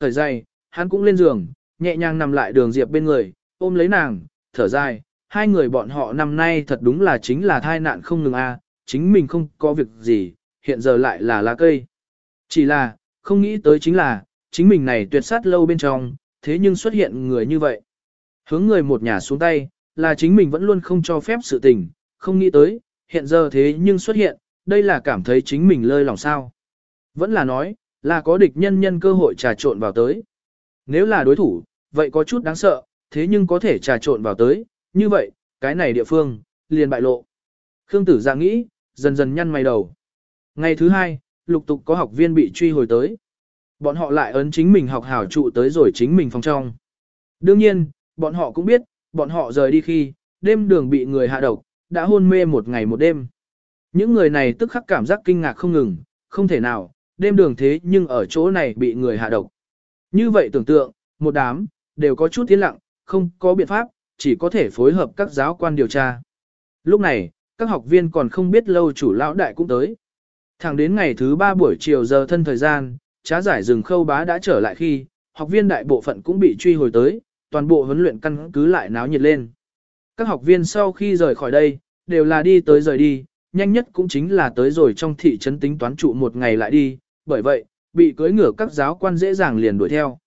Thời dày, hắn cũng lên giường, nhẹ nhàng nằm lại đường Diệp bên người, ôm lấy nàng, thở dài, hai người bọn họ năm nay thật đúng là chính là thai nạn không ngừng a, chính mình không có việc gì, hiện giờ lại là lá cây. Chỉ là, không nghĩ tới chính là, chính mình này tuyệt sát lâu bên trong, thế nhưng xuất hiện người như vậy. Hướng người một nhà xuống tay, là chính mình vẫn luôn không cho phép sự tình, không nghĩ tới, hiện giờ thế nhưng xuất hiện, đây là cảm thấy chính mình lơi lòng sao. Vẫn là nói, là có địch nhân nhân cơ hội trà trộn vào tới. Nếu là đối thủ, vậy có chút đáng sợ, thế nhưng có thể trà trộn vào tới, như vậy, cái này địa phương, liền bại lộ. Khương tử ra nghĩ, dần dần nhăn mày đầu. Ngày thứ hai, lục tục có học viên bị truy hồi tới. Bọn họ lại ấn chính mình học hảo trụ tới rồi chính mình phòng trong. Đương nhiên, bọn họ cũng biết, bọn họ rời đi khi, đêm đường bị người hạ độc, đã hôn mê một ngày một đêm. Những người này tức khắc cảm giác kinh ngạc không ngừng, không thể nào, đêm đường thế nhưng ở chỗ này bị người hạ độc. Như vậy tưởng tượng, một đám, đều có chút tiến lặng, không có biện pháp, chỉ có thể phối hợp các giáo quan điều tra. Lúc này, các học viên còn không biết lâu chủ lão đại cũng tới. Thẳng đến ngày thứ ba buổi chiều giờ thân thời gian, trá giải rừng khâu bá đã trở lại khi, học viên đại bộ phận cũng bị truy hồi tới, toàn bộ huấn luyện căn cứ lại náo nhiệt lên. Các học viên sau khi rời khỏi đây, đều là đi tới rời đi, nhanh nhất cũng chính là tới rồi trong thị trấn tính toán trụ một ngày lại đi, bởi vậy, bị cưới ngửa các giáo quan dễ dàng liền đuổi theo.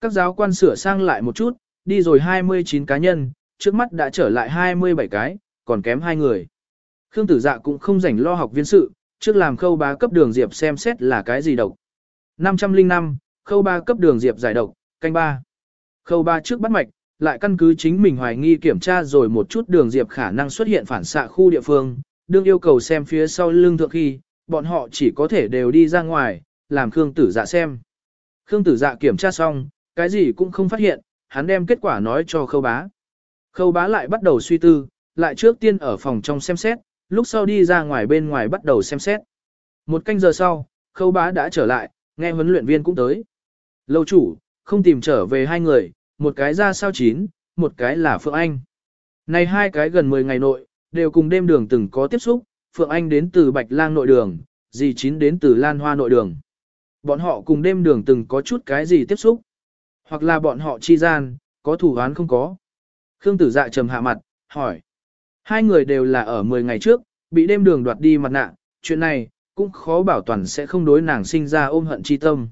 Các giáo quan sửa sang lại một chút, đi rồi 29 cá nhân, trước mắt đã trở lại 27 cái, còn kém hai người. Khương tử dạ cũng không rảnh lo học viên sự, trước làm khâu bá cấp đường diệp xem xét là cái gì độc. 505, khâu ba cấp đường diệp giải độc, canh ba. Khâu ba trước bắt mạch, lại căn cứ chính mình hoài nghi kiểm tra rồi một chút đường diệp khả năng xuất hiện phản xạ khu địa phương, đương yêu cầu xem phía sau lưng thượng khi, bọn họ chỉ có thể đều đi ra ngoài, làm Khương tử dạ xem. Khương tử dạ kiểm tra xong, cái gì cũng không phát hiện, hắn đem kết quả nói cho khâu bá. Khâu bá lại bắt đầu suy tư, lại trước tiên ở phòng trong xem xét, lúc sau đi ra ngoài bên ngoài bắt đầu xem xét. Một canh giờ sau, khâu bá đã trở lại, nghe huấn luyện viên cũng tới. Lâu chủ, không tìm trở về hai người, một cái ra sao chín, một cái là Phượng Anh. Này hai cái gần 10 ngày nội, đều cùng đêm đường từng có tiếp xúc, Phượng Anh đến từ Bạch Lang nội đường, dì chín đến từ Lan Hoa nội đường. Bọn họ cùng đêm đường từng có chút cái gì tiếp xúc. Hoặc là bọn họ chi gian, có thủ án không có. Khương tử dạ trầm hạ mặt, hỏi. Hai người đều là ở 10 ngày trước, bị đêm đường đoạt đi mặt nạ, chuyện này, cũng khó bảo toàn sẽ không đối nàng sinh ra ôm hận chi tâm.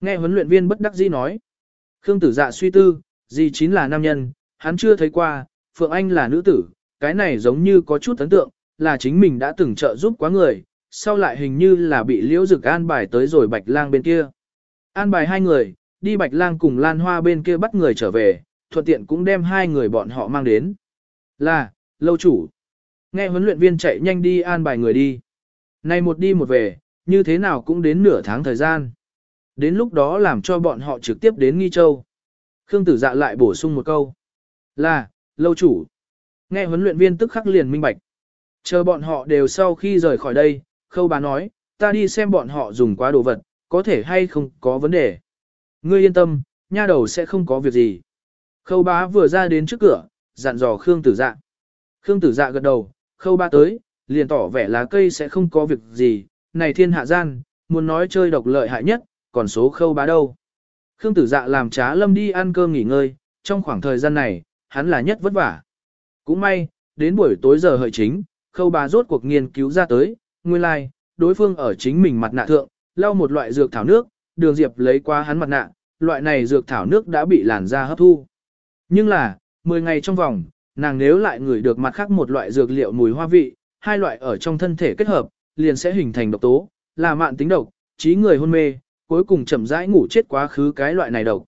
Nghe huấn luyện viên bất đắc dĩ nói. Khương tử dạ suy tư, dì chín là nam nhân, hắn chưa thấy qua, Phượng Anh là nữ tử, cái này giống như có chút ấn tượng, là chính mình đã từng trợ giúp quá người, sau lại hình như là bị liễu dực an bài tới rồi bạch lang bên kia. An bài hai người, đi bạch lang cùng lan hoa bên kia bắt người trở về, thuận tiện cũng đem hai người bọn họ mang đến. Là, lâu chủ. Nghe huấn luyện viên chạy nhanh đi an bài người đi. Này một đi một về, như thế nào cũng đến nửa tháng thời gian. Đến lúc đó làm cho bọn họ trực tiếp đến Nghi Châu. Khương tử dạ lại bổ sung một câu. Là, lâu chủ. Nghe huấn luyện viên tức khắc liền minh bạch. Chờ bọn họ đều sau khi rời khỏi đây, khâu bà nói, ta đi xem bọn họ dùng quá đồ vật, có thể hay không có vấn đề. Ngươi yên tâm, nha đầu sẽ không có việc gì. Khâu bá vừa ra đến trước cửa, dặn dò Khương tử dạ. Khương tử dạ gật đầu, khâu bá tới, liền tỏ vẻ lá cây sẽ không có việc gì, này thiên hạ gian, muốn nói chơi độc lợi hại nhất, còn số khâu bá đâu. Khương tử dạ làm trá lâm đi ăn cơm nghỉ ngơi, trong khoảng thời gian này, hắn là nhất vất vả. Cũng may, đến buổi tối giờ hợi chính, khâu bà rốt cuộc nghiên cứu ra tới, nguyên lai, like, đối phương ở chính mình mặt nạ thượng, lau một loại dược thảo nước, đường diệp lấy qua hắn mặt nạ, loại này dược thảo nước đã bị làn da hấp thu. Nhưng là, 10 ngày trong vòng, nàng nếu lại ngửi được mặt khác một loại dược liệu mùi hoa vị, hai loại ở trong thân thể kết hợp, liền sẽ hình thành độc tố, là mạn tính độc, trí người hôn mê, cuối cùng chậm rãi ngủ chết quá khứ cái loại này độc.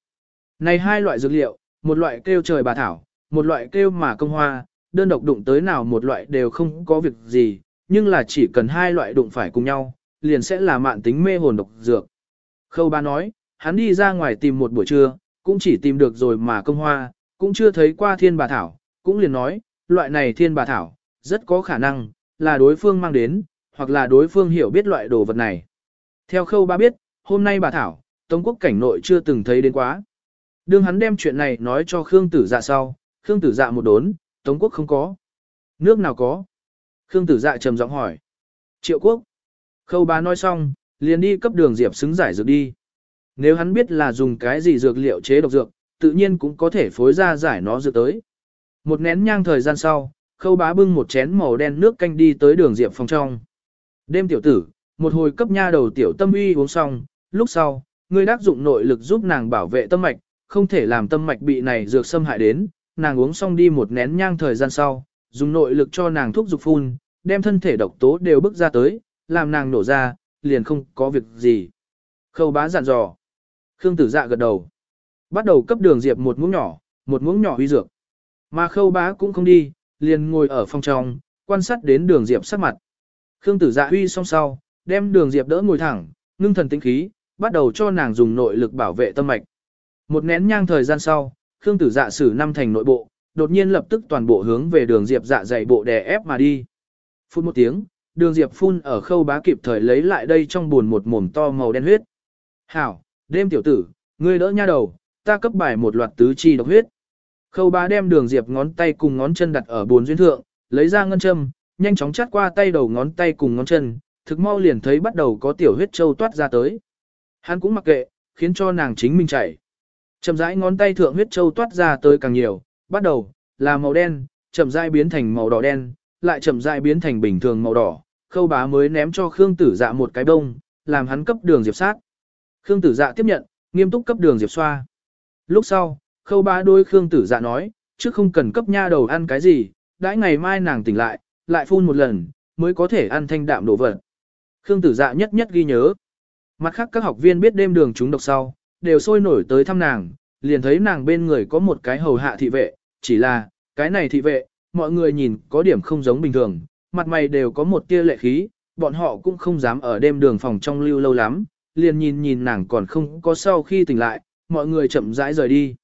Này hai loại dược liệu, một loại kêu trời bà thảo, một loại kêu mà công hoa, đơn độc đụng tới nào một loại đều không có việc gì, nhưng là chỉ cần hai loại đụng phải cùng nhau, liền sẽ là mạn tính mê hồn độc dược. Khâu ba nói, hắn đi ra ngoài tìm một buổi trưa, cũng chỉ tìm được rồi mà công hoa, cũng chưa thấy qua thiên bà thảo, cũng liền nói, loại này thiên bà thảo, rất có khả năng, là đối phương mang đến, hoặc là đối phương hiểu biết loại đồ vật này. Theo khâu ba biết, hôm nay bà Thảo, Tống quốc cảnh nội chưa từng thấy đến quá. Đương hắn đem chuyện này nói cho Khương tử dạ sau, Khương tử dạ một đốn, Tống quốc không có. Nước nào có? Khương tử dạ trầm giọng hỏi. Triệu quốc. Khâu bá nói xong, liền đi cấp đường diệp xứng giải dược đi. Nếu hắn biết là dùng cái gì dược liệu chế độc dược, tự nhiên cũng có thể phối ra giải nó dược tới. Một nén nhang thời gian sau, khâu bá bưng một chén màu đen nước canh đi tới đường diệp phòng trong. Đêm tiểu tử, một hồi cấp nha đầu tiểu tâm uy uống xong, lúc sau, ngươi đắc dụng nội lực giúp nàng bảo vệ tâm mạch, không thể làm tâm mạch bị này dược xâm hại đến, nàng uống xong đi một nén nhang thời gian sau, dùng nội lực cho nàng thuốc dục phun, đem thân thể độc tố đều bức ra tới, làm nàng nổ ra, liền không có việc gì. Khâu bá dặn dò. Khương tử dạ gật đầu. Bắt đầu cấp đường diệp một muỗng nhỏ, một muỗng nhỏ huy dược. Mà khâu bá cũng không đi, liền ngồi ở phòng trong, quan sát đến đường diệp sắc mặt. Khương tử dạ huy xong sau, đem đường diệp đỡ ngồi thẳng, ngưng thần tĩnh khí, bắt đầu cho nàng dùng nội lực bảo vệ tâm mạch. Một nén nhang thời gian sau, Khương tử dạ xử năm thành nội bộ, đột nhiên lập tức toàn bộ hướng về đường diệp dạ dày bộ đè ép mà đi. Phút một tiếng, đường diệp phun ở khâu bá kịp thời lấy lại đây trong buồn một mồm to màu đen huyết. Hảo, đêm tiểu tử, ngươi đỡ nha đầu, ta cấp bài một loạt tứ chi độc huyết. Khâu bá đem đường diệp ngón tay cùng ngón chân đặt ở buồn duyên thượng, lấy ra ngân châm, nhanh chóng chát qua tay đầu ngón tay cùng ngón chân, thực mau liền thấy bắt đầu có tiểu huyết châu toát ra tới. Hắn cũng mặc kệ, khiến cho nàng chính mình chảy. Chậm rãi ngón tay thượng huyết châu toát ra tới càng nhiều, bắt đầu là màu đen, chậm rãi biến thành màu đỏ đen, lại chậm rãi biến thành bình thường màu đỏ. Khâu bá mới ném cho Khương Tử Dạ một cái bông, làm hắn cấp đường diệp sát. Khương Tử Dạ tiếp nhận, nghiêm túc cấp đường diệp xoa. Lúc sau, Khâu bá đôi Khương Tử Dạ nói, trước không cần cấp nha đầu ăn cái gì, đãi ngày mai nàng tỉnh lại, lại phun một lần, mới có thể ăn thanh đạm đồ vật. Khương Tử Dạ nhất nhất ghi nhớ. Mặt khác các học viên biết đêm đường chúng độc sau, đều sôi nổi tới thăm nàng, liền thấy nàng bên người có một cái hầu hạ thị vệ, chỉ là, cái này thị vệ, mọi người nhìn có điểm không giống bình thường, mặt mày đều có một tia lệ khí, bọn họ cũng không dám ở đêm đường phòng trong lưu lâu lắm, liền nhìn nhìn nàng còn không có sau khi tỉnh lại, mọi người chậm rãi rời đi.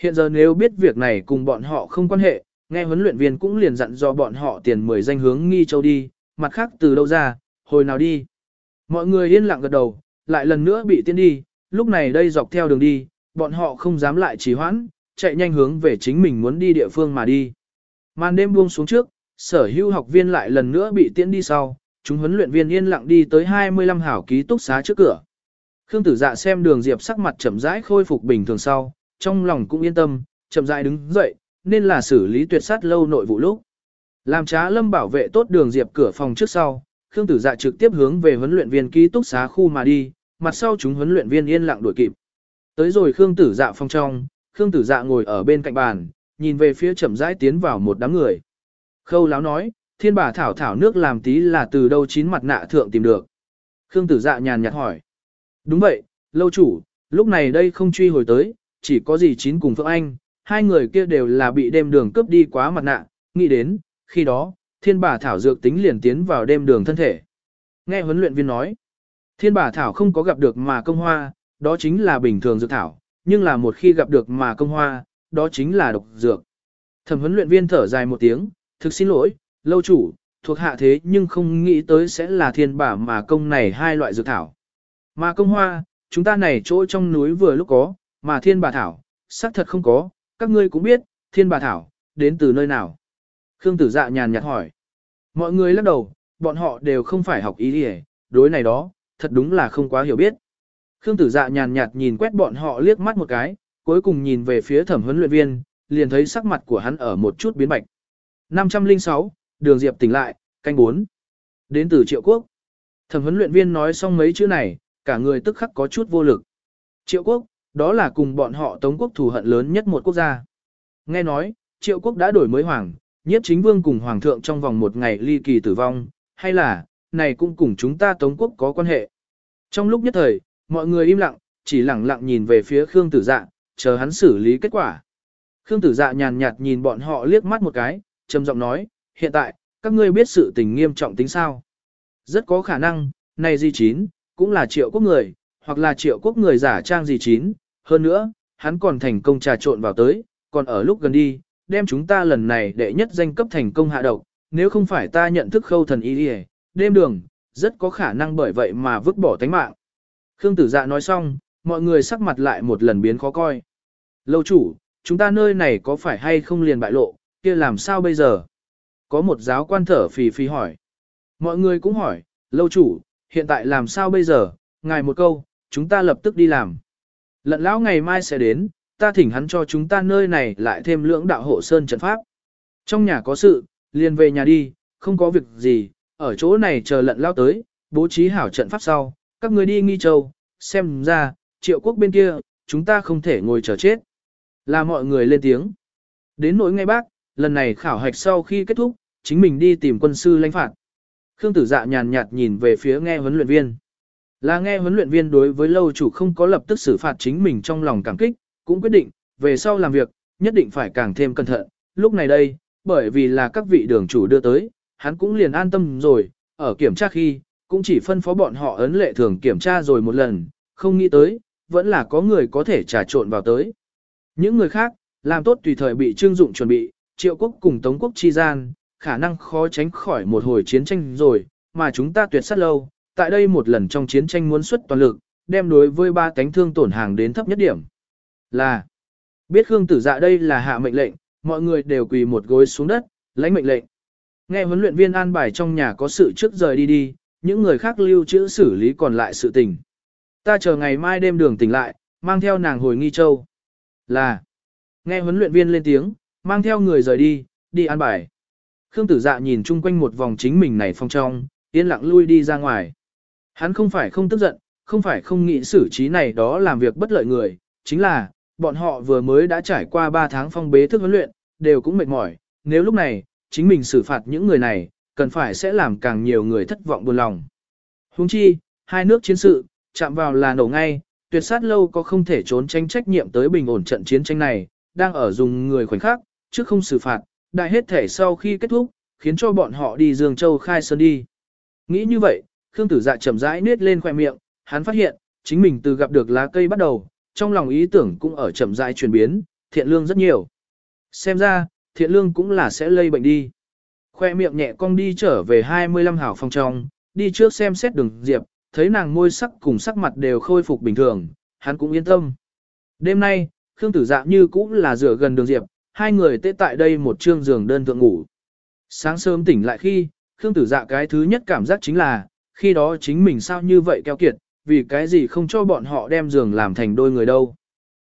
Hiện giờ nếu biết việc này cùng bọn họ không quan hệ, nghe huấn luyện viên cũng liền dặn do bọn họ tiền mười danh hướng nghi châu đi, mặt khác từ đâu ra, hồi nào đi. Mọi người yên lặng gật đầu, lại lần nữa bị tiên đi, lúc này đây dọc theo đường đi, bọn họ không dám lại trì hoãn, chạy nhanh hướng về chính mình muốn đi địa phương mà đi. Màn đêm buông xuống trước, sở hữu học viên lại lần nữa bị tiễn đi sau, chúng huấn luyện viên yên lặng đi tới 25 hảo ký túc xá trước cửa. Khương Tử Dạ xem Đường Diệp sắc mặt chậm rãi khôi phục bình thường sau, trong lòng cũng yên tâm, chậm rãi đứng dậy, nên là xử lý tuyệt sát lâu nội vụ lúc. Làm trá lâm bảo vệ tốt Đường Diệp cửa phòng trước sau, Khương Tử Dạ trực tiếp hướng về huấn luyện viên ký túc xá khu mà đi, mặt sau chúng huấn luyện viên yên lặng đuổi kịp. Tới rồi Khương Tử Dạ phòng trong, Khương Tử Dạ ngồi ở bên cạnh bàn, nhìn về phía chậm rãi tiến vào một đám người. Khâu láo nói, thiên bà thảo thảo nước làm tí là từ đâu chín mặt nạ thượng tìm được. Khương Tử Dạ nhàn nhạt hỏi. Đúng vậy, lâu chủ, lúc này đây không truy hồi tới, chỉ có gì chín cùng Phượng Anh, hai người kia đều là bị đêm đường cướp đi quá mặt nạ, nghĩ đến, khi đó, thiên bà thảo dược tính liền tiến vào đêm đường thân thể. Nghe huấn luyện viên nói, thiên bà thảo không có gặp được mà công hoa, đó chính là bình thường dược thảo, nhưng là một khi gặp được mà công hoa, đó chính là độc dược. Thẩm huấn luyện viên thở dài một tiếng, thực xin lỗi, lâu chủ, thuộc hạ thế nhưng không nghĩ tới sẽ là thiên bà mà công này hai loại dược thảo. Mà công hoa, chúng ta này chỗ trong núi vừa lúc có, mà thiên bà thảo, xác thật không có, các ngươi cũng biết, thiên bà thảo, đến từ nơi nào. Khương tử dạ nhàn nhạt hỏi. Mọi người lắc đầu, bọn họ đều không phải học ý đi đối này đó, thật đúng là không quá hiểu biết. Khương tử dạ nhàn nhạt nhìn quét bọn họ liếc mắt một cái, cuối cùng nhìn về phía thẩm huấn luyện viên, liền thấy sắc mặt của hắn ở một chút biến bạch. 506, đường diệp tỉnh lại, canh 4. Đến từ triệu quốc. Thẩm huấn luyện viên nói xong mấy chữ này, cả người tức khắc có chút vô lực. Triệu quốc, đó là cùng bọn họ tống quốc thù hận lớn nhất một quốc gia. Nghe nói, triệu quốc đã đổi mới hoàng, nhiếp chính vương cùng hoàng thượng trong vòng một ngày ly kỳ tử vong, hay là, này cũng cùng chúng ta tống quốc có quan hệ. Trong lúc nhất thời, mọi người im lặng, chỉ lặng lặng nhìn về phía Khương tử dạ, chờ hắn xử lý kết quả. Khương tử dạ nhàn nhạt nhìn bọn họ liếc mắt một cái, trầm giọng nói, hiện tại, các ngươi biết sự tình nghiêm trọng tính sao. Rất có khả năng, này di chín, cũng là triệu quốc người, hoặc là triệu quốc người giả trang di chín, hơn nữa, hắn còn thành công trà trộn vào tới, còn ở lúc gần đi, đem chúng ta lần này đệ nhất danh cấp thành công hạ độc, nếu không phải ta nhận thức khâu thần y đi đêm đường, rất có khả năng bởi vậy mà vứt bỏ tánh mạng. Khương tử dạ nói xong, mọi người sắc mặt lại một lần biến khó coi. Lâu chủ, chúng ta nơi này có phải hay không liền bại lộ, kia làm sao bây giờ? Có một giáo quan thở phì phì hỏi. Mọi người cũng hỏi, lâu chủ, hiện tại làm sao bây giờ? Ngài một câu, chúng ta lập tức đi làm. Lận lão ngày mai sẽ đến, ta thỉnh hắn cho chúng ta nơi này lại thêm lưỡng đạo hộ sơn trận pháp. Trong nhà có sự, liền về nhà đi, không có việc gì, ở chỗ này chờ lận lao tới, bố trí hảo trận pháp sau, các người đi nghi châu, xem ra, triệu quốc bên kia, chúng ta không thể ngồi chờ chết. Là mọi người lên tiếng. Đến nỗi ngay bác, lần này khảo hạch sau khi kết thúc, chính mình đi tìm quân sư lãnh phạt. Khương tử dạ nhàn nhạt nhìn về phía nghe huấn luyện viên. Là nghe huấn luyện viên đối với lâu chủ không có lập tức xử phạt chính mình trong lòng cảm kích, cũng quyết định, về sau làm việc, nhất định phải càng thêm cẩn thận. Lúc này đây, bởi vì là các vị đường chủ đưa tới, hắn cũng liền an tâm rồi, ở kiểm tra khi, cũng chỉ phân phó bọn họ ấn lệ thường kiểm tra rồi một lần, không nghĩ tới, vẫn là có người có thể trà trộn vào tới. Những người khác, làm tốt tùy thời bị trương dụng chuẩn bị, triệu quốc cùng tống quốc chi gian, khả năng khó tránh khỏi một hồi chiến tranh rồi, mà chúng ta tuyệt sát lâu, tại đây một lần trong chiến tranh muốn xuất toàn lực, đem đối với ba cánh thương tổn hàng đến thấp nhất điểm. Là, biết Khương tử dạ đây là hạ mệnh lệnh, mọi người đều quỳ một gối xuống đất, lãnh mệnh lệnh. Nghe huấn luyện viên an bài trong nhà có sự trước rời đi đi, những người khác lưu trữ xử lý còn lại sự tình. Ta chờ ngày mai đêm đường tỉnh lại, mang theo nàng hồi nghi châu. Là, nghe huấn luyện viên lên tiếng, mang theo người rời đi, đi an bài. Khương tử dạ nhìn chung quanh một vòng chính mình này phong trong, yên lặng lui đi ra ngoài. Hắn không phải không tức giận, không phải không nghĩ xử trí này đó làm việc bất lợi người, chính là, bọn họ vừa mới đã trải qua 3 tháng phong bế thức huấn luyện, đều cũng mệt mỏi, nếu lúc này, chính mình xử phạt những người này, cần phải sẽ làm càng nhiều người thất vọng buồn lòng. Huống chi, hai nước chiến sự, chạm vào là nổ ngay, tuyệt sát lâu có không thể trốn tránh trách nhiệm tới bình ổn trận chiến tranh này, đang ở dùng người khoảnh khắc, trước không xử phạt, đại hết thể sau khi kết thúc, khiến cho bọn họ đi Dương Châu khai sơn đi. Nghĩ như vậy, Khương Tử Dạ chậm rãi nết lên khoe miệng, hắn phát hiện, chính mình từ gặp được lá cây bắt đầu, trong lòng ý tưởng cũng ở chậm rãi chuyển biến, thiện lương rất nhiều. Xem ra, thiện lương cũng là sẽ lây bệnh đi. Khoe miệng nhẹ cong đi trở về 25 hảo phòng trong, đi trước xem xét đường Diệp, thấy nàng môi sắc cùng sắc mặt đều khôi phục bình thường, hắn cũng yên tâm. Đêm nay, Khương Tử Dạ như cũng là rửa gần đường Diệp, hai người tê tại đây một trương giường đơn thượng ngủ. Sáng sớm tỉnh lại khi, Khương Tử Dạ cái thứ nhất cảm giác chính là, khi đó chính mình sao như vậy keo kiệt, vì cái gì không cho bọn họ đem giường làm thành đôi người đâu.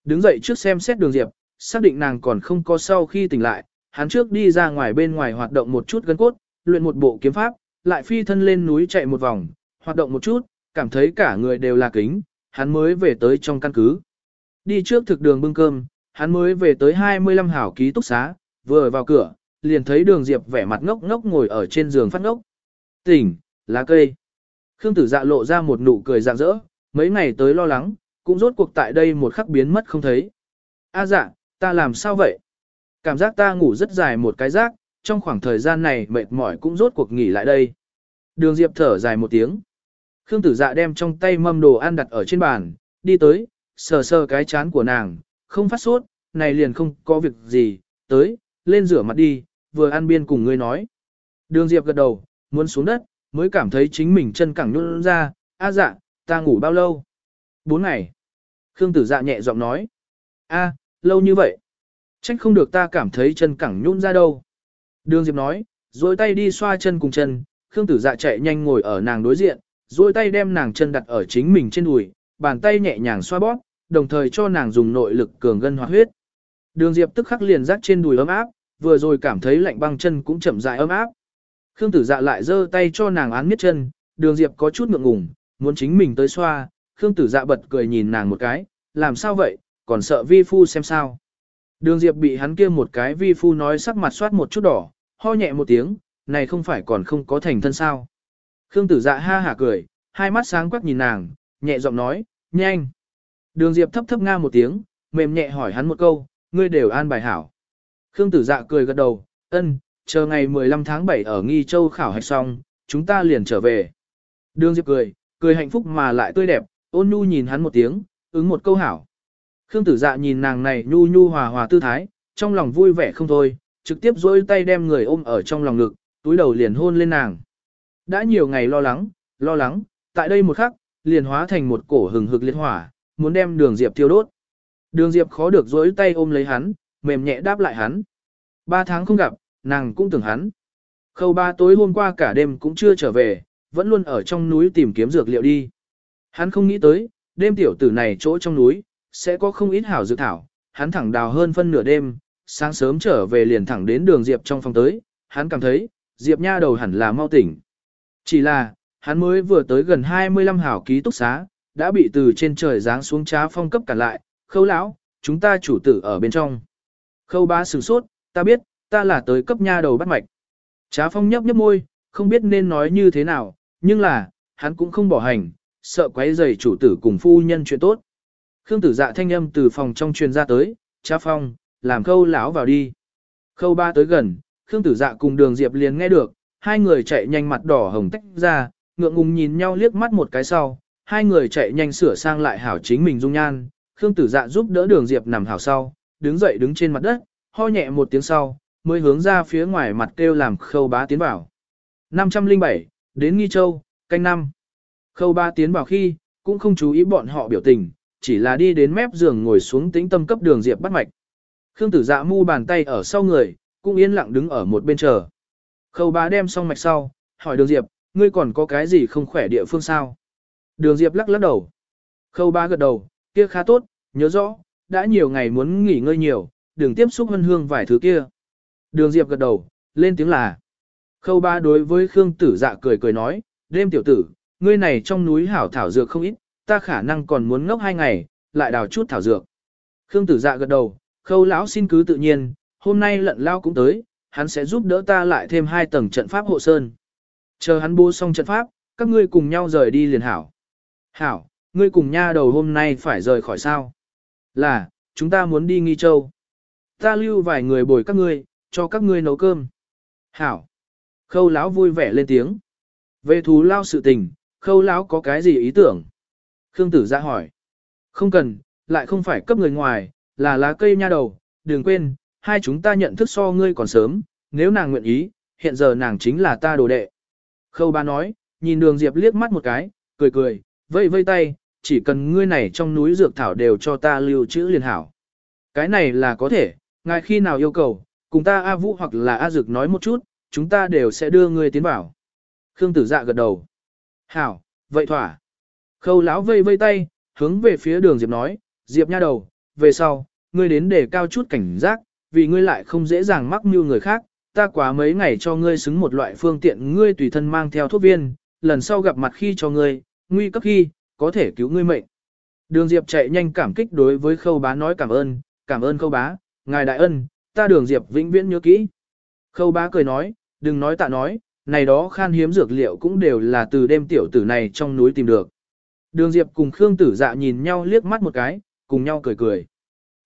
Đứng dậy trước xem xét đường Diệp, xác định nàng còn không có sau khi tỉnh lại, hắn trước đi ra ngoài bên ngoài hoạt động một chút gân cốt, luyện một bộ kiếm pháp, lại phi thân lên núi chạy một vòng, hoạt động một chút, cảm thấy cả người đều là kính, hắn mới về tới trong căn cứ. Đi trước thực đường bưng cơm, hắn mới về tới 25 hảo ký túc xá, vừa vào cửa, liền thấy đường Diệp vẻ mặt ngốc ngốc ngồi ở trên giường phát ngốc. Tỉnh, lá cây. Khương tử dạ lộ ra một nụ cười rạng rỡ, mấy ngày tới lo lắng, cũng rốt cuộc tại đây một khắc biến mất không thấy. A dạ, ta làm sao vậy? Cảm giác ta ngủ rất dài một cái giấc, trong khoảng thời gian này mệt mỏi cũng rốt cuộc nghỉ lại đây. Đường Diệp thở dài một tiếng. Khương tử dạ đem trong tay mâm đồ ăn đặt ở trên bàn, đi tới, sờ sờ cái chán của nàng, không phát sốt, này liền không có việc gì, tới, lên rửa mặt đi, vừa ăn biên cùng ngươi nói. Đường Diệp gật đầu, muốn xuống đất, mới cảm thấy chính mình chân cẳng nhún ra, a dạ, ta ngủ bao lâu? Bốn ngày. Khương tử dạ nhẹ giọng nói. a, lâu như vậy. Trách không được ta cảm thấy chân cẳng nhún ra đâu. Đường Diệp nói, duỗi tay đi xoa chân cùng chân, Khương tử dạ chạy nhanh ngồi ở nàng đối diện, duỗi tay đem nàng chân đặt ở chính mình trên đùi, bàn tay nhẹ nhàng xoa bóp, đồng thời cho nàng dùng nội lực cường gân hoạt huyết. Đường Diệp tức khắc liền rắc trên đùi ấm áp, vừa rồi cảm thấy lạnh băng chân cũng chậm rãi ấm áp. Khương Tử Dạ lại giơ tay cho nàng án miết chân, Đường Diệp có chút ngượng ngùng, muốn chính mình tới xoa, Khương Tử Dạ bật cười nhìn nàng một cái, làm sao vậy, còn sợ vi phu xem sao. Đường Diệp bị hắn kia một cái vi phu nói sắc mặt soát một chút đỏ, ho nhẹ một tiếng, này không phải còn không có thành thân sao. Khương Tử Dạ ha hả cười, hai mắt sáng quắc nhìn nàng, nhẹ giọng nói, nhanh. Đường Diệp thấp thấp nga một tiếng, mềm nhẹ hỏi hắn một câu, ngươi đều an bài hảo. Khương Tử Dạ cười gật đầu, ân, chờ ngày 15 tháng 7 ở Nghi Châu khảo hạch xong, chúng ta liền trở về. Đường Diệp cười, cười hạnh phúc mà lại tươi đẹp, ôn nhu nhìn hắn một tiếng, ứng một câu hảo. Khương Tử Dạ nhìn nàng này nhu nhu hòa hòa tư thái, trong lòng vui vẻ không thôi, trực tiếp dối tay đem người ôm ở trong lòng ngực, túi đầu liền hôn lên nàng. Đã nhiều ngày lo lắng, lo lắng, tại đây một khắc, liền hóa thành một cổ hừng hực liệt hỏa, muốn đem đường Diệp thiêu đốt. Đường Diệp khó được dối tay ôm lấy hắn, mềm nhẹ đáp lại hắn. Ba tháng không gặp, nàng cũng tưởng hắn. Khâu ba tối hôm qua cả đêm cũng chưa trở về, vẫn luôn ở trong núi tìm kiếm dược liệu đi. Hắn không nghĩ tới, đêm tiểu tử này chỗ trong núi, sẽ có không ít hảo dược thảo, hắn thẳng đào hơn phân nửa đêm, sáng sớm trở về liền thẳng đến đường Diệp trong phòng tới, hắn cảm thấy, Diệp nha đầu hẳn là mau tỉnh. Chỉ là, hắn mới vừa tới gần 25 hảo ký túc xá, đã bị từ trên trời giáng xuống trá phong cấp cản lại, khâu lão, chúng ta chủ tử ở bên trong. Khâu bá sửng sốt, ta biết, ta là tới cấp nha đầu bắt mạch. Trá phong nhấp nhấp môi, không biết nên nói như thế nào, nhưng là, hắn cũng không bỏ hành, sợ quấy rầy chủ tử cùng phu nhân chuyện tốt. Khương tử dạ thanh âm từ phòng trong truyền ra tới, cha phong, làm khâu lão vào đi. Khâu ba tới gần, Khương tử dạ cùng đường diệp liền nghe được, hai người chạy nhanh mặt đỏ hồng tách ra, ngượng ngùng nhìn nhau liếc mắt một cái sau, hai người chạy nhanh sửa sang lại hảo chính mình dung nhan, Khương Tử Dạ giúp đỡ Đường Diệp nằm hảo sau, đứng dậy đứng trên mặt đất, ho nhẹ một tiếng sau, mới hướng ra phía ngoài mặt kêu làm Khâu Bá tiến vào. 507, đến Nghi Châu, canh năm. Khâu ba tiến vào khi, cũng không chú ý bọn họ biểu tình, chỉ là đi đến mép giường ngồi xuống tĩnh tâm cấp Đường Diệp bắt mạch. Khương Tử Dạ mu bàn tay ở sau người, cũng yên lặng đứng ở một bên chờ. Khâu Bá đem xong mạch sau, hỏi Đường Diệp, ngươi còn có cái gì không khỏe địa phương sao? Đường Diệp lắc lắc đầu. Khâu Bá gật đầu, kia khá tốt, nhớ rõ, đã nhiều ngày muốn nghỉ ngơi nhiều, đừng tiếp xúc hân hương vài thứ kia. Đường Diệp gật đầu, lên tiếng là. Khâu ba đối với Khương Tử Dạ cười cười nói, đêm tiểu tử, ngươi này trong núi hảo thảo dược không ít, ta khả năng còn muốn ngốc hai ngày, lại đào chút thảo dược. Khương Tử Dạ gật đầu, khâu lão xin cứ tự nhiên, hôm nay lận lao cũng tới, hắn sẽ giúp đỡ ta lại thêm hai tầng trận pháp hộ sơn. Chờ hắn bố xong trận pháp, các ngươi cùng nhau rời đi liền hảo. Hảo, ngươi cùng nha đầu hôm nay phải rời khỏi sao? Là, chúng ta muốn đi nghi châu. Ta lưu vài người bồi các ngươi, cho các ngươi nấu cơm. Hảo. Khâu lão vui vẻ lên tiếng. Về thú lao sự tình, khâu lão có cái gì ý tưởng? Khương tử ra hỏi. Không cần, lại không phải cấp người ngoài, là lá cây nha đầu, đừng quên, hai chúng ta nhận thức so ngươi còn sớm, nếu nàng nguyện ý, hiện giờ nàng chính là ta đồ đệ. Khâu ba nói, nhìn đường Diệp liếc mắt một cái, cười cười, vây vây tay, chỉ cần ngươi này trong núi dược thảo đều cho ta lưu trữ liền hảo. Cái này là có thể, ngài khi nào yêu cầu, cùng ta A Vũ hoặc là A Dược nói một chút, chúng ta đều sẽ đưa ngươi tiến vào. Khương tử dạ gật đầu. Hảo, vậy thỏa. Khâu lão vây vây tay, hướng về phía đường Diệp nói, Diệp nha đầu, về sau, ngươi đến để cao chút cảnh giác, vì ngươi lại không dễ dàng mắc mưu người khác, ta quá mấy ngày cho ngươi xứng một loại phương tiện ngươi tùy thân mang theo thuốc viên, lần sau gặp mặt khi cho ngươi, nguy cấp khi, có thể cứu ngươi mệnh. Đường Diệp chạy nhanh cảm kích đối với khâu bá nói cảm ơn, cảm ơn khâu bá, ngài đại ân, ta đường Diệp vĩnh viễn nhớ kỹ. Khâu bá cười nói, đừng nói tạ nói, này đó khan hiếm dược liệu cũng đều là từ đêm tiểu tử này trong núi tìm được. Đường Diệp cùng Khương tử dạ nhìn nhau liếc mắt một cái, cùng nhau cười cười.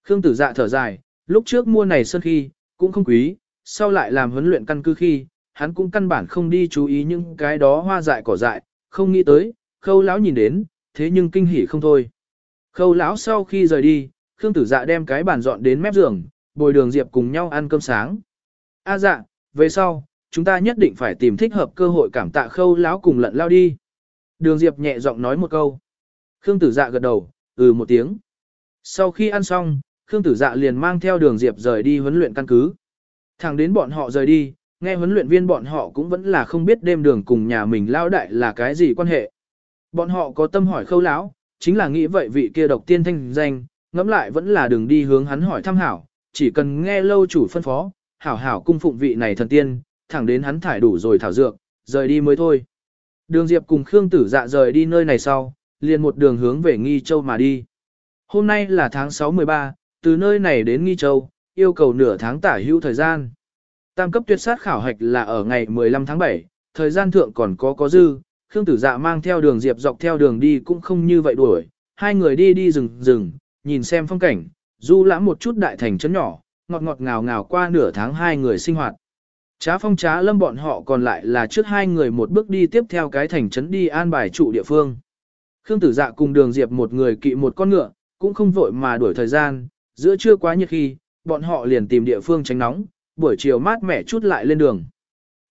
Khương tử dạ thở dài, lúc trước mua này sơn khi, cũng không quý, sau lại làm huấn luyện căn cứ khi, hắn cũng căn bản không đi chú ý những cái đó hoa dại cỏ dại, không nghĩ tới, khâu lão nhìn đến, thế nhưng kinh hỉ không thôi. Khâu lão sau khi rời đi, Khương Tử Dạ đem cái bàn dọn đến mép giường, bồi đường Diệp cùng nhau ăn cơm sáng. A dạ, về sau, chúng ta nhất định phải tìm thích hợp cơ hội cảm tạ khâu lão cùng lận lao đi. Đường Diệp nhẹ giọng nói một câu. Khương Tử Dạ gật đầu, ừ một tiếng. Sau khi ăn xong, Khương Tử Dạ liền mang theo đường Diệp rời đi huấn luyện căn cứ. Thẳng đến bọn họ rời đi, nghe huấn luyện viên bọn họ cũng vẫn là không biết đêm đường cùng nhà mình lao đại là cái gì quan hệ. Bọn họ có tâm hỏi khâu lão, chính là nghĩ vậy vị kia độc tiên thanh danh, ngẫm lại vẫn là đường đi hướng hắn hỏi thăm hảo, chỉ cần nghe lâu chủ phân phó, hảo hảo cung phụng vị này thần tiên, thẳng đến hắn thải đủ rồi thảo dược, rời đi mới thôi. Đường Diệp cùng Khương Tử Dạ rời đi nơi này sau, liền một đường hướng về Nghi Châu mà đi. Hôm nay là tháng 6-13, từ nơi này đến Nghi Châu, yêu cầu nửa tháng tả hữu thời gian. Tam cấp tuyệt sát khảo hạch là ở ngày 15 tháng 7, thời gian thượng còn có có dư, Khương Tử Dạ mang theo đường Diệp dọc theo đường đi cũng không như vậy đuổi, hai người đi đi rừng rừng, nhìn xem phong cảnh, du lãm một chút đại thành trấn nhỏ, ngọt ngọt ngào ngào qua nửa tháng hai người sinh hoạt. Trá phong trá lâm bọn họ còn lại là trước hai người một bước đi tiếp theo cái thành trấn đi an bài trụ địa phương. Khương Tử Dạ cùng đường Diệp một người kỵ một con ngựa, cũng không vội mà đuổi thời gian, giữa trưa quá nhiệt khi, bọn họ liền tìm địa phương tránh nóng, buổi chiều mát mẻ chút lại lên đường.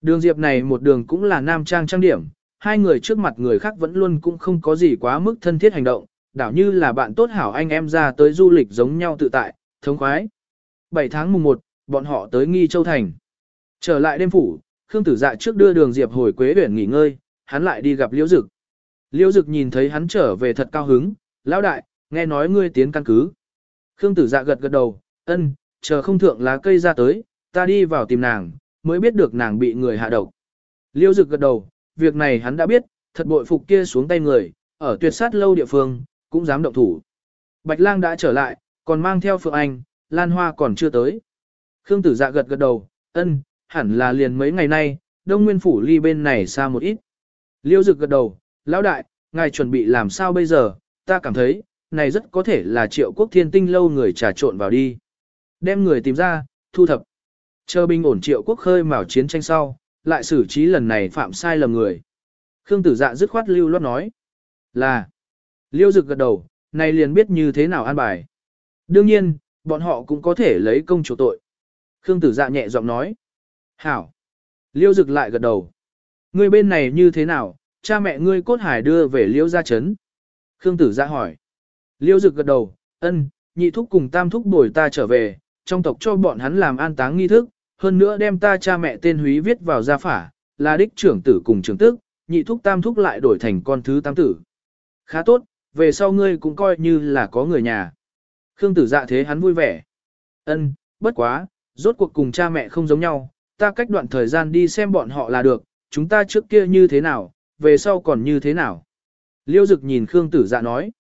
Đường Diệp này một đường cũng là nam trang trang điểm, hai người trước mặt người khác vẫn luôn cũng không có gì quá mức thân thiết hành động, đảo như là bạn tốt hảo anh em ra tới du lịch giống nhau tự tại, thống khoái. 7 tháng mùng 1, bọn họ tới Nghi Châu Thành. Trở lại đêm phủ, Khương Tử Dạ trước đưa đường Diệp hồi Quế Uyển nghỉ ngơi, hắn lại đi gặp Liễu Dực. Liễu Dực nhìn thấy hắn trở về thật cao hứng, lão đại, nghe nói ngươi tiến căn cứ. Khương tử dạ gật gật đầu, ân, chờ không thượng lá cây ra tới, ta đi vào tìm nàng, mới biết được nàng bị người hạ độc. liễu dực gật đầu, việc này hắn đã biết, thật bội phục kia xuống tay người, ở tuyệt sát lâu địa phương, cũng dám động thủ. Bạch lang đã trở lại, còn mang theo Phượng Anh, Lan Hoa còn chưa tới. Khương tử dạ gật gật đầu, ân, hẳn là liền mấy ngày nay, đông nguyên phủ ly bên này xa một ít. Liêu dực gật đầu, lão đại, ngài chuẩn bị làm sao bây giờ, ta cảm thấy, này rất có thể là triệu quốc thiên tinh lâu người trà trộn vào đi. Đem người tìm ra, thu thập. Chờ binh ổn triệu quốc khơi mào chiến tranh sau, lại xử trí lần này phạm sai lầm người. Khương tử dạ dứt khoát lưu loát nói. Là. Liêu dực gật đầu, này liền biết như thế nào an bài. Đương nhiên, bọn họ cũng có thể lấy công chủ tội. Khương tử dạ nhẹ giọng nói. Hảo. Liêu dực lại gật đầu. Ngươi bên này như thế nào, cha mẹ ngươi cốt hải đưa về liêu gia chấn. Khương tử ra hỏi. Liêu dực gật đầu, ân, nhị thúc cùng tam thúc bồi ta trở về, trong tộc cho bọn hắn làm an táng nghi thức, hơn nữa đem ta cha mẹ tên húy viết vào gia phả, là đích trưởng tử cùng trưởng tức, nhị thúc tam thúc lại đổi thành con thứ tam tử. Khá tốt, về sau ngươi cũng coi như là có người nhà. Khương tử dạ thế hắn vui vẻ. Ân, bất quá, rốt cuộc cùng cha mẹ không giống nhau, ta cách đoạn thời gian đi xem bọn họ là được, chúng ta trước kia như thế nào, về sau còn như thế nào. Liêu dực nhìn Khương tử dạ nói.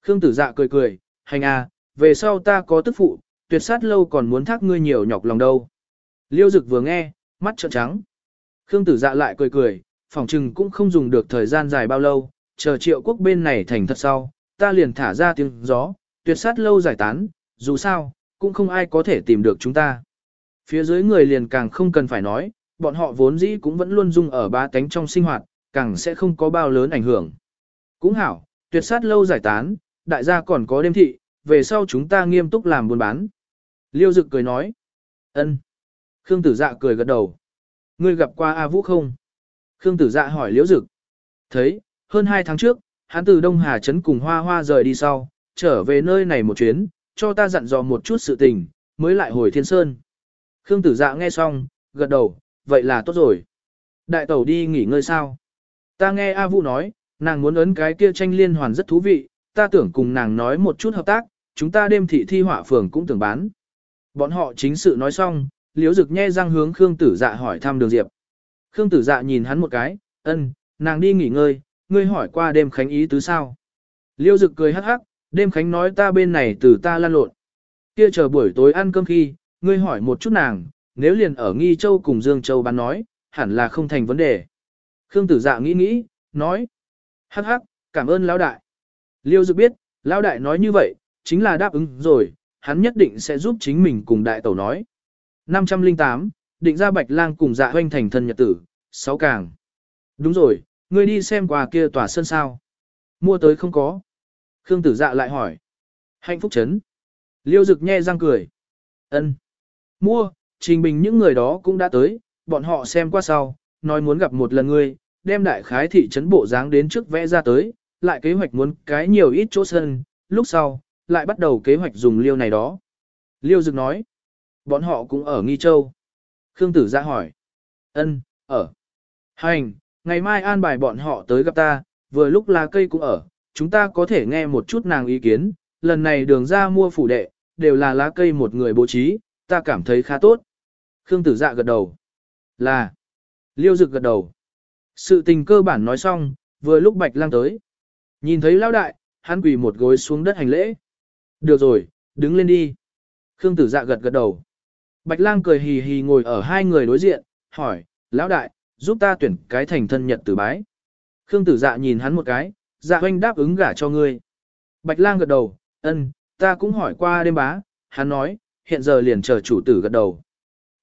Khương tử dạ cười cười, hành à, về sau ta có tức phụ, tuyệt sát lâu còn muốn thác ngươi nhiều nhọc lòng đâu. Liêu dực vừa nghe, mắt trợn trắng. Khương tử dạ lại cười cười, phỏng chừng cũng không dùng được thời gian dài bao lâu, chờ triệu quốc bên này thành thật sau, ta liền thả ra tiếng gió, tuyệt sát lâu giải tán, dù sao, cũng không ai có thể tìm được chúng ta. Phía dưới người liền càng không cần phải nói, bọn họ vốn dĩ cũng vẫn luôn dung ở ba tánh trong sinh hoạt, càng sẽ không có bao lớn ảnh hưởng. Cũng hảo, tuyệt sát lâu giải tán, đại gia còn có đêm thị, về sau chúng ta nghiêm túc làm buôn bán. Liêu Dực cười nói. ân. Khương Tử Dạ cười gật đầu. Ngươi gặp qua A Vũ không? Khương Tử Dạ hỏi Liễu Dực. Thấy, hơn hai tháng trước, hắn từ Đông Hà Trấn cùng Hoa Hoa rời đi sau, trở về nơi này một chuyến, cho ta dặn dò một chút sự tình, mới lại hồi Thiên Sơn. Khương Tử Dạ nghe xong, gật đầu, vậy là tốt rồi. Đại tẩu đi nghỉ ngơi sao? Ta nghe A Vũ nói, nàng muốn ấn cái kia tranh liên hoàn rất thú vị, ta tưởng cùng nàng nói một chút hợp tác, chúng ta đêm thị thi họa phường cũng tưởng bán. Bọn họ chính sự nói xong, liếu dực nhe răng hướng Khương Tử Dạ hỏi thăm đường Diệp. Khương Tử Dạ nhìn hắn một cái, ân, nàng đi nghỉ ngơi, ngươi hỏi qua đêm khánh ý tứ sao. Liêu dực cười hắc hắc, đêm khánh nói ta bên này từ ta lan lộn. Kia chờ buổi tối ăn cơm khi, ngươi hỏi một chút nàng, nếu liền ở Nghi Châu cùng Dương Châu bán nói, hẳn là không thành vấn đề. Khương Tử Dạ nghĩ nghĩ, nói, hắc hắc, cảm ơn lão đại. Liêu dực biết, lão đại nói như vậy, chính là đáp ứng rồi, hắn nhất định sẽ giúp chính mình cùng đại tẩu nói. 508, định ra bạch lang cùng dạ hoanh thành thân nhật tử, sáu càng. Đúng rồi, ngươi đi xem quà kia tòa sân sao. Mua tới không có. Khương tử dạ lại hỏi. Hạnh phúc chấn. Liêu dực nhe răng cười. ân Mua, trình bình những người đó cũng đã tới, bọn họ xem qua sau, nói muốn gặp một lần ngươi, đem đại khái thị trấn bộ dáng đến trước vẽ ra tới, lại kế hoạch muốn cái nhiều ít chỗ sân, lúc sau, lại bắt đầu kế hoạch dùng liêu này đó. Liêu dực nói. Bọn họ cũng ở Nghi Châu. Khương tử ra hỏi. ân ở. Hành, ngày mai an bài bọn họ tới gặp ta, vừa lúc là cây cũng ở, chúng ta có thể nghe một chút nàng ý kiến, lần này đường ra mua phủ đệ, đều là lá cây một người bố trí, ta cảm thấy khá tốt. Khương tử dạ gật đầu. Là. Liêu dực gật đầu. Sự tình cơ bản nói xong, vừa lúc bạch lang tới. Nhìn thấy lão đại, hắn quỳ một gối xuống đất hành lễ. Được rồi, đứng lên đi. Khương tử dạ gật gật đầu. Bạch lang cười hì hì ngồi ở hai người đối diện, hỏi, lão đại, giúp ta tuyển cái thành thân nhật tử bái. Khương tử dạ nhìn hắn một cái, dạ hoanh đáp ứng gả cho ngươi. Bạch lang gật đầu, ân, ta cũng hỏi qua đêm bá, hắn nói, hiện giờ liền chờ chủ tử gật đầu.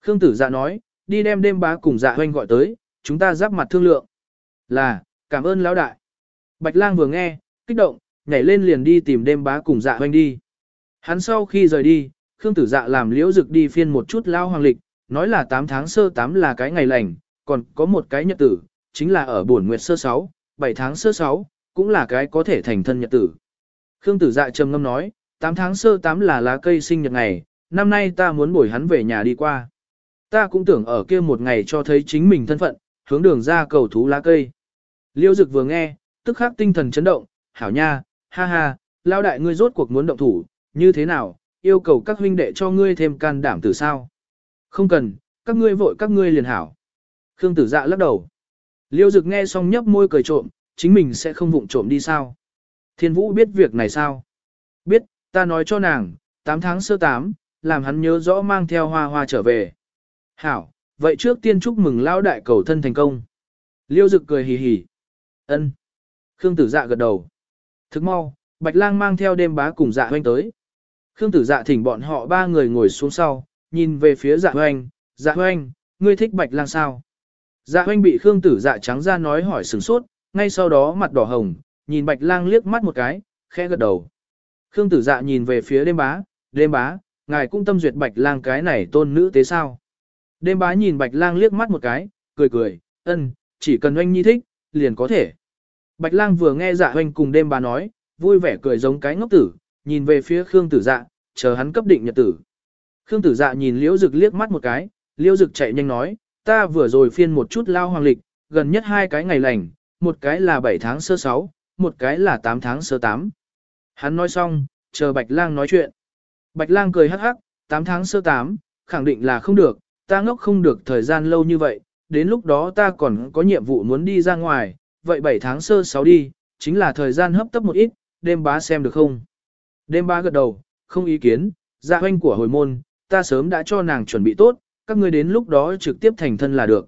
Khương tử dạ nói, đi đem đêm bá cùng dạ hoanh gọi tới, chúng ta giáp mặt thương lượng. Là, cảm ơn lão đại. Bạch lang vừa nghe, kích động, nhảy lên liền đi tìm đêm bá cùng dạ hoanh đi. Hắn sau khi rời đi, Khương Tử Dạ làm liễu dực đi phiên một chút lao hoàng lịch, nói là 8 tháng sơ 8 là cái ngày lành, còn có một cái nhật tử, chính là ở buồn nguyệt sơ 6, 7 tháng sơ 6, cũng là cái có thể thành thân nhật tử. Khương Tử Dạ trầm ngâm nói, 8 tháng sơ 8 là lá cây sinh nhật ngày, năm nay ta muốn bồi hắn về nhà đi qua. Ta cũng tưởng ở kia một ngày cho thấy chính mình thân phận, hướng đường ra cầu thú lá cây. Liêu Dực vừa nghe, tức khắc tinh thần chấn động, hảo nha, ha ha, lao đại ngươi rốt cuộc muốn động thủ, như thế nào, yêu cầu các huynh đệ cho ngươi thêm can đảm từ sao. Không cần, các ngươi vội các ngươi liền hảo. Khương tử dạ lắc đầu. Liêu dực nghe xong nhấp môi cười trộm, chính mình sẽ không vụng trộm đi sao. Thiên vũ biết việc này sao? Biết, ta nói cho nàng, 8 tháng sơ 8, làm hắn nhớ rõ mang theo hoa hoa trở về. Hảo, vậy trước tiên chúc mừng lão đại cầu thân thành công. Liêu dực cười hì hì. ân Khương tử dạ gật đầu. Thức mau, Bạch lang mang theo đêm bá cùng dạ hoanh tới. Khương tử dạ thỉnh bọn họ ba người ngồi xuống sau, nhìn về phía dạ hoanh. Dạ hoanh, ngươi thích bạch lang sao? Dạ hoanh bị Khương tử dạ trắng ra nói hỏi sừng sốt, ngay sau đó mặt đỏ hồng, nhìn bạch lang liếc mắt một cái, khẽ gật đầu. Khương tử dạ nhìn về phía đêm bá, đêm bá, ngài cũng tâm duyệt bạch lang cái này tôn nữ tế sao. Đêm bá nhìn bạch lang liếc mắt một cái, cười cười, ân, chỉ cần oanh nhi thích, liền có thể. Bạch lang vừa nghe dạ oanh cùng đêm bá nói, vui vẻ cười giống cái ngốc tử, nhìn về phía Khương tử dạ, chờ hắn cấp định nhật tử. Khương tử dạ nhìn liễu dực liếc mắt một cái, liễu dực chạy nhanh nói, ta vừa rồi phiên một chút lao hoàng lịch, gần nhất hai cái ngày lành, một cái là 7 tháng sơ 6, một cái là 8 tháng sơ 8. Hắn nói xong, chờ Bạch Lang nói chuyện. Bạch Lang cười hắc hắc, 8 tháng sơ 8, khẳng định là không được, ta ngốc không được thời gian lâu như vậy, đến lúc đó ta còn có nhiệm vụ muốn đi ra ngoài, vậy 7 tháng sơ 6 đi, chính là thời gian hấp tấp một ít, đêm bá xem được không? Đêm bá gật đầu, không ý kiến, dạ hoanh của hồi môn, ta sớm đã cho nàng chuẩn bị tốt, các ngươi đến lúc đó trực tiếp thành thân là được.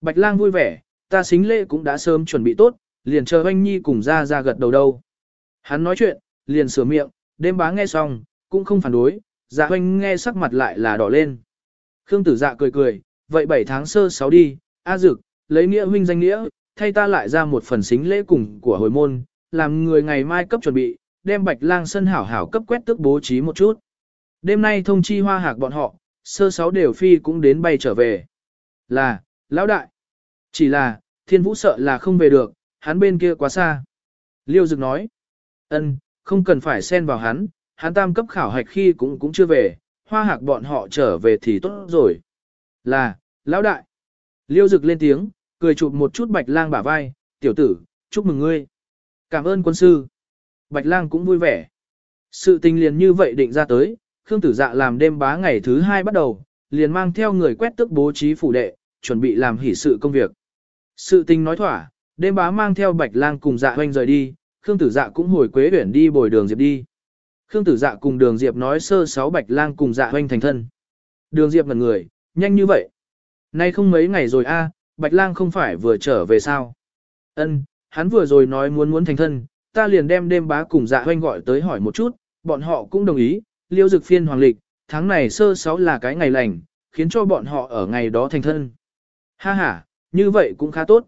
Bạch lang vui vẻ, ta xính lễ cũng đã sớm chuẩn bị tốt, liền chờ hoanh nhi cùng ra ra gật đầu đâu. Hắn nói chuyện, liền sửa miệng, đêm bá nghe xong, cũng không phản đối, dạ hoanh nghe sắc mặt lại là đỏ lên. Khương tử dạ cười cười, vậy 7 tháng sơ 6 đi, A dực, lấy nghĩa huynh danh nghĩa, thay ta lại ra một phần xính lễ cùng của hồi môn, làm người ngày mai cấp chuẩn bị, đem bạch lang sân hảo hảo cấp quét tước bố trí một chút. Đêm nay thông chi hoa hạc bọn họ, sơ sáu đều phi cũng đến bay trở về. Là, lão đại. Chỉ là, thiên vũ sợ là không về được, hắn bên kia quá xa. Liêu dực nói. ân, không cần phải xen vào hắn, hắn tam cấp khảo hạch khi cũng cũng chưa về, hoa hạc bọn họ trở về thì tốt rồi. Là, lão đại. Liêu dực lên tiếng, cười chụp một chút bạch lang bả vai, tiểu tử, chúc mừng ngươi. Cảm ơn quân sư. Bạch lang cũng vui vẻ. Sự tình liền như vậy định ra tới, Khương tử dạ làm đêm bá ngày thứ hai bắt đầu, liền mang theo người quét tức bố trí phủ đệ, chuẩn bị làm hỷ sự công việc. Sự tình nói thỏa, đêm bá mang theo bạch lang cùng dạ hoanh rời đi, Khương tử dạ cũng hồi quế huyển đi bồi đường diệp đi. Khương tử dạ cùng đường diệp nói sơ sáu bạch lang cùng dạ hoanh thành thân. Đường diệp ngần người, nhanh như vậy. Nay không mấy ngày rồi a, bạch lang không phải vừa trở về sao. Ân, hắn vừa rồi nói muốn muốn thành thân, ta liền đem đêm bá cùng dạ hoanh gọi tới hỏi một chút, bọn họ cũng đồng ý, liêu dực phiên hoàng lịch, tháng này sơ sáu là cái ngày lành, khiến cho bọn họ ở ngày đó thành thân. Ha ha, như vậy cũng khá tốt.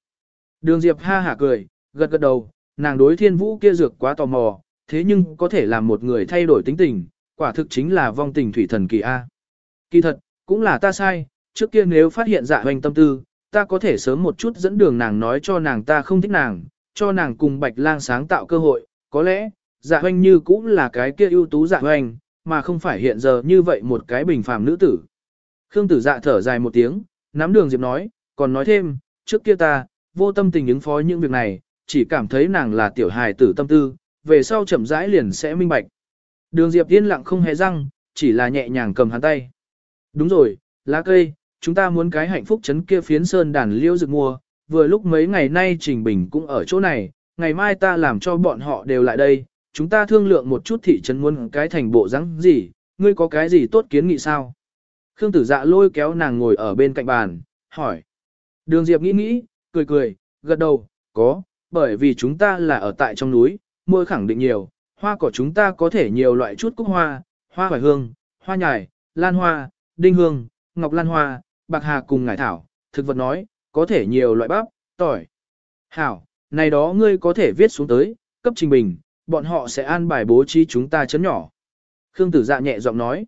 Đường Diệp ha hả cười, gật gật đầu, nàng đối thiên vũ kia dược quá tò mò, thế nhưng có thể làm một người thay đổi tính tình, quả thực chính là vong tình thủy thần kỳ A. Kỳ thật, cũng là ta sai, trước kia nếu phát hiện dạ hoành tâm tư, ta có thể sớm một chút dẫn đường nàng nói cho nàng ta không thích nàng, cho nàng cùng bạch lang sáng tạo cơ hội, có lẽ, dạ hoành như cũng là cái kia ưu tú dạ hoành, mà không phải hiện giờ như vậy một cái bình phàm nữ tử. Khương tử dạ thở dài một tiếng, nắm đường Diệp nói, còn nói thêm, trước kia ta, vô tâm tình ứng phó những việc này, chỉ cảm thấy nàng là tiểu hài tử tâm tư, về sau chậm rãi liền sẽ minh bạch. Đường Diệp yên lặng không hề răng, chỉ là nhẹ nhàng cầm hắn tay. Đúng rồi, lá cây, chúng ta muốn cái hạnh phúc chấn kia phiến sơn đàn liêu rực mua, vừa lúc mấy ngày nay Trình Bình cũng ở chỗ này, ngày mai ta làm cho bọn họ đều lại đây, chúng ta thương lượng một chút thị trấn muốn cái thành bộ rắn gì, ngươi có cái gì tốt kiến nghị sao? Khương tử dạ lôi kéo nàng ngồi ở bên cạnh bàn, hỏi. Đường Diệp nghĩ nghĩ, cười cười, gật đầu, có, bởi vì chúng ta là ở tại trong núi, mua khẳng định nhiều, hoa cỏ chúng ta có thể nhiều loại chút cúc hoa, hoa hoài hương, hoa nhài, lan hoa, đinh hương, ngọc lan hoa, bạc hà cùng ngải thảo, thực vật nói, có thể nhiều loại bắp, tỏi. Hảo, này đó ngươi có thể viết xuống tới, cấp trình bình, bọn họ sẽ an bài bố trí chúng ta chấn nhỏ. Khương tử dạ nhẹ giọng nói.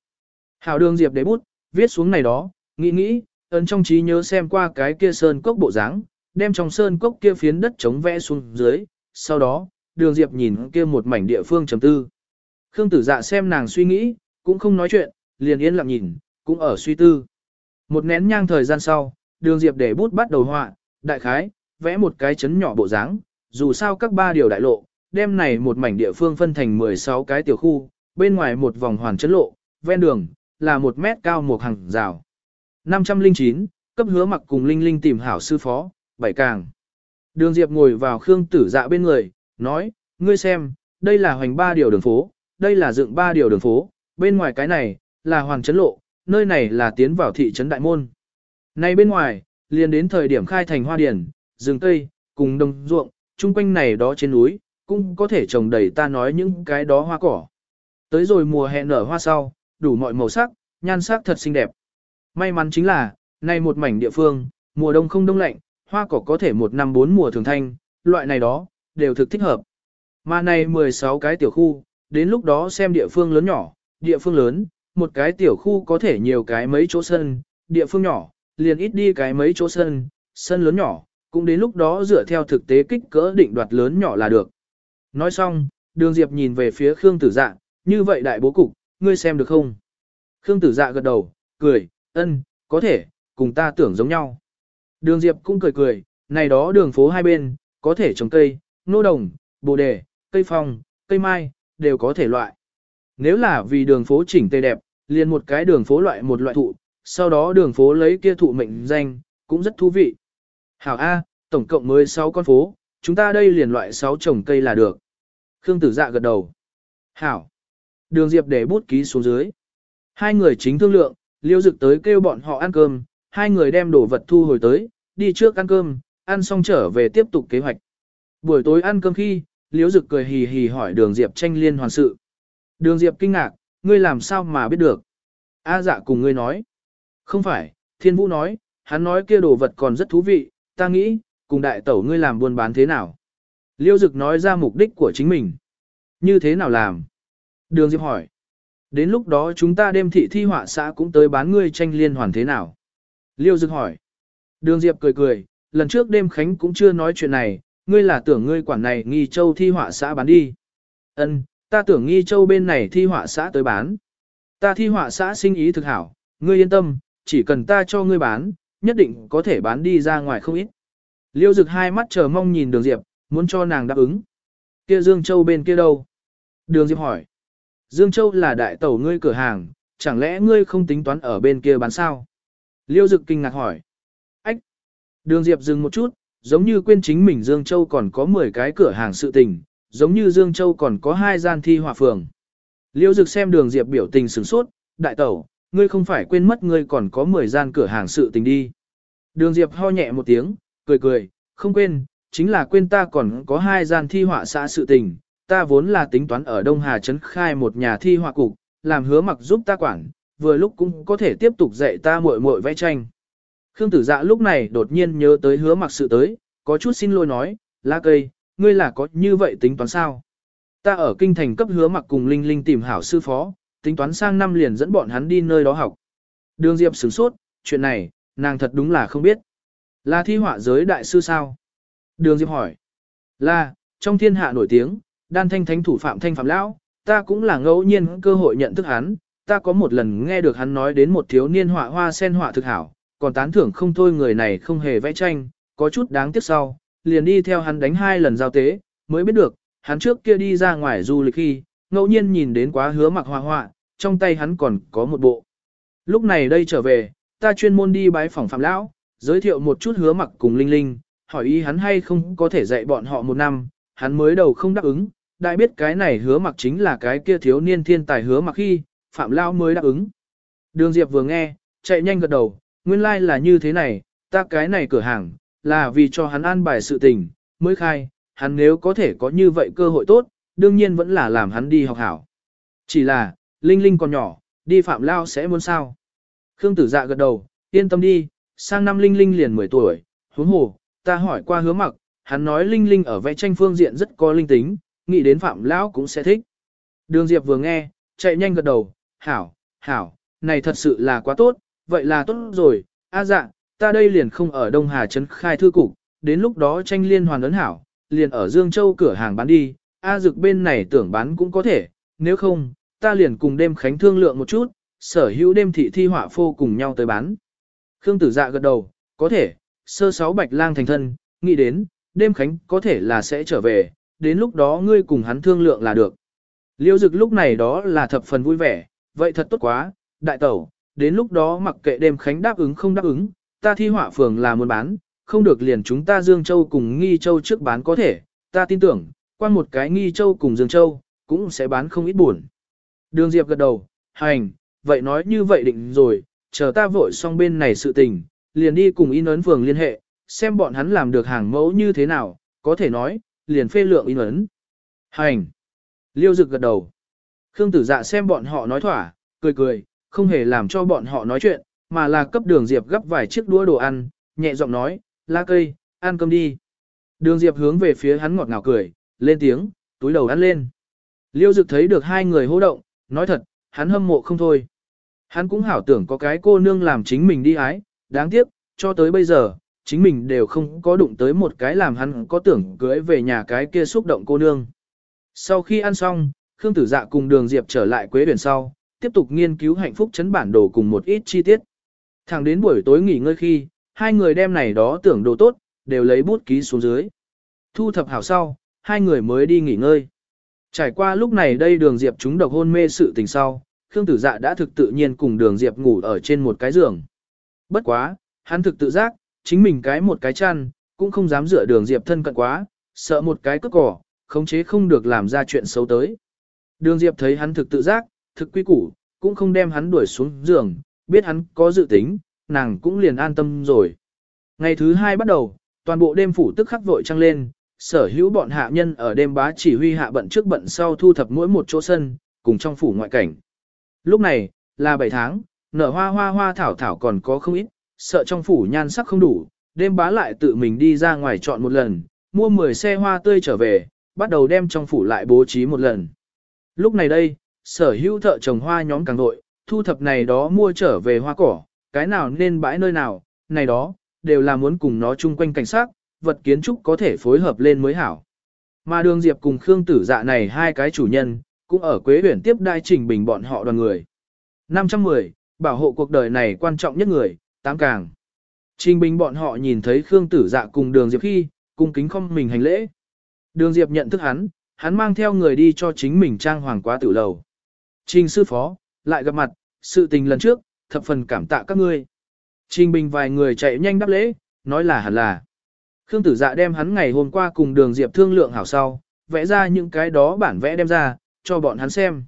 Hảo đường diệp đế bút, viết xuống này đó, nghĩ nghĩ, ấn trong trí nhớ xem qua cái kia sơn cốc bộ dáng, đem trong sơn cốc kia phiến đất chống vẽ xuống dưới, sau đó, đường diệp nhìn kia một mảnh địa phương trầm tư. Khương tử dạ xem nàng suy nghĩ, cũng không nói chuyện, liền yên lặng nhìn, cũng ở suy tư. Một nén nhang thời gian sau, đường diệp để bút bắt đầu họa, đại khái, vẽ một cái chấn nhỏ bộ dáng, dù sao các ba điều đại lộ, đem này một mảnh địa phương phân thành 16 cái tiểu khu, bên ngoài một vòng hoàn chấn lộ, ven đường, là một mét cao một hàng rào. 509, cấp hứa mặc cùng Linh Linh tìm hảo sư phó, bảy càng. Đường Diệp ngồi vào Khương Tử Dạ bên người, nói, ngươi xem, đây là hoành ba điều đường phố, đây là dựng ba điều đường phố, bên ngoài cái này, là hoàng trấn lộ, nơi này là tiến vào thị trấn Đại Môn. Này bên ngoài, liền đến thời điểm khai thành hoa điển, rừng cây, cùng đồng ruộng, chung quanh này đó trên núi, cũng có thể trồng đầy ta nói những cái đó hoa cỏ. Tới rồi mùa hè nở hoa sau, đủ mọi màu sắc, nhan sắc thật xinh đẹp. May mắn chính là, này một mảnh địa phương, mùa đông không đông lạnh, hoa cỏ có thể một năm bốn mùa thường thanh, loại này đó, đều thực thích hợp. Mà này 16 cái tiểu khu, đến lúc đó xem địa phương lớn nhỏ, địa phương lớn, một cái tiểu khu có thể nhiều cái mấy chỗ sân, địa phương nhỏ, liền ít đi cái mấy chỗ sân, sân lớn nhỏ, cũng đến lúc đó dựa theo thực tế kích cỡ định đoạt lớn nhỏ là được. Nói xong, đường Diệp nhìn về phía Khương Tử Dạ, như vậy đại bố cục, ngươi xem được không? Khương Tử Dạ gật đầu, cười, ân, có thể, cùng ta tưởng giống nhau. Đường Diệp cũng cười cười, này đó đường phố hai bên, có thể trồng cây, nô đồng, bồ đề, cây phong, cây mai, đều có thể loại. Nếu là vì đường phố chỉnh tề đẹp, liền một cái đường phố loại một loại thụ, sau đó đường phố lấy kia thụ mệnh danh, cũng rất thú vị. Hảo A, tổng cộng mới 6 con phố, chúng ta đây liền loại 6 trồng cây là được. Khương tử dạ gật đầu. Hảo. Đường Diệp để bút ký xuống dưới. Hai người chính thương lượng, liêu dực tới kêu bọn họ ăn cơm, hai người đem đồ vật thu hồi tới, đi trước ăn cơm, ăn xong trở về tiếp tục kế hoạch. Buổi tối ăn cơm khi, Liễu dực cười hì hì hỏi đường Diệp tranh liên hoàn sự. Đường Diệp kinh ngạc, ngươi làm sao mà biết được? A dạ cùng ngươi nói. Không phải, thiên vũ nói, hắn nói kia đồ vật còn rất thú vị, ta nghĩ, cùng đại tẩu ngươi làm buôn bán thế nào? Liêu dực nói ra mục đích của chính mình. Như thế nào làm? Đường Diệp hỏi. Đến lúc đó chúng ta đem thị thi họa xã cũng tới bán ngươi tranh liên hoàn thế nào? Liêu dực hỏi. Đường Diệp cười cười, lần trước đêm khánh cũng chưa nói chuyện này, ngươi là tưởng ngươi quản này nghi châu thi họa xã bán đi. Ân, ta tưởng nghi châu bên này thi họa xã tới bán. Ta thi họa xã sinh ý thực hảo, ngươi yên tâm, chỉ cần ta cho ngươi bán, nhất định có thể bán đi ra ngoài không ít. Liêu dực hai mắt chờ mong nhìn đường Diệp, muốn cho nàng đáp ứng. Kia Dương Châu bên kia đâu? Đường Diệp hỏi. Dương Châu là đại tẩu ngươi cửa hàng, chẳng lẽ ngươi không tính toán ở bên kia bán sao? Liêu dực kinh ngạc hỏi. Ách! Đường Diệp dừng một chút, giống như quên chính mình Dương Châu còn có 10 cái cửa hàng sự tình, giống như Dương Châu còn có hai gian thi hòa phường. Liễu dực xem đường Diệp biểu tình sửng sốt, đại tẩu, ngươi không phải quên mất ngươi còn có 10 gian cửa hàng sự tình đi. Đường Diệp ho nhẹ một tiếng, cười cười, không quên, chính là quên ta còn có hai gian thi họa xã sự tình, ta vốn là tính toán ở Đông Hà Trấn khai một nhà thi họa cục, làm hứa mặc giúp ta quản, vừa lúc cũng có thể tiếp tục dạy ta muội muội vẽ tranh. Khương tử dạ lúc này đột nhiên nhớ tới hứa mặc sự tới, có chút xin lỗi nói, lá cây, ngươi là có như vậy tính toán sao? Ta ở kinh thành cấp hứa mặc cùng Linh Linh tìm hảo sư phó, tính toán sang năm liền dẫn bọn hắn đi nơi đó học. Đường Diệp sửng sốt, chuyện này, nàng thật đúng là không biết. Là thi họa giới đại sư sao? Đường Diệp hỏi. Là, trong thiên hạ nổi tiếng, đan thanh thánh thủ phạm thanh phạm lão, ta cũng là ngẫu nhiên cơ hội nhận thức hắn, ta có một lần nghe được hắn nói đến một thiếu niên họa hoa sen họa thực hảo, còn tán thưởng không thôi người này không hề vẽ tranh, có chút đáng tiếc sau, liền đi theo hắn đánh hai lần giao tế, mới biết được, hắn trước kia đi ra ngoài du lịch khi, ngẫu nhiên nhìn đến quá hứa mặc hoa hoa, trong tay hắn còn có một bộ. Lúc này đây trở về, ta chuyên môn đi bái phòng phạm lão, giới thiệu một chút hứa mặc cùng Linh Linh, hỏi ý hắn hay không có thể dạy bọn họ một năm, hắn mới đầu không đáp ứng, đại biết cái này hứa mặc chính là cái kia thiếu niên thiên tài hứa mặc khi, phạm lão mới đáp ứng. Đường Diệp vừa nghe, chạy nhanh gật đầu, nguyên lai like là như thế này, ta cái này cửa hàng, là vì cho hắn an bài sự tình, mới khai, hắn nếu có thể có như vậy cơ hội tốt, đương nhiên vẫn là làm hắn đi học hảo. Chỉ là, Linh Linh còn nhỏ, đi phạm lao sẽ muốn sao. Khương tử dạ gật đầu, yên tâm đi, sang năm Linh Linh liền 10 tuổi, huống hồ, ta hỏi qua hứa mặc, hắn nói Linh Linh ở vẽ tranh phương diện rất có linh tính, nghĩ đến phạm lão cũng sẽ thích. Đường Diệp vừa nghe, chạy nhanh gật đầu, hảo, hảo, này thật sự là quá tốt, vậy là tốt rồi, a dạ, ta đây liền không ở Đông Hà Trấn khai thư cục, đến lúc đó tranh liên hoàn ấn hảo, liền ở Dương Châu cửa hàng bán đi, a dực bên này tưởng bán cũng có thể, nếu không, ta liền cùng đêm khánh thương lượng một chút, sở hữu đêm thị thi họa phô cùng nhau tới bán. Khương tử dạ gật đầu, có thể, sơ sáu bạch lang thành thân, nghĩ đến, đêm khánh có thể là sẽ trở về, đến lúc đó ngươi cùng hắn thương lượng là được. Liêu dực lúc này đó là thập phần vui vẻ, vậy thật tốt quá, đại tẩu, đến lúc đó mặc kệ đêm khánh đáp ứng không đáp ứng, ta thi họa phường là muốn bán, không được liền chúng ta Dương Châu cùng Nghi Châu trước bán có thể, ta tin tưởng, qua một cái Nghi Châu cùng Dương Châu, cũng sẽ bán không ít buồn. Đường Diệp gật đầu, hành, vậy nói như vậy định rồi, chờ ta vội xong bên này sự tình, liền đi cùng in ấn phường liên hệ, xem bọn hắn làm được hàng mẫu như thế nào, có thể nói, liền phê lượng in ấn. Hành. Liêu Dực gật đầu. Khương Tử Dạ xem bọn họ nói thỏa, cười cười, không hề làm cho bọn họ nói chuyện, mà là cấp đường Diệp gấp vài chiếc đũa đồ ăn, nhẹ giọng nói, la cây, ăn cơm đi. Đường Diệp hướng về phía hắn ngọt ngào cười, lên tiếng, túi đầu ăn lên. Liêu Dực thấy được hai người hô động, nói thật, hắn hâm mộ không thôi. Hắn cũng hảo tưởng có cái cô nương làm chính mình đi ái, đáng tiếc, cho tới bây giờ, chính mình đều không có đụng tới một cái làm hắn có tưởng cưới về nhà cái kia xúc động cô nương. Sau khi ăn xong, Khương Tử Dạ cùng Đường Diệp trở lại Quế Điển sau, tiếp tục nghiên cứu hạnh phúc chấn bản đồ cùng một ít chi tiết. Thẳng đến buổi tối nghỉ ngơi khi, hai người đem này đó tưởng đồ tốt, đều lấy bút ký xuống dưới. Thu thập hảo sau, hai người mới đi nghỉ ngơi. Trải qua lúc này đây Đường Diệp chúng độc hôn mê sự tình sau, Khương Tử Dạ đã thực tự nhiên cùng Đường Diệp ngủ ở trên một cái giường. Bất quá, hắn thực tự giác, chính mình cái một cái chăn, cũng không dám dựa Đường Diệp thân cận quá, sợ một cái cướp cỏ, khống chế không được làm ra chuyện xấu tới. Đường Diệp thấy hắn thực tự giác, thực quy củ, cũng không đem hắn đuổi xuống giường, biết hắn có dự tính, nàng cũng liền an tâm rồi. Ngày thứ hai bắt đầu, toàn bộ đêm phủ tức khắc vội trăng lên, sở hữu bọn hạ nhân ở đêm bá chỉ huy hạ bận trước bận sau thu thập mỗi một chỗ sân, cùng trong phủ ngoại cảnh. Lúc này, là 7 tháng, nở hoa hoa hoa thảo thảo còn có không ít, sợ trong phủ nhan sắc không đủ, đêm bá lại tự mình đi ra ngoài chọn một lần, mua 10 xe hoa tươi trở về, bắt đầu đem trong phủ lại bố trí một lần. Lúc này đây, sở hữu thợ trồng hoa nhóm càng đội, thu thập này đó mua trở về hoa cỏ, cái nào nên bãi nơi nào, này đó, đều là muốn cùng nó chung quanh cảnh sát, vật kiến trúc có thể phối hợp lên mới hảo. Mà đường Diệp cùng Khương Tử Dạ này hai cái chủ nhân, cũng ở Quế Huyển tiếp đai trình bình bọn họ đoàn người. 510, bảo hộ cuộc đời này quan trọng nhất người, tám càng. Trình bình bọn họ nhìn thấy Khương Tử Dạ cùng đường Diệp khi, cung kính không mình hành lễ. Đường Diệp nhận thức hắn, hắn mang theo người đi cho chính mình trang hoàng quá tử lầu. Trình sư phó, lại gặp mặt, sự tình lần trước, thập phần cảm tạ các ngươi. Trình bình vài người chạy nhanh đáp lễ, nói là hẳn là. Khương tử dạ đem hắn ngày hôm qua cùng đường Diệp thương lượng hảo sau, vẽ ra những cái đó bản vẽ đem ra, cho bọn hắn xem.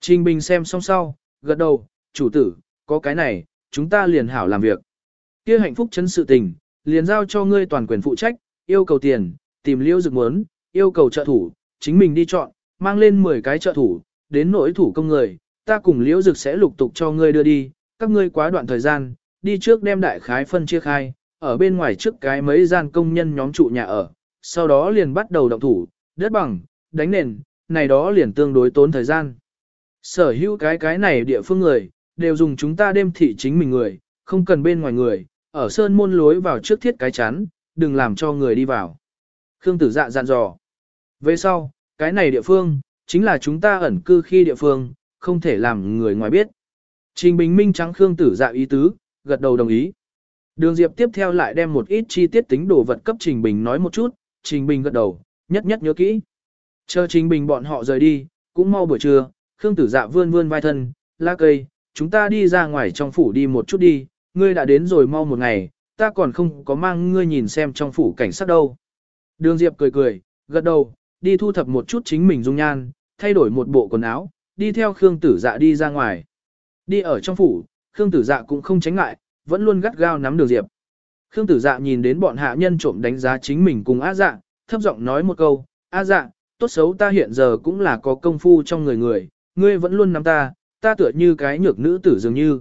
Trình bình xem xong sau, gật đầu, chủ tử, có cái này, chúng ta liền hảo làm việc. Kia hạnh phúc chân sự tình, liền giao cho ngươi toàn quyền phụ trách, yêu cầu tiền, tìm liêu dược muốn, yêu cầu trợ thủ, chính mình đi chọn, mang lên 10 cái trợ thủ, đến nỗi thủ công người, ta cùng liễu dực sẽ lục tục cho ngươi đưa đi, các ngươi quá đoạn thời gian, đi trước đem đại khái phân chia khai, ở bên ngoài trước cái mấy gian công nhân nhóm trụ nhà ở, sau đó liền bắt đầu động thủ, đất bằng, đánh nền, này đó liền tương đối tốn thời gian. Sở hữu cái cái này địa phương người, đều dùng chúng ta đêm thị chính mình người, không cần bên ngoài người, ở sơn môn lối vào trước thiết cái chắn, đừng làm cho người đi vào. Khương tử dạ dặn dò. Về sau, cái này địa phương, chính là chúng ta ẩn cư khi địa phương, không thể làm người ngoài biết. Trình Bình Minh trắng Khương tử dạ ý tứ, gật đầu đồng ý. Đường Diệp tiếp theo lại đem một ít chi tiết tính đồ vật cấp Trình Bình nói một chút, Trình Bình gật đầu, nhất nhất nhớ kỹ. Chờ Trình Bình bọn họ rời đi, cũng mau buổi trưa, Khương tử dạ vươn vươn vai thân, la cây, chúng ta đi ra ngoài trong phủ đi một chút đi, ngươi đã đến rồi mau một ngày, ta còn không có mang ngươi nhìn xem trong phủ cảnh sát đâu. Đường Diệp cười cười, gật đầu, đi thu thập một chút chính mình dung nhan, thay đổi một bộ quần áo, đi theo Khương Tử Dạ đi ra ngoài. Đi ở trong phủ, Khương Tử Dạ cũng không tránh ngại, vẫn luôn gắt gao nắm đường Diệp. Khương Tử Dạ nhìn đến bọn hạ nhân trộm đánh giá chính mình cùng Á Dạ, thấp giọng nói một câu, "A Dạ, tốt xấu ta hiện giờ cũng là có công phu trong người người, ngươi vẫn luôn nắm ta, ta tựa như cái nhược nữ tử dường như."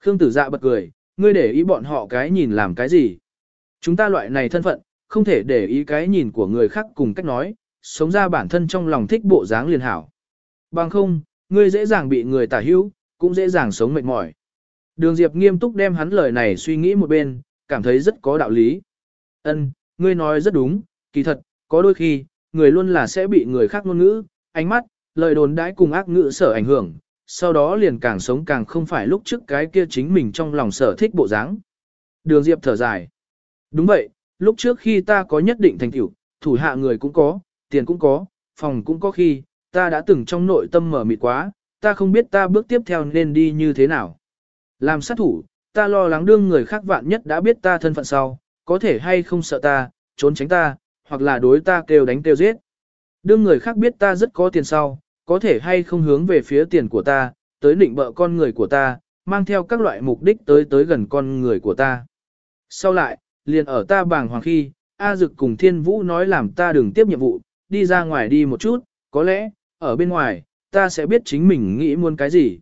Khương Tử Dạ bật cười, "Ngươi để ý bọn họ cái nhìn làm cái gì? Chúng ta loại này thân phận, không thể để ý cái nhìn của người khác cùng cách nói, sống ra bản thân trong lòng thích bộ dáng liền hảo. Bằng không, ngươi dễ dàng bị người tả hữu, cũng dễ dàng sống mệt mỏi. Đường Diệp nghiêm túc đem hắn lời này suy nghĩ một bên, cảm thấy rất có đạo lý. Ân, ngươi nói rất đúng, kỳ thật, có đôi khi, người luôn là sẽ bị người khác ngôn ngữ, ánh mắt, lời đồn đãi cùng ác ngữ sở ảnh hưởng, sau đó liền càng sống càng không phải lúc trước cái kia chính mình trong lòng sở thích bộ dáng. Đường Diệp thở dài. Đúng vậy, lúc trước khi ta có nhất định thành tựu, thủ hạ người cũng có, tiền cũng có, phòng cũng có khi, ta đã từng trong nội tâm mở mịt quá, ta không biết ta bước tiếp theo nên đi như thế nào. Làm sát thủ, ta lo lắng đương người khác vạn nhất đã biết ta thân phận sau, có thể hay không sợ ta, trốn tránh ta, hoặc là đối ta kêu đánh kêu giết. Đương người khác biết ta rất có tiền sau, có thể hay không hướng về phía tiền của ta, tới định bợ con người của ta, mang theo các loại mục đích tới tới gần con người của ta. Sau lại, liền ở ta bàng hoàng khi, A Dực cùng Thiên Vũ nói làm ta đừng tiếp nhiệm vụ, đi ra ngoài đi một chút, có lẽ, ở bên ngoài, ta sẽ biết chính mình nghĩ muốn cái gì.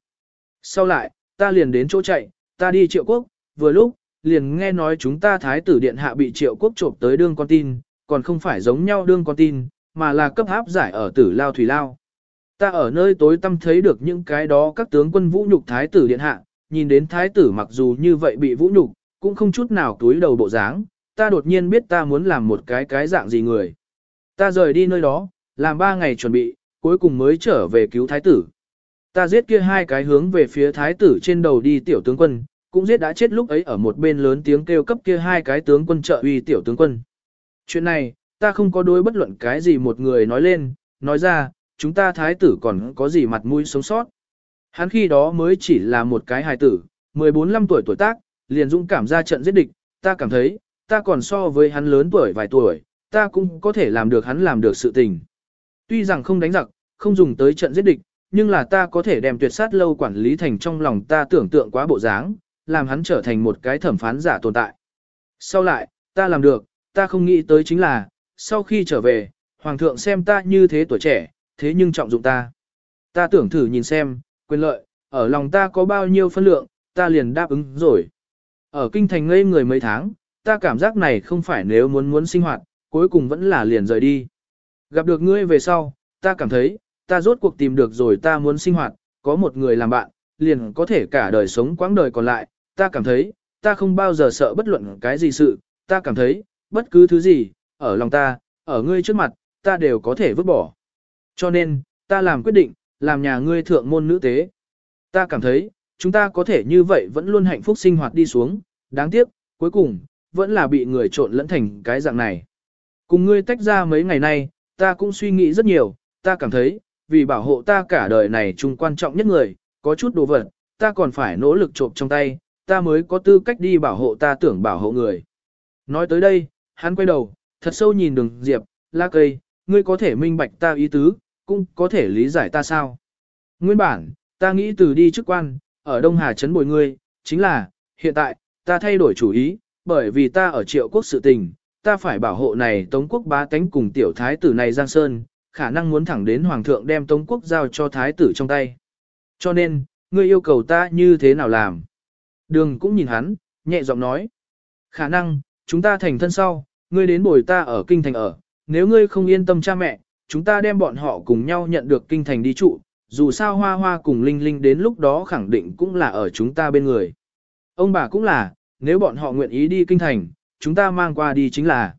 Sau lại, ta liền đến chỗ chạy, ta đi triệu quốc, vừa lúc, liền nghe nói chúng ta thái tử điện hạ bị triệu quốc trộm tới đương con tin, còn không phải giống nhau đương con tin, mà là cấp áp giải ở tử lao thủy lao. Ta ở nơi tối tâm thấy được những cái đó các tướng quân vũ nhục thái tử điện hạ, nhìn đến thái tử mặc dù như vậy bị vũ nhục, cũng không chút nào túi đầu bộ dáng, ta đột nhiên biết ta muốn làm một cái cái dạng gì người. Ta rời đi nơi đó, làm ba ngày chuẩn bị, cuối cùng mới trở về cứu thái tử. Ta giết kia hai cái hướng về phía thái tử trên đầu đi tiểu tướng quân, cũng giết đã chết lúc ấy ở một bên lớn tiếng kêu cấp kia hai cái tướng quân trợ uy tiểu tướng quân. Chuyện này, ta không có đối bất luận cái gì một người nói lên, nói ra, chúng ta thái tử còn có gì mặt mũi sống sót. Hắn khi đó mới chỉ là một cái hài tử, 14-15 tuổi tuổi tác, liền dũng cảm ra trận giết địch, ta cảm thấy, ta còn so với hắn lớn tuổi vài tuổi, ta cũng có thể làm được hắn làm được sự tình. Tuy rằng không đánh giặc, không dùng tới trận giết địch, nhưng là ta có thể đem tuyệt sát lâu quản lý thành trong lòng ta tưởng tượng quá bộ dáng, làm hắn trở thành một cái thẩm phán giả tồn tại. Sau lại, ta làm được, ta không nghĩ tới chính là, sau khi trở về, hoàng thượng xem ta như thế tuổi trẻ, thế nhưng trọng dụng ta. Ta tưởng thử nhìn xem, quyền lợi, ở lòng ta có bao nhiêu phân lượng, ta liền đáp ứng rồi. Ở kinh thành ngây người mấy tháng, ta cảm giác này không phải nếu muốn muốn sinh hoạt, cuối cùng vẫn là liền rời đi. Gặp được ngươi về sau, ta cảm thấy, ta rốt cuộc tìm được rồi ta muốn sinh hoạt, có một người làm bạn, liền có thể cả đời sống quãng đời còn lại, ta cảm thấy, ta không bao giờ sợ bất luận cái gì sự, ta cảm thấy, bất cứ thứ gì, ở lòng ta, ở ngươi trước mặt, ta đều có thể vứt bỏ. Cho nên, ta làm quyết định, làm nhà ngươi thượng môn nữ tế. Ta cảm thấy, chúng ta có thể như vậy vẫn luôn hạnh phúc sinh hoạt đi xuống, đáng tiếc, cuối cùng, vẫn là bị người trộn lẫn thành cái dạng này. Cùng ngươi tách ra mấy ngày nay, ta cũng suy nghĩ rất nhiều, ta cảm thấy, vì bảo hộ ta cả đời này chung quan trọng nhất người, có chút đồ vật, ta còn phải nỗ lực trộm trong tay, ta mới có tư cách đi bảo hộ ta tưởng bảo hộ người. Nói tới đây, hắn quay đầu, thật sâu nhìn đường Diệp, la cây, ngươi có thể minh bạch ta ý tứ, cũng có thể lý giải ta sao. Nguyên bản, ta nghĩ từ đi chức quan, ở Đông Hà Trấn bồi ngươi, chính là, hiện tại, ta thay đổi chủ ý, bởi vì ta ở triệu quốc sự tình, ta phải bảo hộ này Tống quốc bá tánh cùng tiểu thái tử này Giang Sơn, khả năng muốn thẳng đến Hoàng thượng đem Tống quốc giao cho thái tử trong tay. Cho nên, ngươi yêu cầu ta như thế nào làm? Đường cũng nhìn hắn, nhẹ giọng nói. Khả năng, chúng ta thành thân sau, ngươi đến bồi ta ở kinh thành ở, nếu ngươi không yên tâm cha mẹ, chúng ta đem bọn họ cùng nhau nhận được kinh thành đi trụ, dù sao hoa hoa cùng linh linh đến lúc đó khẳng định cũng là ở chúng ta bên người. Ông bà cũng là, nếu bọn họ nguyện ý đi kinh thành, chúng ta mang qua đi chính là.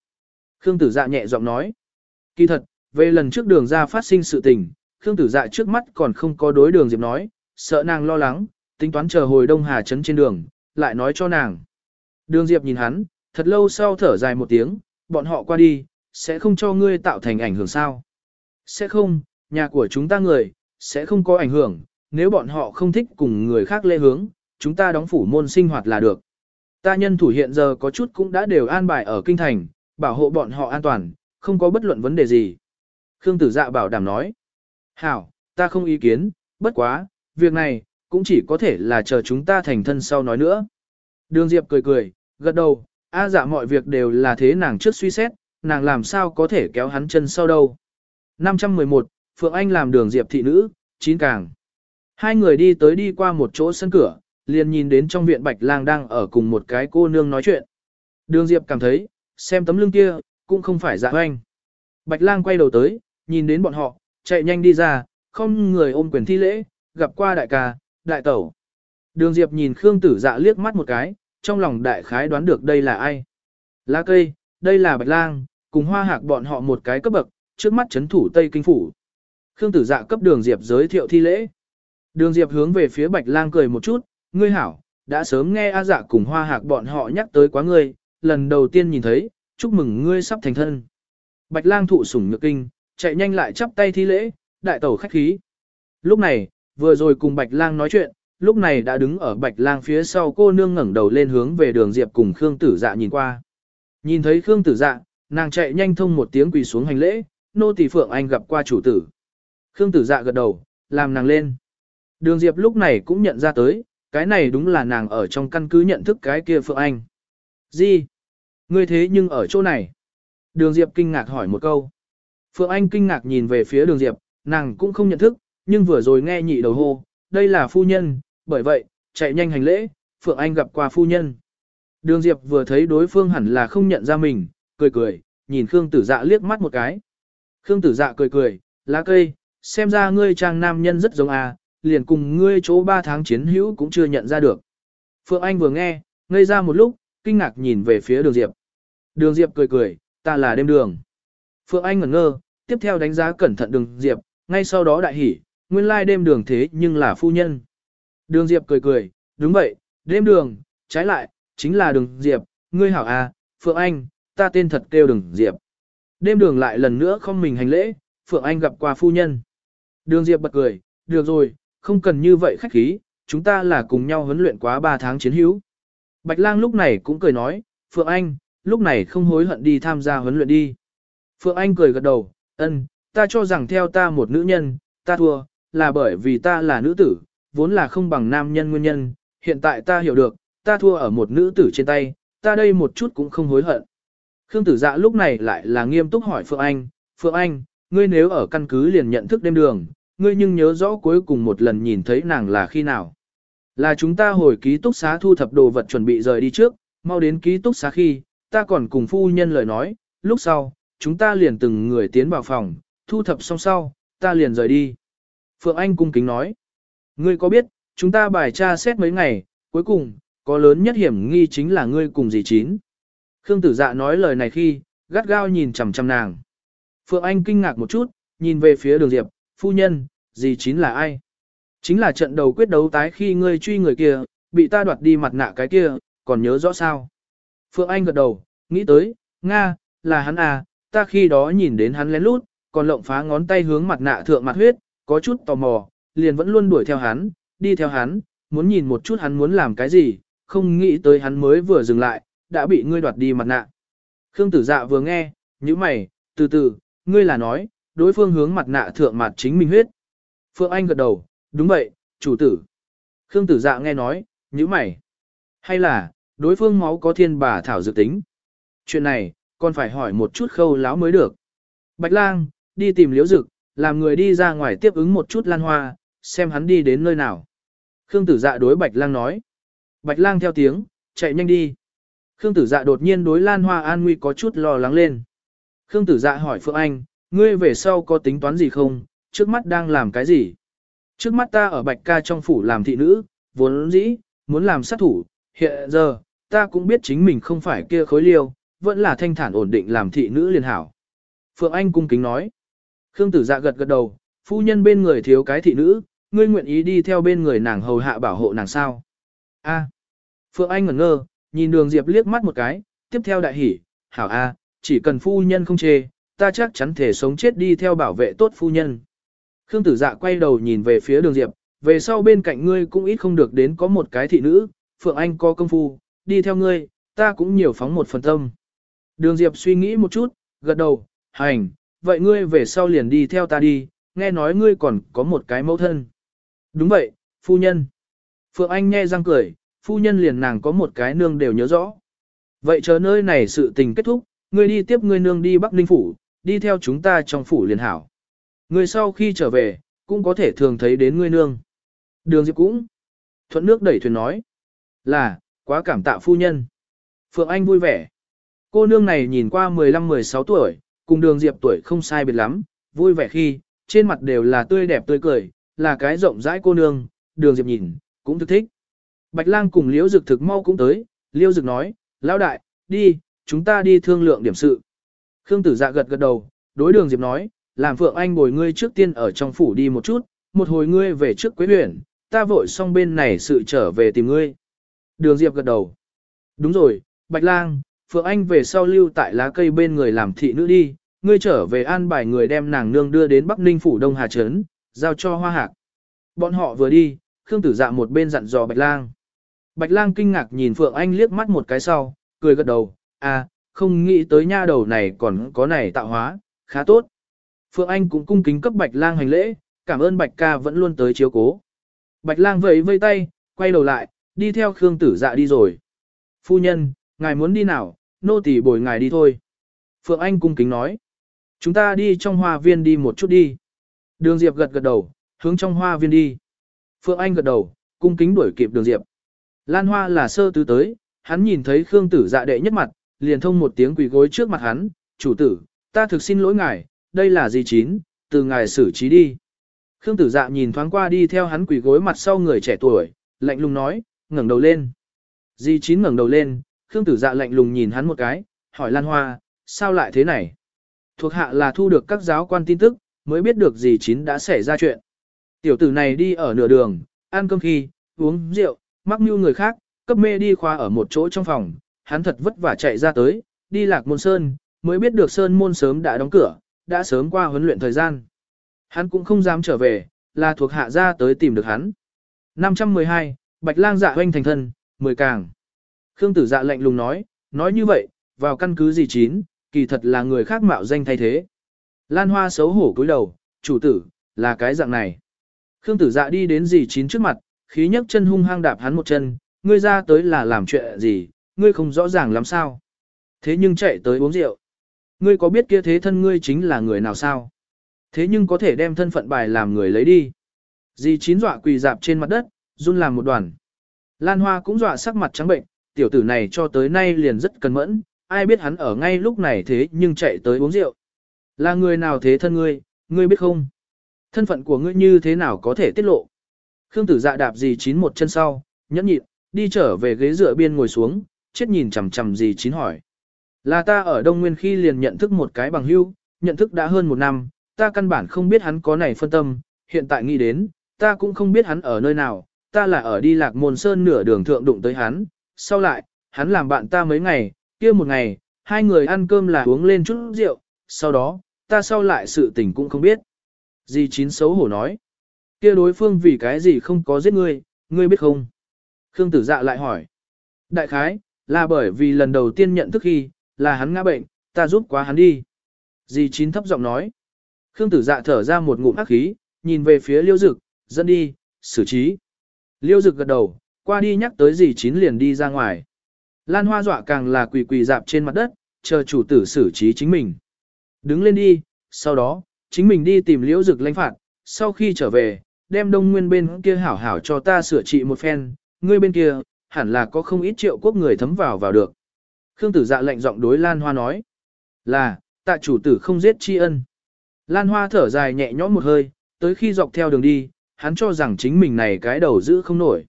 Khương tử dạ nhẹ giọng nói. Kỳ thật, về lần trước đường ra phát sinh sự tình, Khương tử dạ trước mắt còn không có đối đường Diệp nói, sợ nàng lo lắng, tính toán chờ hồi Đông Hà Trấn trên đường, lại nói cho nàng. Đường Diệp nhìn hắn, thật lâu sau thở dài một tiếng, bọn họ qua đi, sẽ không cho ngươi tạo thành ảnh hưởng sao. Sẽ không, nhà của chúng ta người, sẽ không có ảnh hưởng, nếu bọn họ không thích cùng người khác lê hướng, chúng ta đóng phủ môn sinh hoạt là được. Ta nhân thủ hiện giờ có chút cũng đã đều an bài ở kinh thành, bảo hộ bọn họ an toàn, không có bất luận vấn đề gì. Khương tử dạ bảo đảm nói. Hảo, ta không ý kiến, bất quá, việc này, cũng chỉ có thể là chờ chúng ta thành thân sau nói nữa. Đường Diệp cười cười, gật đầu, a dạ mọi việc đều là thế nàng trước suy xét, nàng làm sao có thể kéo hắn chân sau đâu. 511, Phượng Anh làm đường Diệp thị nữ, chín càng. Hai người đi tới đi qua một chỗ sân cửa, liền nhìn đến trong viện Bạch Lang đang ở cùng một cái cô nương nói chuyện. Đường Diệp cảm thấy, xem tấm lưng kia, cũng không phải dạ hoanh. Bạch Lang quay đầu tới, nhìn đến bọn họ, chạy nhanh đi ra, không người ôm quyền thi lễ, gặp qua đại ca, đại tẩu. Đường Diệp nhìn Khương Tử Dạ liếc mắt một cái, trong lòng đại khái đoán được đây là ai. Lá cây, đây là Bạch Lang, cùng hoa hạc bọn họ một cái cấp bậc, trước mắt chấn thủ Tây Kinh Phủ. Khương Tử Dạ cấp Đường Diệp giới thiệu thi lễ. Đường Diệp hướng về phía Bạch Lang cười một chút, ngươi hảo, đã sớm nghe A Dạ cùng hoa hạc bọn họ nhắc tới quá ngươi, lần đầu tiên nhìn thấy, chúc mừng ngươi sắp thành thân. Bạch Lang thụ sủng nhược kinh, chạy nhanh lại chắp tay thi lễ, đại tẩu khách khí. Lúc này, vừa rồi cùng Bạch Lang nói chuyện, lúc này đã đứng ở Bạch Lang phía sau cô nương ngẩng đầu lên hướng về đường Diệp cùng Khương Tử Dạ nhìn qua. Nhìn thấy Khương Tử Dạ, nàng chạy nhanh thông một tiếng quỳ xuống hành lễ, nô tỳ Phượng Anh gặp qua chủ tử. Khương Tử Dạ gật đầu, làm nàng lên. Đường Diệp lúc này cũng nhận ra tới, cái này đúng là nàng ở trong căn cứ nhận thức cái kia Phượng Anh. Gì? Ngươi thế nhưng ở chỗ này? Đường Diệp kinh ngạc hỏi một câu. Phượng Anh kinh ngạc nhìn về phía đường Diệp, nàng cũng không nhận thức, nhưng vừa rồi nghe nhị đầu hô, đây là phu nhân, bởi vậy, chạy nhanh hành lễ, Phượng Anh gặp qua phu nhân. Đường Diệp vừa thấy đối phương hẳn là không nhận ra mình, cười cười, nhìn Khương Tử Dạ liếc mắt một cái. Khương Tử Dạ cười cười, lá cây, xem ra ngươi trang nam nhân rất giống à, liền cùng ngươi chỗ ba tháng chiến hữu cũng chưa nhận ra được. Phượng Anh vừa nghe, ngây ra một lúc, kinh ngạc nhìn về phía đường Diệp. Đường Diệp cười cười, ta là đêm đường. Phượng Anh ngẩn ngơ, tiếp theo đánh giá cẩn thận đường Diệp, ngay sau đó đại hỉ, nguyên lai đêm đường thế nhưng là phu nhân. Đường Diệp cười cười, đúng vậy, đêm đường, trái lại, chính là đường Diệp, ngươi hảo à, Phượng Anh, ta tên thật kêu đường Diệp. Đêm đường lại lần nữa không mình hành lễ, Phượng Anh gặp qua phu nhân. Đường Diệp bật cười, được rồi, không cần như vậy khách khí, chúng ta là cùng nhau huấn luyện quá 3 tháng chiến hữu. Bạch Lang lúc này cũng cười nói, Phượng Anh, lúc này không hối hận đi tham gia huấn luyện đi. Phượng Anh cười gật đầu, ân, ta cho rằng theo ta một nữ nhân, ta thua, là bởi vì ta là nữ tử, vốn là không bằng nam nhân nguyên nhân, hiện tại ta hiểu được, ta thua ở một nữ tử trên tay, ta đây một chút cũng không hối hận. Khương tử dạ lúc này lại là nghiêm túc hỏi Phượng Anh, Phượng Anh, ngươi nếu ở căn cứ liền nhận thức đêm đường, ngươi nhưng nhớ rõ cuối cùng một lần nhìn thấy nàng là khi nào. Là chúng ta hồi ký túc xá thu thập đồ vật chuẩn bị rời đi trước, mau đến ký túc xá khi, ta còn cùng phu nhân lời nói, lúc sau, chúng ta liền từng người tiến vào phòng, thu thập xong sau, ta liền rời đi. Phượng Anh cung kính nói, ngươi có biết, chúng ta bài tra xét mấy ngày, cuối cùng, có lớn nhất hiểm nghi chính là ngươi cùng dì chín. Khương tử dạ nói lời này khi, gắt gao nhìn chằm chằm nàng. Phượng Anh kinh ngạc một chút, nhìn về phía đường Diệp, phu nhân, gì chín là ai? Chính là trận đầu quyết đấu tái khi ngươi truy người kia, bị ta đoạt đi mặt nạ cái kia, còn nhớ rõ sao? Phượng Anh gật đầu, nghĩ tới, Nga, là hắn à, ta khi đó nhìn đến hắn lén lút, còn lộng phá ngón tay hướng mặt nạ thượng mặt huyết, có chút tò mò, liền vẫn luôn đuổi theo hắn, đi theo hắn, muốn nhìn một chút hắn muốn làm cái gì, không nghĩ tới hắn mới vừa dừng lại, đã bị ngươi đoạt đi mặt nạ. Khương tử dạ vừa nghe, như mày, từ từ, ngươi là nói, đối phương hướng mặt nạ thượng mặt chính mình huyết. Phượng Anh gật đầu, đúng vậy, chủ tử. Khương tử dạ nghe nói, như mày. Hay là, đối phương máu có thiên bà thảo dự tính. Chuyện này, còn phải hỏi một chút khâu láo mới được. Bạch lang, đi tìm liễu dực, làm người đi ra ngoài tiếp ứng một chút lan hoa, xem hắn đi đến nơi nào. Khương tử dạ đối bạch lang nói. Bạch lang theo tiếng, chạy nhanh đi. Khương tử dạ đột nhiên đối lan hoa an nguy có chút lo lắng lên. Khương tử dạ hỏi Phượng Anh, ngươi về sau có tính toán gì không, trước mắt đang làm cái gì? Trước mắt ta ở bạch ca trong phủ làm thị nữ, vốn dĩ, muốn làm sát thủ, hiện giờ, ta cũng biết chính mình không phải kia khối liêu, vẫn là thanh thản ổn định làm thị nữ liền hảo. Phượng Anh cung kính nói. Khương tử dạ gật gật đầu, phu nhân bên người thiếu cái thị nữ, ngươi nguyện ý đi theo bên người nàng hầu hạ bảo hộ nàng sao? A. Phượng Anh ngẩn ngơ, nhìn đường Diệp liếc mắt một cái, tiếp theo đại hỉ, hảo A, chỉ cần phu nhân không chê, ta chắc chắn thể sống chết đi theo bảo vệ tốt phu nhân. Khương tử dạ quay đầu nhìn về phía đường Diệp, về sau bên cạnh ngươi cũng ít không được đến có một cái thị nữ, Phượng Anh có công phu, đi theo ngươi, ta cũng nhiều phóng một phần tâm. Đường Diệp suy nghĩ một chút, gật đầu, hành, vậy ngươi về sau liền đi theo ta đi, nghe nói ngươi còn có một cái mẫu thân. Đúng vậy, phu nhân. Phượng Anh nghe răng cười, phu nhân liền nàng có một cái nương đều nhớ rõ. Vậy chờ nơi này sự tình kết thúc, ngươi đi tiếp ngươi nương đi Bắc Ninh Phủ, đi theo chúng ta trong phủ liền hảo. người sau khi trở về, cũng có thể thường thấy đến ngươi nương. Đường Diệp cũng. Thuận nước đẩy thuyền nói. Là, quá cảm tạ phu nhân. Phượng Anh vui vẻ. Cô nương này nhìn qua 15-16 tuổi, cùng đường Diệp tuổi không sai biệt lắm, vui vẻ khi, trên mặt đều là tươi đẹp tươi cười, là cái rộng rãi cô nương, đường Diệp nhìn, cũng thức thích. Bạch lang cùng Liễu Dực thực mau cũng tới, Liễu Dực nói, lão đại, đi, chúng ta đi thương lượng điểm sự. Khương tử dạ gật gật đầu, đối đường Diệp nói, làm Phượng Anh bồi ngươi trước tiên ở trong phủ đi một chút, một hồi ngươi về trước quế huyện, ta vội xong bên này sự trở về tìm ngươi. Đường Diệp gật đầu. Đúng rồi, Bạch Lang, Phượng Anh về sau lưu tại lá cây bên người làm thị nữ đi, ngươi trở về an bài người đem nàng nương đưa đến Bắc Ninh phủ Đông Hà Trấn, giao cho hoa hạc. Bọn họ vừa đi, Khương Tử Dạ một bên dặn dò Bạch Lang. Bạch Lang kinh ngạc nhìn Phượng Anh liếc mắt một cái sau, cười gật đầu, à, không nghĩ tới nha đầu này còn có này tạo hóa, khá tốt. Phượng Anh cũng cung kính cấp Bạch Lang hành lễ, cảm ơn Bạch ca vẫn luôn tới chiếu cố. Bạch Lang vẫy vây tay, quay đầu lại, đi theo Khương Tử Dạ đi rồi. Phu nhân, ngài muốn đi nào, nô tỳ bồi ngài đi thôi. Phượng Anh cung kính nói. Chúng ta đi trong hoa viên đi một chút đi. Đường Diệp gật gật đầu, hướng trong hoa viên đi. Phượng Anh gật đầu, cung kính đuổi kịp đường Diệp. Lan Hoa là sơ tứ tới, hắn nhìn thấy Khương Tử dạ đệ nhất mặt, liền thông một tiếng quỳ gối trước mặt hắn, chủ tử, ta thực xin lỗi ngài, đây là gì chín, từ ngài xử trí đi. Khương Tử dạ nhìn thoáng qua đi theo hắn quỳ gối mặt sau người trẻ tuổi, lạnh lùng nói, ngẩng đầu lên. Di chín ngẩng đầu lên, Khương Tử dạ lạnh lùng nhìn hắn một cái, hỏi Lan Hoa, sao lại thế này? Thuộc hạ là thu được các giáo quan tin tức, mới biết được gì chín đã xảy ra chuyện. Tiểu tử này đi ở nửa đường, ăn cơm khi, uống rượu, mắc mưu người khác, cấp mê đi khoa ở một chỗ trong phòng, hắn thật vất vả chạy ra tới, đi lạc môn sơn, mới biết được sơn môn sớm đã đóng cửa, đã sớm qua huấn luyện thời gian. Hắn cũng không dám trở về, là thuộc hạ ra tới tìm được hắn. 512, Bạch lang dạ hoanh thành thân, 10 càng. Khương tử dạ lạnh lùng nói, nói như vậy, vào căn cứ gì chín, kỳ thật là người khác mạo danh thay thế. Lan Hoa xấu hổ cúi đầu, chủ tử, là cái dạng này. Khương tử dạ đi đến dì chín trước mặt, khí nhấc chân hung hăng đạp hắn một chân, ngươi ra tới là làm chuyện gì, ngươi không rõ ràng làm sao. Thế nhưng chạy tới uống rượu. Ngươi có biết kia thế thân ngươi chính là người nào sao? Thế nhưng có thể đem thân phận bài làm người lấy đi. Dì chín dọa quỳ dạp trên mặt đất, run làm một đoàn. Lan Hoa cũng dọa sắc mặt trắng bệnh, tiểu tử này cho tới nay liền rất cẩn mẫn, ai biết hắn ở ngay lúc này thế nhưng chạy tới uống rượu. Là người nào thế thân ngươi, ngươi biết không? Thân phận của ngươi như thế nào có thể tiết lộ? Khương tử dạ đạp gì chín một chân sau, nhẫn nhịn, đi trở về ghế dựa biên ngồi xuống, chết nhìn chằm chằm gì chín hỏi. Là ta ở Đông Nguyên khi liền nhận thức một cái bằng hữu nhận thức đã hơn một năm, ta căn bản không biết hắn có này phân tâm, hiện tại nghĩ đến, ta cũng không biết hắn ở nơi nào, ta là ở đi lạc môn sơn nửa đường thượng đụng tới hắn, sau lại, hắn làm bạn ta mấy ngày, kia một ngày, hai người ăn cơm là uống lên chút rượu, sau đó, ta sau lại sự tình cũng không biết. Di chín xấu hổ nói, kia đối phương vì cái gì không có giết ngươi, ngươi biết không? Khương tử dạ lại hỏi, đại khái, là bởi vì lần đầu tiên nhận thức khi, là hắn ngã bệnh, ta giúp quá hắn đi. Dì chín thấp giọng nói, Khương tử dạ thở ra một ngụm ác khí, nhìn về phía liêu dực, dẫn đi, xử trí. Liêu dực gật đầu, qua đi nhắc tới Dì chín liền đi ra ngoài. Lan hoa dọa càng là quỳ quỳ dạp trên mặt đất, chờ chủ tử xử trí chính mình. Đứng lên đi, sau đó, chính mình đi tìm liễu dực lãnh phạt, sau khi trở về, đem đông nguyên bên kia hảo hảo cho ta sửa trị một phen, ngươi bên kia, hẳn là có không ít triệu quốc người thấm vào vào được. Khương tử dạ lệnh giọng đối Lan Hoa nói, là, tạ chủ tử không giết tri ân. Lan Hoa thở dài nhẹ nhõm một hơi, tới khi dọc theo đường đi, hắn cho rằng chính mình này cái đầu giữ không nổi.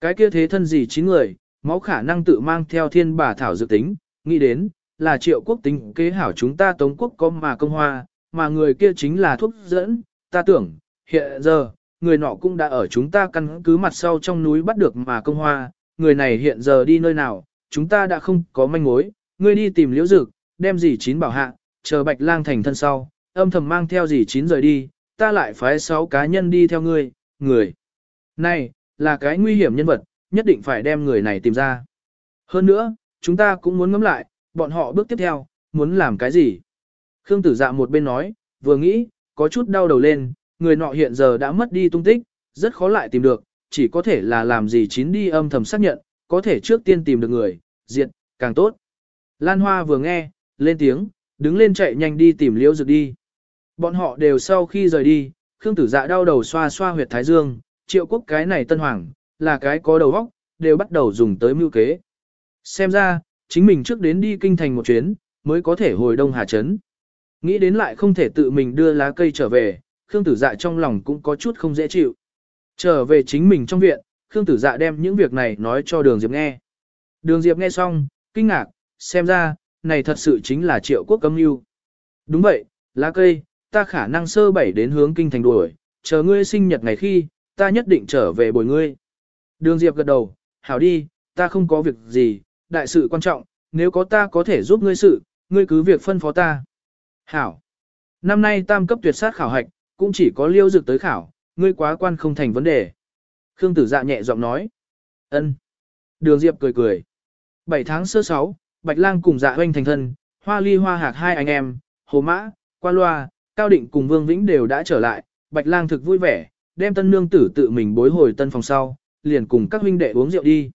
Cái kia thế thân gì chín người, máu khả năng tự mang theo thiên bà thảo dự tính, nghĩ đến, là triệu quốc tính kế hảo chúng ta tống quốc có mà công hoa, mà người kia chính là thuốc dẫn, ta tưởng, hiện giờ, người nọ cũng đã ở chúng ta căn cứ mặt sau trong núi bắt được mà công hoa, người này hiện giờ đi nơi nào, chúng ta đã không có manh mối, ngươi đi tìm liễu dực, đem dì chín bảo hạ, chờ bạch lang thành thân sau, âm thầm mang theo dì chín rời đi, ta lại phái sáu cá nhân đi theo ngươi, người. Này, là cái nguy hiểm nhân vật, nhất định phải đem người này tìm ra. Hơn nữa, chúng ta cũng muốn ngắm lại, bọn họ bước tiếp theo, muốn làm cái gì. Khương tử dạ một bên nói, vừa nghĩ, có chút đau đầu lên, người nọ hiện giờ đã mất đi tung tích, rất khó lại tìm được, chỉ có thể là làm gì chín đi âm thầm xác nhận, có thể trước tiên tìm được người, diện, càng tốt. Lan Hoa vừa nghe, lên tiếng, đứng lên chạy nhanh đi tìm liễu dược đi. Bọn họ đều sau khi rời đi, Khương tử dạ đau đầu xoa xoa huyệt thái dương, triệu quốc cái này tân hoàng, là cái có đầu óc, đều bắt đầu dùng tới mưu kế. Xem ra, chính mình trước đến đi kinh thành một chuyến, mới có thể hồi đông hà trấn. Nghĩ đến lại không thể tự mình đưa lá cây trở về, Khương tử dạ trong lòng cũng có chút không dễ chịu. Trở về chính mình trong viện, Khương tử dạ đem những việc này nói cho đường Diệp nghe. Đường Diệp nghe xong, kinh ngạc, xem ra, này thật sự chính là triệu quốc cấm yêu. Đúng vậy, lá cây, ta khả năng sơ bảy đến hướng kinh thành đuổi, chờ ngươi sinh nhật ngày khi, ta nhất định trở về bồi ngươi. Đường Diệp gật đầu, hảo đi, ta không có việc gì, đại sự quan trọng, nếu có ta có thể giúp ngươi sự, ngươi cứ việc phân phó ta. Hảo. Năm nay tam cấp tuyệt sát khảo hạch, cũng chỉ có liêu dược tới khảo, ngươi quá quan không thành vấn đề. Khương tử dạ nhẹ giọng nói. ân. Đường Diệp cười cười. 7 tháng sơ 6, Bạch Lang cùng dạ hoanh thành thân, hoa ly hoa hạc hai anh em, hồ mã, qua loa, cao định cùng Vương Vĩnh đều đã trở lại, Bạch Lang thực vui vẻ, đem tân nương tử tự mình bối hồi tân phòng sau, liền cùng các huynh đệ uống rượu đi.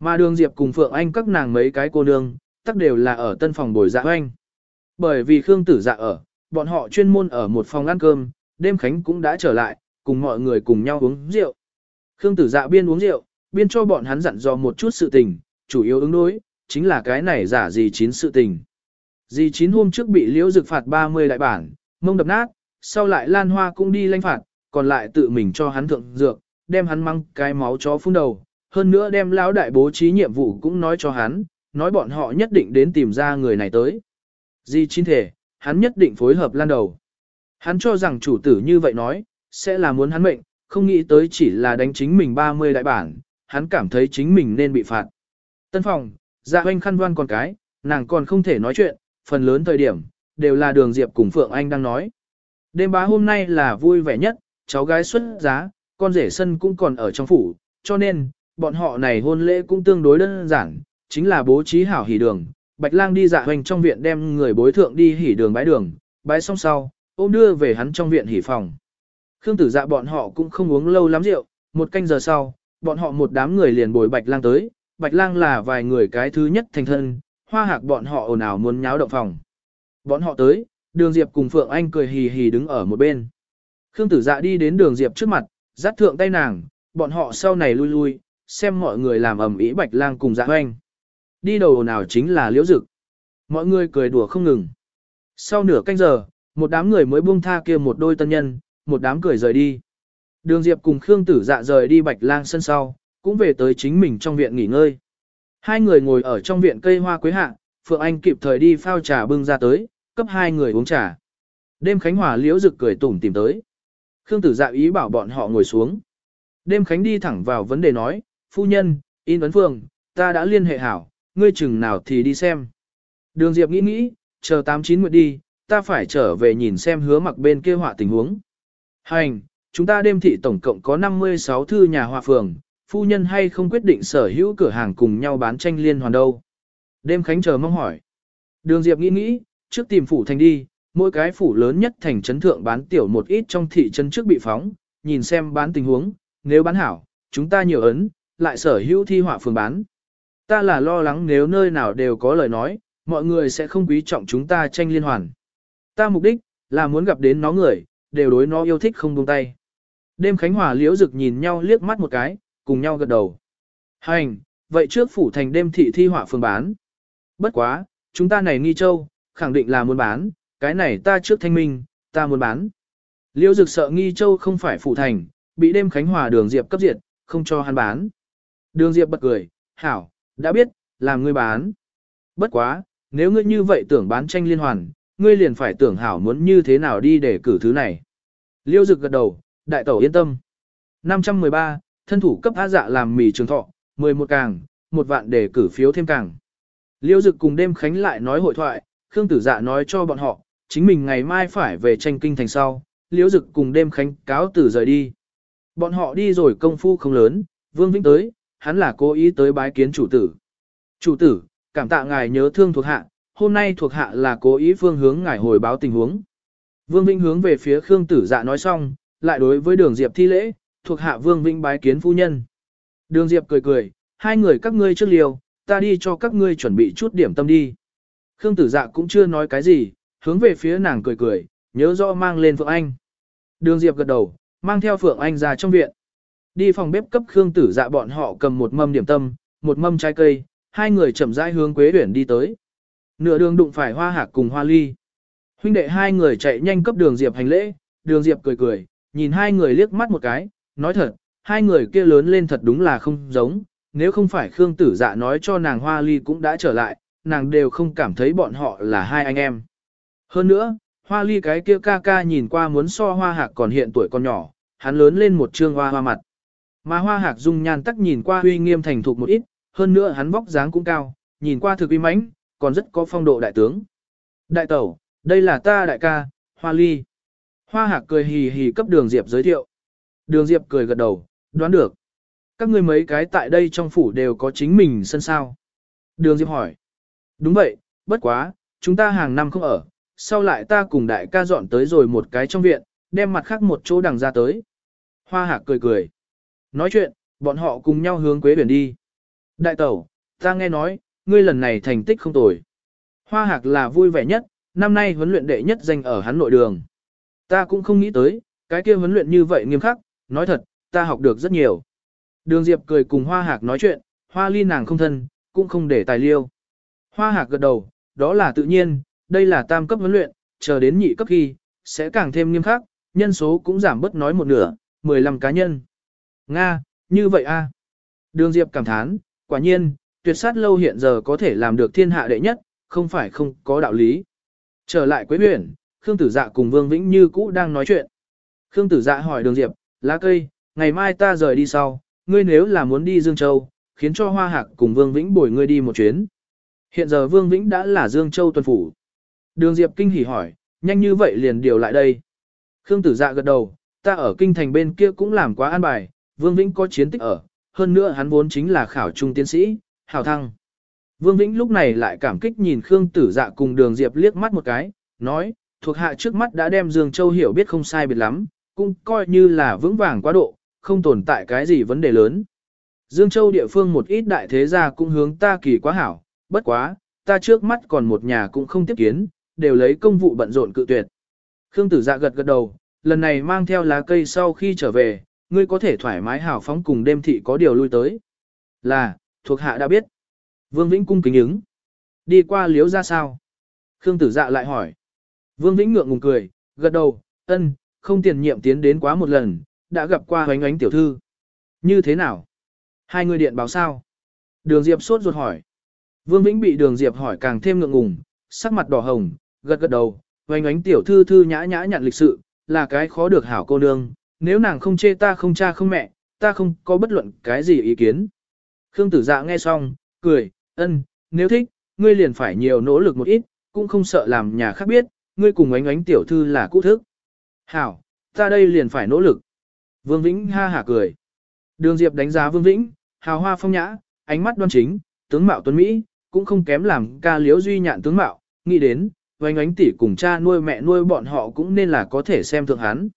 Mà đường Diệp cùng Phượng Anh các nàng mấy cái cô nương, tất đều là ở tân phòng bồi dạ hoanh. Bởi vì Khương tử dạ ở, bọn họ chuyên môn ở một phòng ăn cơm, đêm khánh cũng đã trở lại, cùng mọi người cùng nhau uống rượu. Khương tử dạ biên uống rượu, biên cho bọn hắn dặn dò một chút sự tình, chủ yếu ứng đối, chính là cái này giả gì chín sự tình. Dì chín hôm trước bị liễu dực phạt 30 đại bản, mông đập nát, sau lại lan hoa cũng đi lanh phạt, còn lại tự mình cho hắn thượng dược, đem hắn mang cái máu chó phun đầu, hơn nữa đem lão đại bố trí nhiệm vụ cũng nói cho hắn, nói bọn họ nhất định đến tìm ra người này tới. Di chín thể, hắn nhất định phối hợp lan đầu. Hắn cho rằng chủ tử như vậy nói, sẽ là muốn hắn mệnh, không nghĩ tới chỉ là đánh chính mình 30 đại bản, hắn cảm thấy chính mình nên bị phạt. Tân phòng, dạ hoanh khăn đoan còn cái, nàng còn không thể nói chuyện, phần lớn thời điểm, đều là đường Diệp cùng Phượng Anh đang nói. Đêm bá hôm nay là vui vẻ nhất, cháu gái xuất giá, con rể sân cũng còn ở trong phủ, cho nên, bọn họ này hôn lễ cũng tương đối đơn giản, chính là bố trí hảo hỉ đường. Bạch lang đi dạ hoành trong viện đem người bối thượng đi hỉ đường bái đường, bái xong sau, ôm đưa về hắn trong viện hỉ phòng. Khương tử dạ bọn họ cũng không uống lâu lắm rượu, một canh giờ sau, bọn họ một đám người liền bồi bạch lang tới, bạch lang là vài người cái thứ nhất thành thân, hoa hạc bọn họ ồn ào muốn nháo động phòng. Bọn họ tới, đường Diệp cùng Phượng Anh cười hì hì đứng ở một bên. Khương tử dạ đi đến đường Diệp trước mặt, dắt thượng tay nàng, bọn họ sau này lui lui, xem mọi người làm ầm ĩ bạch lang cùng dạ hoanh. Đi đầu nào chính là liễu dực. Mọi người cười đùa không ngừng. Sau nửa canh giờ, một đám người mới buông tha kia một đôi tân nhân, một đám cười rời đi. Đường Diệp cùng Khương Tử Dạ rời đi Bạch Lang sân sau, cũng về tới chính mình trong viện nghỉ ngơi. Hai người ngồi ở trong viện cây hoa quế hạ, Phượng Anh kịp thời đi phao trà bưng ra tới, cấp hai người uống trà. Đêm Khánh Hòa liễu rực cười tủm tìm tới. Khương Tử Dạ ý bảo bọn họ ngồi xuống. Đêm Khánh đi thẳng vào vấn đề nói, phu nhân, in vấn phương, ta đã liên hệ hảo, ngươi chừng nào thì đi xem. Đường Diệp nghĩ nghĩ, chờ 89 nguyện đi, ta phải trở về nhìn xem hứa mặc bên kia họa tình huống. Hành, chúng ta đêm thị tổng cộng có 56 thư nhà họa phường, phu nhân hay không quyết định sở hữu cửa hàng cùng nhau bán tranh liên hoàn đâu. Đêm Khánh chờ mong hỏi. Đường Diệp nghĩ nghĩ, trước tìm phủ thành đi, mỗi cái phủ lớn nhất thành trấn thượng bán tiểu một ít trong thị trấn trước bị phóng, nhìn xem bán tình huống, nếu bán hảo, chúng ta nhiều ấn, lại sở hữu thi họa phường bán. Ta là lo lắng nếu nơi nào đều có lời nói, mọi người sẽ không quý trọng chúng ta tranh liên hoàn. Ta mục đích, là muốn gặp đến nó người, đều đối nó yêu thích không buông tay. Đêm Khánh Hòa liễu rực nhìn nhau liếc mắt một cái, cùng nhau gật đầu. Hành, vậy trước phủ thành đêm thị thi họa phương bán. Bất quá, chúng ta này nghi châu, khẳng định là muốn bán, cái này ta trước thanh minh, ta muốn bán. Liễu rực sợ nghi châu không phải phủ thành, bị đêm Khánh Hòa đường Diệp cấp diệt, không cho hắn bán. Đường Diệp bật cười, hảo, đã biết, làm ngươi bán. Bất quá, nếu ngươi như vậy tưởng bán tranh liên hoàn, ngươi liền phải tưởng hảo muốn như thế nào đi để cử thứ này. Liêu dực gật đầu, đại tẩu yên tâm. 513, thân thủ cấp á dạ làm mì trường thọ, 11 càng, một vạn để cử phiếu thêm càng. Liêu dực cùng đêm khánh lại nói hội thoại, Khương tử dạ nói cho bọn họ, chính mình ngày mai phải về tranh kinh thành sau, liêu dực cùng đêm khánh cáo tử rời đi. Bọn họ đi rồi công phu không lớn, Vương Vĩnh tới, hắn là cố ý tới bái kiến chủ tử. Chủ tử, cảm tạ ngài nhớ thương thuộc hạ, hôm nay thuộc hạ là cố ý phương hướng ngài hồi báo tình huống. Vương Vĩnh hướng về phía Khương Tử Dạ nói xong, lại đối với Đường Diệp thi lễ, thuộc hạ Vương Vĩnh bái kiến phu nhân. Đường Diệp cười cười, hai người các ngươi trước liều, ta đi cho các ngươi chuẩn bị chút điểm tâm đi. Khương Tử Dạ cũng chưa nói cái gì, hướng về phía nàng cười cười, nhớ rõ mang lên Phượng Anh. Đường Diệp gật đầu, mang theo Phượng Anh ra trong viện. Đi phòng bếp cấp Khương Tử Dạ bọn họ cầm một mâm điểm tâm, một mâm trái cây, hai người chậm rãi hướng Quế Uyển đi tới. Nửa đường đụng phải Hoa Hạc cùng Hoa Ly. Huynh đệ hai người chạy nhanh cấp Đường Diệp hành lễ, Đường Diệp cười cười, nhìn hai người liếc mắt một cái, nói thật, hai người kia lớn lên thật đúng là không giống, nếu không phải Khương Tử Dạ nói cho nàng Hoa Ly cũng đã trở lại, nàng đều không cảm thấy bọn họ là hai anh em. Hơn nữa, Hoa Ly cái kia ca ca nhìn qua muốn so Hoa Hạc còn hiện tuổi còn nhỏ, hắn lớn lên một trương hoa hoa mặt. Mà hoa hạc dung nhan tắc nhìn qua uy nghiêm thành thục một ít, hơn nữa hắn vóc dáng cũng cao, nhìn qua thực uy mãnh, còn rất có phong độ đại tướng. Đại tẩu, Đây là ta đại ca, Hoa Ly. Hoa Hạc cười hì hì cấp Đường Diệp giới thiệu. Đường Diệp cười gật đầu, đoán được. Các ngươi mấy cái tại đây trong phủ đều có chính mình sân sao. Đường Diệp hỏi. Đúng vậy, bất quá, chúng ta hàng năm không ở, sau lại ta cùng đại ca dọn tới rồi một cái trong viện, đem mặt khác một chỗ đằng ra tới. Hoa Hạc cười cười. Nói chuyện, bọn họ cùng nhau hướng Quế Biển đi. Đại tẩu, ta nghe nói, ngươi lần này thành tích không tồi. Hoa Hạc là vui vẻ nhất, năm nay huấn luyện đệ nhất danh ở hắn nội đường. Ta cũng không nghĩ tới, cái kia huấn luyện như vậy nghiêm khắc, nói thật, ta học được rất nhiều. Đường Diệp cười cùng Hoa Hạc nói chuyện, Hoa Ly nàng không thân, cũng không để tài liêu. Hoa Hạc gật đầu, đó là tự nhiên, đây là tam cấp huấn luyện, chờ đến nhị cấp khi, sẽ càng thêm nghiêm khắc, nhân số cũng giảm bớt nói một nửa, 15 cá nhân. Nga, như vậy a. Đường Diệp cảm thán, quả nhiên, tuyệt sát lâu hiện giờ có thể làm được thiên hạ đệ nhất, không phải không có đạo lý. Trở lại Quế Huyền, Khương Tử Dạ cùng Vương Vĩnh Như cũ đang nói chuyện. Khương Tử Dạ hỏi Đường Diệp, lá cây, ngày mai ta rời đi sau, ngươi nếu là muốn đi Dương Châu, khiến cho Hoa Hạc cùng Vương Vĩnh bồi ngươi đi một chuyến. Hiện giờ Vương Vĩnh đã là Dương Châu tuần phủ. Đường Diệp kinh hỉ hỏi, nhanh như vậy liền điều lại đây. Khương Tử Dạ gật đầu, ta ở kinh thành bên kia cũng làm quá an bài, Vương Vĩnh có chiến tích ở, hơn nữa hắn vốn chính là khảo trung tiến sĩ, hào thăng. Vương Vĩnh lúc này lại cảm kích nhìn Khương Tử Dạ cùng Đường Diệp liếc mắt một cái, nói, thuộc hạ trước mắt đã đem Dương Châu hiểu biết không sai biệt lắm, cũng coi như là vững vàng quá độ, không tồn tại cái gì vấn đề lớn. Dương Châu địa phương một ít đại thế gia cũng hướng ta kỳ quá hảo, bất quá, ta trước mắt còn một nhà cũng không tiếp kiến, đều lấy công vụ bận rộn cự tuyệt. Khương Tử Dạ gật gật đầu, lần này mang theo lá cây sau khi trở về, ngươi có thể thoải mái hào phóng cùng đêm thị có điều lui tới. Là, thuộc hạ đã biết. Vương Vĩnh cung kính ứng. Đi qua liếu ra sao? Khương Tử Dạ lại hỏi. Vương Vĩnh ngượng ngùng cười, gật đầu, ân, không tiền nhiệm tiến đến quá một lần, đã gặp qua hoánh ánh tiểu thư. Như thế nào? Hai người điện báo sao? Đường Diệp sốt ruột hỏi. Vương Vĩnh bị Đường Diệp hỏi càng thêm ngượng ngùng, sắc mặt đỏ hồng, gật gật đầu, hoánh ánh tiểu thư thư nhã nhã nhận lịch sự, là cái khó được hảo cô nương, nếu nàng không chê ta không cha không mẹ, ta không có bất luận cái gì ý kiến. Khương tử dạ nghe xong, cười, ân, nếu thích, ngươi liền phải nhiều nỗ lực một ít, cũng không sợ làm nhà khác biết, ngươi cùng ánh ánh tiểu thư là cũ thức. Hảo, ta đây liền phải nỗ lực. Vương Vĩnh ha hả cười. Đường Diệp đánh giá Vương Vĩnh, hào hoa phong nhã, ánh mắt đoan chính, tướng mạo tuấn Mỹ, cũng không kém làm ca liếu duy nhạn tướng mạo, nghĩ đến, ánh ánh tỷ cùng cha nuôi mẹ nuôi bọn họ cũng nên là có thể xem thượng hắn.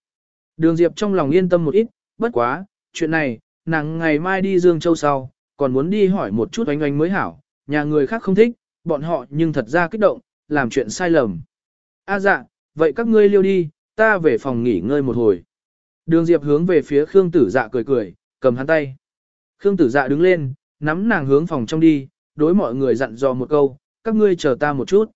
Đường Diệp trong lòng yên tâm một ít, bất quá, chuyện này, nàng ngày mai đi Dương Châu sau, còn muốn đi hỏi một chút oanh oanh mới hảo, nhà người khác không thích, bọn họ nhưng thật ra kích động, làm chuyện sai lầm. A dạ, vậy các ngươi liêu đi, ta về phòng nghỉ ngơi một hồi. Đường Diệp hướng về phía Khương Tử Dạ cười cười, cầm hắn tay. Khương Tử Dạ đứng lên, nắm nàng hướng phòng trong đi, đối mọi người dặn dò một câu, các ngươi chờ ta một chút.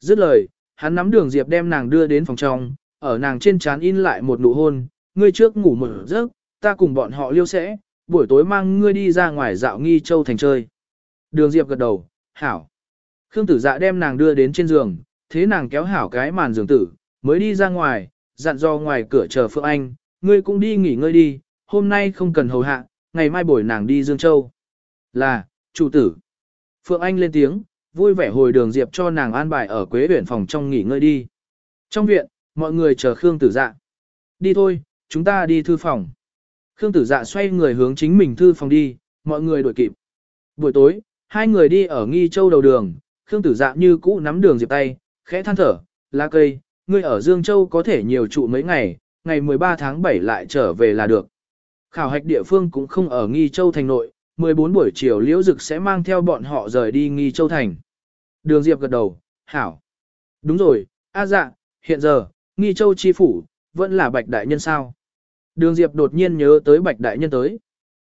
Dứt lời, hắn nắm đường Diệp đem nàng đưa đến phòng trong, ở nàng trên trán in lại một nụ hôn, ngươi trước ngủ một giấc, ta cùng bọn họ liêu sẽ, buổi tối mang ngươi đi ra ngoài dạo nghi châu thành chơi. Đường Diệp gật đầu, hảo. Khương tử dạ đem nàng đưa đến trên giường, thế nàng kéo hảo cái màn giường tử, mới đi ra ngoài, dặn do ngoài cửa chờ Phượng Anh, ngươi cũng đi nghỉ ngơi đi, hôm nay không cần hầu hạ, ngày mai buổi nàng đi Dương Châu. Là, chủ tử. Phượng Anh lên tiếng, vui vẻ hồi đường Diệp cho nàng an bài ở quế huyện phòng trong nghỉ ngơi đi. Trong viện, mọi người chờ Khương tử dạ. Đi thôi, chúng ta đi thư phòng. Khương tử dạ xoay người hướng chính mình thư phòng đi, mọi người đuổi kịp. Buổi tối, hai người đi ở nghi châu đầu đường, Khương tử dạ như cũ nắm đường Diệp tay, khẽ than thở, lá cây, ngươi ở Dương Châu có thể nhiều trụ mấy ngày, ngày 13 tháng 7 lại trở về là được. Khảo hạch địa phương cũng không ở nghi châu thành nội, 14 buổi chiều Liễu Dực sẽ mang theo bọn họ rời đi Nghi Châu Thành. Đường Diệp gật đầu, hảo. Đúng rồi, a dạ, hiện giờ, Nghi Châu Chi Phủ, vẫn là Bạch Đại Nhân sao? Đường Diệp đột nhiên nhớ tới Bạch Đại Nhân tới.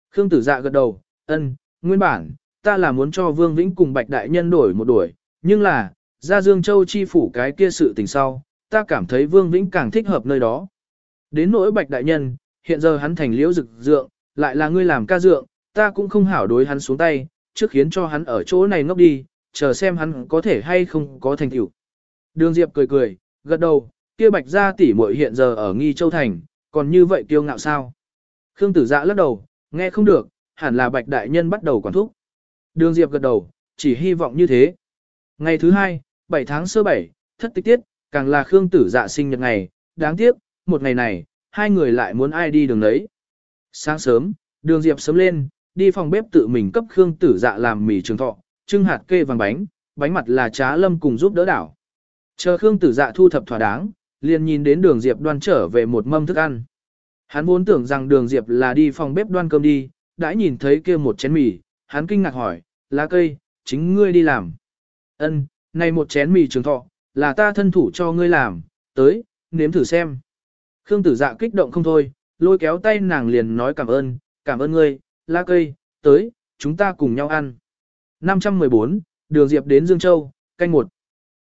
Khương Tử Dạ gật đầu, ân, nguyên bản, ta là muốn cho Vương Vĩnh cùng Bạch Đại Nhân đổi một đuổi, nhưng là, ra Dương Châu Chi Phủ cái kia sự tình sau, ta cảm thấy Vương Vĩnh càng thích hợp nơi đó. Đến nỗi Bạch Đại Nhân, hiện giờ hắn thành liễu dực dượng, lại là ngươi làm ca dượng, ta cũng không hảo đối hắn xuống tay, trước khiến cho hắn ở chỗ này ngốc đi, chờ xem hắn có thể hay không có thành tựu. Đường Diệp cười cười, gật đầu, kia bạch gia tỷ muội hiện giờ ở Nghi Châu Thành, còn như vậy kiêu ngạo sao? Khương tử dạ lắc đầu, nghe không được, hẳn là bạch đại nhân bắt đầu quản thúc. Đường Diệp gật đầu, chỉ hy vọng như thế. Ngày thứ hai, 7 tháng sơ 7, thất tích tiết, Càng là Khương Tử Dạ sinh nhật ngày, đáng tiếc, một ngày này, hai người lại muốn ai đi đường đấy. Sáng sớm, đường Diệp sớm lên, đi phòng bếp tự mình cấp Khương Tử Dạ làm mì trường thọ, trưng hạt kê vàng bánh, bánh mặt là trá lâm cùng giúp đỡ đảo. Chờ Khương Tử Dạ thu thập thỏa đáng, liền nhìn đến đường Diệp đoan trở về một mâm thức ăn. Hắn vốn tưởng rằng đường Diệp là đi phòng bếp đoan cơm đi, đã nhìn thấy kia một chén mì, hắn kinh ngạc hỏi, lá cây, chính ngươi đi làm. Ân, này một chén mì trường thọ, là ta thân thủ cho ngươi làm, tới, nếm thử xem. Khương tử dạ kích động không thôi, lôi kéo tay nàng liền nói cảm ơn, cảm ơn ngươi, lá cây, tới, chúng ta cùng nhau ăn. 514, đường Diệp đến Dương Châu, canh một.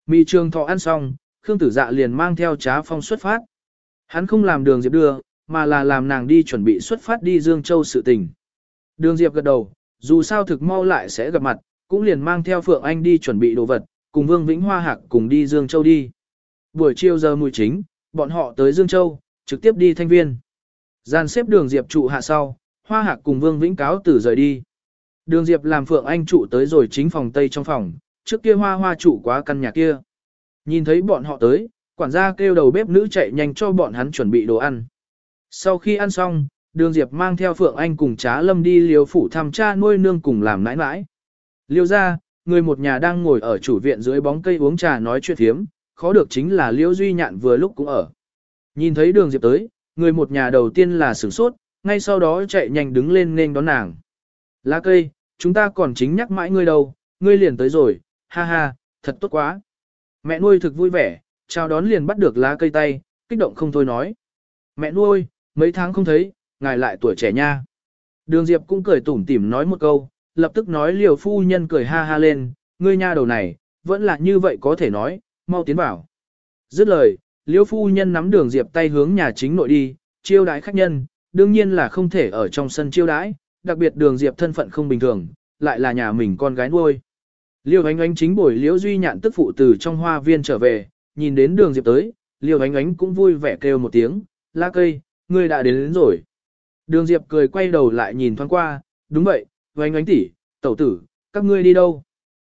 Mì trường thọ ăn xong, Khương tử dạ liền mang theo trá phong xuất phát. Hắn không làm đường Diệp đưa, mà là làm nàng đi chuẩn bị xuất phát đi Dương Châu sự tình. Đường Diệp gật đầu, dù sao thực mau lại sẽ gặp mặt, cũng liền mang theo Phượng Anh đi chuẩn bị đồ vật, cùng Vương Vĩnh Hoa Hạc cùng đi Dương Châu đi. Buổi chiều giờ mùi chính, bọn họ tới Dương Châu, trực tiếp đi thanh viên. Gian xếp đường Diệp trụ hạ sau, Hoa Hạc cùng Vương Vĩnh cáo tử rời đi. Đường Diệp làm Phượng Anh trụ tới rồi chính phòng Tây trong phòng, trước kia Hoa Hoa trụ quá căn nhà kia. Nhìn thấy bọn họ tới, quản gia kêu đầu bếp nữ chạy nhanh cho bọn hắn chuẩn bị đồ ăn. Sau khi ăn xong, Đường Diệp mang theo Phượng Anh cùng Trá Lâm đi liều phủ thăm cha nuôi nương cùng làm nãi nãi. Liêu ra, người một nhà đang ngồi ở chủ viện dưới bóng cây uống trà nói chuyện thiếm, khó được chính là Liêu Duy Nhạn vừa lúc cũng ở. Nhìn thấy Đường Diệp tới, người một nhà đầu tiên là sửng sốt, ngay sau đó chạy nhanh đứng lên nên đón nàng. Lá cây, chúng ta còn chính nhắc mãi ngươi đâu, ngươi liền tới rồi, ha ha, thật tốt quá. Mẹ nuôi thực vui vẻ, chào đón liền bắt được lá cây tay, kích động không thôi nói. Mẹ nuôi, mấy tháng không thấy, ngài lại tuổi trẻ nha. Đường Diệp cũng cười tủm tỉm nói một câu, lập tức nói liều phu nhân cười ha ha lên, ngươi nha đầu này, vẫn là như vậy có thể nói, mau tiến vào. Dứt lời, liêu phu nhân nắm đường Diệp tay hướng nhà chính nội đi, chiêu đái khách nhân, đương nhiên là không thể ở trong sân chiêu đái đặc biệt đường Diệp thân phận không bình thường, lại là nhà mình con gái nuôi. Liêu ánh ánh chính bồi liễu duy nhạn tức phụ từ trong hoa viên trở về, nhìn đến đường Diệp tới, liêu ánh ánh cũng vui vẻ kêu một tiếng, la cây, ngươi đã đến, đến rồi. Đường Diệp cười quay đầu lại nhìn thoáng qua, đúng vậy, ánh ánh tỷ, tẩu tử, các ngươi đi đâu?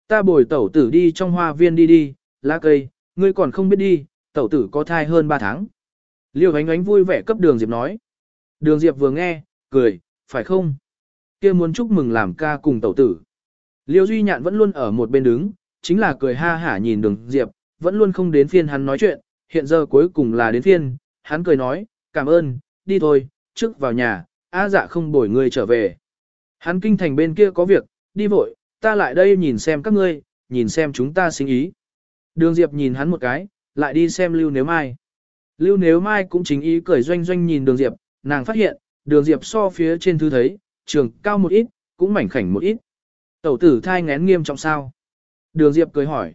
Ta bồi tẩu tử đi trong hoa viên đi đi, lá cây, ngươi còn không biết đi, tẩu tử có thai hơn 3 tháng. Liêu ánh ánh vui vẻ cấp đường Diệp nói. Đường Diệp vừa nghe, cười, phải không? kia muốn chúc mừng làm ca cùng tẩu tử. Liêu Duy Nhạn vẫn luôn ở một bên đứng, chính là cười ha hả nhìn đường Diệp, vẫn luôn không đến phiên hắn nói chuyện, hiện giờ cuối cùng là đến phiên, hắn cười nói, cảm ơn, đi thôi, trước vào nhà, A dạ không bồi ngươi trở về. Hắn kinh thành bên kia có việc, đi vội, ta lại đây nhìn xem các ngươi, nhìn xem chúng ta sinh ý. Đường Diệp nhìn hắn một cái, lại đi xem Lưu Nếu Mai. Lưu Nếu Mai cũng chính ý cười doanh doanh nhìn Đường Diệp, nàng phát hiện, Đường Diệp so phía trên thứ thấy, trường cao một ít, cũng mảnh khảnh một ít. Tẩu tử thai ngén nghiêm trọng sao? Đường Diệp cười hỏi.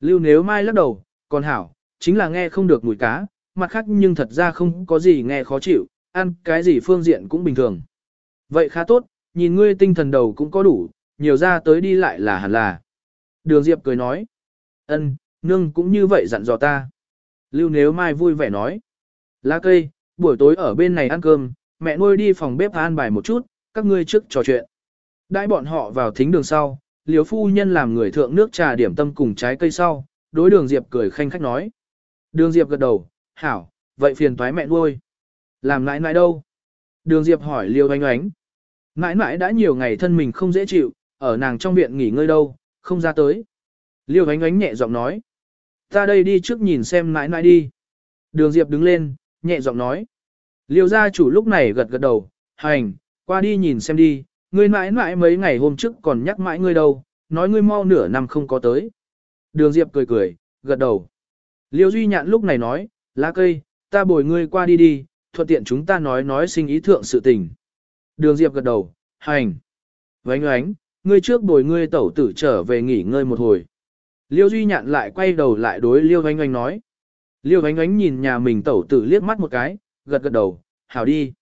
Lưu Nếu Mai lắc đầu, còn hảo, chính là nghe không được mùi cá, mặt khác nhưng thật ra không có gì nghe khó chịu, ăn cái gì phương diện cũng bình thường. Vậy khá tốt, nhìn ngươi tinh thần đầu cũng có đủ, nhiều ra tới đi lại là hẳn là. Đường Diệp cười nói. ân, nương cũng như vậy dặn dò ta. Lưu Nếu Mai vui vẻ nói. Lá cây, buổi tối ở bên này ăn cơm, mẹ nuôi đi phòng bếp an bài một chút, các ngươi trước trò chuyện. Đãi bọn họ vào thính đường sau, liếu phu nhân làm người thượng nước trà điểm tâm cùng trái cây sau, đối đường Diệp cười khanh khách nói. Đường Diệp gật đầu, hảo, vậy phiền toái mẹ nuôi. Làm nãi nãi đâu? Đường Diệp hỏi Liêu anh Oánh. Nãi nãi đã nhiều ngày thân mình không dễ chịu, ở nàng trong viện nghỉ ngơi đâu, không ra tới. Liêu anh Oánh nhẹ giọng nói. Ta đây đi trước nhìn xem nãi nãi đi. Đường Diệp đứng lên, nhẹ giọng nói. Liêu gia chủ lúc này gật gật đầu, hành, qua đi nhìn xem đi, ngươi mãi mãi mấy ngày hôm trước còn nhắc mãi ngươi đâu, nói ngươi mau nửa năm không có tới. Đường Diệp cười cười, gật đầu. Liêu Duy Nhạn lúc này nói, lá cây, ta bồi ngươi qua đi đi, thuận tiện chúng ta nói nói sinh ý thượng sự tình. Đường Diệp gật đầu, hành. Vánh oánh, ngươi trước bồi ngươi tẩu tử trở về nghỉ ngơi một hồi. Liêu Duy Nhạn lại quay đầu lại đối Liêu Vánh Oánh nói. Liêu Vánh Oánh nhìn nhà mình tẩu tử liếc mắt một cái, gật gật đầu, hảo đi.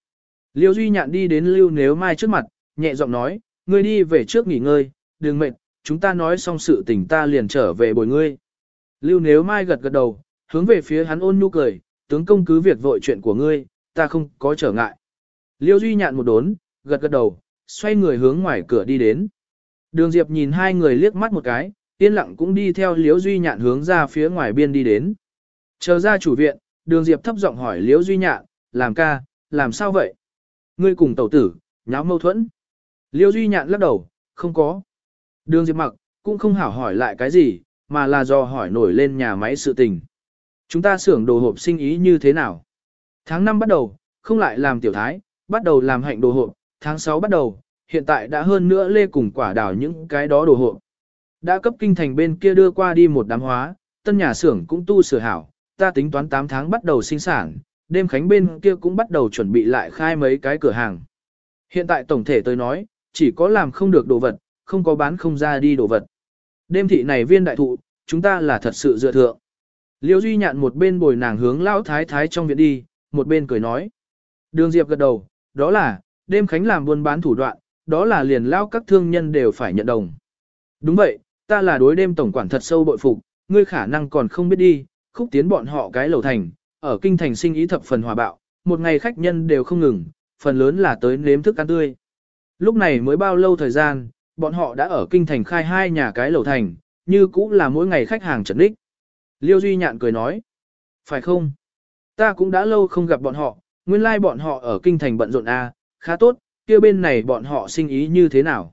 Liêu Duy Nhạn đi đến Lưu Nếu Mai trước mặt, nhẹ giọng nói, ngươi đi về trước nghỉ ngơi, đừng mệt, chúng ta nói xong sự tình ta liền trở về bồi ngươi. Lưu Nếu Mai gật gật đầu, hướng về phía hắn ôn nhu cười, tướng công cứ việc vội chuyện của ngươi, ta không có trở ngại. Liêu Duy nhạn một đốn, gật gật đầu, xoay người hướng ngoài cửa đi đến. Đường Diệp nhìn hai người liếc mắt một cái, yên lặng cũng đi theo Liêu Duy nhạn hướng ra phía ngoài biên đi đến. Chờ ra chủ viện, đường Diệp thấp giọng hỏi Liễu Duy Nhạn, làm ca, làm sao vậy? Ngươi cùng tẩu tử, nháo mâu thuẫn. Liêu Duy Nhạn lắc đầu, không có. Đường Diệp mặc, cũng không hảo hỏi lại cái gì, mà là do hỏi nổi lên nhà máy sự tình. Chúng ta xưởng đồ hộp sinh ý như thế nào? Tháng 5 bắt đầu, không lại làm tiểu thái, bắt đầu làm hạnh đồ hộp, tháng 6 bắt đầu, hiện tại đã hơn nữa lê cùng quả đào những cái đó đồ hộp. Đã cấp kinh thành bên kia đưa qua đi một đám hóa, tân nhà xưởng cũng tu sửa hảo, ta tính toán 8 tháng bắt đầu sinh sản, đêm khánh bên kia cũng bắt đầu chuẩn bị lại khai mấy cái cửa hàng. Hiện tại tổng thể tôi nói, chỉ có làm không được đồ vật, không có bán không ra đi đồ vật. Đêm thị này viên đại thụ, chúng ta là thật sự dựa thượng. Liêu Duy nhạn một bên bồi nàng hướng lão thái thái trong viện đi, một bên cười nói. Đường Diệp gật đầu, đó là, đêm khánh làm buôn bán thủ đoạn, đó là liền lao các thương nhân đều phải nhận đồng. Đúng vậy, ta là đối đêm tổng quản thật sâu bội phục, ngươi khả năng còn không biết đi, khúc tiến bọn họ cái lầu thành, ở kinh thành sinh ý thập phần hòa bạo, một ngày khách nhân đều không ngừng, phần lớn là tới nếm thức ăn tươi. Lúc này mới bao lâu thời gian, bọn họ đã ở kinh thành khai hai nhà cái lầu thành, như cũng là mỗi ngày khách hàng trần đích. Liêu Duy Nhạn cười nói, phải không? Ta cũng đã lâu không gặp bọn họ, nguyên lai like bọn họ ở kinh thành bận rộn a, à, khá tốt, kia bên này bọn họ sinh ý như thế nào?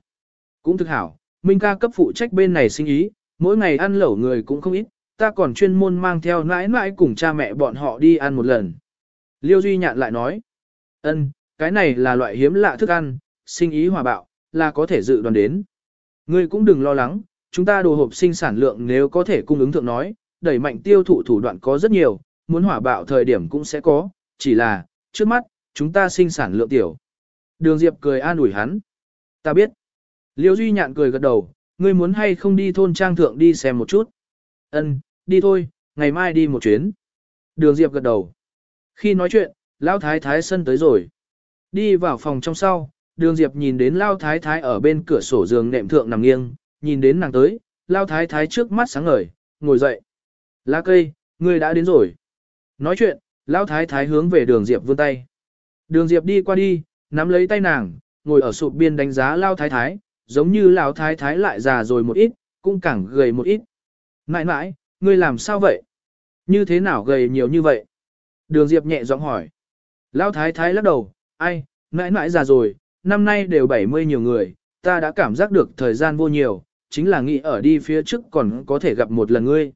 Cũng thực hảo, Minh ca cấp phụ trách bên này sinh ý, mỗi ngày ăn lẩu người cũng không ít, ta còn chuyên môn mang theo nãi nãi cùng cha mẹ bọn họ đi ăn một lần. Liêu Duy Nhạn lại nói, ân, cái này là loại hiếm lạ thức ăn, sinh ý hòa bạo, là có thể dự đoán đến. Ngươi cũng đừng lo lắng, chúng ta đồ hộp sinh sản lượng nếu có thể cung ứng thượng nói, đẩy mạnh tiêu thụ thủ đoạn có rất nhiều, muốn hỏa bạo thời điểm cũng sẽ có, chỉ là, trước mắt, chúng ta sinh sản lượng tiểu. Đường Diệp cười an ủi hắn. Ta biết. Liêu Duy Nhạn cười gật đầu, ngươi muốn hay không đi thôn trang thượng đi xem một chút. Ân, đi thôi, ngày mai đi một chuyến. Đường Diệp gật đầu. Khi nói chuyện, Lão Thái Thái sân tới rồi. Đi vào phòng trong sau, Đường Diệp nhìn đến Lão Thái Thái ở bên cửa sổ giường nệm thượng nằm nghiêng, nhìn đến nàng tới, Lão Thái Thái trước mắt sáng ngời, ngồi dậy. Lá cây, ngươi đã đến rồi. Nói chuyện, Lão Thái Thái hướng về Đường Diệp vươn tay. Đường Diệp đi qua đi, nắm lấy tay nàng, ngồi ở sụp biên đánh giá Lão Thái Thái, giống như Lão Thái Thái lại già rồi một ít, cũng càng gầy một ít. Mãi mãi, ngươi làm sao vậy? Như thế nào gầy nhiều như vậy? Đường Diệp nhẹ giọng hỏi. Lão thái thái lắc đầu, ai, mãi mãi già rồi, năm nay đều 70 nhiều người, ta đã cảm giác được thời gian vô nhiều, chính là nghĩ ở đi phía trước còn có thể gặp một lần ngươi.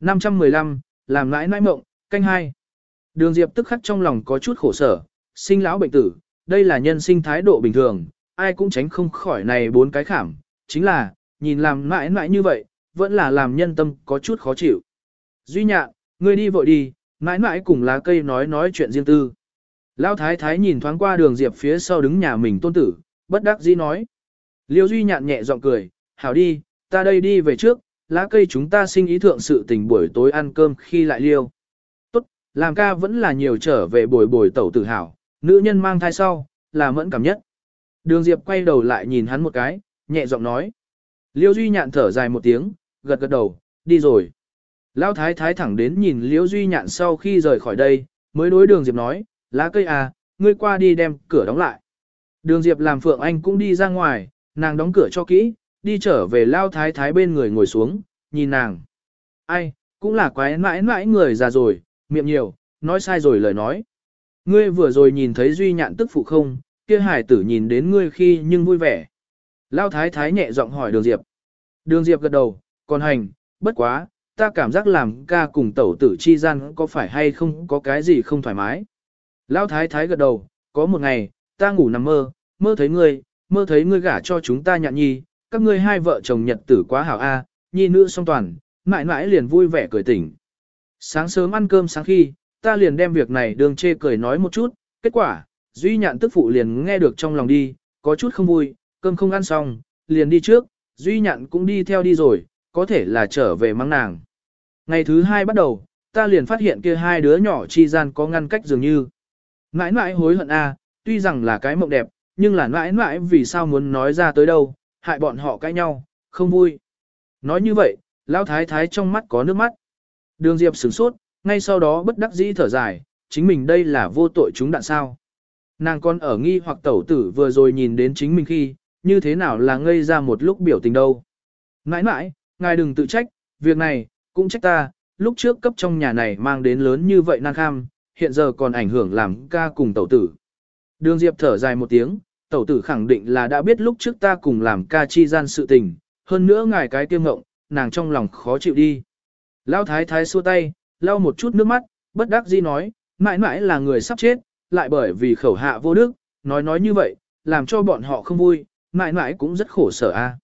515, làm nãi nãi mộng, canh hai. Đường Diệp tức khắc trong lòng có chút khổ sở, sinh lão bệnh tử, đây là nhân sinh thái độ bình thường, ai cũng tránh không khỏi này bốn cái khảm, chính là, nhìn làm nãi nãi như vậy, vẫn là làm nhân tâm có chút khó chịu. Duy nhạn, ngươi đi vội đi, mãi nãi cùng lá cây nói nói chuyện riêng tư. Lão thái thái nhìn thoáng qua đường diệp phía sau đứng nhà mình tôn tử, bất đắc dĩ nói. Liêu Duy nhạn nhẹ giọng cười, hảo đi, ta đây đi về trước, lá cây chúng ta sinh ý thượng sự tình buổi tối ăn cơm khi lại liêu. Tốt, làm ca vẫn là nhiều trở về buổi buổi tẩu tử hảo, nữ nhân mang thai sau, là mẫn cảm nhất. Đường Diệp quay đầu lại nhìn hắn một cái, nhẹ giọng nói. Liêu Duy nhạn thở dài một tiếng, gật gật đầu, đi rồi. Lão thái thái thẳng đến nhìn Liêu Duy Nhạn sau khi rời khỏi đây, mới đối đường Diệp nói, lá cây à, ngươi qua đi đem cửa đóng lại. Đường Diệp làm Phượng Anh cũng đi ra ngoài, nàng đóng cửa cho kỹ, đi trở về Lao thái thái bên người ngồi xuống, nhìn nàng. Ai, cũng là quái mãi mãi người già rồi, miệng nhiều, nói sai rồi lời nói. Ngươi vừa rồi nhìn thấy Duy Nhạn tức phụ không, kia hải tử nhìn đến ngươi khi nhưng vui vẻ. Lao thái thái nhẹ giọng hỏi đường Diệp. Đường Diệp gật đầu, còn hành, bất quá, ta cảm giác làm ca cùng tẩu tử chi gian có phải hay không có cái gì không thoải mái. Lão thái thái gật đầu, có một ngày, ta ngủ nằm mơ, mơ thấy ngươi, mơ thấy ngươi gả cho chúng ta nhạn nhi, các ngươi hai vợ chồng nhật tử quá hảo a, nhi nữ song toàn, mãi mãi liền vui vẻ cười tỉnh. Sáng sớm ăn cơm sáng khi, ta liền đem việc này đường chê cười nói một chút, kết quả, duy nhạn tức phụ liền nghe được trong lòng đi, có chút không vui, cơm không ăn xong, liền đi trước, duy nhạn cũng đi theo đi rồi, có thể là trở về mang nàng. Ngày thứ hai bắt đầu, ta liền phát hiện kia hai đứa nhỏ chi gian có ngăn cách dường như. Mãi mãi hối hận a, tuy rằng là cái mộng đẹp, nhưng là mãi mãi vì sao muốn nói ra tới đâu, hại bọn họ cãi nhau, không vui. Nói như vậy, lão thái thái trong mắt có nước mắt. Đường Diệp sửng sốt, ngay sau đó bất đắc dĩ thở dài, chính mình đây là vô tội chúng đạn sao. Nàng con ở nghi hoặc tẩu tử vừa rồi nhìn đến chính mình khi, như thế nào là ngây ra một lúc biểu tình đâu. Nãi nãi, ngài đừng tự trách, việc này, cũng trách ta, lúc trước cấp trong nhà này mang đến lớn như vậy nan kham, hiện giờ còn ảnh hưởng làm ca cùng tẩu tử. Đường Diệp thở dài một tiếng, tẩu tử khẳng định là đã biết lúc trước ta cùng làm ca chi gian sự tình, hơn nữa ngài cái kiêm ngộng, nàng trong lòng khó chịu đi. Lão thái thái xua tay, lau một chút nước mắt, bất đắc dĩ nói, mãi mãi là người sắp chết, lại bởi vì khẩu hạ vô đức, nói nói như vậy, làm cho bọn họ không vui, mãi mãi cũng rất khổ sở a. À.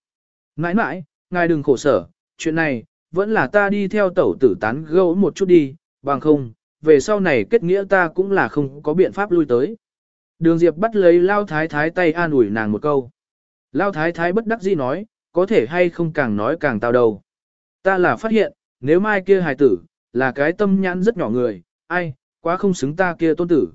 Mãi mãi, ngài đừng khổ sở, chuyện này, vẫn là ta đi theo tẩu tử tán gẫu một chút đi, bằng không, về sau này kết nghĩa ta cũng là không có biện pháp lui tới. Đường Diệp bắt lấy Lao Thái Thái tay an ủi nàng một câu. Lao Thái Thái bất đắc dĩ nói, có thể hay không càng nói càng tao đầu. Ta là phát hiện, nếu mai kia hài tử, là cái tâm nhãn rất nhỏ người, ai, quá không xứng ta kia tôn tử.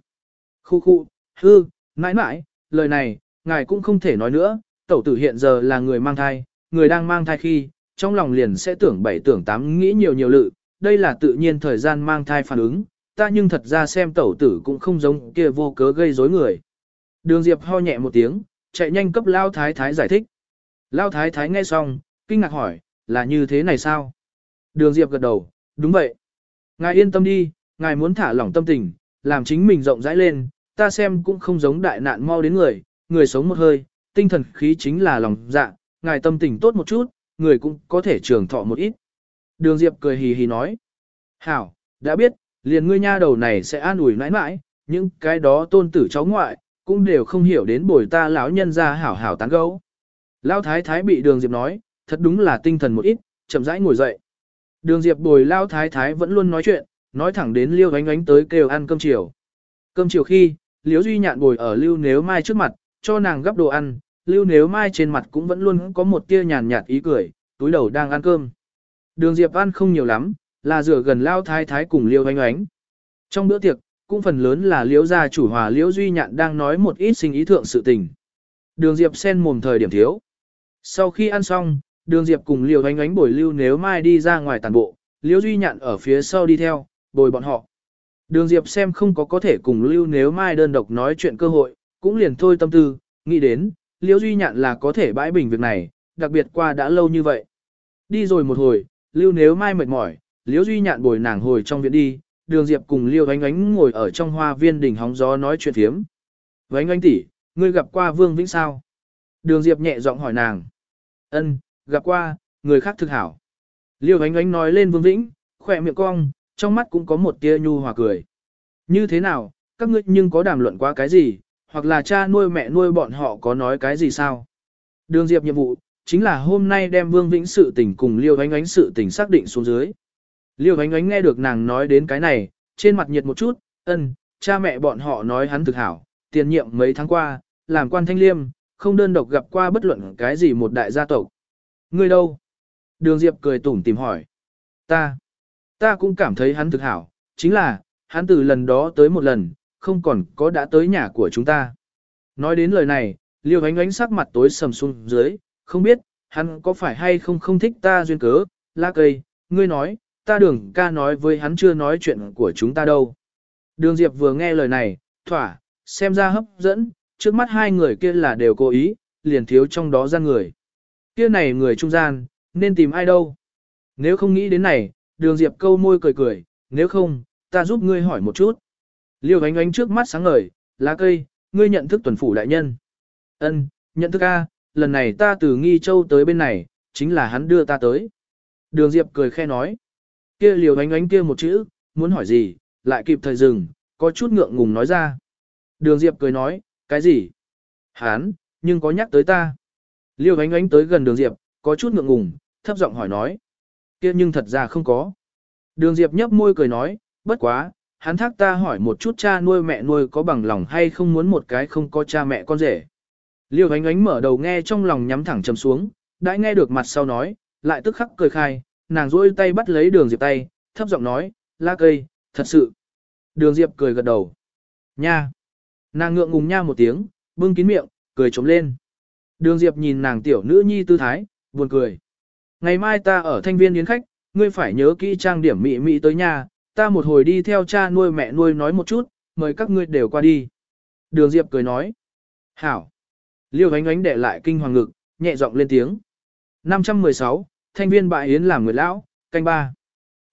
Khu khu, hư, mãi mãi, lời này, ngài cũng không thể nói nữa, tẩu tử hiện giờ là người mang thai, người đang mang thai khi, trong lòng liền sẽ tưởng bảy tưởng tám nghĩ nhiều nhiều lự, đây là tự nhiên thời gian mang thai phản ứng, ta nhưng thật ra xem tẩu tử cũng không giống kia vô cớ gây rối người. Đường Diệp ho nhẹ một tiếng, chạy nhanh cấp Lao Thái Thái giải thích. Lao Thái Thái nghe xong, kinh ngạc hỏi, là như thế này sao? Đường Diệp gật đầu, đúng vậy. Ngài yên tâm đi, ngài muốn thả lỏng tâm tình, làm chính mình rộng rãi lên, ta xem cũng không giống đại nạn mau đến người, người sống một hơi, tinh thần khí chính là lòng dạ, ngài tâm tình tốt một chút, người cũng có thể trường thọ một ít. Đường Diệp cười hì hì nói. Hảo, đã biết, liền ngươi nha đầu này sẽ an ủi mãi mãi, những cái đó tôn tử cháu ngoại, cũng đều không hiểu đến bồi ta lão nhân ra hảo hảo tán gấu. Lão thái thái bị đường Diệp nói, thật đúng là tinh thần một ít, chậm rãi ngồi dậy. Đường Diệp bồi Lão thái thái vẫn luôn nói chuyện, nói thẳng đến Liêu ánh ánh tới kêu ăn cơm chiều. Cơm chiều khi, Liễu Duy nhạn bồi ở Lưu Nếu Mai trước mặt, cho nàng gấp đồ ăn, Lưu Nếu Mai trên mặt cũng vẫn luôn có một tia nhàn nhạt ý cười, túi đầu đang ăn cơm. Đường Diệp ăn không nhiều lắm, là rửa gần Lao Thái Thái cùng Liêu oanh oánh. Trong bữa tiệc, cũng phần lớn là Liễu gia chủ hòa Liễu Duy Nhạn đang nói một ít sinh ý thượng sự tình. Đường Diệp xen mồm thời điểm thiếu. Sau khi ăn xong, Đường Diệp cùng Liêu oanh oánh bồi Lưu Nếu Mai đi ra ngoài tàn bộ, Liễu Duy Nhạn ở phía sau đi theo, bồi bọn họ. Đường Diệp xem không có có thể cùng Lưu Nếu Mai đơn độc nói chuyện cơ hội, cũng liền thôi tâm tư, nghĩ đến, Liễu Duy Nhạn là có thể bãi bình việc này, đặc biệt qua đã lâu như vậy. Đi rồi một hồi, Lưu Nếu Mai mệt mỏi, Liễu Duy Nhạn bồi nàng hồi trong viện đi, Đường Diệp cùng Liêu Ánh Ánh ngồi ở trong hoa viên đỉnh hóng gió nói chuyện thiếm. Ánh Ánh tỷ, ngươi gặp qua Vương Vĩnh sao? Đường Diệp nhẹ giọng hỏi nàng. Ân, gặp qua, người khác thực hảo. Liêu Ánh Ánh nói lên Vương Vĩnh, khỏe miệng cong, trong mắt cũng có một tia nhu hòa cười. Như thế nào, các ngươi nhưng có đàm luận qua cái gì, hoặc là cha nuôi mẹ nuôi bọn họ có nói cái gì sao? Đường Diệp nhiệm vụ, chính là hôm nay đem Vương Vĩnh sự tình cùng Liêu Ánh Ánh sự tình xác định xuống dưới. Liêu Ánh Ánh nghe được nàng nói đến cái này, trên mặt nhiệt một chút, ân, cha mẹ bọn họ nói hắn thực hảo, tiền nhiệm mấy tháng qua, làm quan thanh liêm, không đơn độc gặp qua bất luận cái gì một đại gia tộc. Ngươi đâu? Đường Diệp cười tủm tìm hỏi. Ta. Ta cũng cảm thấy hắn thực hảo, chính là, hắn từ lần đó tới một lần, không còn có đã tới nhà của chúng ta. Nói đến lời này, Liêu Ánh Ánh sắc mặt tối sầm xuống dưới, không biết, hắn có phải hay không không thích ta duyên cớ, la cây, ngươi nói, ta đường ca nói với hắn chưa nói chuyện của chúng ta đâu. Đường Diệp vừa nghe lời này, thỏa, xem ra hấp dẫn, trước mắt hai người kia là đều cố ý, liền thiếu trong đó gian người. Kia này người trung gian, nên tìm ai đâu. Nếu không nghĩ đến này, đường Diệp câu môi cười cười, nếu không, ta giúp ngươi hỏi một chút. Liêu ánh ánh trước mắt sáng ngời, lá cây, ngươi nhận thức tuần phủ đại nhân. Ân, nhận thức A, lần này ta từ Nghi Châu tới bên này, chính là hắn đưa ta tới. Đường Diệp cười khe nói. Kia liều ánh ánh kia một chữ, muốn hỏi gì, lại kịp thời dừng, có chút ngượng ngùng nói ra. Đường Diệp cười nói, cái gì? Hán, nhưng có nhắc tới ta. Liêu ánh ánh tới gần đường Diệp, có chút ngượng ngùng, thấp giọng hỏi nói. kia nhưng thật ra không có. Đường Diệp nhấp môi cười nói, bất quá, hắn thác ta hỏi một chút cha nuôi mẹ nuôi có bằng lòng hay không muốn một cái không có cha mẹ con rể. Liêu ánh ánh mở đầu nghe trong lòng nhắm thẳng chầm xuống, đã nghe được mặt sau nói, lại tức khắc cười khai, nàng rỗi tay bắt lấy đường diệp tay, thấp giọng nói, la cây, thật sự. Đường diệp cười gật đầu. Nha. Nàng ngượng ngùng nha một tiếng, bưng kín miệng, cười trống lên. Đường diệp nhìn nàng tiểu nữ nhi tư thái, buồn cười. Ngày mai ta ở thanh viên yến khách, ngươi phải nhớ kỹ trang điểm mị mị tới nhà, ta một hồi đi theo cha nuôi mẹ nuôi nói một chút, mời các ngươi đều qua đi. Đường diệp cười nói. Hảo. Liêu ánh ánh để lại kinh hoàng ngực, nhẹ giọng lên tiếng. 516, thanh viên bại yến làm người lão, canh ba.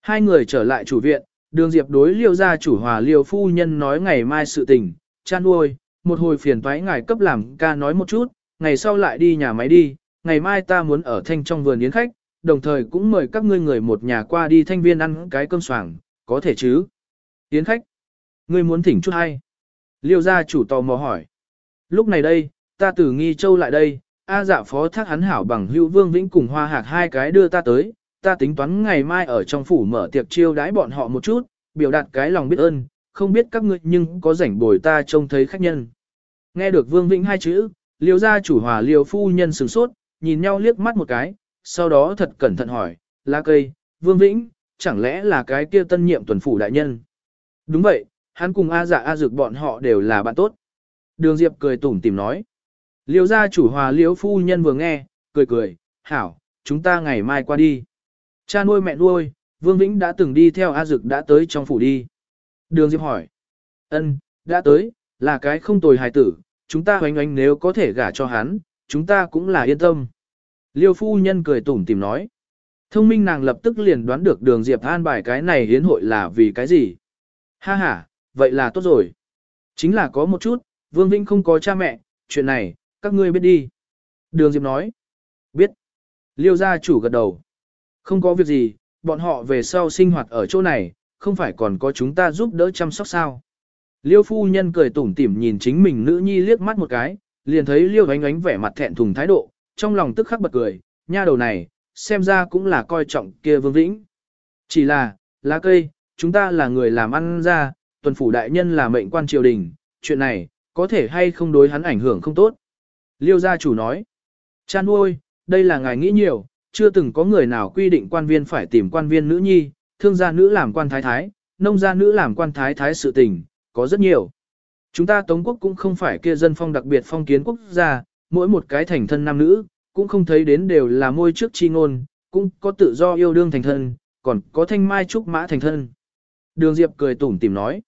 Hai người trở lại chủ viện, đường diệp đối liêu gia chủ hòa liêu phu nhân nói ngày mai sự tình, chan nuôi, một hồi phiền toái ngài cấp làm ca nói một chút, ngày sau lại đi nhà máy đi, ngày mai ta muốn ở thanh trong vườn yến khách, đồng thời cũng mời các ngươi người một nhà qua đi thanh viên ăn cái cơm soảng, có thể chứ? Yến khách, ngươi muốn thỉnh chút hay? Liêu gia chủ tò mò hỏi. Lúc này đây, ta từ nghi châu lại đây, A dạ phó thác hắn hảo bằng hữu vương vĩnh cùng hoa hạc hai cái đưa ta tới, ta tính toán ngày mai ở trong phủ mở tiệc chiêu đãi bọn họ một chút, biểu đạt cái lòng biết ơn, không biết các ngươi nhưng có rảnh bồi ta trông thấy khách nhân. Nghe được vương vĩnh hai chữ, liêu gia chủ hòa liêu phu nhân sửng sốt, nhìn nhau liếc mắt một cái, sau đó thật cẩn thận hỏi, lá cây, vương vĩnh, chẳng lẽ là cái kia tân nhiệm tuần phủ đại nhân? Đúng vậy, hắn cùng A dạ A dược bọn họ đều là bạn tốt. Đường Diệp cười tủm tìm nói. Liêu gia chủ hòa liêu phu nhân vừa nghe, cười cười, hảo, chúng ta ngày mai qua đi. Cha nuôi mẹ nuôi, Vương Vĩnh đã từng đi theo A Dực đã tới trong phủ đi. Đường Diệp hỏi. ân, đã tới, là cái không tồi hài tử, chúng ta hoành oánh nếu có thể gả cho hắn, chúng ta cũng là yên tâm. Liêu phu nhân cười tủm tìm nói. Thông minh nàng lập tức liền đoán được đường Diệp an bài cái này hiến hội là vì cái gì. Ha ha, vậy là tốt rồi. Chính là có một chút, Vương Vĩnh không có cha mẹ, chuyện này, các ngươi biết đi. Đường Diệp nói. Biết. Liêu gia chủ gật đầu. Không có việc gì, bọn họ về sau sinh hoạt ở chỗ này, không phải còn có chúng ta giúp đỡ chăm sóc sao. Liêu phu nhân cười tủm tỉm nhìn chính mình nữ nhi liếc mắt một cái, liền thấy liêu ánh ánh vẻ mặt thẹn thùng thái độ, trong lòng tức khắc bật cười, nha đầu này, xem ra cũng là coi trọng kia vương vĩnh. Chỉ là, lá cây, chúng ta là người làm ăn ra, tuần phủ đại nhân là mệnh quan triều đình, chuyện này, có thể hay không đối hắn ảnh hưởng không tốt. Liêu gia chủ nói, cha nuôi, đây là ngài nghĩ nhiều, chưa từng có người nào quy định quan viên phải tìm quan viên nữ nhi, thương gia nữ làm quan thái thái, nông gia nữ làm quan thái thái sự tình, có rất nhiều. Chúng ta Tống quốc cũng không phải kia dân phong đặc biệt phong kiến quốc gia, mỗi một cái thành thân nam nữ, cũng không thấy đến đều là môi trước chi ngôn, cũng có tự do yêu đương thành thân, còn có thanh mai trúc mã thành thân. Đường Diệp cười tủm tỉm nói.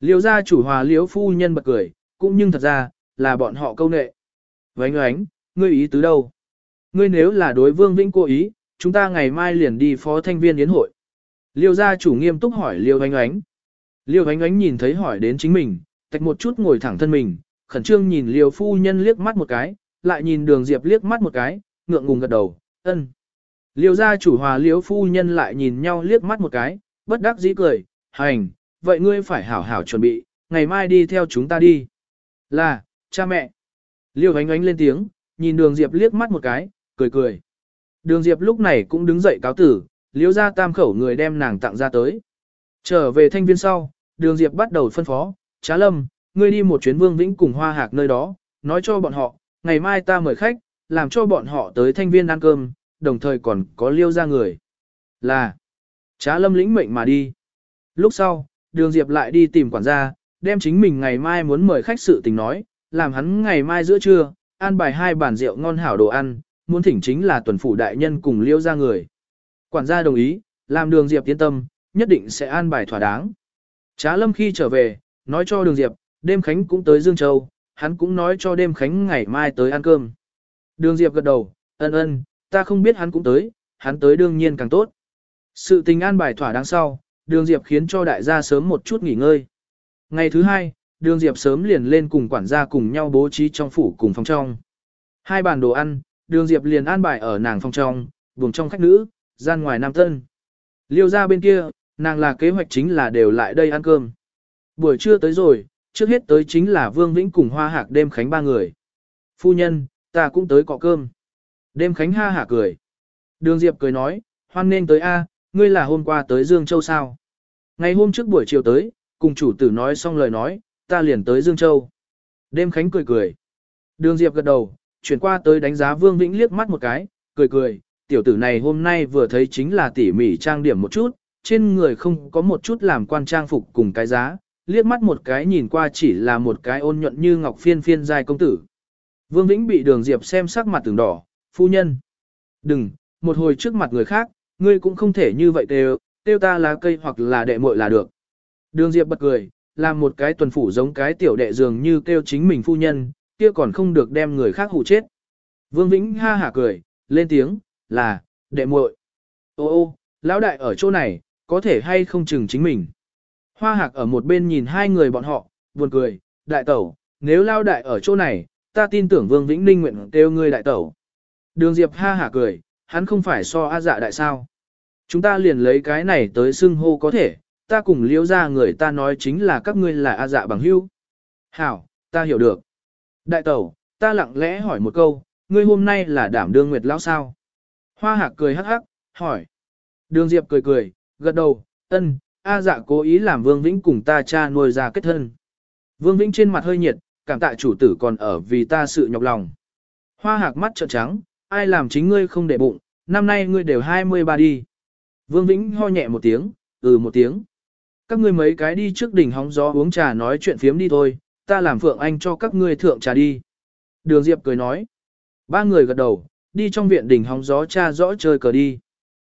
Liêu gia chủ hòa liếu phu nhân bật cười, cũng nhưng thật ra, là bọn họ câu nệ. Vánh oánh, ngươi ý tứ đâu? Ngươi nếu là đối vương vĩnh cố ý, chúng ta ngày mai liền đi phó thanh viên yến hội. Liêu gia chủ nghiêm túc hỏi Liêu ánh ánh. Liêu ánh ánh nhìn thấy hỏi đến chính mình, tạch một chút ngồi thẳng thân mình, khẩn trương nhìn Liêu phu nhân liếc mắt một cái, lại nhìn đường diệp liếc mắt một cái, ngượng ngùng gật đầu, ân. Liêu gia chủ hòa Liêu phu nhân lại nhìn nhau liếc mắt một cái, bất đắc dĩ cười, hành, vậy ngươi phải hảo hảo chuẩn bị, ngày mai đi theo chúng ta đi. Là, cha mẹ. Liêu ánh ánh lên tiếng, nhìn đường diệp liếc mắt một cái, cười cười. Đường Diệp lúc này cũng đứng dậy cáo tử, Liêu ra tam khẩu người đem nàng tặng ra tới. Trở về thanh viên sau, đường Diệp bắt đầu phân phó, trá lâm, ngươi đi một chuyến vương vĩnh cùng hoa hạc nơi đó, nói cho bọn họ, ngày mai ta mời khách, làm cho bọn họ tới thanh viên ăn cơm, đồng thời còn có liêu ra người. Là, trá lâm lĩnh mệnh mà đi. Lúc sau, đường Diệp lại đi tìm quản gia, đem chính mình ngày mai muốn mời khách sự tình nói, làm hắn ngày mai giữa trưa, an bài hai bản rượu ngon hảo đồ ăn, muốn thỉnh chính là tuần phủ đại nhân cùng liêu ra người. Quản gia đồng ý, làm đường Diệp yên tâm, nhất định sẽ an bài thỏa đáng. Trá lâm khi trở về, nói cho đường Diệp, đêm khánh cũng tới Dương Châu, hắn cũng nói cho đêm khánh ngày mai tới ăn cơm. Đường Diệp gật đầu, ân ân, ta không biết hắn cũng tới, hắn tới đương nhiên càng tốt. Sự tình an bài thỏa đáng sau, đường Diệp khiến cho đại gia sớm một chút nghỉ ngơi. Ngày thứ hai, đường Diệp sớm liền lên cùng quản gia cùng nhau bố trí trong phủ cùng phòng trong. Hai bàn đồ ăn, đường Diệp liền an bài ở nàng phòng trong, buồng trong khách nữ, gian ngoài nam tân. Liêu ra bên kia, nàng là kế hoạch chính là đều lại đây ăn cơm. Buổi trưa tới rồi, trước hết tới chính là Vương Vĩnh cùng Hoa Hạc đêm khánh ba người. Phu nhân, ta cũng tới cọ cơm. Đêm khánh ha hả cười. Đường Diệp cười nói, hoan nên tới A, ngươi là hôm qua tới Dương Châu sao? Ngày hôm trước buổi chiều tới, cùng chủ tử nói xong lời nói, ta liền tới Dương Châu. Đêm khánh cười cười. Đường Diệp gật đầu, chuyển qua tới đánh giá Vương Vĩnh liếc mắt một cái, cười cười, tiểu tử này hôm nay vừa thấy chính là tỉ mỉ trang điểm một chút, trên người không có một chút làm quan trang phục cùng cái giá, liếc mắt một cái nhìn qua chỉ là một cái ôn nhuận như ngọc phiên phiên dài công tử. Vương Vĩnh bị đường Diệp xem sắc mặt từng đỏ, phu nhân. Đừng, một hồi trước mặt người khác, ngươi cũng không thể như vậy đều, tiêu ta là cây hoặc là đệ muội là được. Đường Diệp bật cười, làm một cái tuần phủ giống cái tiểu đệ dường như kêu chính mình phu nhân, kia còn không được đem người khác hụ chết. Vương Vĩnh ha hả cười, lên tiếng, là, đệ muội. Ô ô, lão đại ở chỗ này, có thể hay không chừng chính mình. Hoa hạc ở một bên nhìn hai người bọn họ, buồn cười, đại tẩu, nếu lao đại ở chỗ này, ta tin tưởng Vương Vĩnh Ninh nguyện kêu ngươi đại tẩu. Đường Diệp ha hả cười, hắn không phải so A dạ đại sao. Chúng ta liền lấy cái này tới xưng hô có thể, ta cùng liễu ra người ta nói chính là các ngươi là A dạ bằng hữu. Hảo, ta hiểu được. Đại tẩu, ta lặng lẽ hỏi một câu, ngươi hôm nay là đảm đương nguyệt lão sao? Hoa hạc cười hắc hắc, hỏi. Đường Diệp cười cười, gật đầu, ân, A dạ cố ý làm Vương Vĩnh cùng ta cha nuôi ra kết thân. Vương Vĩnh trên mặt hơi nhiệt, cảm tạ chủ tử còn ở vì ta sự nhọc lòng. Hoa hạc mắt trợn trắng, ai làm chính ngươi không để bụng, năm nay ngươi đều 23 đi. Vương Vĩnh ho nhẹ một tiếng, ừ một tiếng. Các ngươi mấy cái đi trước đỉnh hóng gió uống trà nói chuyện phiếm đi thôi, ta làm Phượng Anh cho các ngươi thượng trà đi. Đường Diệp cười nói. Ba người gật đầu, đi trong viện đỉnh hóng gió cha rõ chơi cờ đi.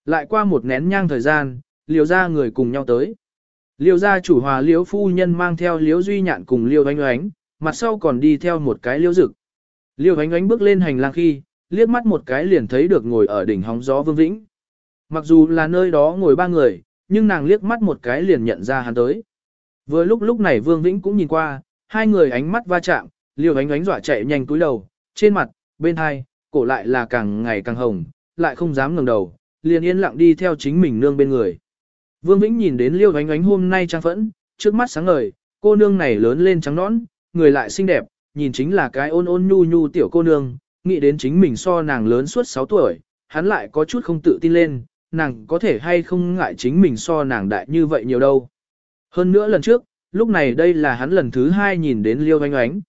Lại qua một nén nhang thời gian, liều ra người cùng nhau tới. Liêu gia chủ hòa liêu phu nhân mang theo liêu duy nhạn cùng liêu oánh oánh, mặt sau còn đi theo một cái liêu rực. Liêu oánh oánh bước lên hành lang khi, liếc mắt một cái liền thấy được ngồi ở đỉnh hóng gió vương vĩnh. Mặc dù là nơi đó ngồi ba người, nhưng nàng liếc mắt một cái liền nhận ra hắn tới. Vừa lúc lúc này vương vĩnh cũng nhìn qua, hai người ánh mắt va chạm, liêu Ánh Ánh dọa chạy nhanh túi đầu, trên mặt, bên hai, cổ lại là càng ngày càng hồng, lại không dám ngẩng đầu, liền yên lặng đi theo chính mình nương bên người. Vương Vĩnh nhìn đến Liêu Ánh Ánh hôm nay trang phẫn, trước mắt sáng ngời, cô nương này lớn lên trắng nõn, người lại xinh đẹp, nhìn chính là cái ôn ôn nhu nhu tiểu cô nương, nghĩ đến chính mình so nàng lớn suốt 6 tuổi, hắn lại có chút không tự tin lên, nàng có thể hay không ngại chính mình so nàng đại như vậy nhiều đâu. Hơn nữa lần trước, lúc này đây là hắn lần thứ hai nhìn đến Liêu anh Ánh.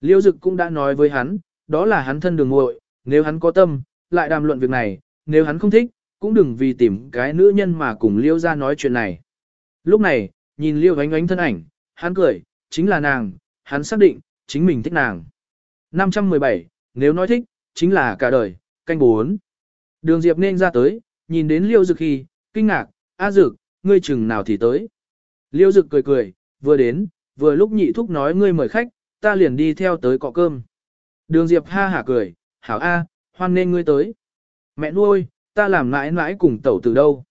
Liêu Dực cũng đã nói với hắn, đó là hắn thân đường muội, nếu hắn có tâm, lại đàm luận việc này, nếu hắn không thích, cũng đừng vì tìm cái nữ nhân mà cùng liêu ra nói chuyện này. Lúc này, nhìn liêu anh ánh thân ảnh, hắn cười, chính là nàng, hắn xác định, chính mình thích nàng. 517, nếu nói thích, chính là cả đời, canh bốn. Đường Diệp nên ra tới, nhìn đến liêu dực khi, kinh ngạc, a dực, ngươi chừng nào thì tới. Liêu dực cười cười, vừa đến, vừa lúc nhị thúc nói ngươi mời khách, ta liền đi theo tới cọ cơm. Đường Diệp ha hả cười, hảo a, hoan nên ngươi tới. Mẹ nuôi, ta làm mãi mãi cùng tẩu từ đâu.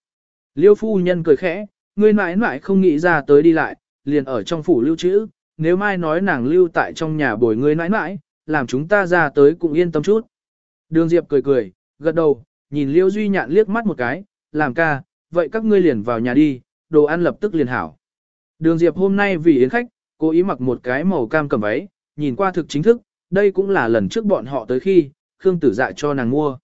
Liêu phu nhân cười khẽ, ngươi mãi mãi không nghĩ ra tới đi lại, liền ở trong phủ lưu trữ, nếu mai nói nàng lưu tại trong nhà bồi ngươi mãi mãi, làm chúng ta ra tới cũng yên tâm chút. Đường Diệp cười cười, gật đầu, nhìn Liêu Duy Nhạn liếc mắt một cái, làm ca, vậy các ngươi liền vào nhà đi, đồ ăn lập tức liền hảo. Đường Diệp hôm nay vì yến khách, cố ý mặc một cái màu cam cầm váy, nhìn qua thực chính thức, đây cũng là lần trước bọn họ tới khi, Khương Tử Dạ cho nàng mua.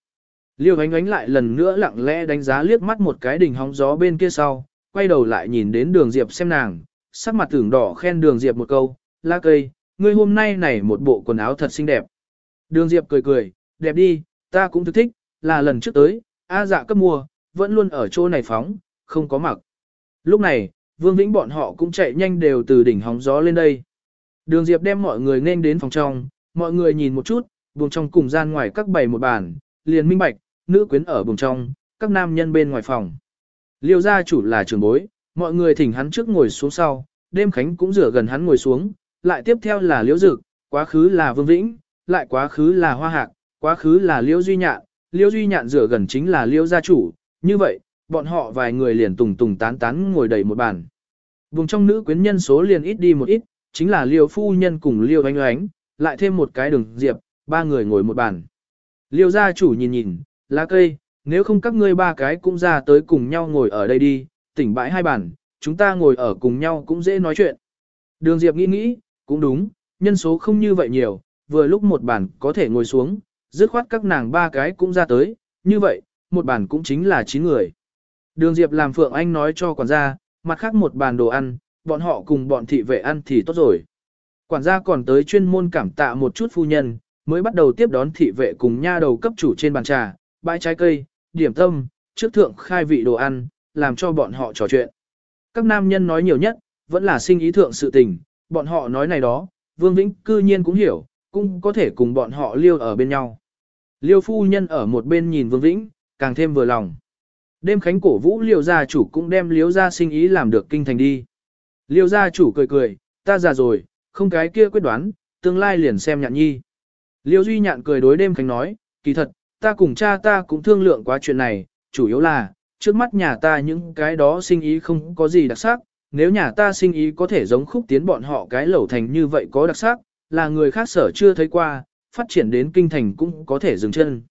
Liêu ánh ánh lại lần nữa lặng lẽ đánh giá liếc mắt một cái đỉnh hóng gió bên kia sau, quay đầu lại nhìn đến đường Diệp xem nàng, sắc mặt tưởng đỏ khen đường Diệp một câu, la cây, ngươi hôm nay này một bộ quần áo thật xinh đẹp. Đường Diệp cười cười, đẹp đi, ta cũng thích, là lần trước tới, A dạ cấp mua, vẫn luôn ở chỗ này phóng, không có mặc. Lúc này, Vương Vĩnh bọn họ cũng chạy nhanh đều từ đỉnh hóng gió lên đây. Đường Diệp đem mọi người nên đến phòng trong, mọi người nhìn một chút, buồng trong cùng gian ngoài các bày một bàn, liền minh bạch, nữ quyến ở buồng trong, các nam nhân bên ngoài phòng. Liêu gia chủ là trưởng bối, mọi người thỉnh hắn trước ngồi xuống sau, đêm khánh cũng rửa gần hắn ngồi xuống, lại tiếp theo là liễu dực, quá khứ là vương vĩnh, lại quá khứ là hoa hạc, quá khứ là liễu duy nhạn, Liêu duy nhạn rửa gần chính là Liêu gia chủ, như vậy, bọn họ vài người liền tùng tùng tán tán ngồi đầy một bàn. Vùng trong nữ quyến nhân số liền ít đi một ít, chính là liêu phu nhân cùng liêu ánh ánh, lại thêm một cái đường diệp, ba người ngồi một bàn. Liêu gia chủ nhìn nhìn, lá cây, nếu không các ngươi ba cái cũng ra tới cùng nhau ngồi ở đây đi, tỉnh bãi hai bàn, chúng ta ngồi ở cùng nhau cũng dễ nói chuyện. Đường Diệp nghĩ nghĩ, cũng đúng, nhân số không như vậy nhiều, vừa lúc một bàn có thể ngồi xuống, dứt khoát các nàng ba cái cũng ra tới, như vậy, một bàn cũng chính là 9 người. Đường Diệp làm Phượng Anh nói cho quản gia, mặt khác một bàn đồ ăn, bọn họ cùng bọn thị vệ ăn thì tốt rồi. Quản gia còn tới chuyên môn cảm tạ một chút phu nhân, mới bắt đầu tiếp đón thị vệ cùng nha đầu cấp chủ trên bàn trà, bãi trái cây, điểm tâm, trước thượng khai vị đồ ăn, làm cho bọn họ trò chuyện. Các nam nhân nói nhiều nhất, vẫn là sinh ý thượng sự tình, bọn họ nói này đó, Vương Vĩnh cư nhiên cũng hiểu, cũng có thể cùng bọn họ liêu ở bên nhau. Liêu phu nhân ở một bên nhìn Vương Vĩnh, càng thêm vừa lòng. Đêm khánh cổ vũ liêu gia chủ cũng đem liêu gia sinh ý làm được kinh thành đi. Liêu gia chủ cười cười, ta già rồi, không cái kia quyết đoán, tương lai liền xem nhạn nhi. Liêu duy nhạn cười đối đêm khánh nói, kỳ thật, ta cùng cha ta cũng thương lượng quá chuyện này, chủ yếu là, trước mắt nhà ta những cái đó sinh ý không có gì đặc sắc, nếu nhà ta sinh ý có thể giống khúc tiến bọn họ cái lẩu thành như vậy có đặc sắc, là người khác sở chưa thấy qua, phát triển đến kinh thành cũng có thể dừng chân.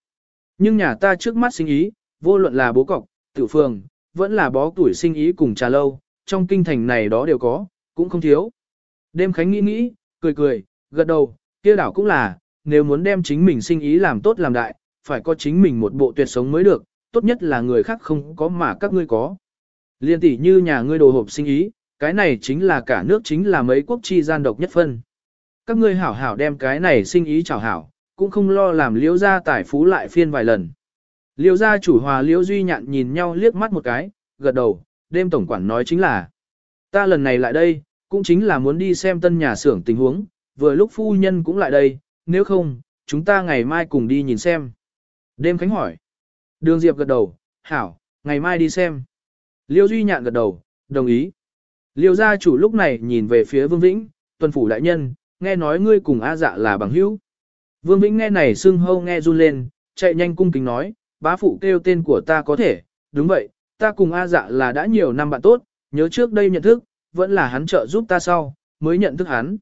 Nhưng nhà ta trước mắt sinh ý, vô luận là bố cọc, tiểu phường, vẫn là bó tuổi sinh ý cùng trà lâu, trong kinh thành này đó đều có, cũng không thiếu. Đêm Khánh nghĩ nghĩ, cười cười, gật đầu, kia đảo cũng là, nếu muốn đem chính mình sinh ý làm tốt làm đại, phải có chính mình một bộ tuyệt sống mới được, tốt nhất là người khác không có mà các ngươi có. Liên tỷ như nhà ngươi đồ hộp sinh ý, cái này chính là cả nước chính là mấy quốc chi gian độc nhất phân. Các ngươi hảo hảo đem cái này sinh ý chào hảo, cũng không lo làm liễu gia tài phú lại phiên vài lần. Liễu gia chủ hòa liễu duy nhạn nhìn nhau liếc mắt một cái, gật đầu, đêm tổng quản nói chính là. Ta lần này lại đây, cũng chính là muốn đi xem tân nhà xưởng tình huống, vừa lúc phu nhân cũng lại đây, nếu không, chúng ta ngày mai cùng đi nhìn xem. Đêm Khánh hỏi. Đường Diệp gật đầu, hảo, ngày mai đi xem. Liêu Duy Nhạn gật đầu, đồng ý. Liêu gia chủ lúc này nhìn về phía Vương Vĩnh, tuần phủ đại nhân, nghe nói ngươi cùng A dạ là bằng hữu. Vương Vĩnh nghe này sưng hâu nghe run lên, chạy nhanh cung kính nói, bá phụ kêu tên của ta có thể, đúng vậy, ta cùng A dạ là đã nhiều năm bạn tốt, nhớ trước đây nhận thức, vẫn là hắn trợ giúp ta sau, mới nhận thức hắn.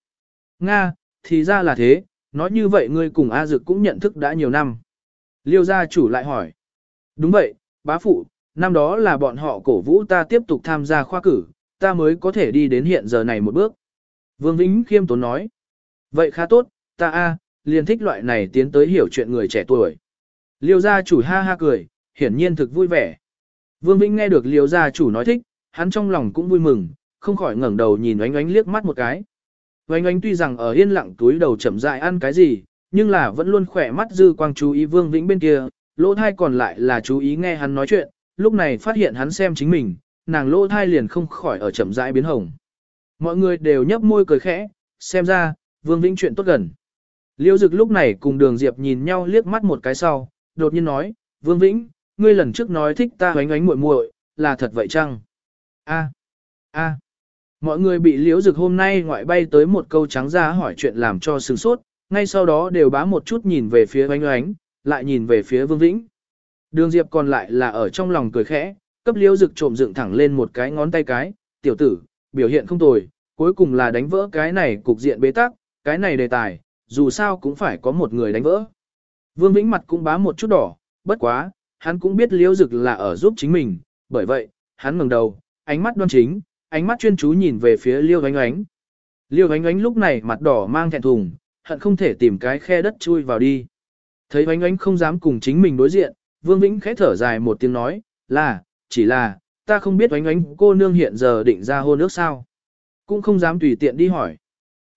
Nga, thì ra là thế, nói như vậy ngươi cùng A Dực cũng nhận thức đã nhiều năm. Liêu gia chủ lại hỏi. Đúng vậy, bá phụ, năm đó là bọn họ cổ vũ ta tiếp tục tham gia khoa cử, ta mới có thể đi đến hiện giờ này một bước. Vương Vĩnh khiêm tốn nói. Vậy khá tốt, ta A, liền thích loại này tiến tới hiểu chuyện người trẻ tuổi. Liêu gia chủ ha ha cười, hiển nhiên thực vui vẻ. Vương Vĩnh nghe được liêu gia chủ nói thích, hắn trong lòng cũng vui mừng, không khỏi ngẩng đầu nhìn oánh oánh liếc mắt một cái. Oánh oánh tuy rằng ở yên lặng túi đầu chậm dại ăn cái gì, nhưng là vẫn luôn khỏe mắt dư quang chú ý Vương Vĩnh bên kia, lỗ thai còn lại là chú ý nghe hắn nói chuyện, lúc này phát hiện hắn xem chính mình, nàng lỗ thai liền không khỏi ở chậm rãi biến hồng. Mọi người đều nhấp môi cười khẽ, xem ra, Vương Vĩnh chuyện tốt gần. Liêu Dực lúc này cùng Đường Diệp nhìn nhau liếc mắt một cái sau, đột nhiên nói, Vương Vĩnh, ngươi lần trước nói thích ta hoánh ánh muội muội, là thật vậy chăng? A, a. Mọi người bị Liễu Dực hôm nay ngoại bay tới một câu trắng ra hỏi chuyện làm cho sửng sốt, ngay sau đó đều bá một chút nhìn về phía Hoánh Hoánh, lại nhìn về phía Vương Vĩnh. Đường Diệp còn lại là ở trong lòng cười khẽ, cấp Liễu Dực trộm dựng thẳng lên một cái ngón tay cái, tiểu tử, biểu hiện không tồi, cuối cùng là đánh vỡ cái này cục diện bế tắc, cái này đề tài, dù sao cũng phải có một người đánh vỡ. Vương Vĩnh mặt cũng bá một chút đỏ, bất quá, hắn cũng biết Liễu Dực là ở giúp chính mình, bởi vậy, hắn ngẩng đầu, ánh mắt đoan chính, ánh mắt chuyên chú nhìn về phía Liêu Ánh Ánh. Liêu Ánh Ánh lúc này mặt đỏ mang thẹn thùng, hận không thể tìm cái khe đất chui vào đi. Thấy Ánh Ánh không dám cùng chính mình đối diện, Vương Vĩnh khẽ thở dài một tiếng nói, là, chỉ là, ta không biết Ánh Ánh cô nương hiện giờ định ra hôn ước sao. Cũng không dám tùy tiện đi hỏi.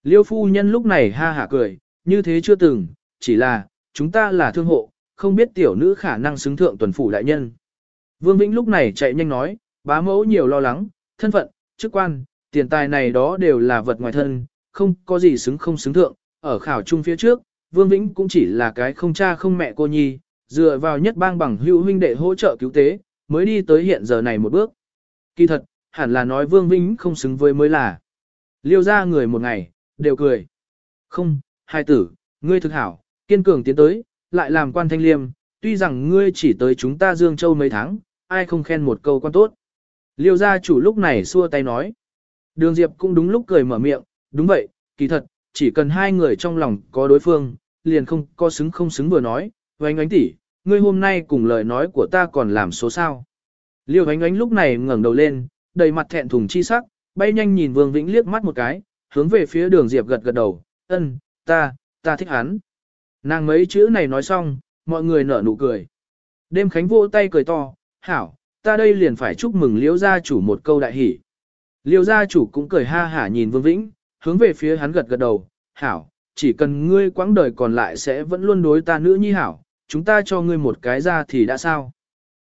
Liêu phu nhân lúc này ha hả cười, như thế chưa từng, chỉ là, chúng ta là thương hộ, không biết tiểu nữ khả năng xứng thượng tuần phủ đại nhân. Vương Vĩnh lúc này chạy nhanh nói, bá mẫu nhiều lo lắng, thân phận, chức quan, tiền tài này đó đều là vật ngoài thân, không có gì xứng không xứng thượng, ở khảo trung phía trước, Vương Vĩnh cũng chỉ là cái không cha không mẹ cô nhi, dựa vào nhất bang bằng hữu huynh đệ hỗ trợ cứu tế, mới đi tới hiện giờ này một bước. Kỳ thật, hẳn là nói Vương Vĩnh không xứng với mới là. Liêu ra người một ngày, đều cười. Không, hai tử, ngươi thực hảo, kiên cường tiến tới, lại làm quan thanh liêm, tuy rằng ngươi chỉ tới chúng ta Dương Châu mấy tháng, ai không khen một câu quan tốt. Liêu gia chủ lúc này xua tay nói. Đường Diệp cũng đúng lúc cười mở miệng, đúng vậy, kỳ thật, chỉ cần hai người trong lòng có đối phương, liền không có xứng không xứng vừa nói, oánh oánh tỷ, ngươi hôm nay cùng lời nói của ta còn làm số sao. Liêu oánh oánh lúc này ngẩng đầu lên, đầy mặt thẹn thùng chi sắc, bay nhanh nhìn Vương Vĩnh liếc mắt một cái, hướng về phía đường Diệp gật gật đầu, ân, ta, ta thích hắn. Nàng mấy chữ này nói xong, mọi người nở nụ cười. Đêm Khánh vô tay cười to, hảo, ta đây liền phải chúc mừng liễu gia chủ một câu đại hỷ. Liễu gia chủ cũng cười ha hả nhìn Vương Vĩnh, hướng về phía hắn gật gật đầu, hảo, chỉ cần ngươi quãng đời còn lại sẽ vẫn luôn đối ta nữ nhi hảo, chúng ta cho ngươi một cái ra thì đã sao.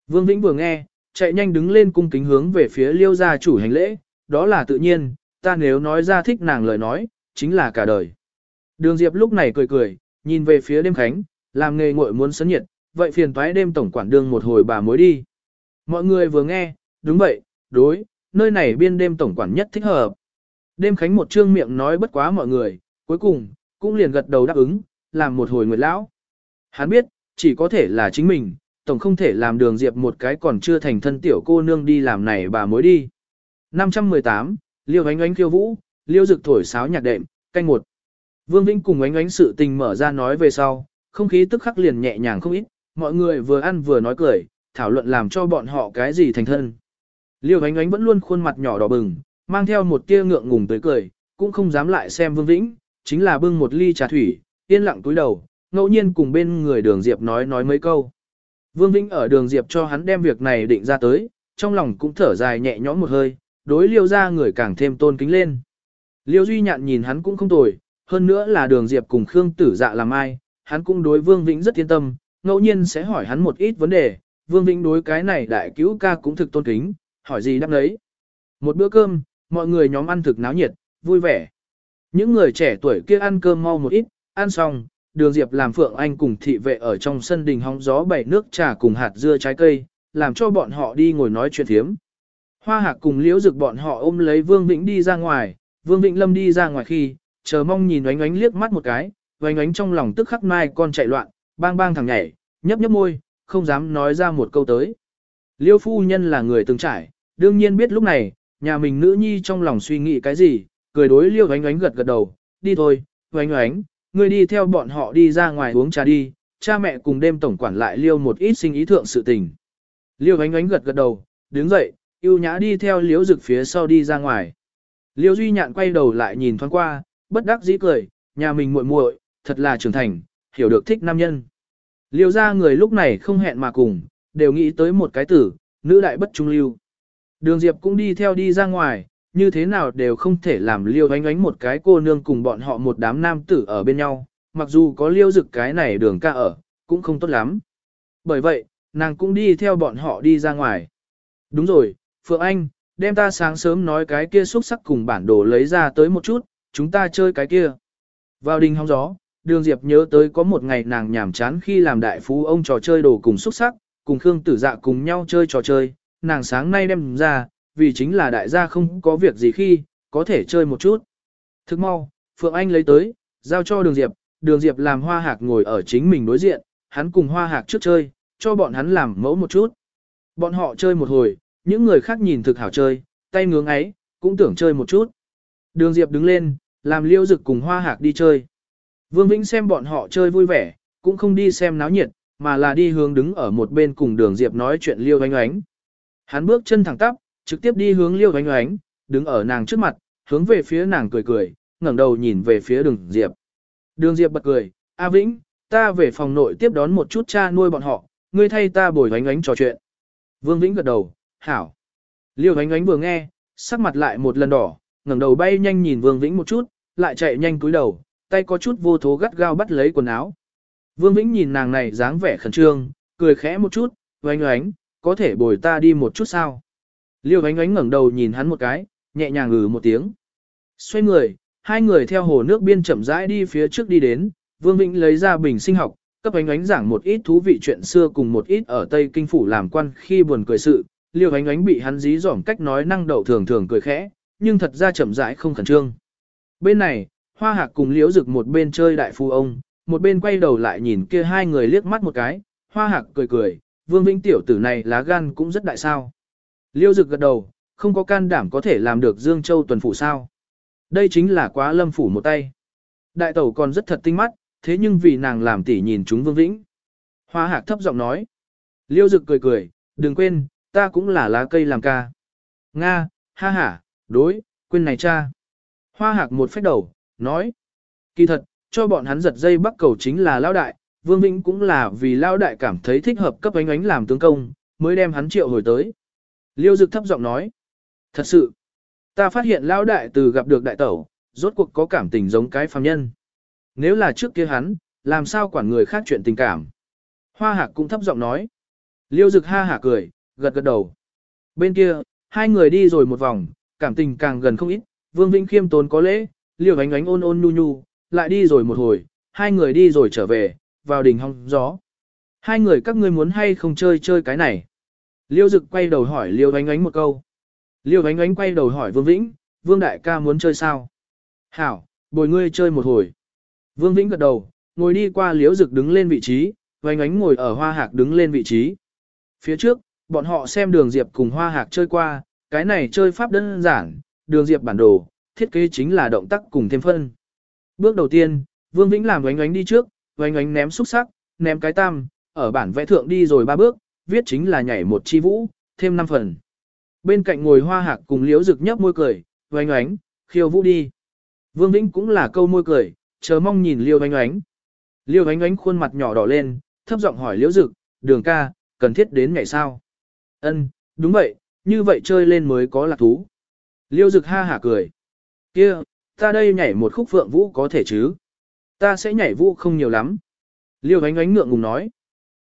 Vương Vĩnh vừa nghe, chạy nhanh đứng lên cung kính hướng về phía liêu gia chủ hành lễ, đó là tự nhiên, ta nếu nói ra thích nàng lời nói, chính là cả đời. Đường Diệp lúc này cười cười, nhìn về phía đêm khánh, làm nghề ngội muốn sấn nhiệt, vậy phiền toái đêm tổng quản đường một hồi bà mối đi. Mọi người vừa nghe, đúng vậy, đối, nơi này biên đêm tổng quản nhất thích hợp. Đêm khánh một trương miệng nói bất quá mọi người, cuối cùng, cũng liền gật đầu đáp ứng, làm một hồi nguyệt lão. Hắn biết, chỉ có thể là chính mình, tổng không thể làm đường diệp một cái còn chưa thành thân tiểu cô nương đi làm này bà mối đi. 518, Liêu ánh ánh khiêu vũ, Liêu dực thổi sáo nhạc đệm, canh một. Vương Vĩnh cùng ánh ánh sự tình mở ra nói về sau, không khí tức khắc liền nhẹ nhàng không ít, mọi người vừa ăn vừa nói cười, thảo luận làm cho bọn họ cái gì thành thân. Liêu ánh ánh vẫn luôn khuôn mặt nhỏ đỏ bừng, mang theo một tia ngượng ngùng tới cười, cũng không dám lại xem Vương Vĩnh, chính là bưng một ly trà thủy, yên lặng túi đầu, ngẫu nhiên cùng bên người đường Diệp nói nói mấy câu. Vương Vĩnh ở đường Diệp cho hắn đem việc này định ra tới, trong lòng cũng thở dài nhẹ nhõm một hơi, đối liêu ra người càng thêm tôn kính lên. Liêu Duy Nhạn nhìn hắn cũng không tồi, hơn nữa là đường Diệp cùng Khương Tử Dạ làm ai, hắn cũng đối Vương Vĩnh rất yên tâm, ngẫu nhiên sẽ hỏi hắn một ít vấn đề, Vương Vĩnh đối cái này đại cứu ca cũng thực tôn kính, hỏi gì đáp đấy Một bữa cơm, mọi người nhóm ăn thực náo nhiệt, vui vẻ. Những người trẻ tuổi kia ăn cơm mau một ít, ăn xong, đường Diệp làm Phượng Anh cùng thị vệ ở trong sân đình hóng gió bảy nước trà cùng hạt dưa trái cây, làm cho bọn họ đi ngồi nói chuyện thiếm. Hoa hạc cùng liễu dực bọn họ ôm lấy Vương Vĩnh đi ra ngoài, Vương Vĩnh Lâm đi ra ngoài khi, chờ mong nhìn oánh oánh liếc mắt một cái, oánh oánh trong lòng tức khắc mai con chạy loạn, bang bang thằng nhảy, nhấp nhấp môi, không dám nói ra một câu tới. Liêu phu nhân là người từng trải, đương nhiên biết lúc này, nhà mình nữ nhi trong lòng suy nghĩ cái gì, cười đối liêu oánh oánh gật gật đầu, đi thôi, oánh oánh, ngươi đi theo bọn họ đi ra ngoài uống trà đi, cha mẹ cùng đêm tổng quản lại liêu một ít sinh ý thượng sự tình. Liêu oánh oánh gật gật đầu, đứng dậy, yêu nhã đi theo Liễu rực phía sau đi ra ngoài. Liễu duy nhạn quay đầu lại nhìn thoáng qua, bất đắc dĩ cười, nhà mình muội muội, thật là trưởng thành, hiểu được thích nam nhân. Liễu ra người lúc này không hẹn mà cùng, đều nghĩ tới một cái tử, nữ đại bất trung lưu. Đường Diệp cũng đi theo đi ra ngoài, như thế nào đều không thể làm liêu ánh ánh một cái cô nương cùng bọn họ một đám nam tử ở bên nhau, mặc dù có liêu dực cái này đường ca ở, cũng không tốt lắm. Bởi vậy, nàng cũng đi theo bọn họ đi ra ngoài. Đúng rồi, Phượng Anh, đem ta sáng sớm nói cái kia xúc sắc cùng bản đồ lấy ra tới một chút, chúng ta chơi cái kia. Vào đình hóng gió, đường Diệp nhớ tới có một ngày nàng nhảm chán khi làm đại phú ông trò chơi đồ cùng xúc sắc, cùng Khương Tử Dạ cùng nhau chơi trò chơi, nàng sáng nay đem ra, vì chính là đại gia không có việc gì khi, có thể chơi một chút. Thức mau, Phượng Anh lấy tới, giao cho đường Diệp, đường Diệp làm hoa hạc ngồi ở chính mình đối diện, hắn cùng hoa hạc trước chơi, cho bọn hắn làm mẫu một chút. Bọn họ chơi một hồi, những người khác nhìn thực hảo chơi, tay ngưỡng ấy, cũng tưởng chơi một chút. Đường Diệp đứng lên, làm liêu dực cùng hoa hạc đi chơi. Vương Vĩnh xem bọn họ chơi vui vẻ, cũng không đi xem náo nhiệt, mà là đi hướng đứng ở một bên cùng đường Diệp nói chuyện liêu oánh oánh. Hắn bước chân thẳng tắp, trực tiếp đi hướng liêu oánh oánh, đứng ở nàng trước mặt, hướng về phía nàng cười cười, ngẩng đầu nhìn về phía đường Diệp. Đường Diệp bật cười, A Vĩnh, ta về phòng nội tiếp đón một chút cha nuôi bọn họ, ngươi thay ta bồi oánh oánh trò chuyện. Vương Vĩnh gật đầu, hảo. Liêu ánh ánh vừa nghe, sắc mặt lại một lần đỏ, ngẩng đầu bay nhanh nhìn Vương Vĩnh một chút, lại chạy nhanh cúi đầu, tay có chút vô thố gắt gao bắt lấy quần áo. Vương Vĩnh nhìn nàng này dáng vẻ khẩn trương, cười khẽ một chút, oánh oánh, có thể bồi ta đi một chút sao? Liêu oánh oánh ngẩng đầu nhìn hắn một cái, nhẹ nhàng ngừ một tiếng. Xoay người, hai người theo hồ nước biên chậm rãi đi phía trước đi đến, Vương Vĩnh lấy ra bình sinh học, cấp oánh oánh giảng một ít thú vị chuyện xưa cùng một ít ở Tây Kinh Phủ làm quan khi buồn cười sự. Liêu Ánh Ánh bị hắn dí dỏm cách nói năng đậu thường thường cười khẽ, nhưng thật ra chậm rãi không khẩn trương. Bên này, Hoa Hạc cùng Liễu Dực một bên chơi đại phu ông, một bên quay đầu lại nhìn kia hai người liếc mắt một cái, Hoa Hạc cười cười, Vương Vĩnh tiểu tử này lá gan cũng rất đại sao. Liễu Dực gật đầu, không có can đảm có thể làm được Dương Châu tuần phủ sao. Đây chính là quá lâm phủ một tay. Đại tẩu còn rất thật tinh mắt, thế nhưng vì nàng làm tỉ nhìn chúng Vương Vĩnh. Hoa Hạc thấp giọng nói. Liêu Dực cười cười, đừng quên, ta cũng là lá cây làm ca. Nga, ha ha, đối, quên này cha. Hoa Hạc một phách đầu, nói. Kỳ thật, cho bọn hắn giật dây bắt cầu chính là lao Đại, Vương Vĩnh cũng là vì lao Đại cảm thấy thích hợp cấp ánh ánh làm tướng công, mới đem hắn triệu hồi tới. Liêu Dực thấp giọng nói. Thật sự, ta phát hiện lao Đại từ gặp được đại tẩu, rốt cuộc có cảm tình giống cái phàm nhân. Nếu là trước kia hắn, làm sao quản người khác chuyện tình cảm. Hoa Hạc cũng thấp giọng nói. Liêu Dực ha hả cười, gật gật đầu. Bên kia, hai người đi rồi một vòng, cảm tình càng gần không ít, Vương Vĩnh khiêm tốn có lễ, liều ánh ánh ôn ôn nhu nhu, lại đi rồi một hồi, hai người đi rồi trở về, vào đỉnh hong gió. Hai người các ngươi muốn hay không chơi chơi cái này. Liêu Dực quay đầu hỏi Liêu ánh ánh một câu. Liêu ánh ánh quay đầu hỏi Vương Vĩnh, Vương Đại ca muốn chơi sao? Hảo, bồi ngươi chơi một hồi. Vương Vĩnh gật đầu, ngồi đi qua Liêu Dực đứng lên vị trí, Ánh ánh ngồi ở hoa hạc đứng lên vị trí. Phía trước, bọn họ xem đường diệp cùng hoa hạc chơi qua, cái này chơi pháp đơn giản, đường diệp bản đồ, thiết kế chính là động tác cùng thêm phân. Bước đầu tiên, Vương Vĩnh làm oánh oánh đi trước, oánh oánh ném xúc sắc, ném cái tam, ở bản vẽ thượng đi rồi ba bước, viết chính là nhảy một chi vũ, thêm 5 phần. Bên cạnh ngồi hoa hạc cùng liễu rực nhấp môi cười, oánh oánh, khiêu vũ đi. Vương Vĩnh cũng là câu môi cười, chờ mong nhìn liêu oánh oánh. Liêu oánh oánh khuôn mặt nhỏ đỏ lên, thấp giọng hỏi liễu rực, đường ca, cần thiết đến ngày sao? Ân, đúng vậy, như vậy chơi lên mới có lạc thú. Liêu Dực ha hả cười. kia, ta đây nhảy một khúc phượng vũ có thể chứ? Ta sẽ nhảy vũ không nhiều lắm. Liêu ánh ánh ngượng ngùng nói.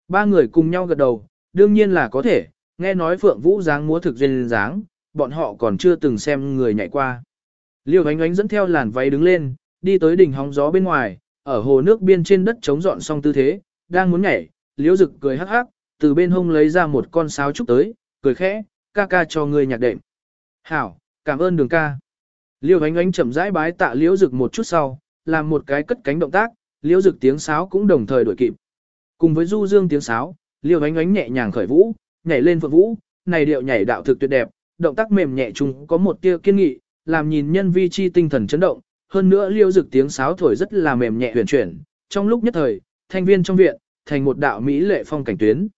Ba người cùng nhau gật đầu, đương nhiên là có thể, nghe nói phượng vũ dáng múa thực duyên dáng, bọn họ còn chưa từng xem người nhảy qua. Liêu ánh ánh dẫn theo làn váy đứng lên, đi tới đỉnh hóng gió bên ngoài, ở hồ nước biên trên đất chống dọn xong tư thế, đang muốn nhảy, liêu Dực cười hắc hắc, từ bên hông lấy ra một con sáo trúc tới, cười khẽ, ca ca cho người nhạc đệm. Hảo, cảm ơn đường ca. Liêu ánh ánh chậm rãi bái tạ liễu rực một chút sau, làm một cái cất cánh động tác, liễu rực tiếng sáo cũng đồng thời đổi kịp. Cùng với du dương tiếng sáo, liêu ánh ánh nhẹ nhàng khởi vũ, nhảy lên phượng vũ, này điệu nhảy đạo thực tuyệt đẹp, động tác mềm nhẹ chung có một tia kiên nghị, làm nhìn nhân vi chi tinh thần chấn động, hơn nữa liêu rực tiếng sáo thổi rất là mềm nhẹ huyền chuyển, trong lúc nhất thời, thanh viên trong viện, thành một đạo mỹ lệ phong cảnh tuyến.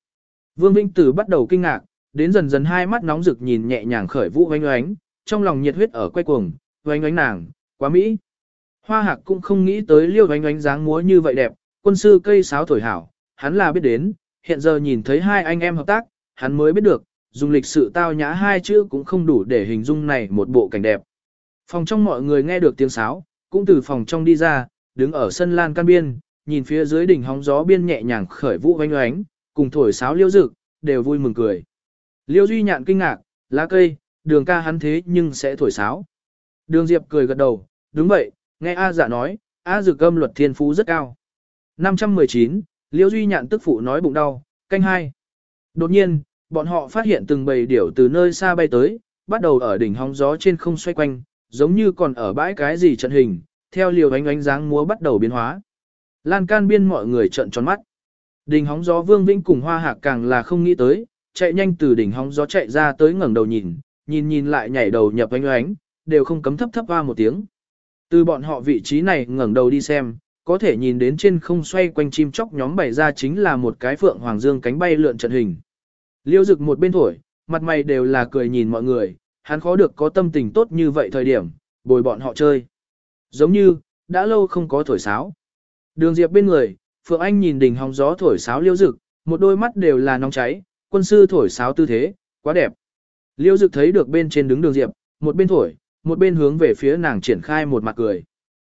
Vương Vinh Tử bắt đầu kinh ngạc, đến dần dần hai mắt nóng rực nhìn nhẹ nhàng khởi vũ oanh oánh, trong lòng nhiệt huyết ở quay cuồng, oanh oánh nàng, quá mỹ. Hoa hạc cũng không nghĩ tới liêu oanh oánh dáng múa như vậy đẹp, quân sư cây sáo thổi hảo, hắn là biết đến, hiện giờ nhìn thấy hai anh em hợp tác, hắn mới biết được, dùng lịch sự tao nhã hai chữ cũng không đủ để hình dung này một bộ cảnh đẹp. Phòng trong mọi người nghe được tiếng sáo, cũng từ phòng trong đi ra, đứng ở sân lan can biên, nhìn phía dưới đỉnh hóng gió biên nhẹ nhàng khởi vũ oanh oánh, cùng thổi sáo liêu dực, đều vui mừng cười. Liêu Duy nhạn kinh ngạc, lá cây, đường ca hắn thế nhưng sẽ thổi sáo. Đường Diệp cười gật đầu, đúng vậy, nghe A dạ nói, A dực âm luật thiên phú rất cao. 519, Liêu Duy nhạn tức phụ nói bụng đau, canh hai. Đột nhiên, bọn họ phát hiện từng bầy điểu từ nơi xa bay tới, bắt đầu ở đỉnh hóng gió trên không xoay quanh, giống như còn ở bãi cái gì trận hình, theo liều ánh ánh dáng múa bắt đầu biến hóa. Lan can biên mọi người trận tròn mắt. Đỉnh hóng gió vương vĩnh cùng hoa hạc càng là không nghĩ tới, chạy nhanh từ đỉnh hóng gió chạy ra tới ngẩng đầu nhìn, nhìn nhìn lại nhảy đầu nhập ánh ánh, đều không cấm thấp thấp hoa một tiếng. Từ bọn họ vị trí này ngẩng đầu đi xem, có thể nhìn đến trên không xoay quanh chim chóc nhóm bày ra chính là một cái phượng hoàng dương cánh bay lượn trận hình. Liêu dực một bên thổi, mặt mày đều là cười nhìn mọi người, hắn khó được có tâm tình tốt như vậy thời điểm, bồi bọn họ chơi. Giống như, đã lâu không có thổi sáo. Đường Diệp bên người, Phượng Anh nhìn đỉnh hóng gió thổi sáo liêu dực, một đôi mắt đều là nóng cháy, quân sư thổi sáo tư thế, quá đẹp. Liêu dực thấy được bên trên đứng đường Diệp, một bên thổi, một bên hướng về phía nàng triển khai một mặt cười.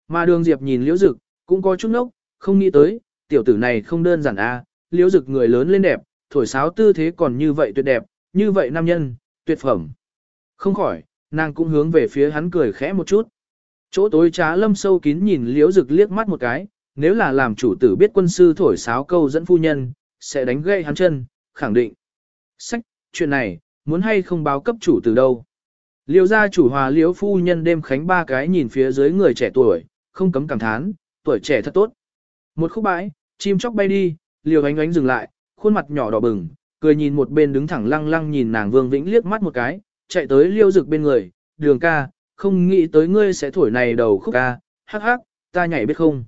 Mà đường Diệp nhìn liêu dực, cũng có chút nốc, không nghĩ tới, tiểu tử này không đơn giản a, à, liễu dực người lớn lên đẹp, thổi sáo tư thế còn như vậy tuyệt đẹp, như vậy nam nhân, tuyệt phẩm. Không khỏi, nàng cũng hướng về phía hắn cười khẽ một chút. Chỗ tối trá lâm sâu kín nhìn liễu dực liếc mắt một cái, nếu là làm chủ tử biết quân sư thổi sáo câu dẫn phu nhân, sẽ đánh gãy hắn chân, khẳng định. Sách, chuyện này, muốn hay không báo cấp chủ tử đâu. Liêu gia chủ hòa liễu phu nhân đêm khánh ba cái nhìn phía dưới người trẻ tuổi, không cấm cảm thán, tuổi trẻ thật tốt. Một khúc bãi, chim chóc bay đi, liều ánh ánh dừng lại, khuôn mặt nhỏ đỏ bừng, cười nhìn một bên đứng thẳng lăng lăng nhìn nàng Vương Vĩnh liếc mắt một cái, chạy tới liêu rực bên người, đường ca, không nghĩ tới ngươi sẽ thổi này đầu khúc ca, hắc hắc, ta nhảy biết không.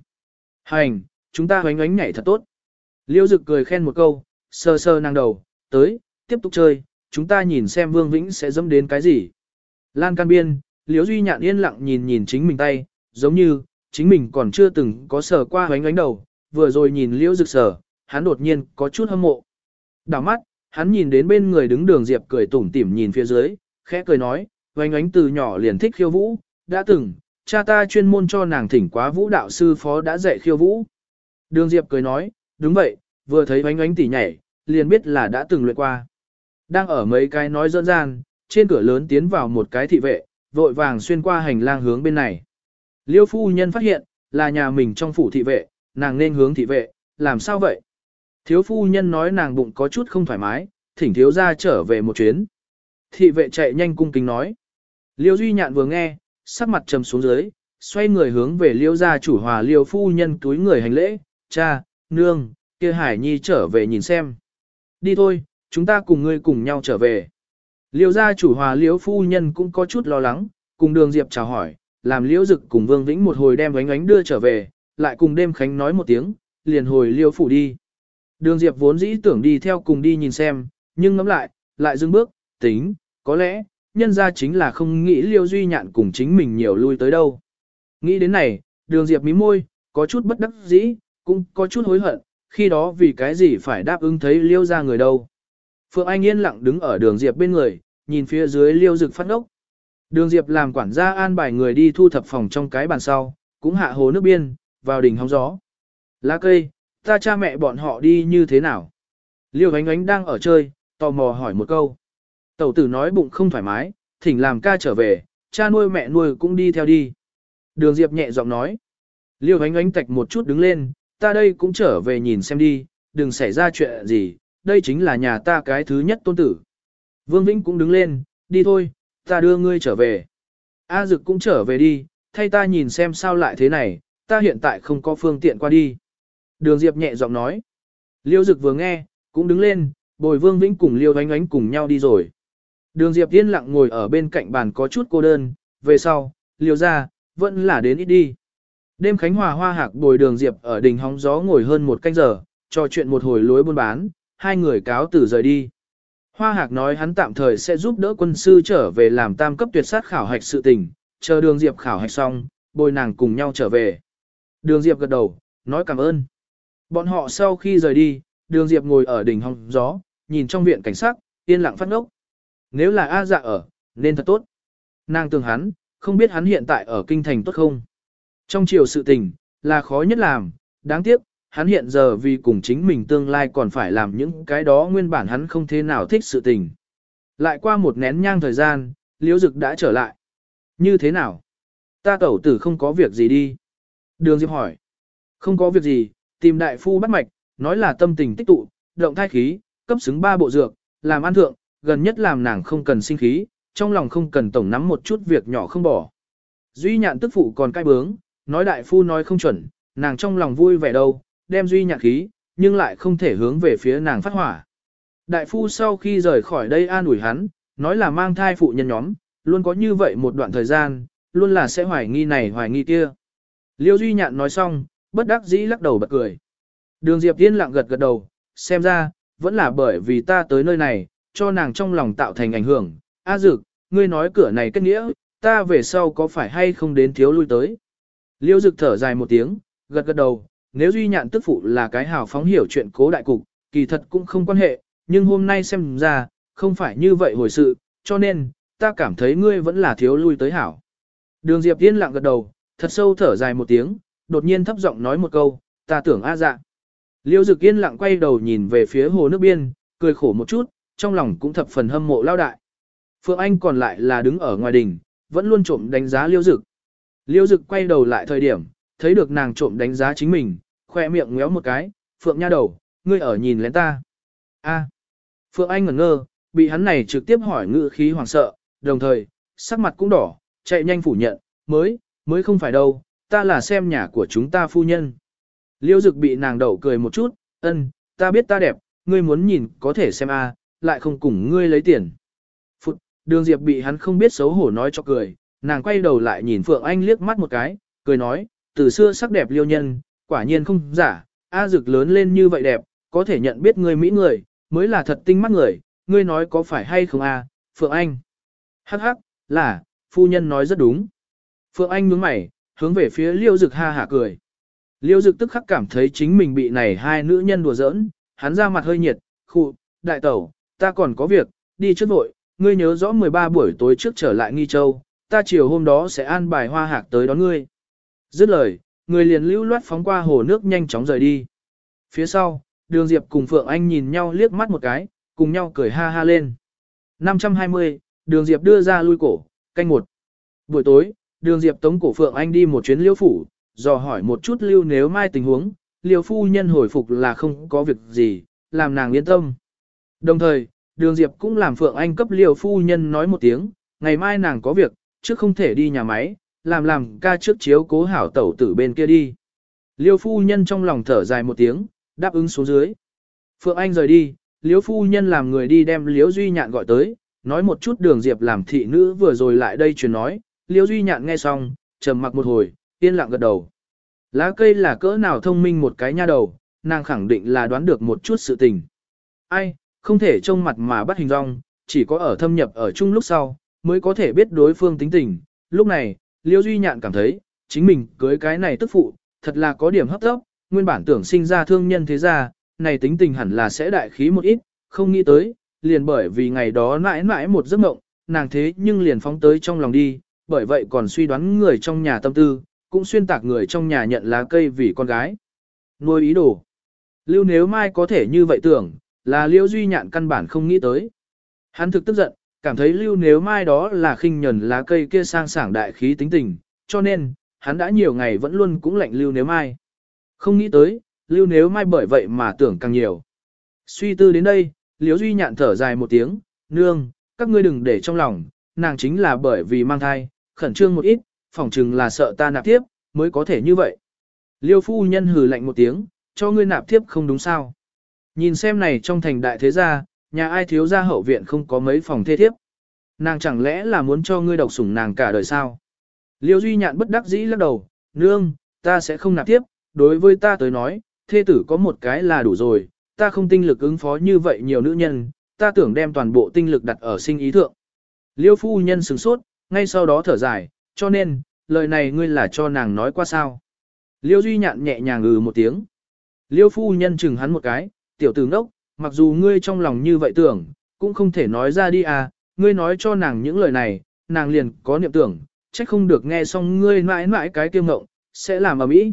Hành, chúng ta hoánh ánh nhảy thật tốt. Liêu Dực cười khen một câu, sơ sơ nàng đầu, tới, tiếp tục chơi, chúng ta nhìn xem Vương Vĩnh sẽ dâm đến cái gì. Lan can biên, Liễu Duy nhạn yên lặng nhìn nhìn chính mình tay, giống như, chính mình còn chưa từng có sờ qua hoánh ánh đầu, vừa rồi nhìn liễu Dực sờ, hắn đột nhiên có chút hâm mộ. Đảo mắt, hắn nhìn đến bên người đứng đường diệp cười tủm tỉm nhìn phía dưới, khẽ cười nói, hoánh ánh từ nhỏ liền thích khiêu vũ, đã từng, cha ta chuyên môn cho nàng thỉnh quá vũ đạo sư phó đã dạy khiêu vũ. Đường diệp cười nói, đúng vậy, vừa thấy ánh ánh tỉ nhảy, liền biết là đã từng luyện qua. Đang ở mấy cái nói dỡn gian, trên cửa lớn tiến vào một cái thị vệ, vội vàng xuyên qua hành lang hướng bên này. Liêu phu nhân phát hiện, là nhà mình trong phủ thị vệ, nàng nên hướng thị vệ, làm sao vậy? Thiếu phu nhân nói nàng bụng có chút không thoải mái, thỉnh thiếu ra trở về một chuyến. Thị vệ chạy nhanh cung kính nói. Liêu Duy Nhạn vừa nghe, sắc mặt trầm xuống dưới, xoay người hướng về liêu gia chủ hòa liêu phu nhân túi người hành lễ, cha, nương, kia Hải Nhi trở về nhìn xem. Đi thôi, chúng ta cùng ngươi cùng nhau trở về. Liêu gia chủ hòa Liêu phu nhân cũng có chút lo lắng, cùng đường Diệp chào hỏi, làm liễu dực cùng Vương Vĩnh một hồi đem ánh ánh đưa trở về, lại cùng đêm khánh nói một tiếng, liền hồi liêu phủ đi. Đường Diệp vốn dĩ tưởng đi theo cùng đi nhìn xem, nhưng ngẫm lại, lại dừng bước, tính, có lẽ, nhân ra chính là không nghĩ liêu duy nhạn cùng chính mình nhiều lui tới đâu. Nghĩ đến này, đường Diệp mí môi, có chút bất đắc dĩ, cũng có chút hối hận, khi đó vì cái gì phải đáp ứng thấy liêu ra người đâu. Phượng Anh yên lặng đứng ở đường Diệp bên người, nhìn phía dưới liêu rực phát ốc Đường Diệp làm quản gia an bài người đi thu thập phòng trong cái bàn sau, cũng hạ hồ nước biên, vào đỉnh hóng gió. Lá cây, ta cha mẹ bọn họ đi như thế nào? Liêu ánh ánh đang ở chơi, tò mò hỏi một câu. Tẩu tử nói bụng không thoải mái, thỉnh làm ca trở về, cha nuôi mẹ nuôi cũng đi theo đi. Đường Diệp nhẹ giọng nói. Liêu ánh ánh tạch một chút đứng lên, ta đây cũng trở về nhìn xem đi, đừng xảy ra chuyện gì, đây chính là nhà ta cái thứ nhất tôn tử. Vương Vĩnh cũng đứng lên, đi thôi, ta đưa ngươi trở về. A Dực cũng trở về đi, thay ta nhìn xem sao lại thế này, ta hiện tại không có phương tiện qua đi. Đường Diệp nhẹ giọng nói. Liêu Dực vừa nghe, cũng đứng lên, bồi Vương Vĩnh cùng Liêu Ánh Ánh cùng nhau đi rồi. Đường Diệp yên lặng ngồi ở bên cạnh bàn có chút cô đơn, về sau, liều ra, vẫn là đến ít đi. Đêm Khánh Hòa hoa hạc bồi đường Diệp ở đỉnh hóng gió ngồi hơn một canh giờ, trò chuyện một hồi lối buôn bán, hai người cáo từ rời đi. Hoa hạc nói hắn tạm thời sẽ giúp đỡ quân sư trở về làm tam cấp tuyệt sát khảo hạch sự tình, chờ đường Diệp khảo hạch xong, bồi nàng cùng nhau trở về. Đường Diệp gật đầu, nói cảm ơn. Bọn họ sau khi rời đi, đường Diệp ngồi ở đỉnh hóng gió, nhìn trong viện cảnh sát, yên lặng phát ngốc. Nếu là A dạ ở, nên thật tốt. Nàng tưởng hắn, không biết hắn hiện tại ở kinh thành tốt không. Trong chiều sự tình, là khó nhất làm, đáng tiếc, hắn hiện giờ vì cùng chính mình tương lai còn phải làm những cái đó nguyên bản hắn không thế nào thích sự tình. Lại qua một nén nhang thời gian, liễu dực đã trở lại. Như thế nào? Ta tẩu tử không có việc gì đi. Đường Diệp hỏi. Không có việc gì, tìm đại phu bắt mạch, nói là tâm tình tích tụ, động thai khí, cấp xứng ba bộ dược, làm ăn thượng, gần nhất làm nàng không cần sinh khí, trong lòng không cần tổng nắm một chút việc nhỏ không bỏ. Duy nhạn tức phụ còn cai bướng, nói đại phu nói không chuẩn, nàng trong lòng vui vẻ đâu, đem duy nhạn khí, nhưng lại không thể hướng về phía nàng phát hỏa. Đại phu sau khi rời khỏi đây an ủi hắn, nói là mang thai phụ nhân nhóm, luôn có như vậy một đoạn thời gian, luôn là sẽ hoài nghi này hoài nghi kia. Liêu Duy Nhạn nói xong, bất đắc dĩ lắc đầu bật cười. Đường Diệp Tiên lặng gật gật đầu, xem ra, vẫn là bởi vì ta tới nơi này, cho nàng trong lòng tạo thành ảnh hưởng. A dực, ngươi nói cửa này kết nghĩa, ta về sau có phải hay không đến thiếu lui tới. Liêu dực thở dài một tiếng, gật gật đầu, nếu duy nhạn tức phụ là cái hào phóng hiểu chuyện cố đại cục, kỳ thật cũng không quan hệ, nhưng hôm nay xem ra, không phải như vậy hồi sự, cho nên, ta cảm thấy ngươi vẫn là thiếu lui tới hảo. Đường Diệp yên lặng gật đầu, thật sâu thở dài một tiếng, đột nhiên thấp giọng nói một câu, ta tưởng A dạ. Liêu Dực Yên lặng quay đầu nhìn về phía hồ nước biên, cười khổ một chút, trong lòng cũng thập phần hâm mộ lao đại. Phượng Anh còn lại là đứng ở ngoài đỉnh, vẫn luôn trộm đánh giá Liêu Dực. Liêu Dực quay đầu lại thời điểm, thấy được nàng trộm đánh giá chính mình, khoe miệng ngéo một cái, Phượng nha đầu, ngươi ở nhìn lén ta. A. Phượng Anh ngẩn ngơ, bị hắn này trực tiếp hỏi ngữ khí hoảng sợ, đồng thời, sắc mặt cũng đỏ, chạy nhanh phủ nhận, mới, mới không phải đâu, ta là xem nhà của chúng ta phu nhân. Liêu dực bị nàng đậu cười một chút, ân, ta biết ta đẹp, ngươi muốn nhìn có thể xem a, lại không cùng ngươi lấy tiền. Phụt, đường diệp bị hắn không biết xấu hổ nói cho cười, nàng quay đầu lại nhìn Phượng Anh liếc mắt một cái, cười nói, từ xưa sắc đẹp liêu nhân, quả nhiên không giả, A dực lớn lên như vậy đẹp, có thể nhận biết ngươi Mỹ người, mới là thật tinh mắt người, ngươi nói có phải hay không a, Phượng Anh? Hắc hắc, là, phu nhân nói rất đúng. Phượng Anh nhướng mày, hướng về phía liêu dực ha hả cười. Liêu dực tức khắc cảm thấy chính mình bị này hai nữ nhân đùa giỡn, hắn ra mặt hơi nhiệt, khụ, đại tẩu, ta còn có việc, đi trước vội, ngươi nhớ rõ 13 buổi tối trước trở lại Nghi Châu, ta chiều hôm đó sẽ an bài hoa hạc tới đón ngươi. Dứt lời, người liền lưu loát phóng qua hồ nước nhanh chóng rời đi. Phía sau, đường Diệp cùng Phượng Anh nhìn nhau liếc mắt một cái, cùng nhau cười ha ha lên. 520, đường Diệp đưa ra lui cổ, canh một. Buổi tối, đường Diệp tống cổ Phượng Anh đi một chuyến liêu phủ, dò hỏi một chút lưu nếu mai tình huống, liêu phu nhân hồi phục là không có việc gì, làm nàng yên tâm. Đồng thời, đường Diệp cũng làm Phượng Anh cấp liều phu nhân nói một tiếng, ngày mai nàng có việc, chứ không thể đi nhà máy, làm làm ca trước chiếu cố hảo tẩu tử bên kia đi. Liêu phu nhân trong lòng thở dài một tiếng, đáp ứng xuống dưới. Phượng Anh rời đi, Liễu phu nhân làm người đi đem Liễu Duy Nhạn gọi tới, nói một chút đường Diệp làm thị nữ vừa rồi lại đây truyền nói, Liễu Duy Nhạn nghe xong, trầm mặc một hồi, yên lặng gật đầu. Lá cây là cỡ nào thông minh một cái nha đầu, nàng khẳng định là đoán được một chút sự tình. Ai, không thể trông mặt mà bắt hình rong, chỉ có ở thâm nhập ở chung lúc sau, mới có thể biết đối phương tính tình. Lúc này, Liêu Duy Nhạn cảm thấy, chính mình cưới cái này tức phụ, thật là có điểm hấp tốc, nguyên bản tưởng sinh ra thương nhân thế gia này tính tình hẳn là sẽ đại khí một ít, không nghĩ tới, liền bởi vì ngày đó mãi mãi một giấc mộng, nàng thế nhưng liền phóng tới trong lòng đi, bởi vậy còn suy đoán người trong nhà tâm tư, cũng xuyên tạc người trong nhà nhận lá cây vì con gái. Nuôi ý đồ. Lưu nếu mai có thể như vậy tưởng, là Liêu Duy Nhạn căn bản không nghĩ tới. Hắn thực tức giận, cảm thấy Lưu nếu mai đó là khinh nhẫn lá cây kia sang sảng đại khí tính tình, cho nên, hắn đã nhiều ngày vẫn luôn cũng lạnh Lưu nếu mai. Không nghĩ tới, Lưu nếu mai bởi vậy mà tưởng càng nhiều. Suy tư đến đây, Liêu Duy Nhạn thở dài một tiếng, nương, các ngươi đừng để trong lòng, nàng chính là bởi vì mang thai, khẩn trương một ít, phỏng chừng là sợ ta nạp tiếp, mới có thể như vậy. Liêu phu nhân hừ lạnh một tiếng, cho ngươi nạp tiếp không đúng sao. Nhìn xem này trong thành đại thế gia, nhà ai thiếu gia hậu viện không có mấy phòng thê thiếp. Nàng chẳng lẽ là muốn cho ngươi độc sủng nàng cả đời sao? Liêu Duy Nhạn bất đắc dĩ lắc đầu, nương, ta sẽ không nạp tiếp, đối với ta tới nói, thê tử có một cái là đủ rồi, ta không tinh lực ứng phó như vậy nhiều nữ nhân, ta tưởng đem toàn bộ tinh lực đặt ở sinh ý thượng. Liêu phu nhân sửng sốt, ngay sau đó thở dài, cho nên, lời này ngươi là cho nàng nói qua sao. Liêu Duy Nhạn nhẹ nhàng ngừ một tiếng. Liêu phu nhân chừng hắn một cái, tiểu tử ngốc, mặc dù ngươi trong lòng như vậy tưởng, cũng không thể nói ra đi à, ngươi nói cho nàng những lời này, nàng liền có niệm tưởng, trách không được nghe xong ngươi mãi mãi cái kiêu ngộng, sẽ làm ầm mỹ.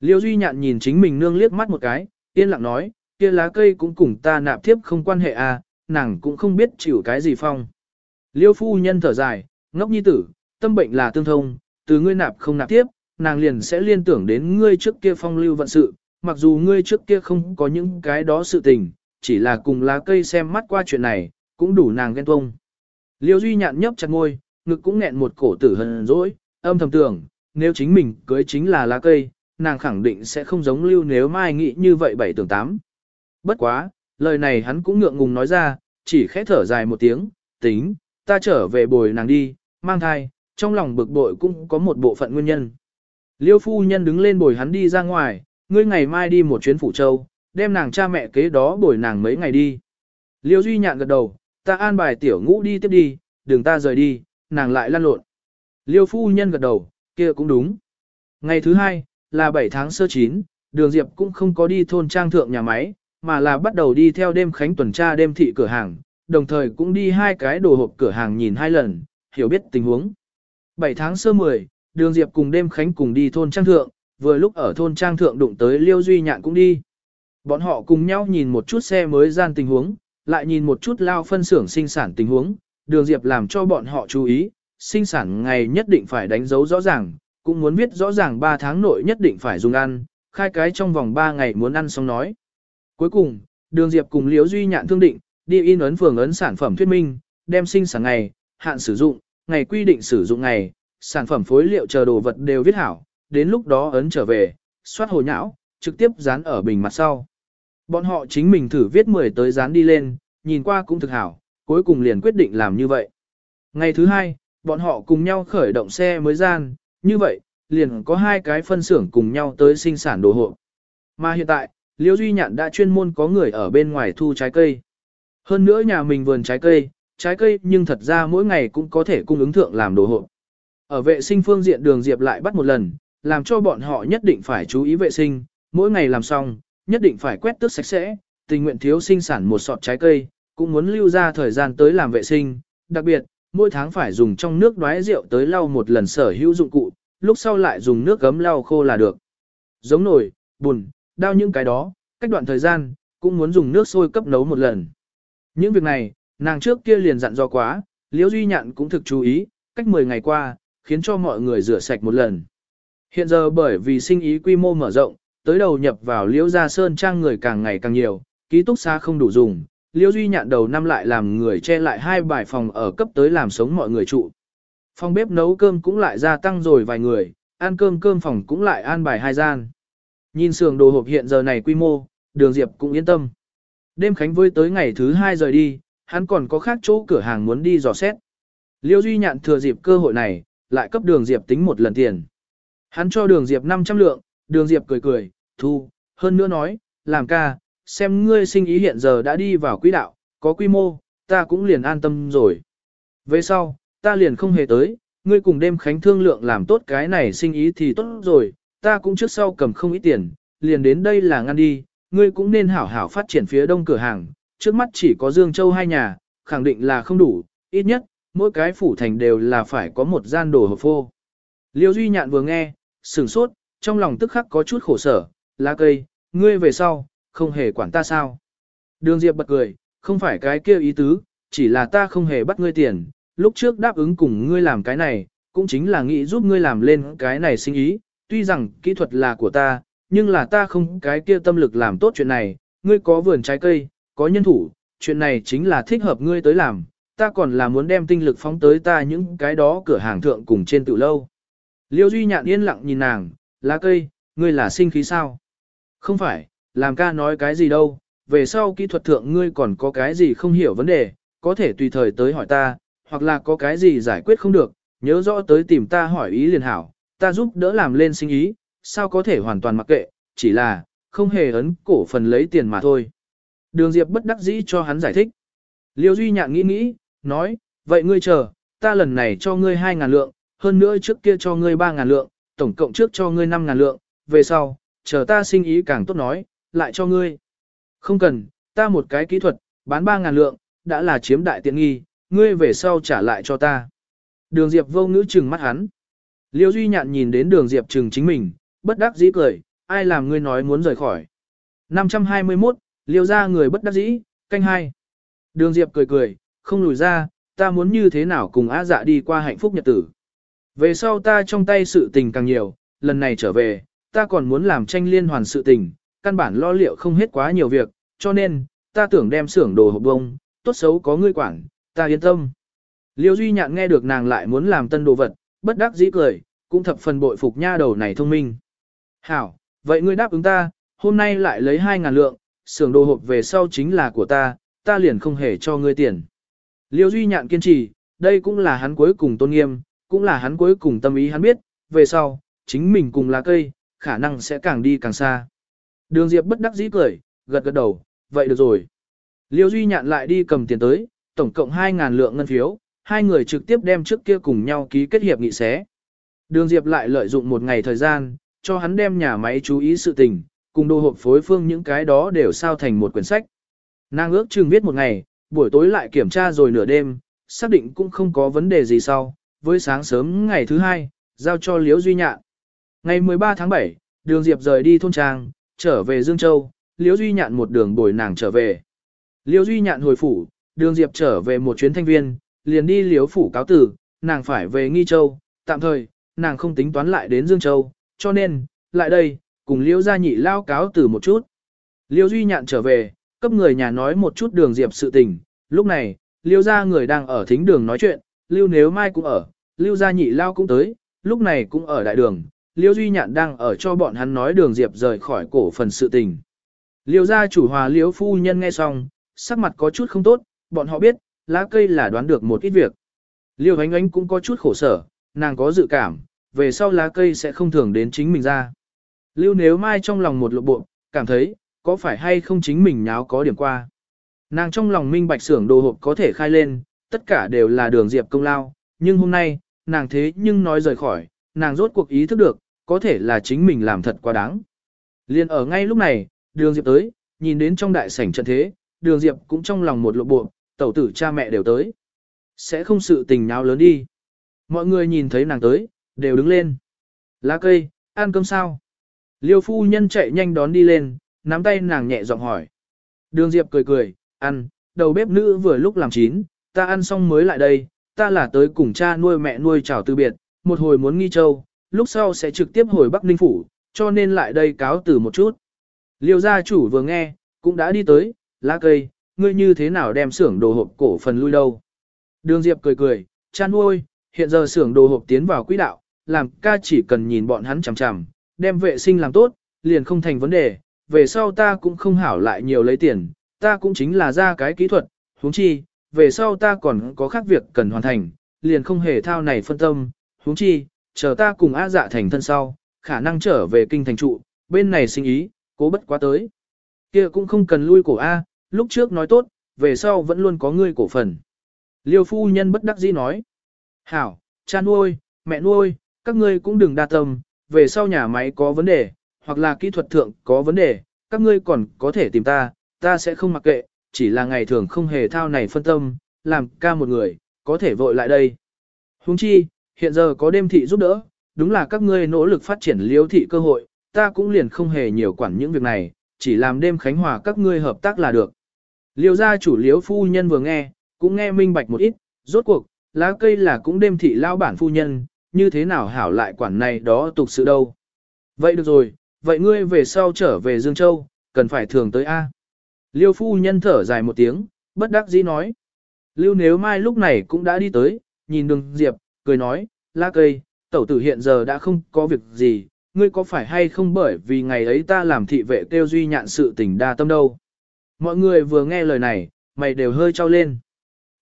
Liêu Duy Nhạn nhìn chính mình nương liếc mắt một cái, yên lặng nói, kia lá cây cũng cùng ta nạp tiếp không quan hệ à, nàng cũng không biết chịu cái gì phong. Liêu phu nhân thở dài, ngốc nhi tử, tâm bệnh là tương thông, từ ngươi nạp không nạp tiếp, nàng liền sẽ liên tưởng đến ngươi trước kia phong lưu vận sự, mặc dù ngươi trước kia không có những cái đó sự tình, chỉ là cùng lá cây xem mắt qua chuyện này, cũng đủ nàng ghen tuông. Liêu Duy nhạn nhấp chặt ngôi, ngực cũng nghẹn một cổ tử hờn dỗi, âm thầm tưởng, nếu chính mình cưới chính là lá cây, nàng khẳng định sẽ không giống lưu nếu mai nghĩ như vậy bảy tưởng tám. Bất quá, lời này hắn cũng ngượng ngùng nói ra, chỉ khẽ thở dài một tiếng, tính, ta trở về bồi nàng đi, mang thai, trong lòng bực bội cũng có một bộ phận nguyên nhân. Liêu phu nhân đứng lên bồi hắn đi ra ngoài, ngươi ngày mai đi một chuyến phủ châu, đem nàng cha mẹ kế đó bồi nàng mấy ngày đi. Liêu Duy nhạn gật đầu, ta an bài tiểu ngũ đi tiếp đi, đừng ta rời đi, nàng lại lăn lộn. Liêu phu nhân gật đầu, kia cũng đúng. Ngày thứ hai, là 7 tháng sơ chín, đường Diệp cũng không có đi thôn trang thượng nhà máy, mà là bắt đầu đi theo đêm khánh tuần tra đêm thị cửa hàng, đồng thời cũng đi hai cái đồ hộp cửa hàng nhìn hai lần, hiểu biết tình huống. 7 tháng sơ 10, đường Diệp cùng đêm khánh cùng đi thôn trang thượng, vừa lúc ở thôn trang thượng đụng tới Liêu Duy Nhạn cũng đi. Bọn họ cùng nhau nhìn một chút xe mới gian tình huống, lại nhìn một chút lao phân xưởng sinh sản tình huống, đường Diệp làm cho bọn họ chú ý, sinh sản ngày nhất định phải đánh dấu rõ ràng, cũng muốn viết rõ ràng 3 tháng nội nhất định phải dùng ăn, khai cái trong vòng 3 ngày muốn ăn xong nói. Cuối cùng, đường Diệp cùng Liễu Duy Nhạn thương định, đi in ấn phường ấn sản phẩm thuyết minh, đem sinh sản ngày, hạn sử dụng, ngày quy định sử dụng ngày, sản phẩm phối liệu chờ đồ vật đều viết hảo, đến lúc đó ấn trở về, xoát hồ nhão, trực tiếp dán ở bình mặt sau. Bọn họ chính mình thử viết 10 tới dán đi lên, nhìn qua cũng thực hảo, cuối cùng liền quyết định làm như vậy. Ngày thứ hai, bọn họ cùng nhau khởi động xe mới gian, như vậy, liền có hai cái phân xưởng cùng nhau tới sinh sản đồ hộ. Mà hiện tại, Liễu Duy Nhạn đã chuyên môn có người ở bên ngoài thu trái cây. Hơn nữa nhà mình vườn trái cây, trái cây nhưng thật ra mỗi ngày cũng có thể cung ứng thượng làm đồ hộ. Ở vệ sinh phương diện đường Diệp lại bắt một lần, làm cho bọn họ nhất định phải chú ý vệ sinh, mỗi ngày làm xong, nhất định phải quét tước sạch sẽ, tình nguyện thiếu sinh sản một sọt trái cây, cũng muốn lưu ra thời gian tới làm vệ sinh, đặc biệt, mỗi tháng phải dùng trong nước đoái rượu tới lau một lần sở hữu dụng cụ, lúc sau lại dùng nước gấm lau khô là được. Giống nồi, bùn, đao những cái đó, cách đoạn thời gian, cũng muốn dùng nước sôi cấp nấu một lần. Những việc này, nàng trước kia liền dặn do quá, Liễu Duy Nhạn cũng thực chú ý, cách 10 ngày qua, khiến cho mọi người rửa sạch một lần. Hiện giờ bởi vì sinh ý quy mô mở rộng, tới đầu nhập vào Liễu Gia Sơn trang người càng ngày càng nhiều, ký túc xá không đủ dùng, Liễu Duy Nhạn đầu năm lại làm người che lại hai bài phòng ở cấp tới làm sống mọi người trụ. Phòng bếp nấu cơm cũng lại gia tăng rồi vài người, ăn cơm cơm phòng cũng lại an bài hai gian. Nhìn xưởng đồ hộp hiện giờ này quy mô, đường Diệp cũng yên tâm. Đêm khánh với tới ngày thứ hai rời đi, hắn còn có khác chỗ cửa hàng muốn đi dò xét. Liêu Duy Nhạn thừa dịp cơ hội này, lại cấp đường Diệp tính một lần tiền. Hắn cho đường Diệp 500 lượng, đường Diệp cười cười, thu, hơn nữa nói, làm ca, xem ngươi sinh ý hiện giờ đã đi vào quỹ đạo, có quy mô, ta cũng liền an tâm rồi. Về sau, ta liền không hề tới, ngươi cùng đêm khánh thương lượng làm tốt cái này sinh ý thì tốt rồi, ta cũng trước sau cầm không ít tiền, liền đến đây là ngăn đi, ngươi cũng nên hảo hảo phát triển phía đông cửa hàng, trước mắt chỉ có Dương Châu hai nhà, khẳng định là không đủ, ít nhất, mỗi cái phủ thành đều là phải có một gian đồ hộp phô. Liêu Duy Nhạn vừa nghe, sửng sốt, trong lòng tức khắc có chút khổ sở, lá cây, ngươi về sau, không hề quản ta sao. Đường Diệp bật cười, không phải cái kia ý tứ, chỉ là ta không hề bắt ngươi tiền, lúc trước đáp ứng cùng ngươi làm cái này, cũng chính là nghĩ giúp ngươi làm lên cái này sinh ý, tuy rằng kỹ thuật là của ta, nhưng là ta không cái kia tâm lực làm tốt chuyện này, ngươi có vườn trái cây, có nhân thủ, chuyện này chính là thích hợp ngươi tới làm, ta còn là muốn đem tinh lực phóng tới ta những cái đó cửa hàng thượng cùng trên tự lâu. Liêu Duy nhạn yên lặng nhìn nàng, lá cây, ngươi là sinh khí sao? Không phải, làm ca nói cái gì đâu, về sau kỹ thuật thượng ngươi còn có cái gì không hiểu vấn đề, có thể tùy thời tới hỏi ta, hoặc là có cái gì giải quyết không được, nhớ rõ tới tìm ta hỏi ý liền hảo, ta giúp đỡ làm lên sinh ý, sao có thể hoàn toàn mặc kệ, chỉ là, không hề ấn cổ phần lấy tiền mà thôi. Đường Diệp bất đắc dĩ cho hắn giải thích. Liêu Duy Nhạn nghĩ nghĩ, nói, vậy ngươi chờ, ta lần này cho ngươi 2.000 lượng, hơn nữa trước kia cho ngươi 3.000 lượng, tổng cộng trước cho ngươi 5.000 lượng, về sau, chờ ta sinh ý càng tốt nói, lại cho ngươi. Không cần, ta một cái kỹ thuật, bán 3.000 lượng, đã là chiếm đại tiện nghi, ngươi về sau trả lại cho ta. Đường Diệp vô ngữ chừng mắt hắn. Liêu Duy Nhạn nhìn đến đường Diệp chừng chính mình, bất đắc dĩ cười, ai làm ngươi nói muốn rời khỏi. 521, liêu ra người bất đắc dĩ, canh hai. Đường Diệp cười cười, không lùi ra, ta muốn như thế nào cùng á dạ đi qua hạnh phúc nhật tử. Về sau ta trong tay sự tình càng nhiều, lần này trở về, ta còn muốn làm tranh liên hoàn sự tình, căn bản lo liệu không hết quá nhiều việc, cho nên, ta tưởng đem xưởng đồ hộp bông, tốt xấu có ngươi quản, ta yên tâm. Liêu Duy Nhạn nghe được nàng lại muốn làm tân đồ vật, bất đắc dĩ cười, cũng thập phần bội phục nha đầu này thông minh. Hảo, vậy ngươi đáp ứng ta, hôm nay lại lấy 2.000 lượng, xưởng đồ hộp về sau chính là của ta, ta liền không hề cho ngươi tiền. Liêu Duy Nhạn kiên trì, đây cũng là hắn cuối cùng tôn nghiêm, cũng là hắn cuối cùng tâm ý hắn biết, về sau, chính mình cùng lá cây, khả năng sẽ càng đi càng xa. Đường Diệp bất đắc dĩ cười, gật gật đầu, vậy được rồi. Liêu Duy Nhạn lại đi cầm tiền tới, tổng cộng 2.000 lượng ngân phiếu, hai người trực tiếp đem trước kia cùng nhau ký kết hiệp nghị xé. Đường Diệp lại lợi dụng một ngày thời gian, cho hắn đem nhà máy chú ý sự tình, cùng đồ hộp phối phương những cái đó đều sao thành một quyển sách. Nàng ước chừng viết một ngày, buổi tối lại kiểm tra rồi nửa đêm, xác định cũng không có vấn đề gì sau, với sáng sớm ngày thứ hai, giao cho Liễu Duy Nhạn. Ngày 13 tháng 7, đường Diệp rời đi thôn trang, trở về Dương Châu, Liễu Duy Nhạn một đường bồi nàng trở về. Liễu Duy Nhạn hồi phủ, đường Diệp trở về một chuyến thanh viên, liền đi Liễu phủ cáo tử, nàng phải về Nghi Châu, tạm thời, nàng không tính toán lại đến Dương Châu, cho nên, lại đây, cùng Liễu gia nhị lao cáo tử một chút. Liễu Duy Nhạn trở về, cấp người nhà nói một chút đường Diệp sự tình, lúc này, Liễu gia người đang ở thính đường nói chuyện, Lưu Nếu Mai cũng ở, Lưu gia nhị lao cũng tới, lúc này cũng ở đại đường, Liêu Duy Nhạn đang ở cho bọn hắn nói đường Diệp rời khỏi cổ phần sự tình. Liêu gia chủ hòa Liêu phu nhân nghe xong, sắc mặt có chút không tốt, bọn họ biết, lá cây là đoán được một ít việc. Liêu ánh ánh cũng có chút khổ sở, nàng có dự cảm, về sau lá cây sẽ không thường đến chính mình ra. Lưu nếu mai trong lòng một lộ bộ, cảm thấy, có phải hay không chính mình nháo có điểm qua. Nàng trong lòng minh bạch xưởng đồ hộp có thể khai lên, tất cả đều là đường diệp công lao, nhưng hôm nay, nàng thế nhưng nói rời khỏi, nàng rốt cuộc ý thức được, có thể là chính mình làm thật quá đáng. Liên ở ngay lúc này, đường diệp tới, nhìn đến trong đại sảnh trận thế, đường diệp cũng trong lòng một lộ bộ, tẩu tử cha mẹ đều tới. Sẽ không sự tình nháo lớn đi. Mọi người nhìn thấy nàng tới, đều đứng lên. Lá cây, ăn cơm sao? Liêu phu nhân chạy nhanh đón đi lên, nắm tay nàng nhẹ giọng hỏi. Đường Diệp cười cười, ăn, đầu bếp nữ vừa lúc làm chín, ta ăn xong mới lại đây, ta là tới cùng cha nuôi mẹ nuôi chào từ biệt, một hồi muốn nghi châu, lúc sau sẽ trực tiếp hồi Bắc Ninh Phủ, cho nên lại đây cáo từ một chút. Liêu gia chủ vừa nghe, cũng đã đi tới, lá cây, ngươi như thế nào đem xưởng đồ hộp cổ phần lui đâu. Đường Diệp cười cười, cha nuôi, hiện giờ xưởng đồ hộp tiến vào quỹ đạo, làm ca chỉ cần nhìn bọn hắn chằm chằm, đem vệ sinh làm tốt, liền không thành vấn đề, về sau ta cũng không hảo lại nhiều lấy tiền, ta cũng chính là ra cái kỹ thuật, huống chi, về sau ta còn có khác việc cần hoàn thành, liền không hề thao này phân tâm, huống chi, chờ ta cùng A dạ thành thân sau, khả năng trở về kinh thành trụ, bên này sinh ý, cố bất quá tới. kia cũng không cần lui cổ A, lúc trước nói tốt, về sau vẫn luôn có ngươi cổ phần. Liêu phu nhân bất đắc dĩ nói. Hảo, cha nuôi, mẹ nuôi, các ngươi cũng đừng đa tâm, về sau nhà máy có vấn đề, hoặc là kỹ thuật thượng có vấn đề, các ngươi còn có thể tìm ta, ta sẽ không mặc kệ, chỉ là ngày thường không hề thao này phân tâm, làm ca một người, có thể vội lại đây. Huống chi, hiện giờ có đêm thị giúp đỡ, đúng là các ngươi nỗ lực phát triển liếu thị cơ hội, ta cũng liền không hề nhiều quản những việc này, chỉ làm đêm khánh hòa các ngươi hợp tác là được. Liêu gia chủ liếu phu nhân vừa nghe, cũng nghe minh bạch một ít, rốt cuộc, lá cây là cũng đêm thị lao bản phu nhân, như thế nào hảo lại quản này đó tục sự đâu. Vậy được rồi, vậy ngươi về sau trở về Dương Châu, cần phải thường tới A. Liêu phu nhân thở dài một tiếng, bất đắc dĩ nói. Lưu nếu mai lúc này cũng đã đi tới, nhìn đường Diệp, cười nói, lá cây, tẩu tử hiện giờ đã không có việc gì, ngươi có phải hay không bởi vì ngày ấy ta làm thị vệ tiêu duy nhạn sự tình đa tâm đâu. Mọi người vừa nghe lời này, mày đều hơi trao lên.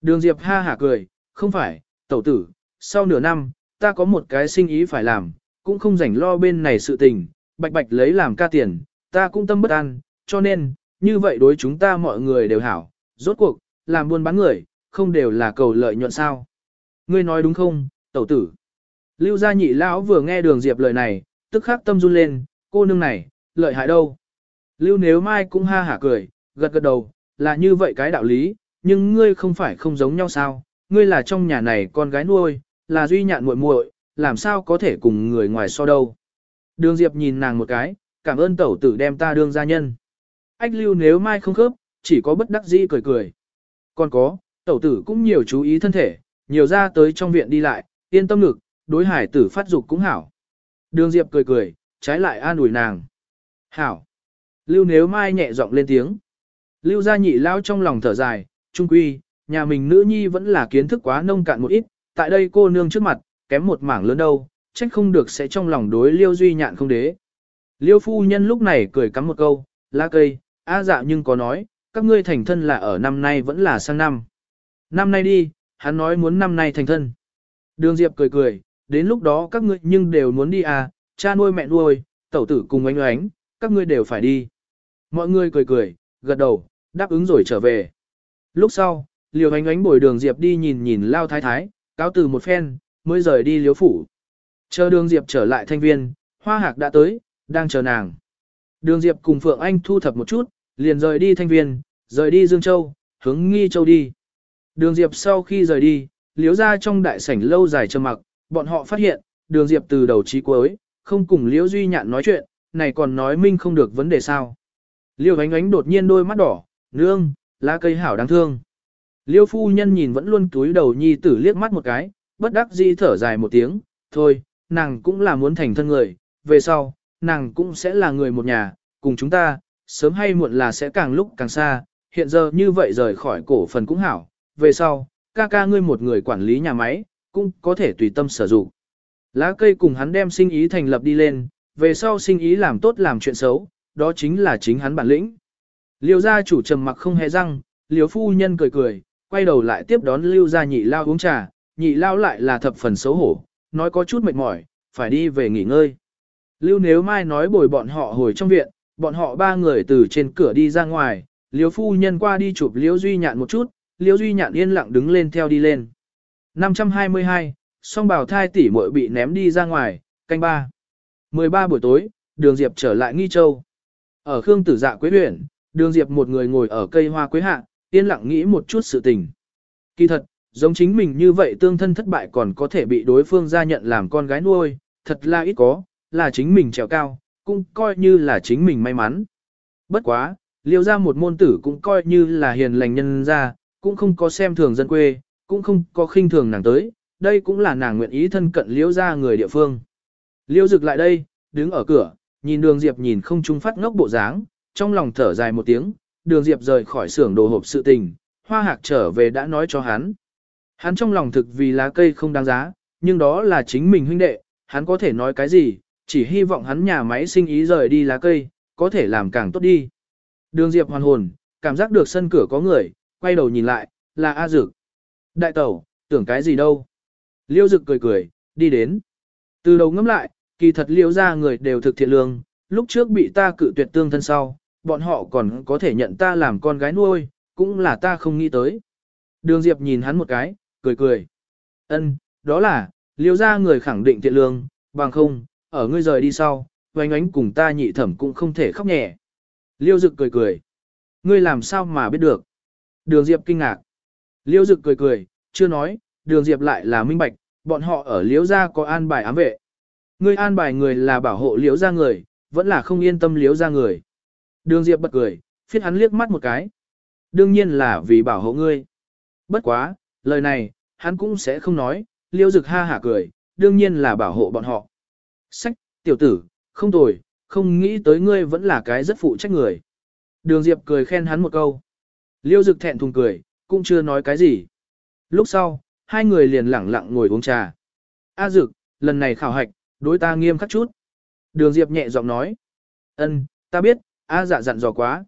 Đường Diệp ha hả cười, không phải, tẩu tử, sau nửa năm, ta có một cái sinh ý phải làm, cũng không rảnh lo bên này sự tình, bạch bạch lấy làm ca tiền, ta cũng tâm bất an, cho nên, như vậy đối chúng ta mọi người đều hảo, rốt cuộc, làm buôn bán người, không đều là cầu lợi nhuận sao. Ngươi nói đúng không, tẩu tử? Lưu gia nhị lão vừa nghe đường Diệp lời này, tức khắc tâm run lên, cô nương này, lợi hại đâu? Lưu nếu mai cũng ha hả cười, gật gật đầu, là như vậy cái đạo lý, nhưng ngươi không phải không giống nhau sao, ngươi là trong nhà này con gái nuôi, là duy nhạn muội muội, làm sao có thể cùng người ngoài so đâu. Đường Diệp nhìn nàng một cái, cảm ơn tẩu tử đem ta đương gia nhân. Ách lưu nếu mai không khớp, chỉ có bất đắc dĩ cười cười. Còn có, tẩu tử cũng nhiều chú ý thân thể, nhiều ra tới trong viện đi lại, yên tâm ngực, đối hải tử phát dục cũng hảo. Đường Diệp cười cười, trái lại an ủi nàng. Hảo. Lưu nếu mai nhẹ giọng lên tiếng. Lưu gia nhị lao trong lòng thở dài, trung quy, nhà mình nữ nhi vẫn là kiến thức quá nông cạn một ít, tại đây cô nương trước mặt, kém một mảng lớn đâu, trách không được sẽ trong lòng đối liêu duy nhạn không đế. Liêu phu nhân lúc này cười cắm một câu, lá cây, a dạ nhưng có nói, các ngươi thành thân là ở năm nay vẫn là sang năm. Năm nay đi, hắn nói muốn năm nay thành thân. Đường Diệp cười cười, đến lúc đó các ngươi nhưng đều muốn đi à, cha nuôi mẹ nuôi, tẩu tử cùng ánh oánh, các ngươi đều phải đi. Mọi người cười cười, gật đầu, đáp ứng rồi trở về. Lúc sau, liều ánh ánh bồi đường Diệp đi nhìn nhìn lao thái thái, cáo từ một phen, mới rời đi liếu phủ. Chờ đường Diệp trở lại thanh viên, hoa hạc đã tới, đang chờ nàng. Đường Diệp cùng Phượng Anh thu thập một chút, liền rời đi thanh viên, rời đi Dương Châu, hướng Nghi Châu đi. Đường Diệp sau khi rời đi, liếu ra trong đại sảnh lâu dài trầm mặc, bọn họ phát hiện, đường Diệp từ đầu chí cuối, không cùng liễu duy nhạn nói chuyện, này còn nói minh không được vấn đề sao. Liêu ánh ánh đột nhiên đôi mắt đỏ, nương, lá cây hảo đáng thương. Liêu phu nhân nhìn vẫn luôn túi đầu nhi tử liếc mắt một cái, bất đắc dĩ thở dài một tiếng, thôi, nàng cũng là muốn thành thân người, về sau, nàng cũng sẽ là người một nhà, cùng chúng ta, sớm hay muộn là sẽ càng lúc càng xa, hiện giờ như vậy rời khỏi cổ phần cũng hảo, về sau, ca ca ngươi một người quản lý nhà máy, cũng có thể tùy tâm sử dụng. Lá cây cùng hắn đem sinh ý thành lập đi lên, về sau sinh ý làm tốt làm chuyện xấu, đó chính là chính hắn bản lĩnh. Liêu gia chủ trầm mặc không hề răng, liêu phu nhân cười cười, quay đầu lại tiếp đón lưu gia nhị lao uống trà, nhị lao lại là thập phần xấu hổ, nói có chút mệt mỏi, phải đi về nghỉ ngơi. Lưu nếu mai nói bồi bọn họ hồi trong viện, bọn họ ba người từ trên cửa đi ra ngoài, liêu phu nhân qua đi chụp liêu duy nhạn một chút, liêu duy nhạn yên lặng đứng lên theo đi lên. 522, song bào thai tỷ muội bị ném đi ra ngoài, canh ba. 13 buổi tối, đường Diệp trở lại Nghi Châu. Ở Khương Tử Dạ Quế huyện, đường Diệp một người ngồi ở cây hoa quế hạ, yên lặng nghĩ một chút sự tình. Kỳ thật, giống chính mình như vậy tương thân thất bại còn có thể bị đối phương gia nhận làm con gái nuôi, thật là ít có, là chính mình trèo cao, cũng coi như là chính mình may mắn. Bất quá, liêu ra một môn tử cũng coi như là hiền lành nhân ra, cũng không có xem thường dân quê, cũng không có khinh thường nàng tới, đây cũng là nàng nguyện ý thân cận liêu ra người địa phương. Liêu dực lại đây, đứng ở cửa, nhìn đường Diệp nhìn không trung phát ngốc bộ dáng, trong lòng thở dài một tiếng, đường Diệp rời khỏi xưởng đồ hộp sự tình, hoa hạc trở về đã nói cho hắn. Hắn trong lòng thực vì lá cây không đáng giá, nhưng đó là chính mình huynh đệ, hắn có thể nói cái gì, chỉ hy vọng hắn nhà máy sinh ý rời đi lá cây, có thể làm càng tốt đi. Đường Diệp hoàn hồn, cảm giác được sân cửa có người, quay đầu nhìn lại, là A Dực. Đại tẩu, tưởng cái gì đâu. Liêu Dực cười cười, đi đến. Từ đầu ngắm lại, kỳ thật liêu ra người đều thực thiện lương, lúc trước bị ta cự tuyệt tương thân sau, bọn họ còn có thể nhận ta làm con gái nuôi, cũng là ta không nghĩ tới. Đường Diệp nhìn hắn một cái, cười cười. Ân, đó là, liêu ra người khẳng định thiện lương, bằng không, ở ngươi rời đi sau, oanh ánh cùng ta nhị thẩm cũng không thể khóc nhẹ. Liêu Dực cười cười. Ngươi làm sao mà biết được? Đường Diệp kinh ngạc. Liêu Dực cười cười, chưa nói, Đường Diệp lại là minh bạch, bọn họ ở Liễu gia có an bài ám vệ. Ngươi an bài người là bảo hộ Liễu gia người, vẫn là không yên tâm Liễu gia người. Đường Diệp bật cười, phiết hắn liếc mắt một cái. Đương nhiên là vì bảo hộ ngươi. Bất quá, lời này, hắn cũng sẽ không nói, Liêu Dực ha hả cười, đương nhiên là bảo hộ bọn họ. Sách, tiểu tử, không tồi, không nghĩ tới ngươi vẫn là cái rất phụ trách người. Đường Diệp cười khen hắn một câu. Liêu Dực thẹn thùng cười, cũng chưa nói cái gì. Lúc sau, hai người liền lẳng lặng ngồi uống trà. A Dực, lần này khảo hạch, đối ta nghiêm khắc chút. Đường Diệp nhẹ giọng nói. Ân, ta biết, A dạ dặn dò quá.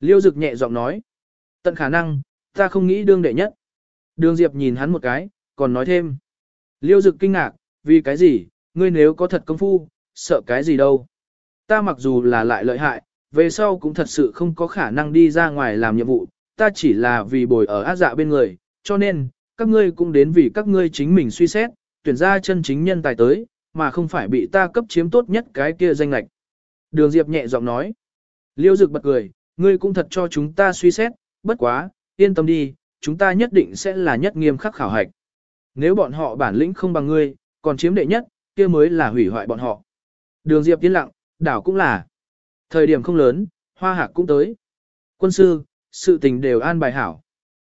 Liêu Dực nhẹ giọng nói. Tận khả năng, ta không nghĩ đương đệ nhất. Đường Diệp nhìn hắn một cái, còn nói thêm. Liêu Dực kinh ngạc, vì cái gì, ngươi nếu có thật công phu, sợ cái gì đâu. Ta mặc dù là lại lợi hại, về sau cũng thật sự không có khả năng đi ra ngoài làm nhiệm vụ, ta chỉ là vì bồi ở ác dạ bên người, cho nên, các ngươi cũng đến vì các ngươi chính mình suy xét, tuyển ra chân chính nhân tài tới, mà không phải bị ta cấp chiếm tốt nhất cái kia danh lạch. Đường Diệp nhẹ giọng nói. Liêu Dực bật cười, ngươi cũng thật cho chúng ta suy xét, bất quá, yên tâm đi, chúng ta nhất định sẽ là nhất nghiêm khắc khảo hạch. Nếu bọn họ bản lĩnh không bằng ngươi, còn chiếm đệ nhất, kia mới là hủy hoại bọn họ. Đường Diệp yên lặng, đảo cũng là. Thời điểm không lớn, hoa hạc cũng tới. Quân sư, sự tình đều an bài hảo.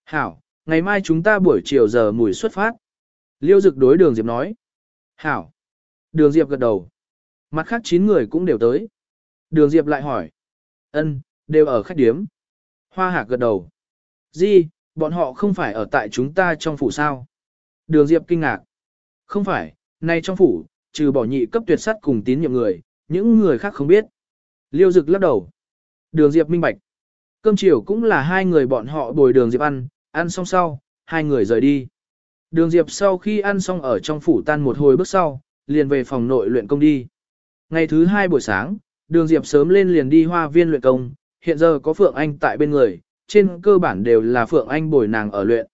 Hảo, ngày mai chúng ta buổi chiều giờ mùi xuất phát. Liêu dực đối đường Diệp nói. Hảo. Đường Diệp gật đầu. Mặt khác 9 người cũng đều tới. Đường Diệp lại hỏi. ân đều ở khách điếm. Hoa hạc gật đầu. Di, bọn họ không phải ở tại chúng ta trong phủ sao. Đường Diệp kinh ngạc. Không phải, nay trong phủ, trừ bỏ nhị cấp tuyệt sắt cùng tín nhiệm người, những người khác không biết. Liêu Dực lắc đầu. Đường Diệp minh bạch. Cơm chiều cũng là hai người bọn họ bồi đường Diệp ăn, ăn xong sau, hai người rời đi. Đường Diệp sau khi ăn xong ở trong phủ tan một hồi bước sau, liền về phòng nội luyện công đi. Ngày thứ hai buổi sáng, đường Diệp sớm lên liền đi hoa viên luyện công, hiện giờ có Phượng Anh tại bên người, trên cơ bản đều là Phượng Anh bồi nàng ở luyện.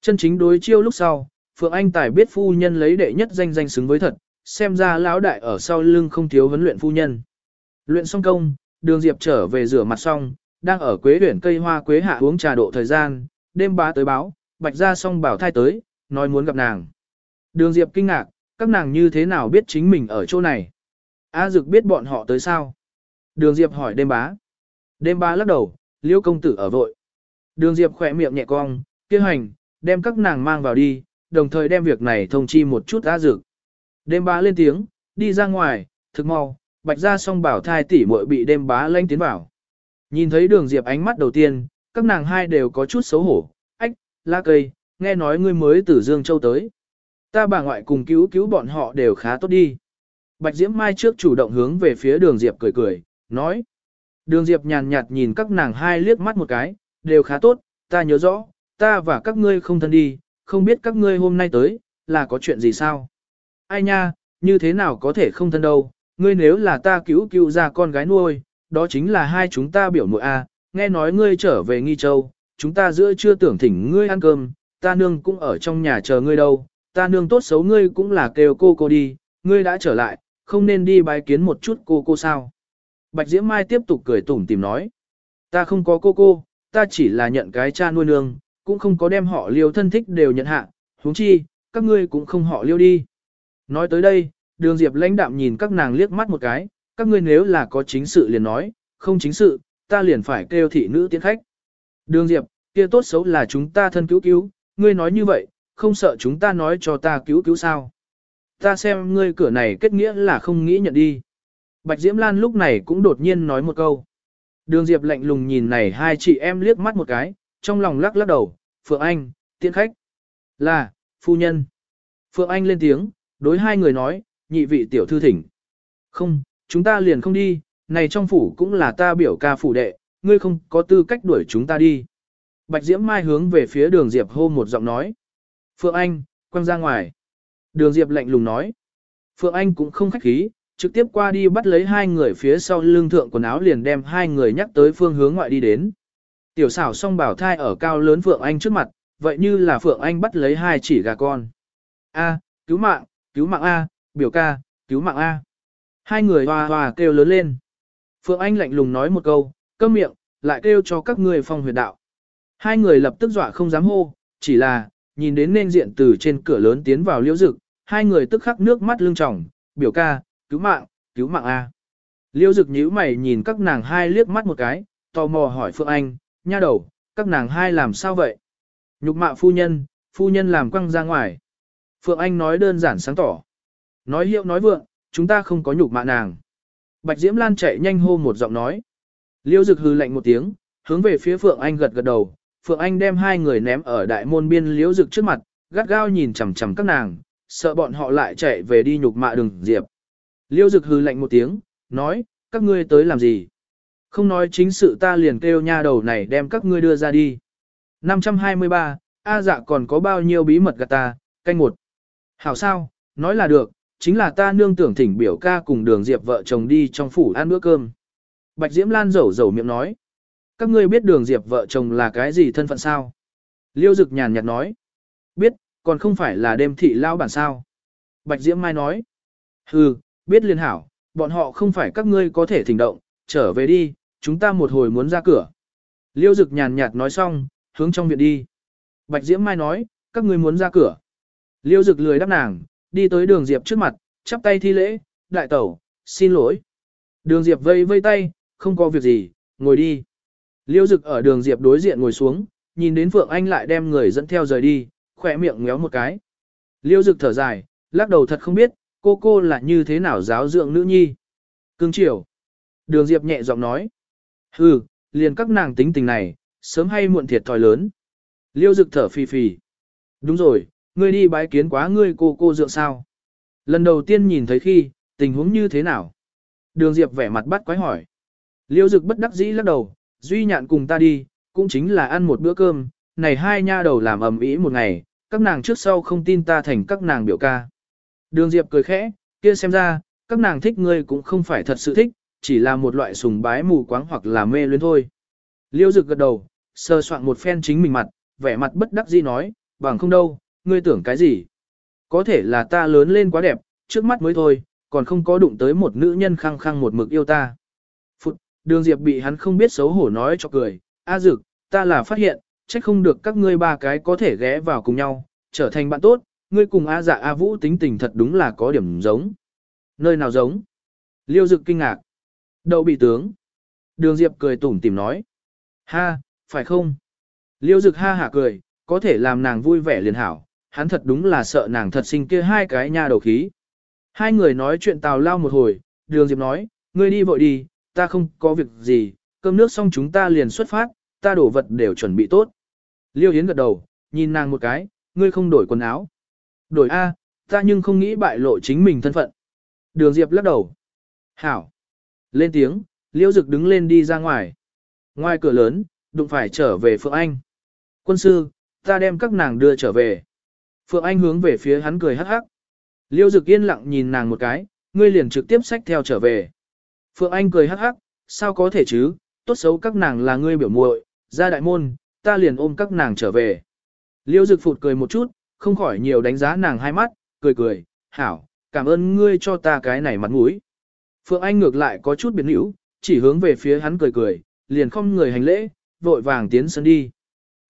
Chân chính đối chiêu lúc sau, Phượng Anh tài biết phu nhân lấy đệ nhất danh danh xứng với thật, xem ra lão đại ở sau lưng không thiếu huấn luyện phu nhân. Luyện xong công, đường Diệp trở về rửa mặt xong, đang ở quế huyển cây hoa quế hạ uống trà độ thời gian, đêm bá tới báo, bạch ra xong bảo thai tới, nói muốn gặp nàng. Đường Diệp kinh ngạc, các nàng như thế nào biết chính mình ở chỗ này? A Dực biết bọn họ tới sao? Đường Diệp hỏi đêm bá. Đêm bá lắc đầu, Liễu công tử ở vội. Đường Diệp khỏe miệng nhẹ cong, kia hành, đem các nàng mang vào đi, đồng thời đem việc này thông chi một chút A dược. Đêm bá lên tiếng, đi ra ngoài, thực mau, bạch ra song bảo thai tỷ muội bị đêm bá lanh tiến vào. Nhìn thấy đường Diệp ánh mắt đầu tiên, các nàng hai đều có chút xấu hổ, ách, la cây, nghe nói ngươi mới từ Dương Châu tới. Ta bà ngoại cùng cứu cứu bọn họ đều khá tốt đi. Bạch Diễm Mai trước chủ động hướng về phía đường Diệp cười cười, nói. Đường Diệp nhàn nhạt nhìn các nàng hai liếc mắt một cái, đều khá tốt, ta nhớ rõ, ta và các ngươi không thân đi, không biết các ngươi hôm nay tới, là có chuyện gì sao? Ai nha, như thế nào có thể không thân đâu, ngươi nếu là ta cứu cứu ra con gái nuôi, đó chính là hai chúng ta biểu muội a. nghe nói ngươi trở về Nghi Châu, chúng ta giữa chưa tưởng thỉnh ngươi ăn cơm, ta nương cũng ở trong nhà chờ ngươi đâu, ta nương tốt xấu ngươi cũng là kêu cô cô đi, ngươi đã trở lại, không nên đi bái kiến một chút cô cô sao. Bạch Diễm Mai tiếp tục cười tủm tìm nói, ta không có cô cô, ta chỉ là nhận cái cha nuôi nương, cũng không có đem họ liêu thân thích đều nhận hạ, huống chi, các ngươi cũng không họ liêu đi. Nói tới đây, đường diệp lãnh đạm nhìn các nàng liếc mắt một cái, các ngươi nếu là có chính sự liền nói, không chính sự, ta liền phải kêu thị nữ tiến khách. Đường diệp, kia tốt xấu là chúng ta thân cứu cứu, ngươi nói như vậy, không sợ chúng ta nói cho ta cứu cứu sao. Ta xem ngươi cửa này kết nghĩa là không nghĩ nhận đi. Bạch Diễm Lan lúc này cũng đột nhiên nói một câu. Đường Diệp lạnh lùng nhìn này hai chị em liếc mắt một cái, trong lòng lắc lắc đầu, Phượng Anh, tiện khách. Là, phu nhân. Phượng Anh lên tiếng, đối hai người nói, nhị vị tiểu thư thỉnh. Không, chúng ta liền không đi, này trong phủ cũng là ta biểu ca phủ đệ, ngươi không có tư cách đuổi chúng ta đi. Bạch Diễm Mai hướng về phía đường Diệp hô một giọng nói. Phượng Anh, quăng ra ngoài. Đường Diệp lạnh lùng nói. Phượng Anh cũng không khách khí, trực tiếp qua đi bắt lấy hai người phía sau lưng thượng quần áo liền đem hai người nhắc tới phương hướng ngoại đi đến. Tiểu xảo song bảo thai ở cao lớn Phượng Anh trước mặt, vậy như là Phượng Anh bắt lấy hai chỉ gà con. A, cứu mạng, cứu mạng A, biểu ca, cứu mạng A. Hai người hoa hoa kêu lớn lên. Phượng Anh lạnh lùng nói một câu, câm miệng, lại kêu cho các người phong huyệt đạo. Hai người lập tức dọa không dám hô, chỉ là, nhìn đến nên diện từ trên cửa lớn tiến vào liễu dực, hai người tức khắc nước mắt lưng tròng, biểu ca, cứu mạng, cứu mạng A. Liễu dực nhíu mày nhìn các nàng hai liếc mắt một cái, tò mò hỏi Phượng Anh, nha đầu, các nàng hai làm sao vậy? Nhục mạ phu nhân, phu nhân làm quăng ra ngoài. Phượng Anh nói đơn giản sáng tỏ. Nói hiệu nói vượng, chúng ta không có nhục mạ nàng. Bạch Diễm Lan chạy nhanh hô một giọng nói. Liêu Dực hư lạnh một tiếng, hướng về phía Phượng Anh gật gật đầu. Phượng Anh đem hai người ném ở đại môn biên Liêu Dực trước mặt, gắt gao nhìn chằm chằm các nàng, sợ bọn họ lại chạy về đi nhục mạ đường diệp. Liêu Dực hư lạnh một tiếng, nói, các ngươi tới làm gì? Không nói chính sự ta liền kêu nha đầu này đem các ngươi đưa ra đi. 523, A dạ còn có bao nhiêu bí mật gạt ta, canh một. Hảo sao, nói là được, chính là ta nương tưởng thỉnh biểu ca cùng đường diệp vợ chồng đi trong phủ ăn bữa cơm. Bạch Diễm Lan rầu rầu miệng nói. Các ngươi biết đường diệp vợ chồng là cái gì thân phận sao? Liêu Dực nhàn nhạt nói. Biết, còn không phải là đêm thị lao bản sao? Bạch Diễm Mai nói. Hừ, biết liên hảo, bọn họ không phải các ngươi có thể thỉnh động, trở về đi, chúng ta một hồi muốn ra cửa. Liêu Dực nhàn nhạt nói xong, hướng trong viện đi. Bạch Diễm Mai nói, các ngươi muốn ra cửa. Liêu Dực lười đáp nàng, đi tới đường Diệp trước mặt, chắp tay thi lễ, đại tẩu, xin lỗi. Đường Diệp vây vây tay, không có việc gì, ngồi đi. Liêu Dực ở đường Diệp đối diện ngồi xuống, nhìn đến Phượng Anh lại đem người dẫn theo rời đi, khỏe miệng ngéo một cái. Liêu Dực thở dài, lắc đầu thật không biết, cô cô là như thế nào giáo dưỡng nữ nhi. Cưng chiều. Đường Diệp nhẹ giọng nói. Hừ, liền các nàng tính tình này, sớm hay muộn thiệt thòi lớn. Liêu Dực thở phì phì. Đúng rồi, ngươi đi bái kiến quá ngươi cô cô dượng sao. Lần đầu tiên nhìn thấy khi, tình huống như thế nào? Đường Diệp vẻ mặt bắt quái hỏi. Liêu Dực bất đắc dĩ lắc đầu, duy nhạn cùng ta đi, cũng chính là ăn một bữa cơm, này hai nha đầu làm ầm ĩ một ngày, các nàng trước sau không tin ta thành các nàng biểu ca. Đường Diệp cười khẽ, kia xem ra, các nàng thích ngươi cũng không phải thật sự thích, chỉ là một loại sùng bái mù quáng hoặc là mê luyến thôi. Liêu Dực gật đầu, sơ soạn một phen chính mình mặt, vẻ mặt bất đắc dĩ nói, bằng không đâu, ngươi tưởng cái gì? Có thể là ta lớn lên quá đẹp, trước mắt mới thôi, còn không có đụng tới một nữ nhân khăng khăng một mực yêu ta. Phụt, đường diệp bị hắn không biết xấu hổ nói cho cười, a dực, ta là phát hiện, trách không được các ngươi ba cái có thể ghé vào cùng nhau, trở thành bạn tốt, ngươi cùng a dạ a vũ tính tình thật đúng là có điểm giống. Nơi nào giống? Liêu dực kinh ngạc. Đậu bị tướng. Đường diệp cười tủm tìm nói. Ha, phải không? Liêu dực ha hả cười, có thể làm nàng vui vẻ liền hảo, hắn thật đúng là sợ nàng thật sinh kia hai cái nha đầu khí. Hai người nói chuyện tào lao một hồi, đường diệp nói, ngươi đi vội đi, ta không có việc gì, cơm nước xong chúng ta liền xuất phát, ta đổ vật đều chuẩn bị tốt. Liêu Yến gật đầu, nhìn nàng một cái, ngươi không đổi quần áo. Đổi A, ta nhưng không nghĩ bại lộ chính mình thân phận. Đường Diệp lắc đầu. Hảo. Lên tiếng, Liễu Dực đứng lên đi ra ngoài. Ngoài cửa lớn, đụng phải trở về Phượng Anh. Quân sư, ta đem các nàng đưa trở về. Phượng Anh hướng về phía hắn cười hắc hắc. Liễu Dực yên lặng nhìn nàng một cái, ngươi liền trực tiếp xách theo trở về. Phượng Anh cười hắc hắc, sao có thể chứ, tốt xấu các nàng là ngươi biểu muội, ra đại môn, ta liền ôm các nàng trở về. Liễu Dực phụt cười một chút, không khỏi nhiều đánh giá nàng hai mắt, cười cười, hảo, cảm ơn ngươi cho ta cái này mặt mũi. Phượng Anh ngược lại có chút biến hữu, chỉ hướng về phía hắn cười cười, liền không người hành lễ, vội vàng tiến sân đi.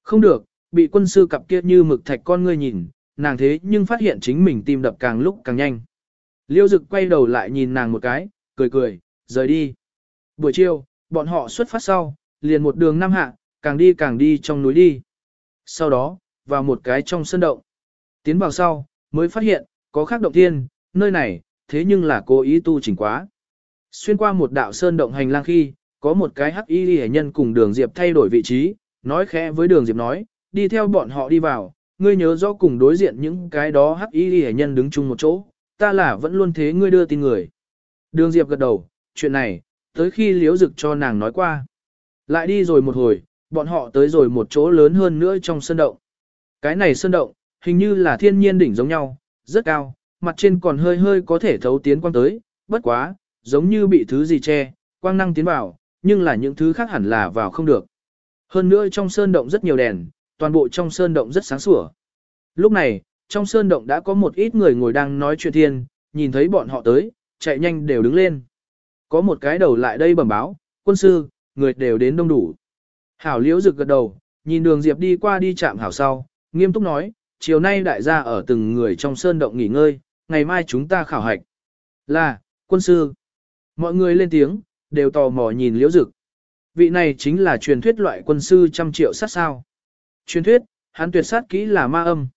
Không được, bị quân sư cặp kia như mực thạch con ngươi nhìn, nàng thế nhưng phát hiện chính mình tim đập càng lúc càng nhanh. Liêu dực quay đầu lại nhìn nàng một cái, cười cười, rời đi. Buổi chiều, bọn họ xuất phát sau, liền một đường năm hạ, càng đi càng đi trong núi đi. Sau đó, vào một cái trong sân động. Tiến vào sau, mới phát hiện, có khác động thiên, nơi này, thế nhưng là cố ý tu chỉnh quá. Xuyên qua một đạo sơn động hành lang khi, có một cái hắc y hệ nhân cùng đường Diệp thay đổi vị trí, nói khẽ với đường Diệp nói, đi theo bọn họ đi vào, ngươi nhớ rõ cùng đối diện những cái đó hắc y hệ nhân đứng chung một chỗ, ta là vẫn luôn thế ngươi đưa tin người. Đường Diệp gật đầu, chuyện này, tới khi liễu dực cho nàng nói qua. Lại đi rồi một hồi, bọn họ tới rồi một chỗ lớn hơn nữa trong sơn động. Cái này sơn động, hình như là thiên nhiên đỉnh giống nhau, rất cao, mặt trên còn hơi hơi có thể thấu tiến quang tới, bất quá, giống như bị thứ gì che, quang năng tiến vào, nhưng là những thứ khác hẳn là vào không được. Hơn nữa trong sơn động rất nhiều đèn, toàn bộ trong sơn động rất sáng sủa. Lúc này, trong sơn động đã có một ít người ngồi đang nói chuyện thiên, nhìn thấy bọn họ tới, chạy nhanh đều đứng lên. Có một cái đầu lại đây bẩm báo, quân sư, người đều đến đông đủ. Hảo liễu rực gật đầu, nhìn đường Diệp đi qua đi chạm hảo sau, nghiêm túc nói, chiều nay đại gia ở từng người trong sơn động nghỉ ngơi, ngày mai chúng ta khảo hạch. Là, quân sư. Mọi người lên tiếng, đều tò mò nhìn liễu dực. Vị này chính là truyền thuyết loại quân sư trăm triệu sát sao. Truyền thuyết, hắn tuyệt sát kỹ là ma âm.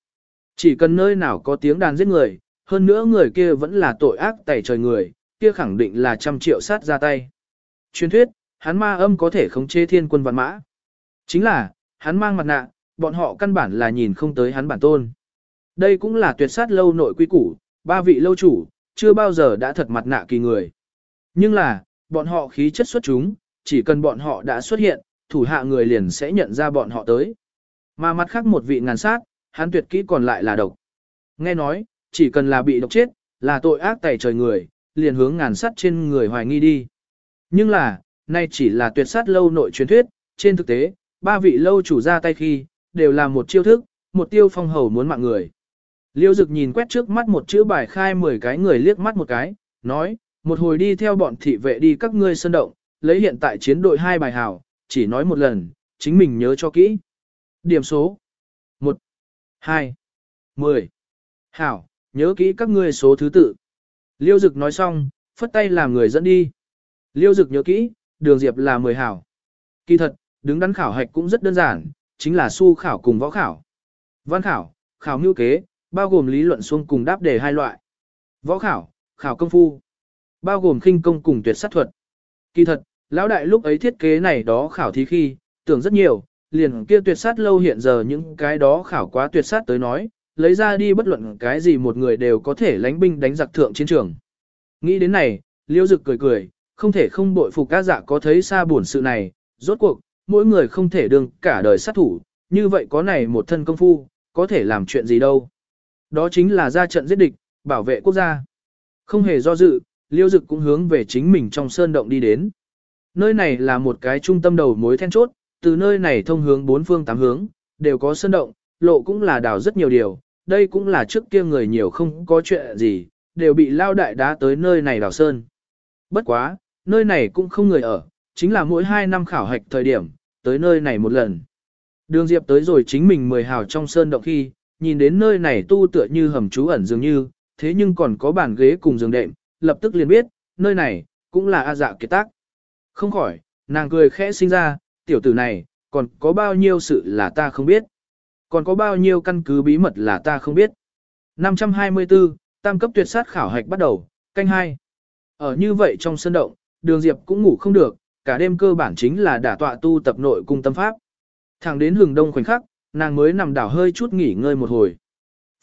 Chỉ cần nơi nào có tiếng đàn giết người, hơn nữa người kia vẫn là tội ác tẩy trời người, kia khẳng định là trăm triệu sát ra tay. Truyền thuyết, hắn ma âm có thể khống chế thiên quân vạn mã. Chính là, hắn mang mặt nạ, bọn họ căn bản là nhìn không tới hắn bản tôn. Đây cũng là tuyệt sát lâu nội quy củ, ba vị lâu chủ, chưa bao giờ đã thật mặt nạ kỳ người. Nhưng là, bọn họ khí chất xuất chúng, chỉ cần bọn họ đã xuất hiện, thủ hạ người liền sẽ nhận ra bọn họ tới. Mà mặt khác một vị ngàn sát, hắn tuyệt kỹ còn lại là độc. Nghe nói, chỉ cần là bị độc chết, là tội ác tẩy trời người, liền hướng ngàn sát trên người hoài nghi đi. Nhưng là, nay chỉ là tuyệt sát lâu nội truyền thuyết, trên thực tế, ba vị lâu chủ ra tay khi, đều là một chiêu thức, một tiêu phong hầu muốn mạng người. Liêu dực nhìn quét trước mắt một chữ bài khai 10 cái người liếc mắt một cái, nói, một hồi đi theo bọn thị vệ đi các ngươi sân động, lấy hiện tại chiến đội hai bài hảo, chỉ nói một lần, chính mình nhớ cho kỹ. Điểm số 1, 2, 10. Hảo, nhớ kỹ các ngươi số thứ tự. Liêu dực nói xong, phất tay làm người dẫn đi. Liêu dực nhớ kỹ, đường diệp là 10 hảo. Kỳ thật, đứng đắn khảo hạch cũng rất đơn giản, chính là su khảo cùng võ khảo. Văn khảo, khảo mưu kế, bao gồm lý luận xuông cùng đáp đề hai loại. Võ khảo, khảo công phu, bao gồm khinh công cùng tuyệt sát thuật. Kỳ thật, lão đại lúc ấy thiết kế này đó khảo thí khi, tưởng rất nhiều, liền kia tuyệt sát lâu hiện giờ những cái đó khảo quá tuyệt sát tới nói, lấy ra đi bất luận cái gì một người đều có thể lánh binh đánh giặc thượng chiến trường. Nghĩ đến này, liêu dực cười cười, không thể không bội phục các dạ có thấy xa buồn sự này, rốt cuộc, mỗi người không thể đương cả đời sát thủ, như vậy có này một thân công phu, có thể làm chuyện gì đâu. Đó chính là ra trận giết địch, bảo vệ quốc gia. Không hề do dự, liêu dực cũng hướng về chính mình trong sơn động đi đến. Nơi này là một cái trung tâm đầu mối then chốt, từ nơi này thông hướng bốn phương tám hướng, đều có sơn động, lộ cũng là đào rất nhiều điều, đây cũng là trước kia người nhiều không có chuyện gì, đều bị lao đại đá tới nơi này đào sơn. Bất quá, nơi này cũng không người ở, chính là mỗi hai năm khảo hạch thời điểm, tới nơi này một lần. Đường Diệp tới rồi chính mình mười hào trong sơn động khi, nhìn đến nơi này tu tựa như hầm trú ẩn dường như, thế nhưng còn có bàn ghế cùng giường đệm, lập tức liền biết, nơi này, cũng là A dạ kiệt tác. Không khỏi, nàng cười khẽ sinh ra, tiểu tử này, còn có bao nhiêu sự là ta không biết. Còn có bao nhiêu căn cứ bí mật là ta không biết. 524, tam cấp tuyệt sát khảo hạch bắt đầu, canh hai. Ở như vậy trong sân động, đường Diệp cũng ngủ không được, cả đêm cơ bản chính là đả tọa tu tập nội cung tâm pháp. Thẳng đến hừng đông khoảnh khắc, nàng mới nằm đảo hơi chút nghỉ ngơi một hồi.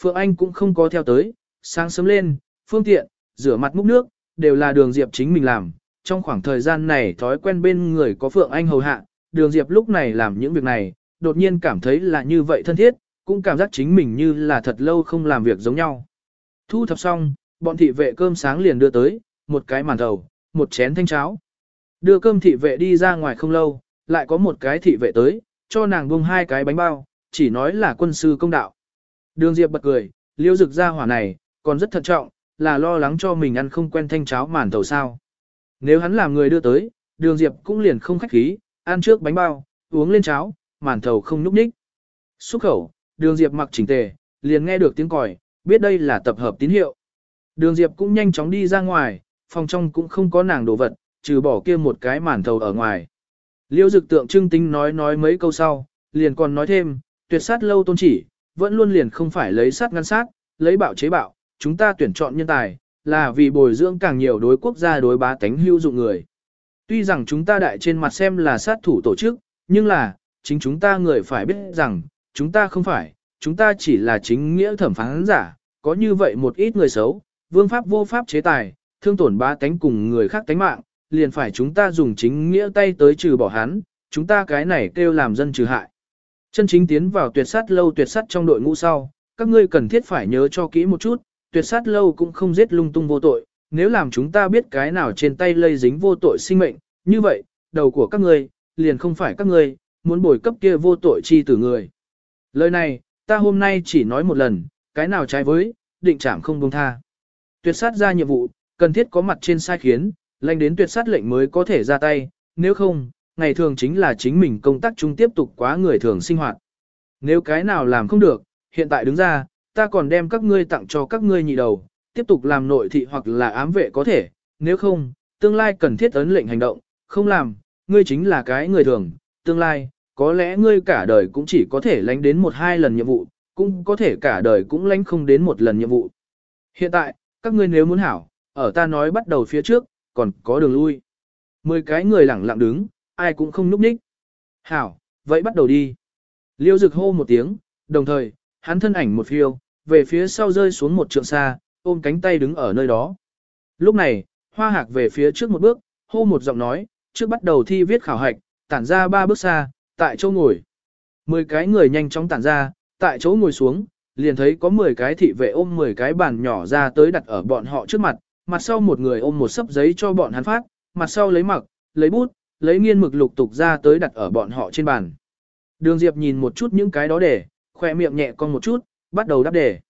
Phượng Anh cũng không có theo tới, sáng sớm lên, phương tiện, rửa mặt múc nước, đều là đường Diệp chính mình làm. Trong khoảng thời gian này thói quen bên người có Phượng Anh hầu hạ, đường Diệp lúc này làm những việc này, đột nhiên cảm thấy là như vậy thân thiết, cũng cảm giác chính mình như là thật lâu không làm việc giống nhau. Thu thập xong, bọn thị vệ cơm sáng liền đưa tới, một cái màn thầu, một chén thanh cháo. Đưa cơm thị vệ đi ra ngoài không lâu, lại có một cái thị vệ tới, cho nàng buông hai cái bánh bao, chỉ nói là quân sư công đạo. Đường Diệp bật cười, liêu rực ra hỏa này, còn rất thận trọng, là lo lắng cho mình ăn không quen thanh cháo màn thầu sao. Nếu hắn làm người đưa tới, đường Diệp cũng liền không khách khí, ăn trước bánh bao, uống lên cháo, màn thầu không núp ních. Xúc khẩu, đường Diệp mặc chỉnh tề, liền nghe được tiếng còi, biết đây là tập hợp tín hiệu. Đường Diệp cũng nhanh chóng đi ra ngoài, phòng trong cũng không có nàng đồ vật, trừ bỏ kia một cái màn thầu ở ngoài. Liêu dực tượng trưng tính nói nói mấy câu sau, liền còn nói thêm, tuyệt sát lâu tôn chỉ, vẫn luôn liền không phải lấy sát ngăn sát, lấy bạo chế bạo, chúng ta tuyển chọn nhân tài, là vì bồi dưỡng càng nhiều đối quốc gia đối bá tánh hữu dụng người. Tuy rằng chúng ta đại trên mặt xem là sát thủ tổ chức, nhưng là, chính chúng ta người phải biết rằng, chúng ta không phải, chúng ta chỉ là chính nghĩa thẩm phán giả, có như vậy một ít người xấu, vương pháp vô pháp chế tài, thương tổn bá tánh cùng người khác tánh mạng, liền phải chúng ta dùng chính nghĩa tay tới trừ bỏ hắn, chúng ta cái này kêu làm dân trừ hại. Chân chính tiến vào tuyệt sát lâu tuyệt sát trong đội ngũ sau, các ngươi cần thiết phải nhớ cho kỹ một chút, tuyệt sát lâu cũng không giết lung tung vô tội, nếu làm chúng ta biết cái nào trên tay lây dính vô tội sinh mệnh, như vậy, đầu của các ngươi, liền không phải các ngươi, muốn bồi cấp kia vô tội chi tử người. Lời này, ta hôm nay chỉ nói một lần, cái nào trái với, định trảm không buông tha. Tuyệt sát ra nhiệm vụ, cần thiết có mặt trên sai khiến, lệnh đến tuyệt sát lệnh mới có thể ra tay, nếu không, ngày thường chính là chính mình công tác chung tiếp tục quá người thường sinh hoạt. Nếu cái nào làm không được, hiện tại đứng ra, ta còn đem các ngươi tặng cho các ngươi nhị đầu, tiếp tục làm nội thị hoặc là ám vệ có thể, nếu không, tương lai cần thiết ấn lệnh hành động, không làm, ngươi chính là cái người thường, tương lai, có lẽ ngươi cả đời cũng chỉ có thể lánh đến một hai lần nhiệm vụ, cũng có thể cả đời cũng lánh không đến một lần nhiệm vụ. Hiện tại, các ngươi nếu muốn hảo, ở ta nói bắt đầu phía trước, còn có đường lui. Mười cái người lẳng lặng đứng, ai cũng không núp ních. Hảo, vậy bắt đầu đi. Liêu rực hô một tiếng, đồng thời, hắn thân ảnh một phiêu, về phía sau rơi xuống một trượng xa, ôm cánh tay đứng ở nơi đó. Lúc này, hoa hạc về phía trước một bước, hô một giọng nói, trước bắt đầu thi viết khảo hạch, tản ra ba bước xa, tại chỗ ngồi. Mười cái người nhanh chóng tản ra, tại chỗ ngồi xuống, liền thấy có mười cái thị vệ ôm mười cái bàn nhỏ ra tới đặt ở bọn họ trước mặt, mặt sau một người ôm một sấp giấy cho bọn hắn phát, mặt sau lấy mặc, lấy bút, lấy nghiên mực lục tục ra tới đặt ở bọn họ trên bàn. Đường Diệp nhìn một chút những cái đó để, khoe miệng nhẹ con một chút, bắt đầu đáp đề.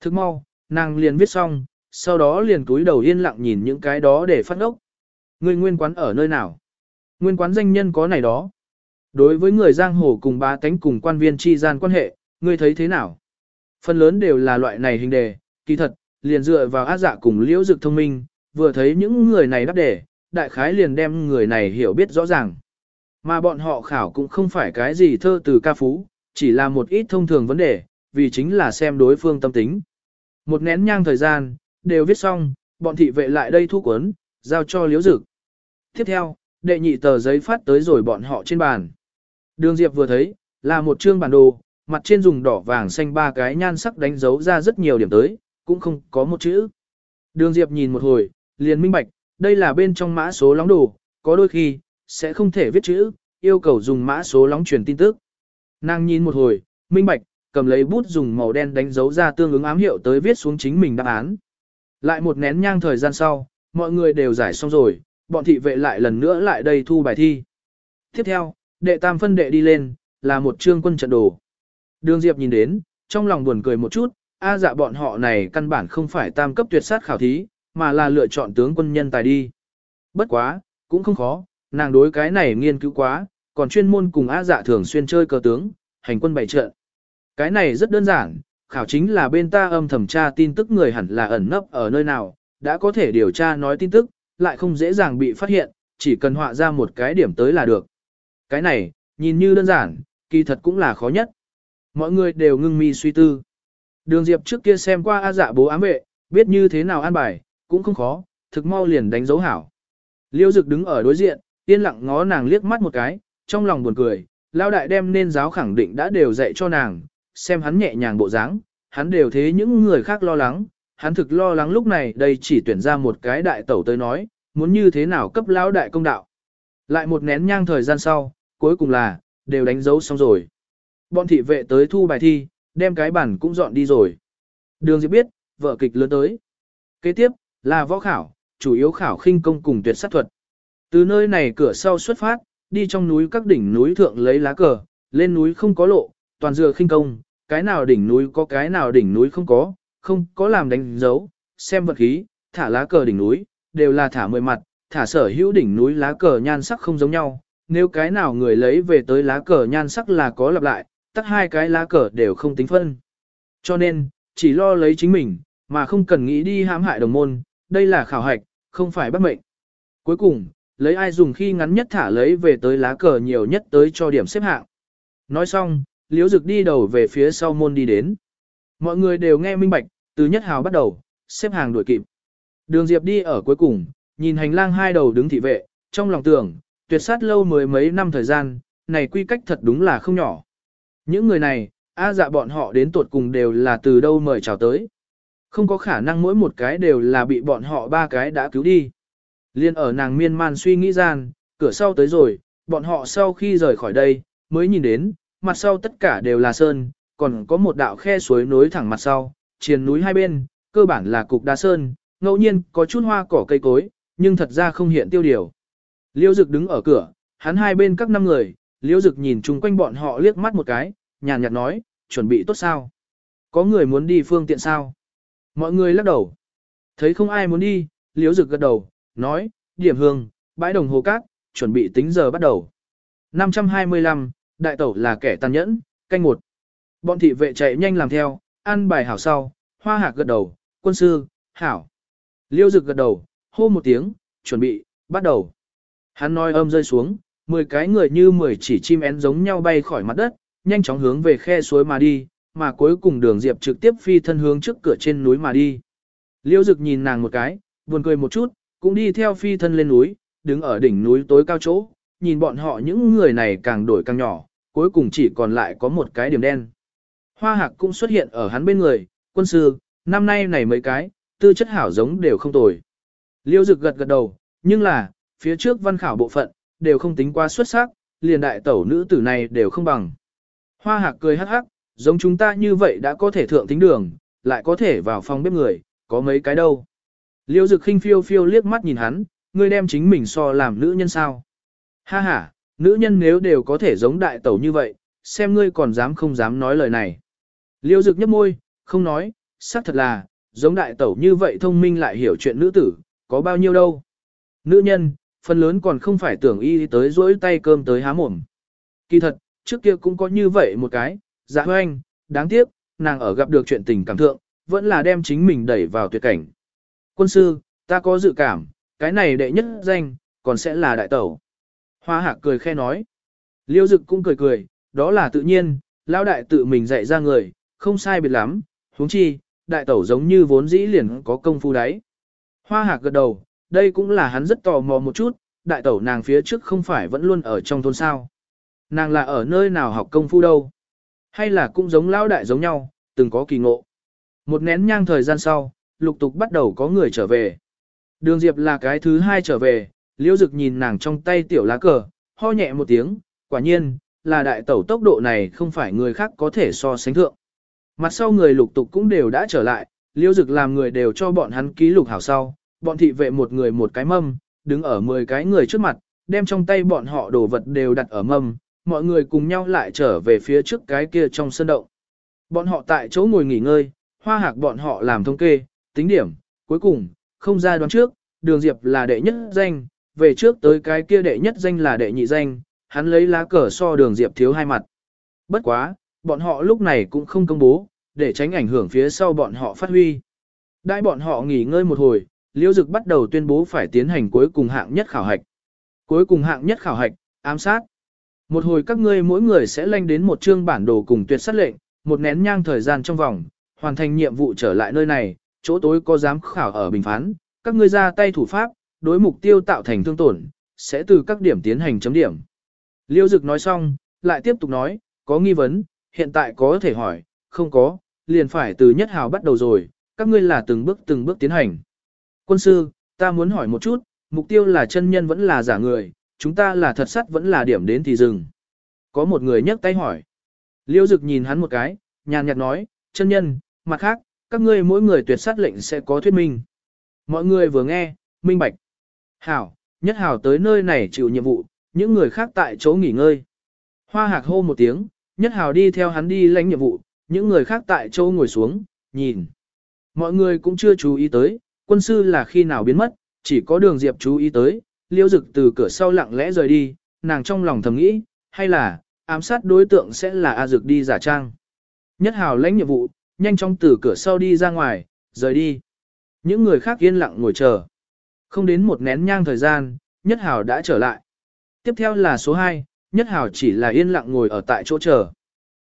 Thức mau, nàng liền viết xong, sau đó liền cúi đầu yên lặng nhìn những cái đó để phát ốc. Người nguyên quán ở nơi nào? Nguyên quán danh nhân có này đó. Đối với người giang hồ cùng bá tánh cùng quan viên chi gian quan hệ, ngươi thấy thế nào? Phần lớn đều là loại này hình đề, kỳ thật, liền dựa vào ác dạ cùng liễu dực thông minh, vừa thấy những người này đáp đề, đại khái liền đem người này hiểu biết rõ ràng. Mà bọn họ khảo cũng không phải cái gì thơ từ ca phú, chỉ là một ít thông thường vấn đề, vì chính là xem đối phương tâm tính. Một nén nhang thời gian, đều viết xong, bọn thị vệ lại đây thu cuốn, giao cho liễu dực. Tiếp theo, đệ nhị tờ giấy phát tới rồi bọn họ trên bàn. Đường Diệp vừa thấy, là một chương bản đồ, mặt trên dùng đỏ vàng xanh ba cái nhan sắc đánh dấu ra rất nhiều điểm tới, cũng không có một chữ. Đường Diệp nhìn một hồi, liền minh bạch, đây là bên trong mã số lóng đồ, có đôi khi, sẽ không thể viết chữ, yêu cầu dùng mã số lóng truyền tin tức. Nàng nhìn một hồi, minh bạch, cầm lấy bút dùng màu đen đánh dấu ra tương ứng ám hiệu tới viết xuống chính mình đáp án. Lại một nén nhang thời gian sau, mọi người đều giải xong rồi, bọn thị vệ lại lần nữa lại đây thu bài thi. Tiếp theo, đệ tam phân đệ đi lên, là một trương quân trận đồ. Đường Diệp nhìn đến, trong lòng buồn cười một chút, a dạ bọn họ này căn bản không phải tam cấp tuyệt sát khảo thí, mà là lựa chọn tướng quân nhân tài đi. Bất quá, cũng không khó, nàng đối cái này nghiên cứu quá, còn chuyên môn cùng a dạ thường xuyên chơi cờ tướng, hành quân bày trận. Cái này rất đơn giản, khảo chính là bên ta âm thẩm tra tin tức người hẳn là ẩn nấp ở nơi nào, đã có thể điều tra nói tin tức, lại không dễ dàng bị phát hiện, chỉ cần họa ra một cái điểm tới là được. Cái này, nhìn như đơn giản, kỳ thật cũng là khó nhất. Mọi người đều ngưng mi suy tư. Đường Diệp trước kia xem qua A dạ bố ám vệ, biết như thế nào an bài, cũng không khó, thực mau liền đánh dấu hảo. Liêu Dực đứng ở đối diện, yên lặng ngó nàng liếc mắt một cái, trong lòng buồn cười, lao đại đem nên giáo khẳng định đã đều dạy cho nàng, xem hắn nhẹ nhàng bộ dáng, hắn đều thế những người khác lo lắng, hắn thực lo lắng lúc này đây chỉ tuyển ra một cái đại tẩu tới nói, muốn như thế nào cấp lão đại công đạo. Lại một nén nhang thời gian sau, cuối cùng là, đều đánh dấu xong rồi. Bọn thị vệ tới thu bài thi, đem cái bản cũng dọn đi rồi. Đường Diệp biết, vợ kịch lớn tới. Kế tiếp, là võ khảo, chủ yếu khảo khinh công cùng tuyệt sát thuật. Từ nơi này cửa sau xuất phát, đi trong núi các đỉnh núi thượng lấy lá cờ, lên núi không có lộ, toàn dựa khinh công, cái nào đỉnh núi có cái nào đỉnh núi không có, không có làm đánh dấu, xem vật khí, thả lá cờ đỉnh núi, đều là thả mười mặt, thả sở hữu đỉnh núi lá cờ nhan sắc không giống nhau, nếu cái nào người lấy về tới lá cờ nhan sắc là có lặp lại, tắt hai cái lá cờ đều không tính phân. Cho nên, chỉ lo lấy chính mình, mà không cần nghĩ đi hãm hại đồng môn, đây là khảo hạch, không phải bắt mệnh. Cuối cùng, lấy ai dùng khi ngắn nhất thả lấy về tới lá cờ nhiều nhất tới cho điểm xếp hạng. Nói xong, liễu dực đi đầu về phía sau môn đi đến. Mọi người đều nghe minh bạch, từ nhất hào bắt đầu, xếp hàng đuổi kịp. Đường Diệp đi ở cuối cùng, nhìn hành lang hai đầu đứng thị vệ, trong lòng tưởng, tuyệt sát lâu mười mấy năm thời gian, này quy cách thật đúng là không nhỏ. Những người này, a dạ bọn họ đến tuột cùng đều là từ đâu mời chào tới. Không có khả năng mỗi một cái đều là bị bọn họ ba cái đã cứu đi. Liên ở nàng miên man suy nghĩ gian, cửa sau tới rồi, bọn họ sau khi rời khỏi đây, mới nhìn đến, mặt sau tất cả đều là sơn, còn có một đạo khe suối nối thẳng mặt sau, triền núi hai bên, cơ bản là cục đá sơn, ngẫu nhiên có chút hoa cỏ cây cối, nhưng thật ra không hiện tiêu điều. Liêu Dực đứng ở cửa, hắn hai bên các năm người, Liêu Dực nhìn chung quanh bọn họ liếc mắt một cái, nhàn nhạt nói, chuẩn bị tốt sao? Có người muốn đi phương tiện sao? Mọi người lắc đầu. Thấy không ai muốn đi, Liêu Dực gật đầu, nói, điểm hương, bãi đồng hồ cát, chuẩn bị tính giờ bắt đầu. 525, đại tẩu là kẻ tàn nhẫn, canh một. Bọn thị vệ chạy nhanh làm theo, ăn bài hảo sau, hoa hạc gật đầu, quân sư, hảo. Liêu Dực gật đầu, hô một tiếng, chuẩn bị, bắt đầu. Hắn nói âm rơi xuống, 10 cái người như 10 chỉ chim én giống nhau bay khỏi mặt đất, nhanh chóng hướng về khe suối mà đi, mà cuối cùng đường Diệp trực tiếp phi thân hướng trước cửa trên núi mà đi. Liêu Dực nhìn nàng một cái, buồn cười một chút, cũng đi theo phi thân lên núi, đứng ở đỉnh núi tối cao chỗ, nhìn bọn họ những người này càng đổi càng nhỏ, cuối cùng chỉ còn lại có một cái điểm đen. Hoa hạc cũng xuất hiện ở hắn bên người, quân sư, năm nay này mấy cái, tư chất hảo giống đều không tồi. Liêu Dực gật gật đầu, nhưng là, phía trước văn khảo bộ phận, đều không tính qua xuất sắc, liền đại tẩu nữ tử này đều không bằng. Hoa hạc cười hắc hắc, giống chúng ta như vậy đã có thể thượng tính đường, lại có thể vào phòng bếp người, có mấy cái đâu. Liêu dực khinh phiêu phiêu liếc mắt nhìn hắn, ngươi đem chính mình so làm nữ nhân sao. Ha ha, nữ nhân nếu đều có thể giống đại tẩu như vậy, xem ngươi còn dám không dám nói lời này. Liêu dực nhấp môi, không nói, xác thật là, giống đại tẩu như vậy thông minh lại hiểu chuyện nữ tử, có bao nhiêu đâu. Nữ nhân, phần lớn còn không phải tưởng y tới rỗi tay cơm tới há mồm. Kỳ thật, trước kia cũng có như vậy một cái, dạ hoanh, đáng tiếc, nàng ở gặp được chuyện tình cảm thượng, vẫn là đem chính mình đẩy vào tuyệt cảnh. Quân sư, ta có dự cảm, cái này đệ nhất danh, còn sẽ là đại tẩu. Hoa hạc cười khe nói. Liêu dực cũng cười cười, đó là tự nhiên, lao đại tự mình dạy ra người, không sai biệt lắm, huống chi, đại tẩu giống như vốn dĩ liền có công phu đấy. Hoa hạc gật đầu, đây cũng là hắn rất tò mò một chút, đại tẩu nàng phía trước không phải vẫn luôn ở trong thôn sao. Nàng là ở nơi nào học công phu đâu? Hay là cũng giống lão đại giống nhau, từng có kỳ ngộ. Một nén nhang thời gian sau, lục tục bắt đầu có người trở về. Đường Diệp là cái thứ hai trở về, liễu dực nhìn nàng trong tay tiểu lá cờ, ho nhẹ một tiếng, quả nhiên, là đại tẩu tốc độ này không phải người khác có thể so sánh thượng. Mặt sau người lục tục cũng đều đã trở lại, liễu dực làm người đều cho bọn hắn ký lục hảo sau, bọn thị vệ một người một cái mâm, đứng ở 10 cái người trước mặt, đem trong tay bọn họ đồ vật đều đặt ở mâm, mọi người cùng nhau lại trở về phía trước cái kia trong sân động. Bọn họ tại chỗ ngồi nghỉ ngơi, hoa hạc bọn họ làm thống kê, tính điểm, cuối cùng, không ra đoán trước, đường diệp là đệ nhất danh, về trước tới cái kia đệ nhất danh là đệ nhị danh, hắn lấy lá cờ so đường diệp thiếu hai mặt. Bất quá, bọn họ lúc này cũng không công bố, để tránh ảnh hưởng phía sau bọn họ phát huy. Đại bọn họ nghỉ ngơi một hồi, Liễu Dực bắt đầu tuyên bố phải tiến hành cuối cùng hạng nhất khảo hạch. Cuối cùng hạng nhất khảo hạch, ám sát. Một hồi các ngươi mỗi người sẽ lanh đến một chương bản đồ cùng tuyệt sát lệnh, một nén nhang thời gian trong vòng, hoàn thành nhiệm vụ trở lại nơi này, chỗ tối có giám khảo ở bình phán, các ngươi ra tay thủ pháp, đối mục tiêu tạo thành thương tổn, sẽ từ các điểm tiến hành chấm điểm. Liêu Dực nói xong, lại tiếp tục nói, có nghi vấn, hiện tại có thể hỏi, không có, liền phải từ nhất hào bắt đầu rồi, các ngươi là từng bước từng bước tiến hành. Quân sư, ta muốn hỏi một chút, mục tiêu là chân nhân vẫn là giả người, chúng ta là thật sắt vẫn là điểm đến thì dừng. Có một người nhấc tay hỏi. Liêu Dực nhìn hắn một cái, nhàn nhạt nói, chân nhân, mặt khác, các ngươi mỗi người tuyệt sát lệnh sẽ có thuyết minh. Mọi người vừa nghe, minh bạch. Hảo, nhất hảo tới nơi này chịu nhiệm vụ, những người khác tại chỗ nghỉ ngơi. Hoa hạc hô một tiếng, nhất hảo đi theo hắn đi lãnh nhiệm vụ, những người khác tại chỗ ngồi xuống, nhìn. Mọi người cũng chưa chú ý tới, quân sư là khi nào biến mất, chỉ có đường diệp chú ý tới, Liễu dực từ cửa sau lặng lẽ rời đi, nàng trong lòng thầm nghĩ, hay là, ám sát đối tượng sẽ là A dực đi giả trang. Nhất hào lãnh nhiệm vụ, nhanh chóng từ cửa sau đi ra ngoài, rời đi. Những người khác yên lặng ngồi chờ. Không đến một nén nhang thời gian, Nhất Hào đã trở lại. Tiếp theo là số 2, Nhất Hào chỉ là yên lặng ngồi ở tại chỗ chờ.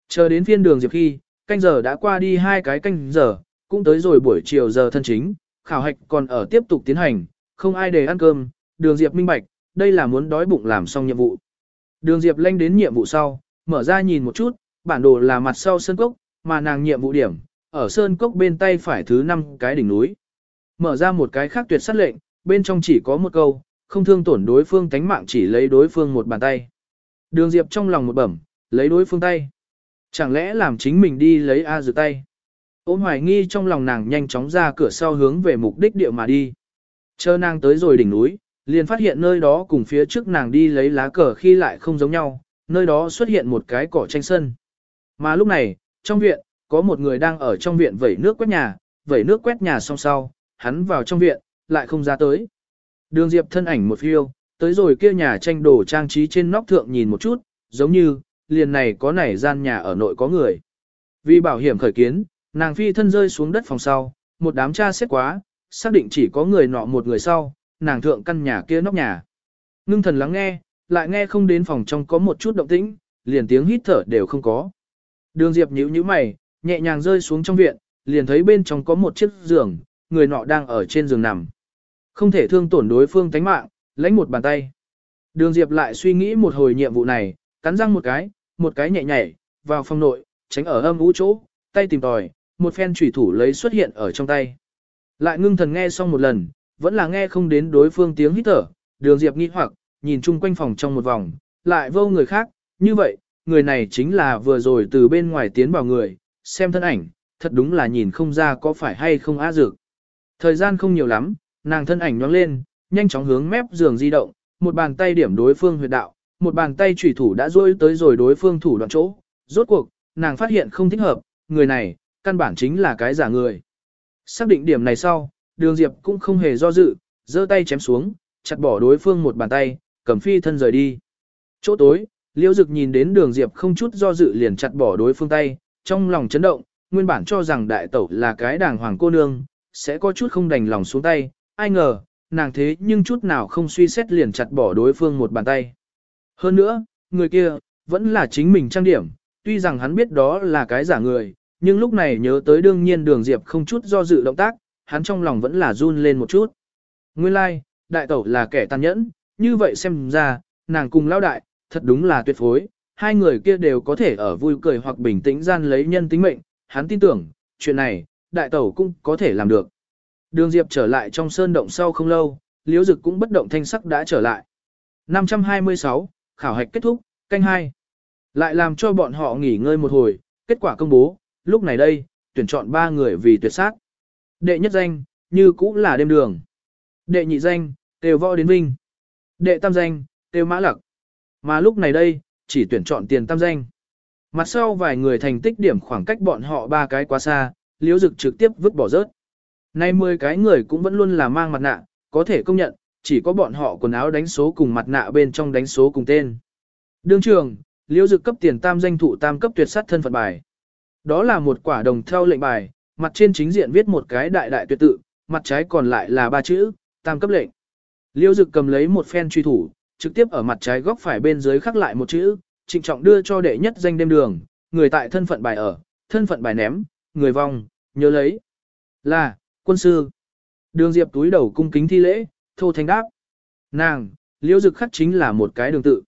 Chờ đến phiên đường Diệp khi, canh giờ đã qua đi hai cái canh giờ, cũng tới rồi buổi chiều giờ thân chính, khảo hạch còn ở tiếp tục tiến hành, không ai để ăn cơm, đường Diệp minh bạch, đây là muốn đói bụng làm xong nhiệm vụ. Đường Diệp lanh đến nhiệm vụ sau, mở ra nhìn một chút, bản đồ là mặt sau sơn cốc, mà nàng nhiệm vụ điểm, ở sơn cốc bên tay phải thứ năm cái đỉnh núi. Mở ra một cái khác tuyệt sát lệnh, bên trong chỉ có một câu, không thương tổn đối phương tánh mạng chỉ lấy đối phương một bàn tay. Đường Diệp trong lòng một bẩm, lấy đối phương tay. Chẳng lẽ làm chính mình đi lấy A Dược tay? Ôm hoài nghi trong lòng nàng nhanh chóng ra cửa sau hướng về mục đích địa mà đi. Chờ nàng tới rồi đỉnh núi, liền phát hiện nơi đó cùng phía trước nàng đi lấy lá cờ khi lại không giống nhau, nơi đó xuất hiện một cái cỏ tranh sân. Mà lúc này, trong viện, có một người đang ở trong viện vẩy nước quét nhà, vẩy nước quét nhà xong sau, hắn vào trong viện, lại không ra tới. Đường Diệp thân ảnh một phiêu, tới rồi kia nhà tranh đồ trang trí trên nóc thượng nhìn một chút, giống như, liền này có nảy gian nhà ở nội có người. Vì bảo hiểm khởi kiến, nàng phi thân rơi xuống đất phòng sau, một đám cha xét quá, xác định chỉ có người nọ một người sau, nàng thượng căn nhà kia nóc nhà. Ngưng thần lắng nghe, lại nghe không đến phòng trong có một chút động tĩnh, liền tiếng hít thở đều không có. Đường Diệp nhíu nhíu mày, nhẹ nhàng rơi xuống trong viện, liền thấy bên trong có một chiếc giường, người nọ đang ở trên giường nằm. Không thể thương tổn đối phương tánh mạng, lãnh một bàn tay. Đường Diệp lại suy nghĩ một hồi nhiệm vụ này, cắn răng một cái, một cái nhẹ nhảy, vào phòng nội, tránh ở âm ú chỗ, tay tìm tòi, một phen chủy thủ lấy xuất hiện ở trong tay. Lại ngưng thần nghe xong một lần, vẫn là nghe không đến đối phương tiếng hít thở, đường Diệp nghi hoặc, nhìn chung quanh phòng trong một vòng, lại vô người khác, như vậy, người này chính là vừa rồi từ bên ngoài tiến vào người, xem thân ảnh, thật đúng là nhìn không ra có phải hay không á dược. Thời gian không nhiều lắm, nàng thân ảnh nhoáng lên, nhanh chóng hướng mép giường di động, một bàn tay điểm đối phương huyệt đạo, một bàn tay chủy thủ đã rôi tới rồi đối phương thủ đoạn chỗ. Rốt cuộc, nàng phát hiện không thích hợp, người này, căn bản chính là cái giả người. Xác định điểm này sau, đường diệp cũng không hề do dự, giơ tay chém xuống, chặt bỏ đối phương một bàn tay, cầm phi thân rời đi. Chỗ tối, liễu dực nhìn đến đường diệp không chút do dự liền chặt bỏ đối phương tay, trong lòng chấn động, nguyên bản cho rằng đại tẩu là cái đàng hoàng cô nương, sẽ có chút không đành lòng xuống tay, ai ngờ, nàng thế nhưng chút nào không suy xét liền chặt bỏ đối phương một bàn tay. Hơn nữa, người kia, vẫn là chính mình trang điểm, tuy rằng hắn biết đó là cái giả người, nhưng lúc này nhớ tới đương nhiên đường diệp không chút do dự động tác, hắn trong lòng vẫn là run lên một chút. Nguyên lai, like, đại tẩu là kẻ tàn nhẫn, như vậy xem ra, nàng cùng lao đại, thật đúng là tuyệt phối, hai người kia đều có thể ở vui cười hoặc bình tĩnh gian lấy nhân tính mệnh, hắn tin tưởng, chuyện này, đại tẩu cũng có thể làm được. Đường Diệp trở lại trong sơn động sau không lâu, Liễu Dực cũng bất động thanh sắc đã trở lại. 526, khảo hạch kết thúc, canh hai Lại làm cho bọn họ nghỉ ngơi một hồi, kết quả công bố, lúc này đây, tuyển chọn ba người vì tuyệt sát. Đệ nhất danh, như cũng là đêm đường. Đệ nhị danh, tiêu võ đến vinh. Đệ tam danh, tiêu mã lặc. Mà lúc này đây, chỉ tuyển chọn tiền tam danh. Mặt sau vài người thành tích điểm khoảng cách bọn họ ba cái quá xa, liễu dực trực tiếp vứt bỏ rớt. Nay 10 cái người cũng vẫn luôn là mang mặt nạ, có thể công nhận, chỉ có bọn họ quần áo đánh số cùng mặt nạ bên trong đánh số cùng tên. Đương trường, liễu dực cấp tiền tam danh thụ tam cấp tuyệt sát thân phận bài. Đó là một quả đồng theo lệnh bài, mặt trên chính diện viết một cái đại đại tuyệt tự, mặt trái còn lại là ba chữ, tam cấp lệnh. Liễu dực cầm lấy một phen truy thủ, trực tiếp ở mặt trái góc phải bên dưới khắc lại một chữ, trịnh trọng đưa cho đệ nhất danh đêm đường, người tại thân phận bài ở, thân phận bài ném, người vong, nhớ lấy. Là, quân sư. Đường Diệp túi đầu cung kính thi lễ, thô thanh đáp. Nàng, liễu dực khắc chính là một cái đường tự.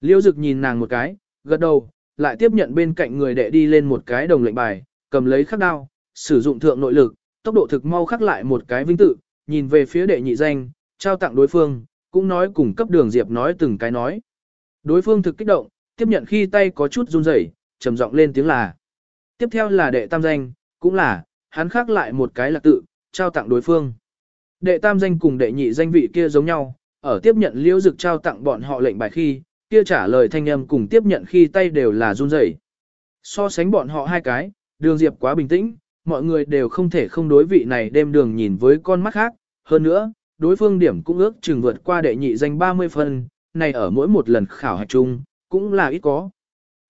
Liễu dực nhìn nàng một cái, gật đầu, lại tiếp nhận bên cạnh người đệ đi lên một cái đồng lệnh bài, cầm lấy khắc đao, sử dụng thượng nội lực, tốc độ thực mau khắc lại một cái vinh tự, nhìn về phía đệ nhị danh, trao tặng đối phương, cũng nói cùng cấp đường Diệp nói từng cái nói. Đối phương thực kích động, tiếp nhận khi tay có chút run rẩy, trầm giọng lên tiếng là. Tiếp theo là đệ tam danh, cũng là, hắn khác lại một cái là tự, trao tặng đối phương. Đệ tam danh cùng đệ nhị danh vị kia giống nhau, ở tiếp nhận liễu dực trao tặng bọn họ lệnh bài khi, kia trả lời thanh âm cùng tiếp nhận khi tay đều là run rẩy. So sánh bọn họ hai cái, đường diệp quá bình tĩnh, mọi người đều không thể không đối vị này đem đường nhìn với con mắt khác, hơn nữa, đối phương điểm cũng ước chừng vượt qua đệ nhị danh 30 phân, này ở mỗi một lần khảo hạch chung, cũng là ít có.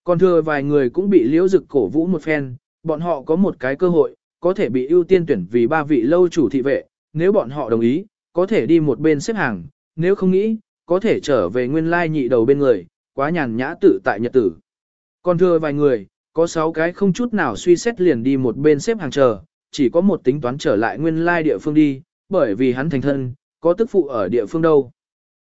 Còn thừa vài người cũng bị liễu dực cổ vũ một phen, bọn họ có một cái cơ hội, có thể bị ưu tiên tuyển vì ba vị lâu chủ thị vệ, nếu bọn họ đồng ý, có thể đi một bên xếp hàng, nếu không nghĩ, có thể trở về nguyên lai nhị đầu bên người, quá nhàn nhã tự tại nhật tử. Còn thưa vài người, có sáu cái không chút nào suy xét liền đi một bên xếp hàng chờ, chỉ có một tính toán trở lại nguyên lai địa phương đi, bởi vì hắn thành thân, có tức phụ ở địa phương đâu.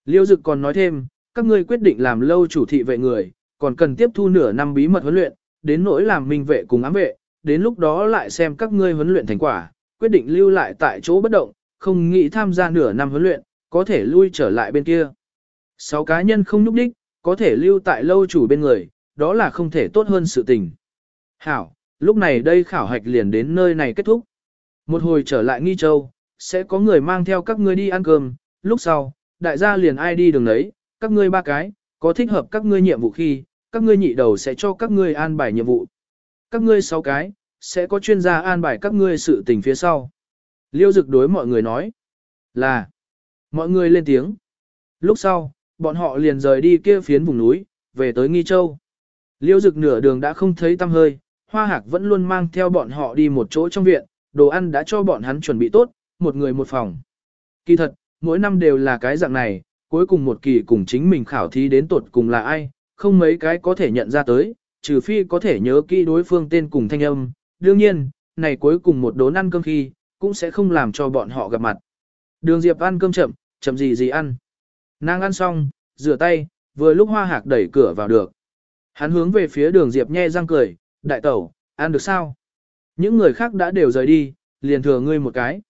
Liêu Dực còn nói thêm, các ngươi quyết định làm lâu chủ thị vệ người, còn cần tiếp thu nửa năm bí mật huấn luyện, đến nỗi làm minh vệ cùng ám vệ, đến lúc đó lại xem các ngươi huấn luyện thành quả, quyết định lưu lại tại chỗ bất động, không nghĩ tham gia nửa năm huấn luyện, có thể lui trở lại bên kia. Sáu cá nhân không núp đích, có thể lưu tại lâu chủ bên người, đó là không thể tốt hơn sự tình. Hảo, lúc này đây khảo hạch liền đến nơi này kết thúc. Một hồi trở lại Nghi Châu, sẽ có người mang theo các ngươi đi ăn cơm, lúc sau, đại gia liền ai đi đường đấy, các ngươi ba cái, có thích hợp các ngươi nhiệm vụ khi, các ngươi nhị đầu sẽ cho các ngươi an bài nhiệm vụ. Các ngươi sáu cái, sẽ có chuyên gia an bài các ngươi sự tình phía sau. Liêu dực đối mọi người nói là mọi người lên tiếng. Lúc sau, bọn họ liền rời đi kia phiến vùng núi, về tới Nghi Châu. Liêu dực nửa đường đã không thấy tăm hơi, hoa hạc vẫn luôn mang theo bọn họ đi một chỗ trong viện, đồ ăn đã cho bọn hắn chuẩn bị tốt, một người một phòng. Kỳ thật, mỗi năm đều là cái dạng này, cuối cùng một kỳ cùng chính mình khảo thí đến tuột cùng là ai, không mấy cái có thể nhận ra tới, trừ phi có thể nhớ kỹ đối phương tên cùng thanh âm. Đương nhiên, này cuối cùng một đốn ăn cơm khi, cũng sẽ không làm cho bọn họ gặp mặt. Đường Diệp ăn cơm chậm, chậm gì gì ăn. Nàng ăn xong, rửa tay, vừa lúc hoa hạc đẩy cửa vào được. Hắn hướng về phía đường Diệp nhe răng cười, đại tẩu, ăn được sao? Những người khác đã đều rời đi, liền thừa ngươi một cái.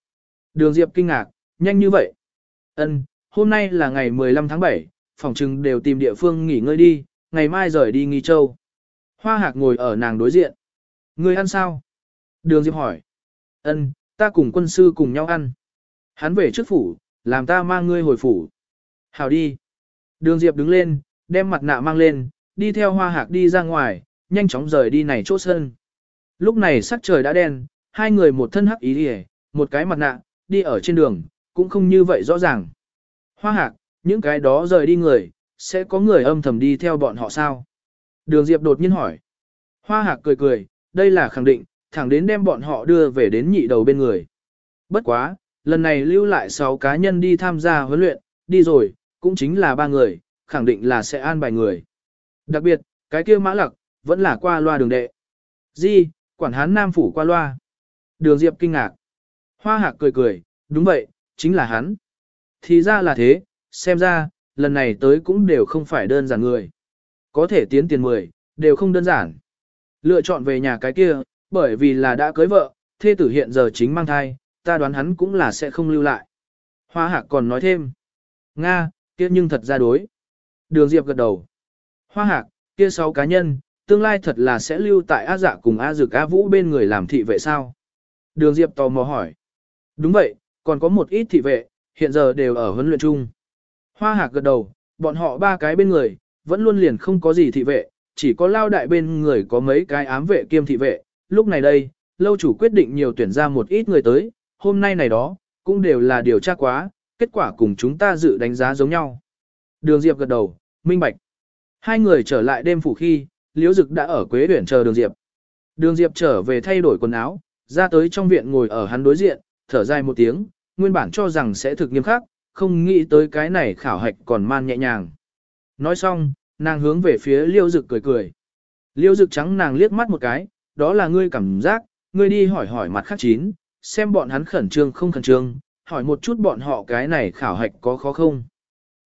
Đường Diệp kinh ngạc, nhanh như vậy. Ân, hôm nay là ngày 15 tháng 7, phòng trừng đều tìm địa phương nghỉ ngơi đi, ngày mai rời đi nghi châu. Hoa hạc ngồi ở nàng đối diện. Ngươi ăn sao? Đường Diệp hỏi. Ân, ta cùng quân sư cùng nhau ăn. Hắn về trước phủ, làm ta mang ngươi hồi phủ. Hào đi. Đường Diệp đứng lên, đem mặt nạ mang lên, đi theo hoa hạc đi ra ngoài, nhanh chóng rời đi này chỗ sân. Lúc này sắc trời đã đen, hai người một thân hắc ý đi một cái mặt nạ, đi ở trên đường, cũng không như vậy rõ ràng. Hoa hạc, những cái đó rời đi người, sẽ có người âm thầm đi theo bọn họ sao? Đường Diệp đột nhiên hỏi. Hoa hạc cười cười, đây là khẳng định, thẳng đến đem bọn họ đưa về đến nhị đầu bên người. Bất quá, lần này lưu lại 6 cá nhân đi tham gia huấn luyện, đi rồi, cũng chính là ba người, khẳng định là sẽ an bài người. Đặc biệt, cái kia mã lặc, vẫn là qua loa đường đệ. Di, quản hán nam phủ qua loa. Đường Diệp kinh ngạc. Hoa hạc cười cười, đúng vậy, chính là hắn. Thì ra là thế, xem ra, lần này tới cũng đều không phải đơn giản người. Có thể tiến tiền 10, đều không đơn giản. Lựa chọn về nhà cái kia, bởi vì là đã cưới vợ, thê tử hiện giờ chính mang thai, ta đoán hắn cũng là sẽ không lưu lại. Hoa hạc còn nói thêm. Nga, kia nhưng thật ra đối. Đường Diệp gật đầu. Hoa hạc, kia sáu cá nhân, tương lai thật là sẽ lưu tại A dạ cùng A dực A vũ bên người làm thị vệ sao? Đường Diệp tò mò hỏi. Đúng vậy, còn có một ít thị vệ, hiện giờ đều ở huấn luyện chung. Hoa hạc gật đầu, bọn họ ba cái bên người, vẫn luôn liền không có gì thị vệ, chỉ có lao đại bên người có mấy cái ám vệ kiêm thị vệ. Lúc này đây, lâu chủ quyết định nhiều tuyển ra một ít người tới, hôm nay này đó, cũng đều là điều tra quá, kết quả cùng chúng ta dự đánh giá giống nhau. Đường Diệp gật đầu, minh bạch. Hai người trở lại đêm phủ khi, Liễu Dực đã ở Quế Uyển chờ Đường Diệp. Đường Diệp trở về thay đổi quần áo, ra tới trong viện ngồi ở hắn đối diện, thở dài một tiếng, nguyên bản cho rằng sẽ thực nghiêm khắc, không nghĩ tới cái này khảo hạch còn man nhẹ nhàng. Nói xong, nàng hướng về phía Liêu Dực cười cười. Liêu Dực trắng nàng liếc mắt một cái, đó là ngươi cảm giác, ngươi đi hỏi hỏi mặt khác chín, xem bọn hắn khẩn trương không khẩn trương, hỏi một chút bọn họ cái này khảo hạch có khó không.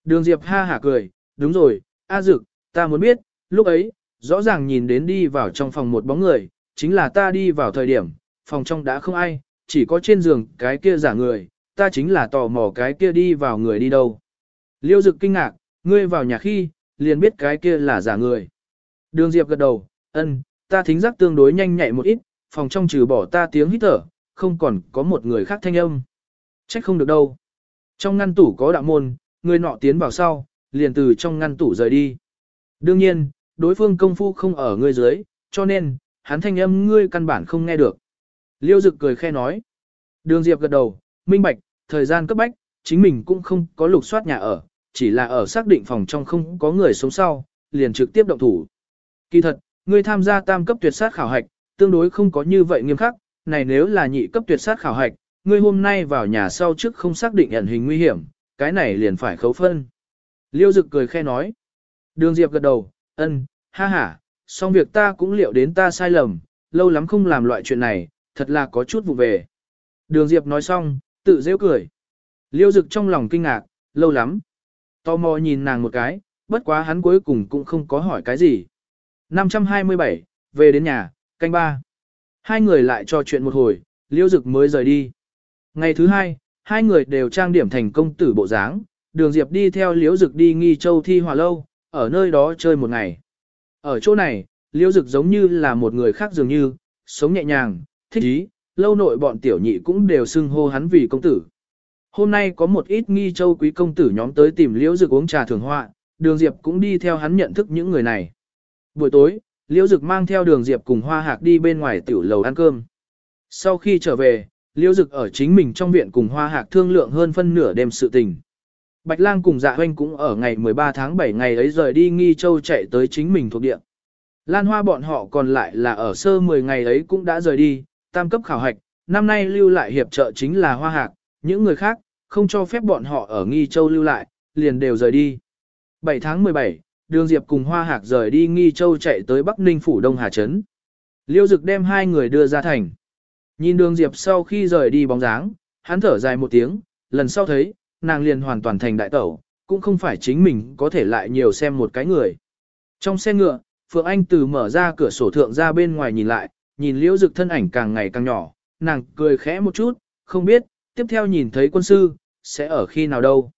Đường Diệp ha hả cười, đúng rồi, A Dực, ta muốn biết, lúc ấy, rõ ràng nhìn đến đi vào trong phòng một bóng người, chính là ta đi vào thời điểm, phòng trong đã không ai, chỉ có trên giường cái kia giả người, ta chính là tò mò cái kia đi vào người đi đâu. Liêu Dực kinh ngạc, ngươi vào nhà khi, liền biết cái kia là giả người. Đường Diệp gật đầu, ân, ta thính giác tương đối nhanh nhạy một ít, phòng trong trừ bỏ ta tiếng hít thở, không còn có một người khác thanh âm. Trách không được đâu. Trong ngăn tủ có đạo môn, người nọ tiến vào sau, liền từ trong ngăn tủ rời đi. Đương nhiên, đối phương công phu không ở ngươi dưới, cho nên, hắn thanh âm ngươi căn bản không nghe được. Liêu Dực cười khe nói. Đường Diệp gật đầu, minh bạch, thời gian cấp bách, chính mình cũng không có lục soát nhà ở, chỉ là ở xác định phòng trong không có người sống sau, liền trực tiếp động thủ. Kỳ thật, người tham gia tam cấp tuyệt sát khảo hạch, tương đối không có như vậy nghiêm khắc, này nếu là nhị cấp tuyệt sát khảo hạch, ngươi hôm nay vào nhà sau trước không xác định ẩn hình nguy hiểm, cái này liền phải khấu phân. Liêu Dực cười khe nói. Đường Diệp gật đầu, ân, ha ha, xong việc ta cũng liệu đến ta sai lầm, lâu lắm không làm loại chuyện này, thật là có chút vụ về. Đường Diệp nói xong, tự dễ cười. Liêu Dực trong lòng kinh ngạc, lâu lắm. Tò mò nhìn nàng một cái, bất quá hắn cuối cùng cũng không có hỏi cái gì. 527, về đến nhà, canh ba. Hai người lại trò chuyện một hồi, Liêu Dực mới rời đi. Ngày thứ hai, Hai người đều trang điểm thành công tử bộ dáng, đường Diệp đi theo Liễu Dực đi nghi châu thi hòa lâu, ở nơi đó chơi một ngày. Ở chỗ này, Liễu Dực giống như là một người khác dường như, sống nhẹ nhàng, thích ý, lâu nội bọn tiểu nhị cũng đều xưng hô hắn vì công tử. Hôm nay có một ít nghi châu quý công tử nhóm tới tìm Liễu Dực uống trà thường họa, đường Diệp cũng đi theo hắn nhận thức những người này. Buổi tối, Liễu Dực mang theo đường Diệp cùng Hoa Hạc đi bên ngoài tiểu lầu ăn cơm. Sau khi trở về, Liễu Dực ở chính mình trong viện cùng Hoa Hạc thương lượng hơn phân nửa đêm sự tình. Bạch Lang cùng Dạ Hoanh cũng ở ngày 13 tháng 7 ngày ấy rời đi Nghi Châu chạy tới chính mình thuộc địa. Lan Hoa bọn họ còn lại là ở sơ 10 ngày ấy cũng đã rời đi, tam cấp khảo hạch, năm nay lưu lại hiệp trợ chính là Hoa Hạc, những người khác, không cho phép bọn họ ở Nghi Châu lưu lại, liền đều rời đi. 7 tháng 17, Đường Diệp cùng Hoa Hạc rời đi Nghi Châu chạy tới Bắc Ninh Phủ Đông Hà Trấn. Liêu Dực đem hai người đưa ra thành. Nhìn Đường Diệp sau khi rời đi bóng dáng, hắn thở dài một tiếng, lần sau thấy, nàng liền hoàn toàn thành đại tẩu, cũng không phải chính mình có thể lại nhiều xem một cái người. Trong xe ngựa, Phượng Anh từ mở ra cửa sổ thượng ra bên ngoài nhìn lại, nhìn Liễu Dực thân ảnh càng ngày càng nhỏ, nàng cười khẽ một chút, không biết, tiếp theo nhìn thấy quân sư, sẽ ở khi nào đâu.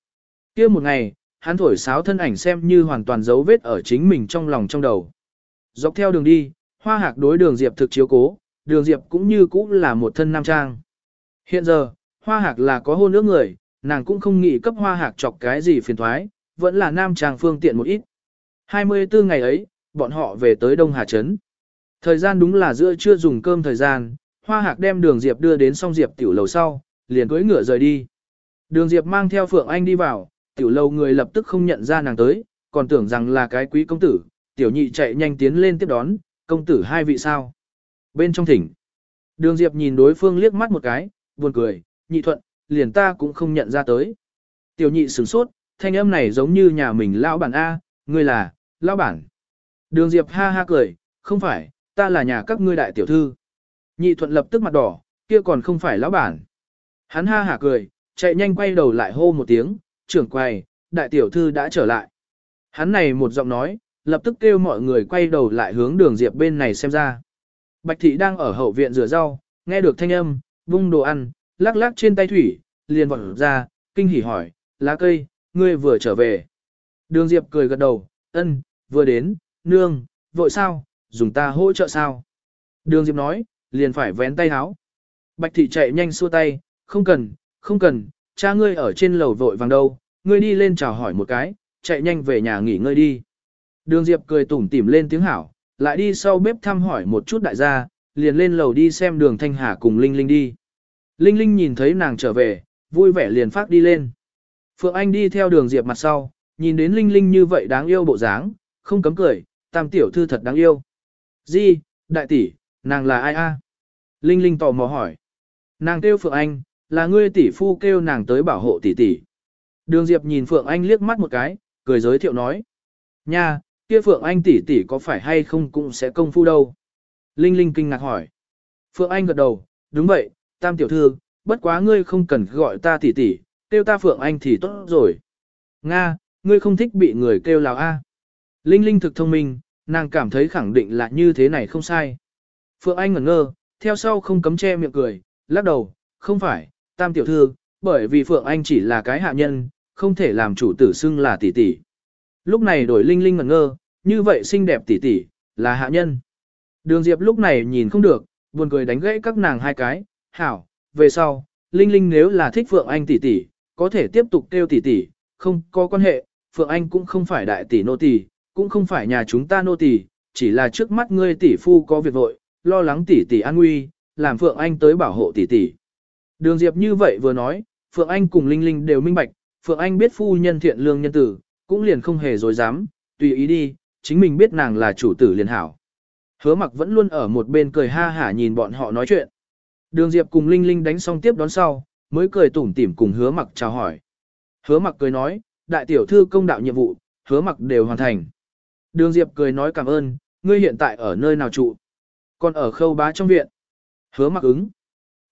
kia một ngày, hắn thổi sáo thân ảnh xem như hoàn toàn dấu vết ở chính mình trong lòng trong đầu. Dọc theo đường đi, hoa hạc đối đường Diệp thực chiếu cố, đường Diệp cũng như cũng là một thân nam trang. Hiện giờ, hoa hạc là có hôn ước người, nàng cũng không nghĩ cấp hoa hạc chọc cái gì phiền thoái, vẫn là nam trang phương tiện một ít. 24 ngày ấy, bọn họ về tới Đông Hà Trấn. Thời gian đúng là giữa trưa dùng cơm thời gian, hoa hạc đem đường Diệp đưa đến song Diệp tiểu lầu sau, liền cưỡi ngựa rời đi. Đường Diệp mang theo Phượng Anh đi vào, tiểu Lâu người lập tức không nhận ra nàng tới, còn tưởng rằng là cái quý công tử, tiểu nhị chạy nhanh tiến lên tiếp đón, công tử hai vị sao. Bên trong thỉnh, đường Diệp nhìn đối phương liếc mắt một cái, buồn cười, nhị thuận, liền ta cũng không nhận ra tới. Tiểu nhị sửng sốt, thanh âm này giống như nhà mình lão bản A, ngươi là, lão bản. Đường Diệp ha ha cười, không phải, ta là nhà các ngươi đại tiểu thư. Nhị thuận lập tức mặt đỏ, kia còn không phải lão bản. Hắn ha hả cười, chạy nhanh quay đầu lại hô một tiếng, trưởng quầy, đại tiểu thư đã trở lại. Hắn này một giọng nói, lập tức kêu mọi người quay đầu lại hướng đường Diệp bên này xem ra. Bạch thị đang ở hậu viện rửa rau, nghe được thanh âm, vung đồ ăn, lắc lắc trên tay thủy, liền vọt ra, kinh hỉ hỏi, lá cây, ngươi vừa trở về. Đường Diệp cười gật đầu, ân, vừa đến, nương, vội sao, dùng ta hỗ trợ sao. Đường Diệp nói, liền phải vén tay háo. Bạch thị chạy nhanh xua tay, không cần, không cần, cha ngươi ở trên lầu vội vàng đâu, ngươi đi lên chào hỏi một cái, chạy nhanh về nhà nghỉ ngơi đi. Đường Diệp cười tủm tỉm lên tiếng hảo, lại đi sau bếp thăm hỏi một chút đại gia, liền lên lầu đi xem đường Thanh Hà cùng Linh Linh đi. Linh Linh nhìn thấy nàng trở về, vui vẻ liền phát đi lên. Phượng Anh đi theo đường Diệp mặt sau, nhìn đến Linh Linh như vậy đáng yêu bộ dáng, không cấm cười, tam tiểu thư thật đáng yêu. Di, đại tỷ, nàng là ai a? Linh Linh tò mò hỏi. Nàng kêu Phượng Anh, là ngươi tỷ phu kêu nàng tới bảo hộ tỷ tỷ. Đường Diệp nhìn Phượng Anh liếc mắt một cái, cười giới thiệu nói. Nha, kia Phượng Anh tỷ tỷ có phải hay không cũng sẽ công phu đâu. Linh Linh kinh ngạc hỏi. Phượng Anh gật đầu, đúng vậy, tam tiểu thư, bất quá ngươi không cần gọi ta tỷ tỷ, kêu ta Phượng Anh thì tốt rồi. Nga, ngươi không thích bị người kêu lào A. Linh Linh thực thông minh, nàng cảm thấy khẳng định là như thế này không sai. Phượng Anh ngẩn ngơ, theo sau không cấm che miệng cười, lắc đầu, không phải, tam tiểu thư, bởi vì Phượng Anh chỉ là cái hạ nhân, không thể làm chủ tử xưng là tỷ tỷ. Lúc này đổi Linh Linh ngẩn ngơ, như vậy xinh đẹp tỷ tỷ, là hạ nhân. Đường Diệp lúc này nhìn không được, buồn cười đánh gãy các nàng hai cái, hảo, về sau, Linh Linh nếu là thích Phượng Anh tỷ tỷ, có thể tiếp tục kêu tỷ tỷ, không có quan hệ, Phượng Anh cũng không phải đại tỷ nô tỷ, cũng không phải nhà chúng ta nô tỷ, chỉ là trước mắt ngươi tỷ phu có việc vội, lo lắng tỷ tỷ an nguy, làm Phượng Anh tới bảo hộ tỷ tỷ. Đường Diệp như vậy vừa nói, Phượng Anh cùng Linh Linh đều minh bạch, Phượng Anh biết phu nhân thiện lương nhân tử, cũng liền không hề dối dám, tùy ý đi, chính mình biết nàng là chủ tử liền hảo. Hứa mặc vẫn luôn ở một bên cười ha hả nhìn bọn họ nói chuyện. Đường Diệp cùng Linh Linh đánh xong tiếp đón sau, mới cười tủm tỉm cùng hứa mặc chào hỏi. Hứa mặc cười nói, đại tiểu thư công đạo nhiệm vụ, hứa mặc đều hoàn thành. Đường Diệp cười nói cảm ơn, ngươi hiện tại ở nơi nào trụ? Còn ở khâu bá trong viện. Hứa mặc ứng.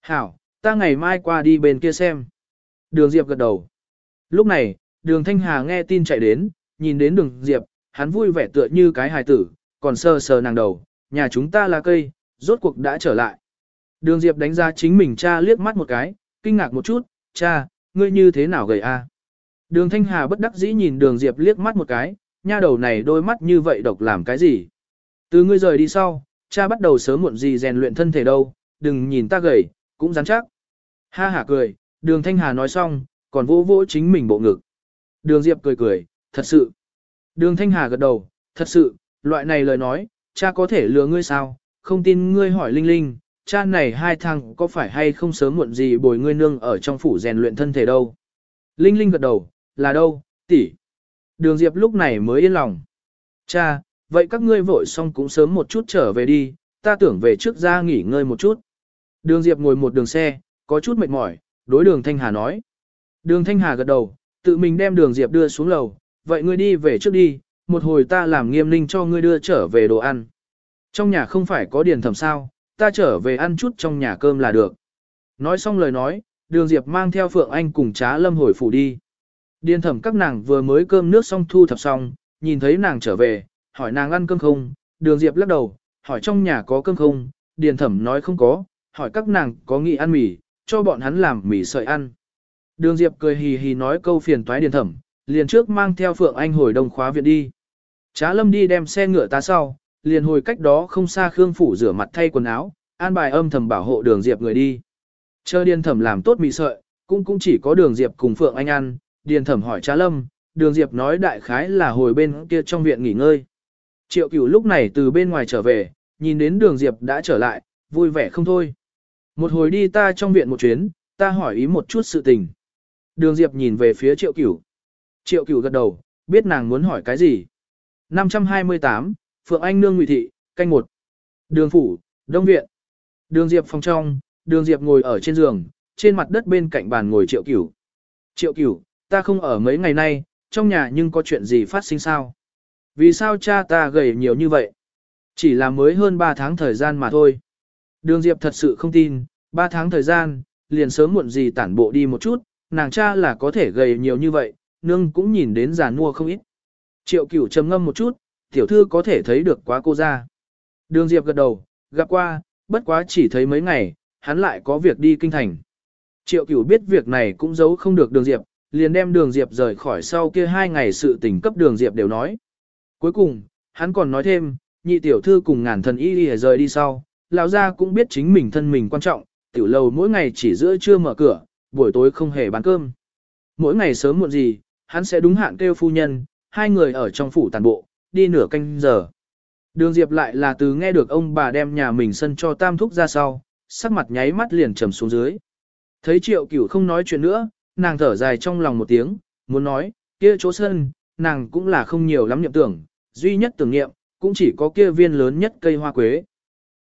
Hảo, ta ngày mai qua đi bên kia xem. Đường Diệp gật đầu. Lúc này, đường Thanh Hà nghe tin chạy đến, nhìn đến đường Diệp, hắn vui vẻ tựa như cái hài tử, còn sờ sờ nàng đầu, nhà chúng ta là cây, rốt cuộc đã trở lại. Đường Diệp đánh ra chính mình cha liếc mắt một cái, kinh ngạc một chút, cha, ngươi như thế nào gầy a? Đường Thanh Hà bất đắc dĩ nhìn đường Diệp liếc mắt một cái, nha đầu này đôi mắt như vậy độc làm cái gì? Từ ngươi rời đi sau, cha bắt đầu sớm muộn gì rèn luyện thân thể đâu, đừng nhìn ta gầy, cũng rắn chắc. Ha hả cười, đường Thanh Hà nói xong, còn vỗ vỗ chính mình bộ ngực. Đường Diệp cười cười, thật sự. Đường Thanh Hà gật đầu, thật sự, loại này lời nói, cha có thể lừa ngươi sao, không tin ngươi hỏi Linh Linh, cha này hai thằng có phải hay không sớm muộn gì bồi ngươi nương ở trong phủ rèn luyện thân thể đâu. Linh Linh gật đầu, là đâu, tỷ. Đường Diệp lúc này mới yên lòng. Cha, vậy các ngươi vội xong cũng sớm một chút trở về đi, ta tưởng về trước ra nghỉ ngơi một chút. Đường Diệp ngồi một đường xe, có chút mệt mỏi, đối đường Thanh Hà nói. Đường Thanh Hà gật đầu, tự mình đem đường Diệp đưa xuống lầu, vậy ngươi đi về trước đi, một hồi ta làm nghiêm ninh cho ngươi đưa trở về đồ ăn. Trong nhà không phải có điền thẩm sao, ta trở về ăn chút trong nhà cơm là được. Nói xong lời nói, đường Diệp mang theo Phượng Anh cùng trá lâm hồi phủ đi. Điền thẩm các nàng vừa mới cơm nước xong thu thập xong, nhìn thấy nàng trở về, hỏi nàng ăn cơm không, đường Diệp lắc đầu, hỏi trong nhà có cơm không, điền thẩm nói không có, hỏi các nàng có nghị ăn mì, cho bọn hắn làm mì sợi ăn. Đường Diệp cười hì hì nói câu phiền toái điền thẩm, liền trước mang theo Phượng Anh hồi đông khóa viện đi. Trá lâm đi đem xe ngựa ta sau, liền hồi cách đó không xa Khương Phủ rửa mặt thay quần áo, an bài âm thầm bảo hộ đường Diệp người đi. Chờ điền thẩm làm tốt mì sợi, cũng cũng chỉ có đường Diệp cùng Phượng Anh ăn, điền thẩm hỏi trá lâm, đường Diệp nói đại khái là hồi bên kia trong viện nghỉ ngơi. Triệu cửu lúc này từ bên ngoài trở về, nhìn đến đường Diệp đã trở lại, vui vẻ không thôi. Một hồi đi ta trong viện một chuyến, ta hỏi ý một chút sự tình. Đường Diệp nhìn về phía triệu cửu. Triệu cửu gật đầu, biết nàng muốn hỏi cái gì. 528, Phượng Anh Nương Ngụy Thị, canh một. Đường Phủ, Đông Viện. Đường Diệp phòng trong, đường Diệp ngồi ở trên giường, trên mặt đất bên cạnh bàn ngồi triệu cửu. Triệu cửu, ta không ở mấy ngày nay, trong nhà nhưng có chuyện gì phát sinh sao? Vì sao cha ta gầy nhiều như vậy? Chỉ là mới hơn 3 tháng thời gian mà thôi. Đường Diệp thật sự không tin, Ba tháng thời gian, liền sớm muộn gì tản bộ đi một chút, nàng cha là có thể gầy nhiều như vậy, nương cũng nhìn đến già nua không ít. Triệu cửu trầm ngâm một chút, tiểu thư có thể thấy được quá cô ra. Đường Diệp gật đầu, gặp qua, bất quá chỉ thấy mấy ngày, hắn lại có việc đi kinh thành. Triệu cửu biết việc này cũng giấu không được đường Diệp, liền đem đường Diệp rời khỏi sau kia hai ngày sự tình cấp đường Diệp đều nói. Cuối cùng, hắn còn nói thêm, nhị tiểu thư cùng ngàn thần y đi rời đi sau, lão gia cũng biết chính mình thân mình quan trọng, tiểu lầu mỗi ngày chỉ giữa trưa mở cửa, buổi tối không hề bán cơm. Mỗi ngày sớm muộn gì, hắn sẽ đúng hạn kêu phu nhân, hai người ở trong phủ tàn bộ, đi nửa canh giờ. Đường Diệp lại là từ nghe được ông bà đem nhà mình sân cho tam thúc ra sau, sắc mặt nháy mắt liền trầm xuống dưới. Thấy triệu cửu không nói chuyện nữa, nàng thở dài trong lòng một tiếng, muốn nói, kia chỗ sân, nàng cũng là không nhiều lắm nhậm tưởng, duy nhất tưởng niệm, cũng chỉ có kia viên lớn nhất cây hoa quế.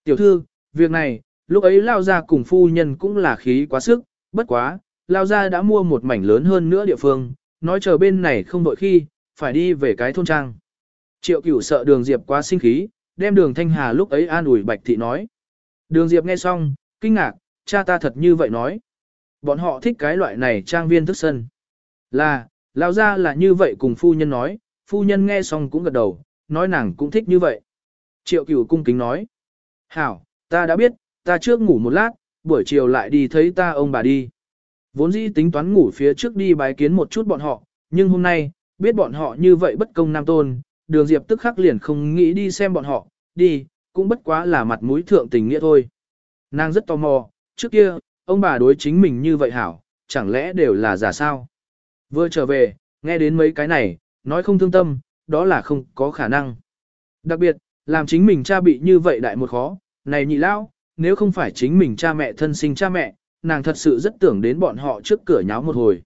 Tiểu thư, việc này, lúc ấy lao ra cùng phu nhân cũng là khí quá sức, bất quá, lao ra đã mua một mảnh lớn hơn nữa địa phương, nói chờ bên này không đội khi, phải đi về cái thôn trang. Triệu cửu sợ đường Diệp quá sinh khí, đem đường Thanh Hà lúc ấy an ủi Bạch Thị nói. Đường Diệp nghe xong, kinh ngạc, cha ta thật như vậy nói. Bọn họ thích cái loại này trang viên thức sân. Là, lao ra là như vậy cùng phu nhân nói, phu nhân nghe xong cũng gật đầu, nói nàng cũng thích như vậy. Triệu cửu cung kính nói. Hảo, ta đã biết, ta trước ngủ một lát, buổi chiều lại đi thấy ta ông bà đi. Vốn dĩ tính toán ngủ phía trước đi bái kiến một chút bọn họ, nhưng hôm nay, biết bọn họ như vậy bất công nam tôn, đường diệp tức khắc liền không nghĩ đi xem bọn họ, đi, cũng bất quá là mặt mũi thượng tình nghĩa thôi. Nàng rất tò mò, trước kia, ông bà đối chính mình như vậy hảo, chẳng lẽ đều là giả sao? Vừa trở về, nghe đến mấy cái này, nói không thương tâm, đó là không có khả năng. Đặc biệt, làm chính mình cha bị như vậy đại một khó, này nhị lao, nếu không phải chính mình cha mẹ thân sinh cha mẹ, nàng thật sự rất tưởng đến bọn họ trước cửa nháo một hồi.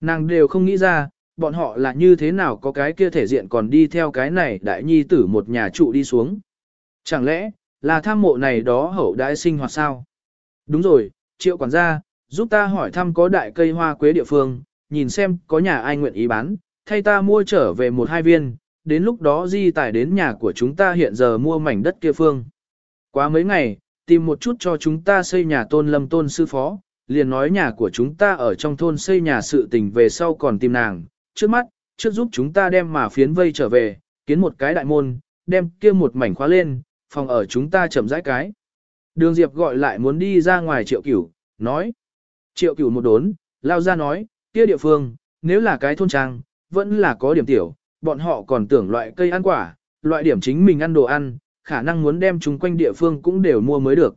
Nàng đều không nghĩ ra, bọn họ là như thế nào có cái kia thể diện còn đi theo cái này đại nhi tử một nhà trụ đi xuống. Chẳng lẽ, là tham mộ này đó hậu đại sinh hoạt sao? Đúng rồi, triệu quản gia, giúp ta hỏi thăm có đại cây hoa quế địa phương, nhìn xem có nhà ai nguyện ý bán, thay ta mua trở về một hai viên, đến lúc đó di tải đến nhà của chúng ta hiện giờ mua mảnh đất kia phương. Quá mấy ngày, tìm một chút cho chúng ta xây nhà tôn lâm tôn sư phó, liền nói nhà của chúng ta ở trong thôn xây nhà sự tình về sau còn tìm nàng, trước mắt, trước giúp chúng ta đem mà phiến vây trở về, kiến một cái đại môn, đem kia một mảnh khóa lên, phòng ở chúng ta chậm rãi cái. Đường Diệp gọi lại muốn đi ra ngoài triệu cửu, nói. Triệu cửu một đốn, lao ra nói, kia địa phương, nếu là cái thôn trang, vẫn là có điểm tiểu, bọn họ còn tưởng loại cây ăn quả, loại điểm chính mình ăn đồ ăn, khả năng muốn đem chúng quanh địa phương cũng đều mua mới được.